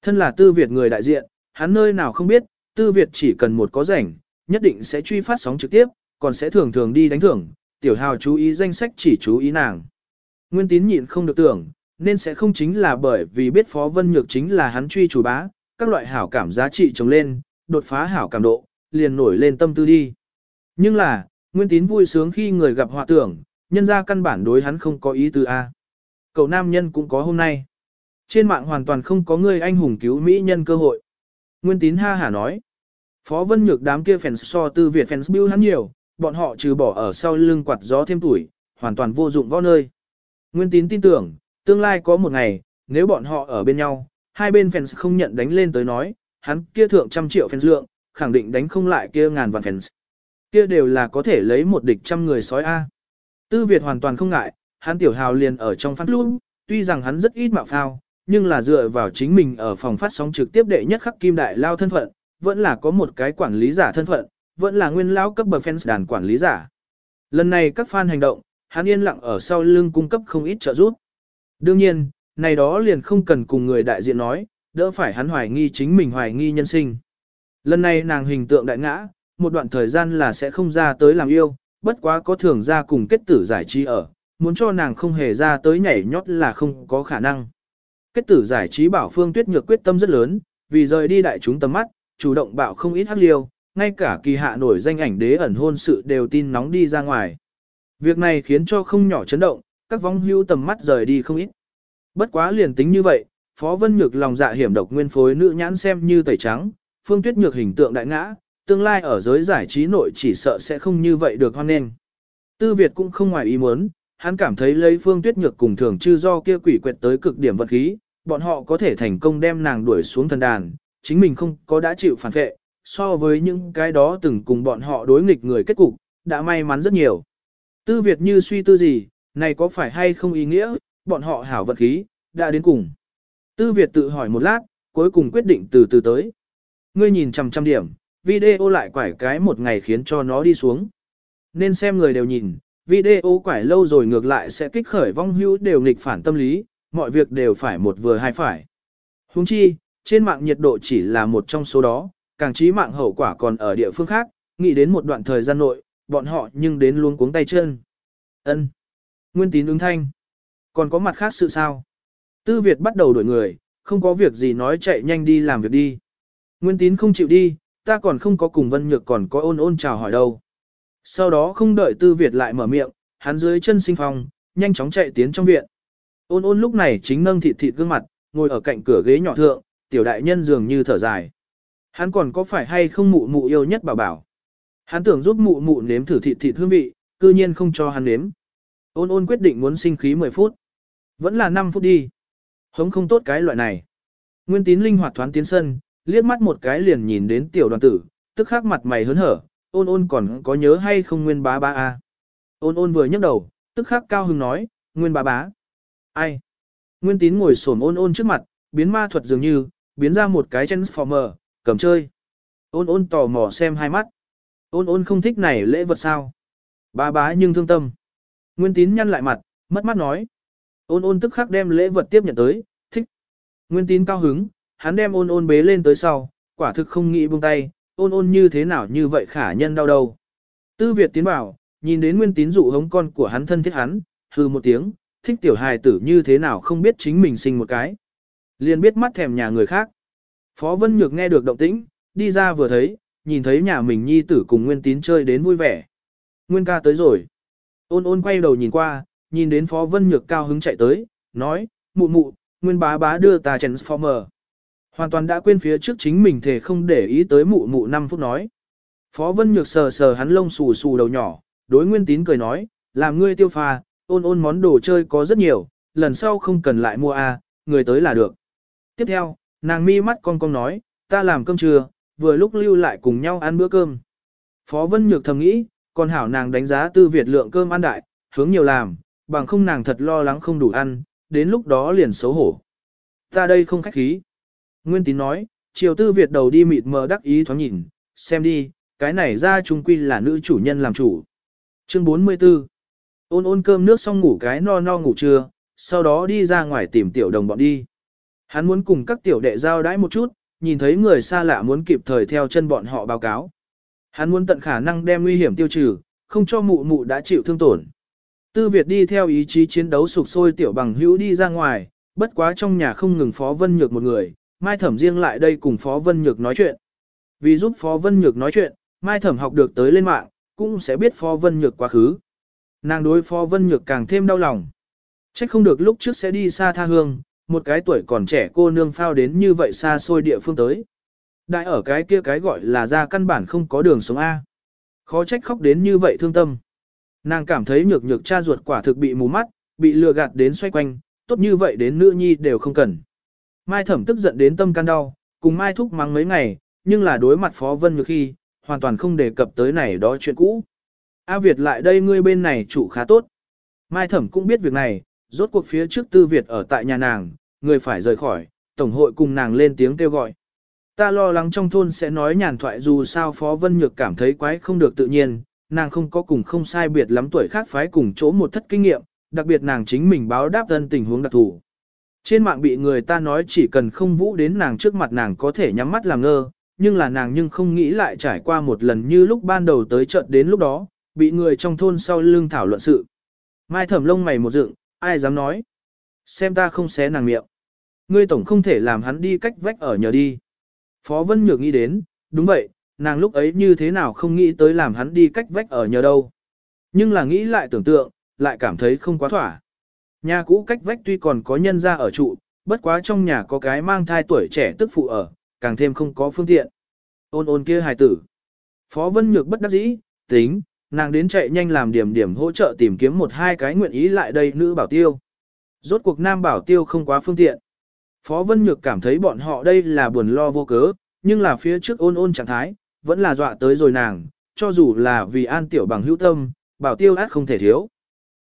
Thân là tư Việt người đại diện, hắn nơi nào không biết, tư Việt chỉ cần một có rảnh, nhất định sẽ truy phát sóng trực tiếp, còn sẽ thường thường đi đánh thưởng, tiểu hào chú ý danh sách chỉ chú ý nàng. Nguyên tín nhịn không được tưởng, nên sẽ không chính là bởi vì biết Phó Vân Nhược chính là hắn truy chủ bá, các loại hảo cảm giá trị trồng lên, đột phá hảo cảm độ, liền nổi lên tâm tư đi. Nhưng là, Nguyên tín vui sướng khi người gặp họa tưởng, nhân ra căn bản đối hắn không có ý tư A. Cậu nam nhân cũng có hôm nay. Trên mạng hoàn toàn không có người anh hùng cứu Mỹ nhân cơ hội. Nguyên tín ha hả nói. Phó Vân Nhược đám kia fans so tư Việt fans bưu hắn nhiều, bọn họ trừ bỏ ở sau lưng quạt gió thêm tuổi, hoàn toàn vô dụng võ nơi. Nguyên tín tin tưởng, tương lai có một ngày, nếu bọn họ ở bên nhau, hai bên fans không nhận đánh lên tới nói, hắn kia thượng trăm triệu fans lượng, khẳng định đánh không lại kia ngàn vạn fans. Kia đều là có thể lấy một địch trăm người sói A. Tư Việt hoàn toàn không ngại, hắn tiểu hào liền ở trong phát luôn, tuy rằng hắn rất ít mạo phao, nhưng là dựa vào chính mình ở phòng phát sóng trực tiếp đệ nhất khắc kim đại lao thân phận, vẫn là có một cái quản lý giả thân phận, vẫn là nguyên lão cấp bậc fans đàn quản lý giả. Lần này các fan hành động, hắn yên lặng ở sau lưng cung cấp không ít trợ giúp. Đương nhiên, này đó liền không cần cùng người đại diện nói, đỡ phải hắn hoài nghi chính mình hoài nghi nhân sinh. Lần này nàng hình tượng đại ngã, một đoạn thời gian là sẽ không ra tới làm yêu, bất quá có thường ra cùng kết tử giải trí ở, muốn cho nàng không hề ra tới nhảy nhót là không có khả năng. Kết tử giải trí bảo Phương Tuyết Nhược quyết tâm rất lớn, vì rời đi đại chúng tầm mắt, chủ động bảo không ít hắc liêu, ngay cả kỳ hạ nổi danh ảnh đế ẩn hôn sự đều tin nóng đi ra ngoài. Việc này khiến cho không nhỏ chấn động, các vong hưu tầm mắt rời đi không ít. Bất quá liền tính như vậy, Phó Vân Nhược lòng dạ hiểm độc nguyên phối nữ nhãn xem như tẩy trắng, Phương Tuyết Nhược hình tượng đại ngã, tương lai ở giới giải trí nội chỉ sợ sẽ không như vậy được hoan nghênh. Tư Việt cũng không ngoài ý muốn, hắn cảm thấy lấy Phương Tuyết Nhược cùng thường chư do kia quỷ quyệt tới cực điểm vật khí, bọn họ có thể thành công đem nàng đuổi xuống thần đàn, chính mình không có đã chịu phản vệ, so với những cái đó từng cùng bọn họ đối nghịch người kết cục, đã may mắn rất nhiều. Tư Việt như suy tư gì, này có phải hay không ý nghĩa, bọn họ hảo vật khí, đã đến cùng. Tư Việt tự hỏi một lát, cuối cùng quyết định từ từ tới. Ngươi nhìn trăm trăm điểm, video lại quải cái một ngày khiến cho nó đi xuống. Nên xem người đều nhìn, video quải lâu rồi ngược lại sẽ kích khởi vong hữu đều nghịch phản tâm lý, mọi việc đều phải một vừa hai phải. Huống chi, trên mạng nhiệt độ chỉ là một trong số đó, càng trí mạng hậu quả còn ở địa phương khác, nghĩ đến một đoạn thời gian nội, bọn họ nhưng đến luôn cuống tay chân. Ân. Nguyên tín ứng thanh. Còn có mặt khác sự sao? Tư Việt bắt đầu đổi người, không có việc gì nói chạy nhanh đi làm việc đi. Nguyên tín không chịu đi, ta còn không có cùng Vân Nhược còn có ôn ôn chào hỏi đâu. Sau đó không đợi Tư Việt lại mở miệng, hắn dưới chân sinh phong, nhanh chóng chạy tiến trong viện. Ôn ôn lúc này chính nâng thịt thịt gương mặt, ngồi ở cạnh cửa ghế nhỏ thượng, tiểu đại nhân dường như thở dài. Hắn còn có phải hay không mụ mụ yêu nhất bảo bảo. Hắn tưởng giúp mụ mụ nếm thử thịt thịt hương vị, cư nhiên không cho hắn nếm. Ôn ôn quyết định muốn sinh khí 10 phút. Vẫn là 5 phút đi. Hống không tốt cái loại này. Nguyên tín linh hoạt thoáng tiến sân, liếc mắt một cái liền nhìn đến tiểu đoàn tử, tức khắc mặt mày hớn hở, ôn ôn còn có nhớ hay không nguyên bá bá a Ôn ôn vừa nhấc đầu, tức khắc cao hứng nói, nguyên bá bá. Ai? Nguyên tín ngồi xổm ôn ôn trước mặt, biến ma thuật dường như, biến ra một cái transformer, cầm chơi. Ôn ôn tò mò xem hai mắt. Ôn ôn không thích này lễ vật sao? Bá bá nhưng thương tâm. Nguyên tín nhăn lại mặt, mất mắt nói. Ôn ôn tức khắc đem lễ vật tiếp nhận tới, thích. Nguyên tín cao hứng, hắn đem ôn ôn bế lên tới sau, quả thực không nghĩ buông tay, ôn ôn như thế nào như vậy khả nhân đau đầu. Tư Việt tiến bảo, nhìn đến nguyên tín dụ hống con của hắn thân thiết hắn, hừ một tiếng, thích tiểu hài tử như thế nào không biết chính mình sinh một cái. Liền biết mắt thèm nhà người khác. Phó Vân Nhược nghe được động tĩnh, đi ra vừa thấy, nhìn thấy nhà mình nhi tử cùng nguyên tín chơi đến vui vẻ. Nguyên ca tới rồi. Ôn ôn quay đầu nhìn qua, nhìn đến Phó Vân Nhược cao hứng chạy tới, nói, mụ mụ, nguyên bá bá đưa ta Transformer. Hoàn toàn đã quên phía trước chính mình thể không để ý tới mụ mụ 5 phút nói. Phó Vân Nhược sờ sờ hắn lông xù xù đầu nhỏ, đối nguyên tín cười nói, làm ngươi tiêu pha, ôn ôn món đồ chơi có rất nhiều, lần sau không cần lại mua a, người tới là được. Tiếp theo, nàng mi mắt con con nói, ta làm cơm trưa, vừa lúc lưu lại cùng nhau ăn bữa cơm. Phó Vân Nhược thầm nghĩ, còn hảo nàng đánh giá tư Việt lượng cơm ăn đại, hướng nhiều làm, bằng không nàng thật lo lắng không đủ ăn, đến lúc đó liền xấu hổ. Ta đây không khách khí. Nguyên tín nói, triều tư Việt đầu đi mịt mờ đắc ý thoáng nhìn, xem đi, cái này ra chung quy là nữ chủ nhân làm chủ. Chương 44 Ôn ôn cơm nước xong ngủ cái no no ngủ trưa, sau đó đi ra ngoài tìm tiểu đồng bọn đi. Hắn muốn cùng các tiểu đệ giao đãi một chút, nhìn thấy người xa lạ muốn kịp thời theo chân bọn họ báo cáo. Hắn muốn tận khả năng đem nguy hiểm tiêu trừ, không cho mụ mụ đã chịu thương tổn. Tư Việt đi theo ý chí chiến đấu sục sôi tiểu bằng hữu đi ra ngoài, bất quá trong nhà không ngừng Phó Vân Nhược một người, Mai Thẩm riêng lại đây cùng Phó Vân Nhược nói chuyện. Vì giúp Phó Vân Nhược nói chuyện, Mai Thẩm học được tới lên mạng, cũng sẽ biết Phó Vân Nhược quá khứ. Nàng đối Phó Vân Nhược càng thêm đau lòng. Trách không được lúc trước sẽ đi xa tha hương, một cái tuổi còn trẻ cô nương phao đến như vậy xa xôi địa phương tới. Đại ở cái kia cái gọi là ra căn bản không có đường sống A. Khó trách khóc đến như vậy thương tâm. Nàng cảm thấy nhược nhược cha ruột quả thực bị mù mắt, bị lừa gạt đến xoay quanh, tốt như vậy đến nữ nhi đều không cần. Mai thẩm tức giận đến tâm can đau, cùng Mai thúc mắng mấy ngày, nhưng là đối mặt Phó Vân Nhược khi, hoàn toàn không đề cập tới này đó chuyện cũ. A Việt lại đây ngươi bên này chủ khá tốt. Mai thẩm cũng biết việc này, rốt cuộc phía trước tư Việt ở tại nhà nàng, người phải rời khỏi, tổng hội cùng nàng lên tiếng kêu gọi. Ta lo lắng trong thôn sẽ nói nhàn thoại dù sao Phó Vân Nhược cảm thấy quái không được tự nhiên, nàng không có cùng không sai biệt lắm tuổi khác phái cùng chỗ một thất kinh nghiệm, đặc biệt nàng chính mình báo đáp thân tình huống đặc thù. Trên mạng bị người ta nói chỉ cần không vũ đến nàng trước mặt nàng có thể nhắm mắt làm ngơ, nhưng là nàng nhưng không nghĩ lại trải qua một lần như lúc ban đầu tới trận đến lúc đó, bị người trong thôn sau lưng thảo luận sự. Mai thẩm lông mày một dựng, ai dám nói. Xem ta không xé nàng miệng. Ngươi tổng không thể làm hắn đi cách vách ở nhờ đi. Phó Vân Nhược nghĩ đến, đúng vậy, nàng lúc ấy như thế nào không nghĩ tới làm hắn đi cách vách ở nhờ đâu. Nhưng là nghĩ lại tưởng tượng, lại cảm thấy không quá thỏa. Nhà cũ cách vách tuy còn có nhân ra ở trụ, bất quá trong nhà có cái mang thai tuổi trẻ tức phụ ở, càng thêm không có phương tiện. Ôn ôn kia hài tử. Phó Vân Nhược bất đắc dĩ, tính, nàng đến chạy nhanh làm điểm điểm hỗ trợ tìm kiếm một hai cái nguyện ý lại đây nữ bảo tiêu. Rốt cuộc nam bảo tiêu không quá phương tiện. Phó Vân Nhược cảm thấy bọn họ đây là buồn lo vô cớ, nhưng là phía trước ôn ôn trạng thái, vẫn là dọa tới rồi nàng, cho dù là vì an tiểu bằng hữu tâm, bảo tiêu át không thể thiếu.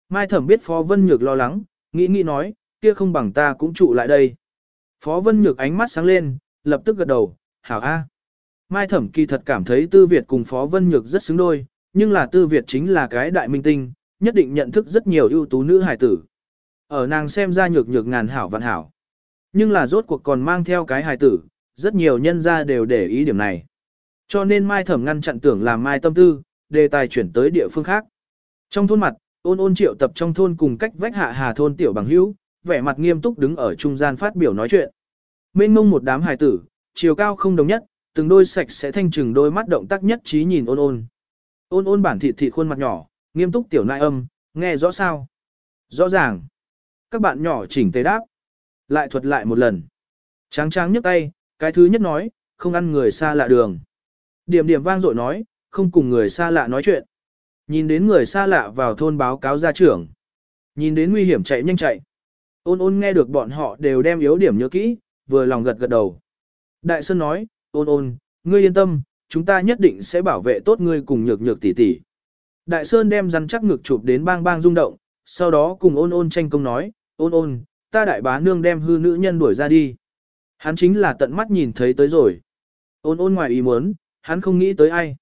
Mai thẩm biết Phó Vân Nhược lo lắng, nghĩ nghĩ nói, kia không bằng ta cũng trụ lại đây. Phó Vân Nhược ánh mắt sáng lên, lập tức gật đầu, hảo a. Mai thẩm kỳ thật cảm thấy Tư Việt cùng Phó Vân Nhược rất xứng đôi, nhưng là Tư Việt chính là cái đại minh tinh, nhất định nhận thức rất nhiều ưu tú nữ hài tử. Ở nàng xem ra nhược nhược ngàn hảo vạn hảo. Nhưng là rốt cuộc còn mang theo cái hài tử, rất nhiều nhân gia đều để ý điểm này. Cho nên Mai Thẩm ngăn chặn tưởng làm Mai Tâm Tư, đề tài chuyển tới địa phương khác. Trong thôn mặt, ôn ôn triệu tập trong thôn cùng cách vách hạ hà thôn tiểu bằng hữu, vẻ mặt nghiêm túc đứng ở trung gian phát biểu nói chuyện. Mênh mông một đám hài tử, chiều cao không đồng nhất, từng đôi sạch sẽ thanh trừng đôi mắt động tác nhất trí nhìn ôn ôn. Ôn ôn bản thịt thịt khuôn mặt nhỏ, nghiêm túc tiểu nại âm, nghe rõ sao? Rõ ràng. Các bạn nhỏ chỉnh tề đáp. Lại thuật lại một lần. Tráng tráng nhấc tay, cái thứ nhất nói, không ăn người xa lạ đường. Điểm điểm vang dội nói, không cùng người xa lạ nói chuyện. Nhìn đến người xa lạ vào thôn báo cáo gia trưởng. Nhìn đến nguy hiểm chạy nhanh chạy. Ôn ôn nghe được bọn họ đều đem yếu điểm nhớ kỹ, vừa lòng gật gật đầu. Đại Sơn nói, ôn ôn, ngươi yên tâm, chúng ta nhất định sẽ bảo vệ tốt ngươi cùng nhược nhược tỷ tỷ. Đại Sơn đem rắn chắc ngực chụp đến bang bang rung động, sau đó cùng ôn ôn tranh công nói, ôn ôn, ta đại bá nương đem hư nữ nhân đuổi ra đi. Hắn chính là tận mắt nhìn thấy tới rồi. Ôn ôn ngoài ý muốn, hắn không nghĩ tới ai.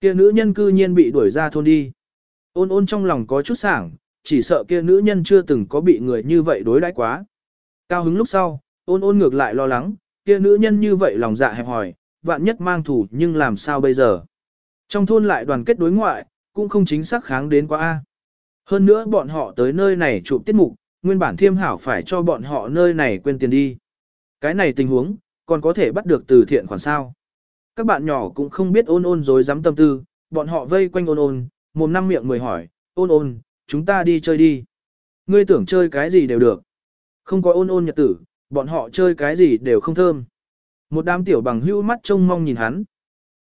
Kia nữ nhân cư nhiên bị đuổi ra thôn đi. Ôn ôn trong lòng có chút sảng, chỉ sợ kia nữ nhân chưa từng có bị người như vậy đối đãi quá. Cao hứng lúc sau, ôn ôn ngược lại lo lắng, kia nữ nhân như vậy lòng dạ hẹp hòi, vạn nhất mang thủ nhưng làm sao bây giờ. Trong thôn lại đoàn kết đối ngoại, cũng không chính xác kháng đến quá A. Hơn nữa bọn họ tới nơi này chụp tiết mục, nguyên bản thiêm hảo phải cho bọn họ nơi này quên tiền đi. Cái này tình huống, còn có thể bắt được từ thiện khoản sao. Các bạn nhỏ cũng không biết ôn ôn dối dám tâm tư, bọn họ vây quanh ôn ôn, mồm năm miệng mười hỏi, ôn ôn, chúng ta đi chơi đi. Ngươi tưởng chơi cái gì đều được. Không có ôn ôn nhật tử, bọn họ chơi cái gì đều không thơm. Một đám tiểu bằng hữu mắt trông mong nhìn hắn.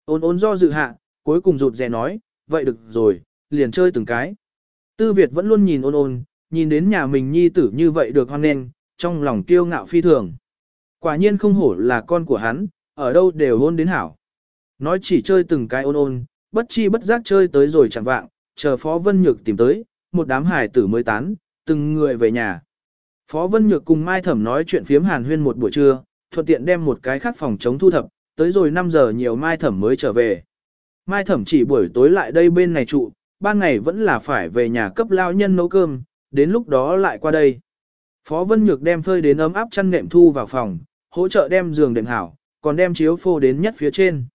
Ôn ôn do dự hạ, cuối cùng rụt rè nói, vậy được rồi, liền chơi từng cái. Tư Việt vẫn luôn nhìn ôn ôn, nhìn đến nhà mình nhi tử như vậy được hoan nghênh, trong lòng kiêu ngạo phi thường. Quả nhiên không hổ là con của hắn, ở đâu đều hôn đến hảo. Nói chỉ chơi từng cái ôn ôn, bất chi bất giác chơi tới rồi chẳng vạng, chờ Phó Vân Nhược tìm tới, một đám hải tử mới tán, từng người về nhà. Phó Vân Nhược cùng Mai Thẩm nói chuyện phiếm hàn huyên một buổi trưa, thuận tiện đem một cái khác phòng chống thu thập, tới rồi 5 giờ nhiều Mai Thẩm mới trở về. Mai Thẩm chỉ buổi tối lại đây bên này trụ, ban ngày vẫn là phải về nhà cấp lao nhân nấu cơm, đến lúc đó lại qua đây. Phó Vân Nhược đem phơi đến ấm áp chăn nệm thu vào phòng, hỗ trợ đem giường đệm hảo, còn đem chiếu phô đến nhất phía trên.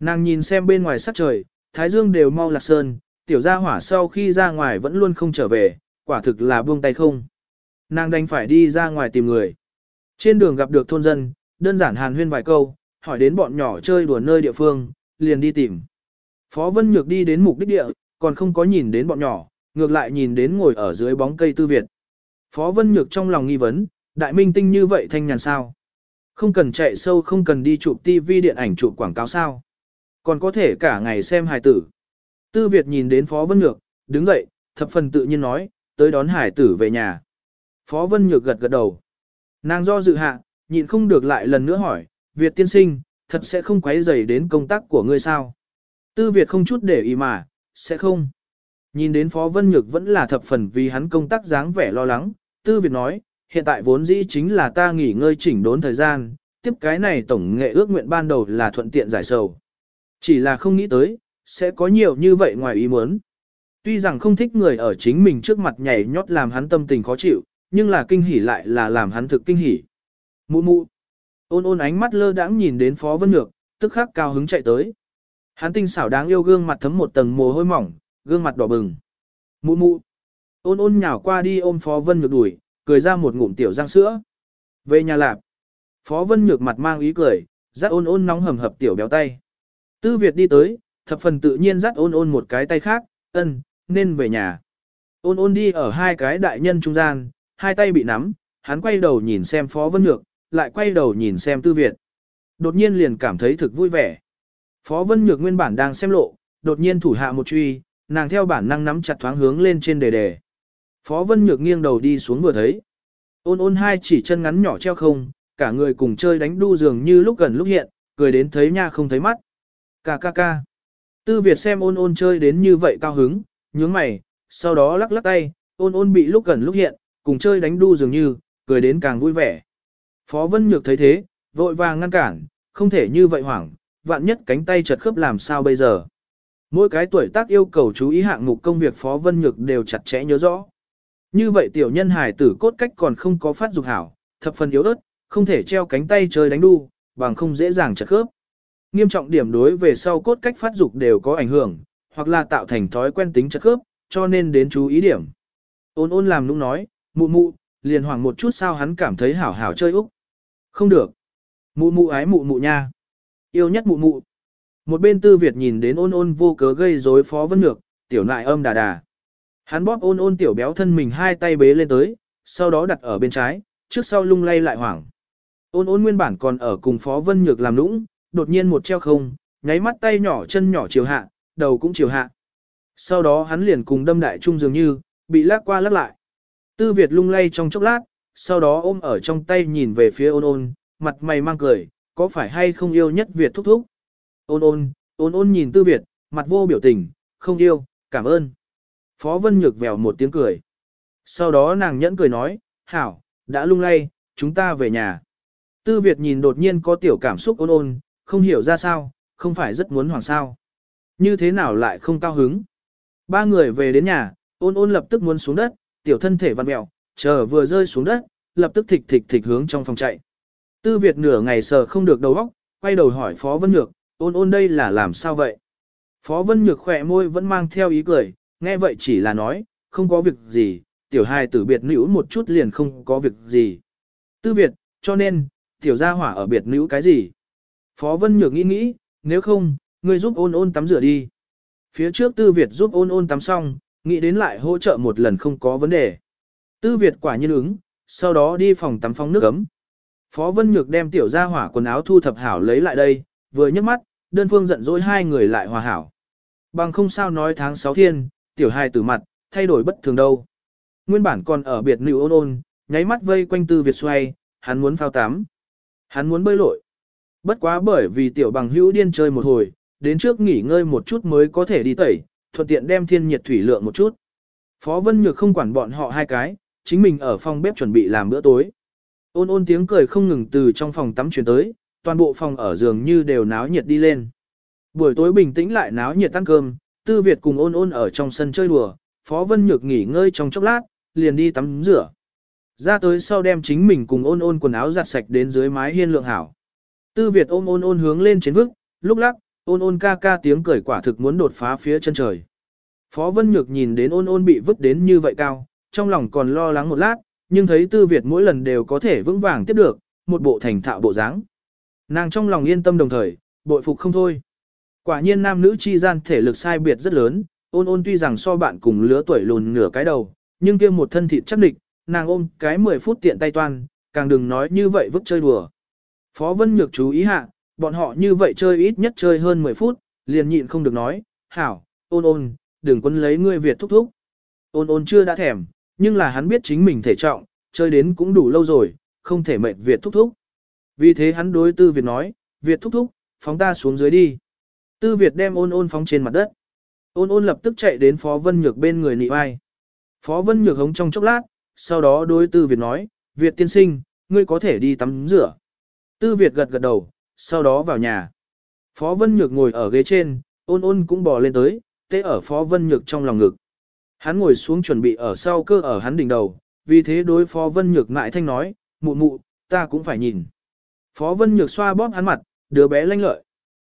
Nàng nhìn xem bên ngoài sắc trời, thái dương đều mau lạc sơn, tiểu gia hỏa sau khi ra ngoài vẫn luôn không trở về, quả thực là buông tay không. Nàng đành phải đi ra ngoài tìm người. Trên đường gặp được thôn dân, đơn giản hàn huyên vài câu, hỏi đến bọn nhỏ chơi đùa nơi địa phương, liền đi tìm. Phó Vân Nhược đi đến mục đích địa, còn không có nhìn đến bọn nhỏ, ngược lại nhìn đến ngồi ở dưới bóng cây tư Việt. Phó Vân Nhược trong lòng nghi vấn, đại minh tinh như vậy thanh nhàn sao? Không cần chạy sâu không cần đi chụp TV điện ảnh chụp quảng cáo sao? Còn có thể cả ngày xem hài tử. Tư Việt nhìn đến Phó Vân Nhược, đứng dậy, thập phần tự nhiên nói, tới đón hải tử về nhà. Phó Vân Nhược gật gật đầu. Nàng do dự hạ, nhịn không được lại lần nữa hỏi, Việt tiên sinh, thật sẽ không quấy rầy đến công tác của ngươi sao? Tư Việt không chút để ý mà, sẽ không. Nhìn đến Phó Vân Nhược vẫn là thập phần vì hắn công tác dáng vẻ lo lắng, Tư Việt nói, hiện tại vốn dĩ chính là ta nghỉ ngơi chỉnh đốn thời gian, tiếp cái này tổng nghệ ước nguyện ban đầu là thuận tiện giải sầu. Chỉ là không nghĩ tới, sẽ có nhiều như vậy ngoài ý muốn. Tuy rằng không thích người ở chính mình trước mặt nhảy nhót làm hắn tâm tình khó chịu, nhưng là kinh hỉ lại là làm hắn thực kinh hỉ. Mụ mụ. Ôn ôn ánh mắt lơ đãng nhìn đến Phó Vân Nhược, tức khắc cao hứng chạy tới. Hắn tinh xảo đáng yêu gương mặt thấm một tầng mồ hôi mỏng, gương mặt đỏ bừng. Mụ mụ. Ôn ôn nhào qua đi ôm Phó Vân Nhược đuổi, cười ra một ngụm tiểu răng sữa. Về nhà lạp. Phó Vân Nhược mặt mang ý cười, dắt ôn ôn nóng hầm hập tiểu béo tay. Tư Việt đi tới, thập phần tự nhiên dắt ôn ôn một cái tay khác, ân, nên về nhà. Ôn ôn đi ở hai cái đại nhân trung gian, hai tay bị nắm, hắn quay đầu nhìn xem Phó Vân Nhược, lại quay đầu nhìn xem Tư Việt. Đột nhiên liền cảm thấy thực vui vẻ. Phó Vân Nhược nguyên bản đang xem lộ, đột nhiên thủ hạ một truy, nàng theo bản năng nắm chặt thoáng hướng lên trên đề đề. Phó Vân Nhược nghiêng đầu đi xuống vừa thấy. Ôn ôn hai chỉ chân ngắn nhỏ treo không, cả người cùng chơi đánh đu dường như lúc gần lúc hiện, cười đến thấy nha không thấy mắt. Ca ca ca. Tư Việt xem ôn ôn chơi đến như vậy cao hứng, nhướng mày, sau đó lắc lắc tay, ôn ôn bị lúc gần lúc hiện, cùng chơi đánh đu dường như, cười đến càng vui vẻ. Phó Vân Nhược thấy thế, vội vàng ngăn cản, không thể như vậy hoảng, vạn nhất cánh tay chật khớp làm sao bây giờ. Mỗi cái tuổi tác yêu cầu chú ý hạng mục công việc Phó Vân Nhược đều chặt chẽ nhớ rõ. Như vậy tiểu nhân hải tử cốt cách còn không có phát dục hảo, thập phần yếu ớt, không thể treo cánh tay chơi đánh đu, bằng không dễ dàng chật khớp. Nghiêm trọng điểm đối về sau cốt cách phát dục đều có ảnh hưởng, hoặc là tạo thành thói quen tính chật khớp, cho nên đến chú ý điểm. Ôn ôn làm nũng nói, mụ mụ, liền hoảng một chút sao hắn cảm thấy hảo hảo chơi Úc. Không được. Mụ mụ ái mụ mụ nha. Yêu nhất mụ mụ. Một bên tư Việt nhìn đến ôn ôn vô cớ gây rối phó vân ngược, tiểu nại âm đà đà. Hắn bóp ôn ôn tiểu béo thân mình hai tay bế lên tới, sau đó đặt ở bên trái, trước sau lung lay lại hoảng. Ôn ôn nguyên bản còn ở cùng phó vân nhược làm nũng, đột nhiên một treo không, nháy mắt tay nhỏ chân nhỏ chiều hạ, đầu cũng chiều hạ. Sau đó hắn liền cùng đâm đại trung dường như, bị lắc qua lắc lại. Tư Việt lung lay trong chốc lát, sau đó ôm ở trong tay nhìn về phía ôn ôn, mặt mày mang cười, có phải hay không yêu nhất Việt thúc thúc? Ôn ôn, ôn ôn nhìn Tư Việt, mặt vô biểu tình, không yêu, cảm ơn. Phó Vân Nhược vèo một tiếng cười. Sau đó nàng nhẫn cười nói, hảo, đã lung lay, chúng ta về nhà. Tư Việt nhìn đột nhiên có tiểu cảm xúc ôn ôn, không hiểu ra sao, không phải rất muốn hoàng sao. Như thế nào lại không cao hứng. Ba người về đến nhà, ôn ôn lập tức muốn xuống đất, tiểu thân thể vặn mẹo, chờ vừa rơi xuống đất, lập tức thịch thịch thịch hướng trong phòng chạy. Tư Việt nửa ngày sờ không được đầu óc, quay đầu hỏi Phó Vân Nhược, ôn ôn đây là làm sao vậy? Phó Vân Nhược khỏe môi vẫn mang theo ý cười, nghe vậy chỉ là nói, không có việc gì, tiểu hài tử biệt nữ một chút liền không có việc gì. Tư Việt, cho nên, tiểu gia hỏa ở biệt nữ cái gì? Phó Vân Nhược nghĩ nghĩ, nếu không, ngươi giúp ôn ôn tắm rửa đi. Phía trước Tư Việt giúp ôn ôn tắm xong, nghĩ đến lại hỗ trợ một lần không có vấn đề. Tư Việt quả nhiên ứng, sau đó đi phòng tắm phong nước ấm. Phó Vân Nhược đem tiểu gia hỏa quần áo thu thập hảo lấy lại đây, vừa nhấc mắt, đơn phương giận dỗi hai người lại hòa hảo. Bằng không sao nói tháng 6 thiên, tiểu hai tử mặt, thay đổi bất thường đâu. Nguyên bản còn ở biệt nữ ôn ôn, nháy mắt vây quanh tư Việt xoay, hắn muốn phao tắm. Hắn muốn bơi lội. Bất quá bởi vì tiểu bằng hữu điên chơi một hồi, đến trước nghỉ ngơi một chút mới có thể đi tẩy, thuận tiện đem thiên nhiệt thủy lượng một chút. Phó Vân Nhược không quản bọn họ hai cái, chính mình ở phòng bếp chuẩn bị làm bữa tối. Ôn ôn tiếng cười không ngừng từ trong phòng tắm truyền tới, toàn bộ phòng ở giường như đều náo nhiệt đi lên. Buổi tối bình tĩnh lại náo nhiệt ăn cơm, Tư Việt cùng ôn ôn ở trong sân chơi đùa, Phó Vân Nhược nghỉ ngơi trong chốc lát, liền đi tắm rửa. Ra tới sau đem chính mình cùng ôn ôn quần áo giặt sạch đến dưới mái hiên lượng hảo. Tư Việt ôm ôn ôn hướng lên trên vức, lúc lắc, ôn ôn ca ca tiếng cười quả thực muốn đột phá phía chân trời. Phó Vân Nhược nhìn đến ôn ôn bị vứt đến như vậy cao, trong lòng còn lo lắng một lát, nhưng thấy Tư Việt mỗi lần đều có thể vững vàng tiếp được, một bộ thành thạo bộ dáng. Nàng trong lòng yên tâm đồng thời, bội phục không thôi. Quả nhiên nam nữ chi gian thể lực sai biệt rất lớn, ôn ôn tuy rằng so bạn cùng lứa tuổi lùn nửa cái đầu, nhưng kia một thân thịt chắc địch, nàng ôm cái 10 phút tiện tay toan, càng đừng nói như vậy vứt chơi đùa. Phó Vân Nhược chú ý hạ, bọn họ như vậy chơi ít nhất chơi hơn 10 phút, liền nhịn không được nói, hảo, ôn ôn, đừng quân lấy ngươi Việt thúc thúc. Ôn ôn chưa đã thèm, nhưng là hắn biết chính mình thể trọng, chơi đến cũng đủ lâu rồi, không thể mệt Việt thúc thúc. Vì thế hắn đối tư Việt nói, Việt thúc thúc, phóng ta xuống dưới đi. Tư Việt đem ôn ôn phóng trên mặt đất. Ôn ôn lập tức chạy đến Phó Vân Nhược bên người nị vai. Phó Vân Nhược hống trong chốc lát, sau đó đối Tư Việt nói, Việt tiên sinh, ngươi có thể đi tắm rửa. Tư Việt gật gật đầu, sau đó vào nhà. Phó Vân Nhược ngồi ở ghế trên, ôn ôn cũng bò lên tới, tê ở Phó Vân Nhược trong lòng ngực. Hắn ngồi xuống chuẩn bị ở sau cơ ở hắn đỉnh đầu, vì thế đối Phó Vân Nhược ngại thanh nói, mụ mụ, ta cũng phải nhìn. Phó Vân Nhược xoa bóp hắn mặt, đứa bé lanh lợi.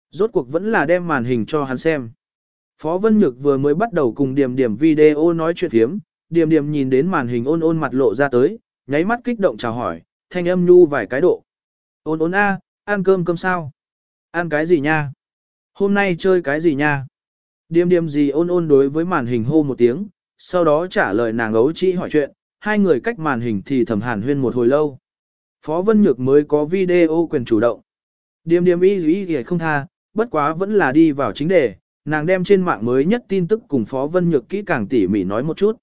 Rốt cuộc vẫn là đem màn hình cho hắn xem. Phó Vân Nhược vừa mới bắt đầu cùng điểm điểm video nói chuyện thiếm, điểm điểm nhìn đến màn hình ôn ôn mặt lộ ra tới, nháy mắt kích động chào hỏi, thanh âm nhu vài cái độ. Ôn ôn a, ăn cơm cơm sao? Ăn cái gì nha? Hôm nay chơi cái gì nha? Điềm điềm gì ôn ôn đối với màn hình hô một tiếng, sau đó trả lời nàng ấu chỉ hỏi chuyện, hai người cách màn hình thì thầm hàn huyên một hồi lâu. Phó Vân Nhược mới có video quyền chủ động. Điềm điềm y ý thì không tha, bất quá vẫn là đi vào chính đề, nàng đem trên mạng mới nhất tin tức cùng Phó Vân Nhược kỹ càng tỉ mỉ nói một chút.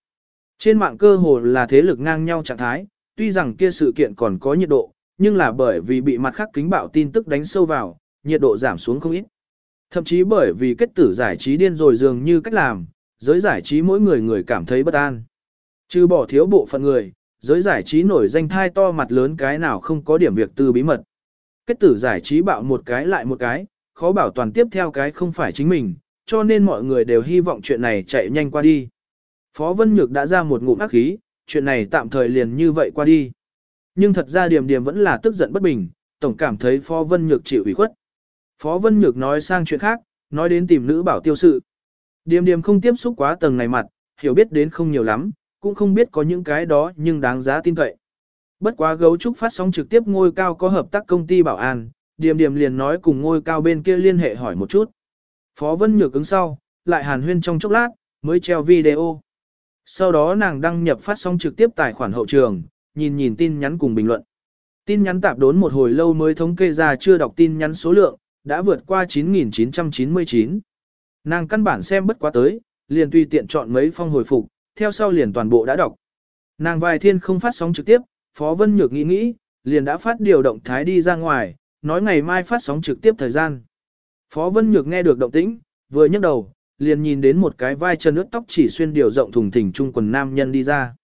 Trên mạng cơ hồ là thế lực ngang nhau trạng thái, tuy rằng kia sự kiện còn có nhiệt độ, nhưng là bởi vì bị mặt khác kính bạo tin tức đánh sâu vào, nhiệt độ giảm xuống không ít. Thậm chí bởi vì kết tử giải trí điên rồi dường như cách làm, giới giải trí mỗi người người cảm thấy bất an. Trừ bỏ thiếu bộ phận người, giới giải trí nổi danh thai to mặt lớn cái nào không có điểm việc tư bí mật. Kết tử giải trí bạo một cái lại một cái, khó bảo toàn tiếp theo cái không phải chính mình, cho nên mọi người đều hy vọng chuyện này chạy nhanh qua đi. Phó Vân Nhược đã ra một ngụm ác khí, chuyện này tạm thời liền như vậy qua đi. Nhưng thật ra điểm điểm vẫn là tức giận bất bình, tổng cảm thấy Phó Vân Nhược chịu ủy khuất. Phó Vân Nhược nói sang chuyện khác, nói đến tìm nữ bảo tiêu sự. Điềm Điềm không tiếp xúc quá tầng này mặt, hiểu biết đến không nhiều lắm, cũng không biết có những cái đó nhưng đáng giá tin cậy. Bất quá gấu trúc phát sóng trực tiếp ngôi cao có hợp tác công ty bảo an, điểm điểm liền nói cùng ngôi cao bên kia liên hệ hỏi một chút. Phó Vân Nhược ứng sau, lại hàn huyên trong chốc lát, mới treo video. Sau đó nàng đăng nhập phát sóng trực tiếp tài khoản hậu trường, nhìn nhìn tin nhắn cùng bình luận. Tin nhắn tạp đốn một hồi lâu mới thống kê ra chưa đọc tin nhắn số lượng, đã vượt qua 9.999. Nàng căn bản xem bất quá tới, liền tùy tiện chọn mấy phong hồi phục, theo sau liền toàn bộ đã đọc. Nàng vài thiên không phát sóng trực tiếp, Phó Vân Nhược nghĩ nghĩ, liền đã phát điều động thái đi ra ngoài, nói ngày mai phát sóng trực tiếp thời gian. Phó Vân Nhược nghe được động tĩnh, vừa nhấc đầu, liền nhìn đến một cái vai chân ướt tóc chỉ xuyên điều rộng thùng thình trung quần nam nhân đi ra.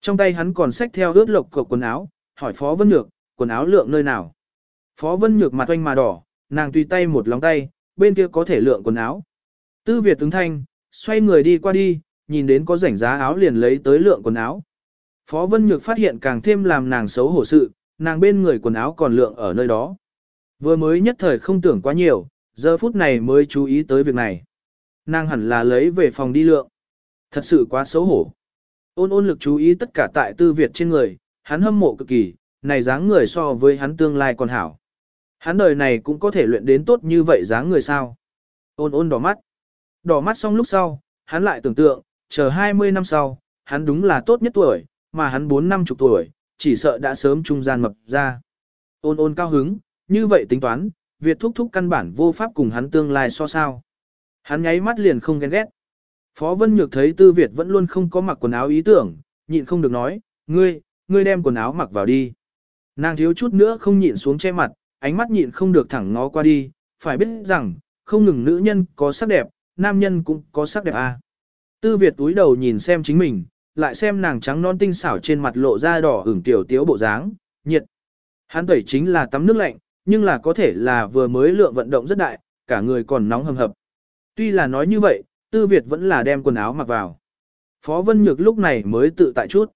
Trong tay hắn còn xách theo ướt lộc cộc quần áo, hỏi Phó Vân Nhược, quần áo lượng nơi nào. Phó Vân Nhược mặt oanh mà đỏ, nàng tùy tay một lòng tay, bên kia có thể lượng quần áo. Tư Việt tướng thanh, xoay người đi qua đi, nhìn đến có rảnh giá áo liền lấy tới lượng quần áo. Phó Vân Nhược phát hiện càng thêm làm nàng xấu hổ sự, nàng bên người quần áo còn lượng ở nơi đó. Vừa mới nhất thời không tưởng quá nhiều, giờ phút này mới chú ý tới việc này. Nàng hẳn là lấy về phòng đi lượng. Thật sự quá xấu hổ. Ôn ôn lực chú ý tất cả tại tư Việt trên người, hắn hâm mộ cực kỳ, này dáng người so với hắn tương lai còn hảo. Hắn đời này cũng có thể luyện đến tốt như vậy dáng người sao. Ôn ôn đỏ mắt. Đỏ mắt xong lúc sau, hắn lại tưởng tượng, chờ 20 năm sau, hắn đúng là tốt nhất tuổi, mà hắn 4 năm chục tuổi, chỉ sợ đã sớm trung gian mập ra. Ôn ôn cao hứng, như vậy tính toán, Việt thúc thúc căn bản vô pháp cùng hắn tương lai so sao. Hắn nháy mắt liền không ghen ghét. Phó Vân Nhược thấy Tư Việt vẫn luôn không có mặc quần áo ý tưởng, nhịn không được nói, ngươi, ngươi đem quần áo mặc vào đi. Nàng thiếu chút nữa không nhịn xuống che mặt, ánh mắt nhịn không được thẳng ngó qua đi, phải biết rằng, không ngừng nữ nhân có sắc đẹp, nam nhân cũng có sắc đẹp à. Tư Việt túi đầu nhìn xem chính mình, lại xem nàng trắng non tinh xảo trên mặt lộ ra đỏ ửng tiểu tiếu bộ dáng, nhiệt. Hắn tẩy chính là tắm nước lạnh, nhưng là có thể là vừa mới lượng vận động rất đại, cả người còn nóng hầm hập. Tuy là nói như vậy, Tư Việt vẫn là đem quần áo mặc vào. Phó Vân Nhược lúc này mới tự tại chút.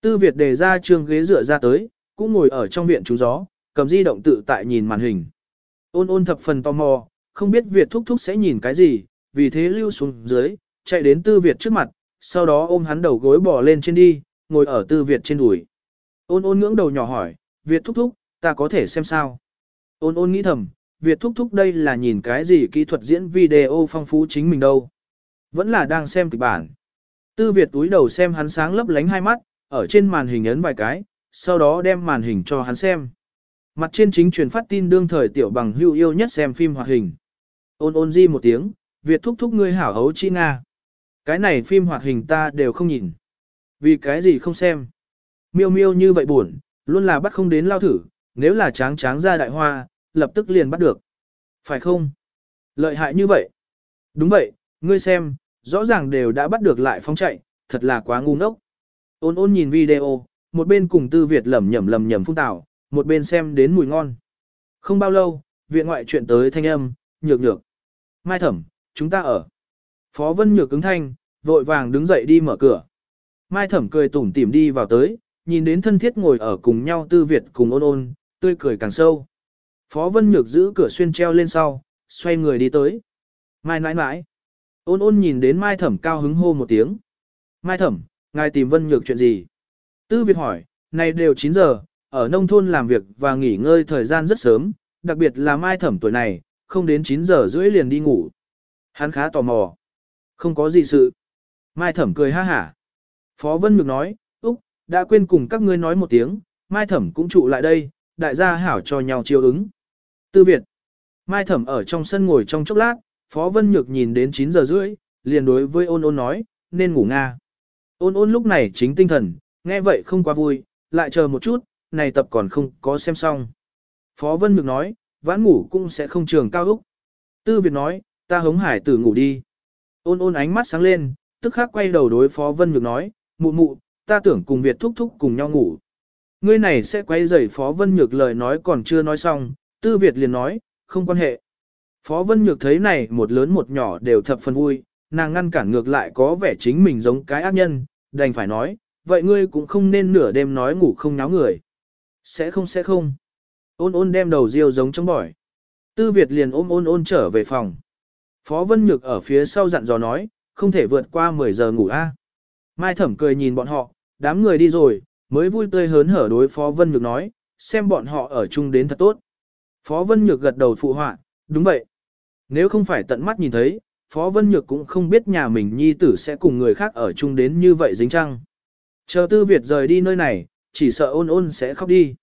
Tư Việt đề ra trường ghế dựa ra tới, cũng ngồi ở trong viện trú gió, cầm di động tự tại nhìn màn hình. Ôn ôn thập phần tò mò, không biết Việt thúc thúc sẽ nhìn cái gì, vì thế lưu xuống dưới, chạy đến Tư Việt trước mặt, sau đó ôm hắn đầu gối bò lên trên đi, ngồi ở Tư Việt trên đùi. Ôn ôn ngưỡng đầu nhỏ hỏi, Việt thúc thúc, ta có thể xem sao? Ôn ôn nghĩ thầm, Việt thúc thúc đây là nhìn cái gì kỹ thuật diễn video phong phú chính mình đâu. Vẫn là đang xem kịch bản. Tư Việt túi đầu xem hắn sáng lấp lánh hai mắt, ở trên màn hình ấn vài cái, sau đó đem màn hình cho hắn xem. Mặt trên chính truyền phát tin đương thời tiểu bằng hưu yêu nhất xem phim hoạt hình. Ôn ôn di một tiếng, Việt thúc thúc ngươi hảo hấu chi Nga. Cái này phim hoạt hình ta đều không nhìn. Vì cái gì không xem. Miêu miêu như vậy buồn, luôn là bắt không đến lao thử, nếu là tráng tráng ra đại hoa, lập tức liền bắt được. Phải không? Lợi hại như vậy. Đúng vậy, ngươi xem, rõ ràng đều đã bắt được lại phóng chạy, thật là quá ngu ngốc. Ôn ôn nhìn video, một bên cùng tư Việt lẩm nhẩm lẩm nhẩm phun tảo, một bên xem đến mùi ngon. Không bao lâu, viện ngoại chuyện tới thanh âm, nhược nhược. Mai thẩm, chúng ta ở. Phó Vân Nhược cứng thanh, vội vàng đứng dậy đi mở cửa. Mai thẩm cười tủm tỉm đi vào tới, nhìn đến thân thiết ngồi ở cùng nhau tư Việt cùng ôn ôn, tươi cười càng sâu. Phó Vân Nhược giữ cửa xuyên treo lên sau, xoay người đi tới. Mai nãi nãi. Ôn ôn nhìn đến Mai thẩm cao hứng hô một tiếng. Mai thẩm, ngài tìm Vân Nhược chuyện gì? Tư Việt hỏi, này đều 9 giờ, ở nông thôn làm việc và nghỉ ngơi thời gian rất sớm, đặc biệt là Mai thẩm tuổi này, không đến 9 giờ rưỡi liền đi ngủ. Hắn khá tò mò. Không có gì sự. Mai thẩm cười ha hả. Phó Vân Nhược nói, Úc, đã quên cùng các ngươi nói một tiếng, Mai thẩm cũng trụ lại đây, đại gia hảo cho nhau chiêu ứng. Tư Việt. Mai thẩm ở trong sân ngồi trong chốc lát, Phó Vân Nhược nhìn đến 9 giờ rưỡi, liền đối với ôn ôn nói, nên ngủ nga. Ôn ôn lúc này chính tinh thần, nghe vậy không quá vui, lại chờ một chút, này tập còn không có xem xong. Phó Vân Nhược nói, vãn ngủ cũng sẽ không trường cao úc. Tư Việt nói, ta hống hải tử ngủ đi. Ôn ôn ánh mắt sáng lên, tức khắc quay đầu đối Phó Vân Nhược nói, mụ mụ, ta tưởng cùng Việt thúc thúc cùng nhau ngủ. Ngươi này sẽ quay rầy Phó Vân Nhược lời nói còn chưa nói xong, Tư Việt liền nói, không quan hệ. Phó Vân Nhược thấy này một lớn một nhỏ đều thập phần vui, nàng ngăn cản ngược lại có vẻ chính mình giống cái ác nhân, đành phải nói, vậy ngươi cũng không nên nửa đêm nói ngủ không náo người. Sẽ không sẽ không. Ôn ôn đem đầu riêu giống trong bỏi. Tư Việt liền ôm ôn ôn trở về phòng. Phó Vân Nhược ở phía sau dặn dò nói, không thể vượt qua 10 giờ ngủ a. Mai Thẩm cười nhìn bọn họ, đám người đi rồi, mới vui tươi hớn hở đối Phó Vân Nhược nói, xem bọn họ ở chung đến thật tốt. Phó Vân Nhược gật đầu phụ họa, đúng vậy. Nếu không phải tận mắt nhìn thấy, Phó Vân Nhược cũng không biết nhà mình nhi tử sẽ cùng người khác ở chung đến như vậy dính trăng. Chờ Tư Việt rời đi nơi này, chỉ sợ ôn ôn sẽ khóc đi.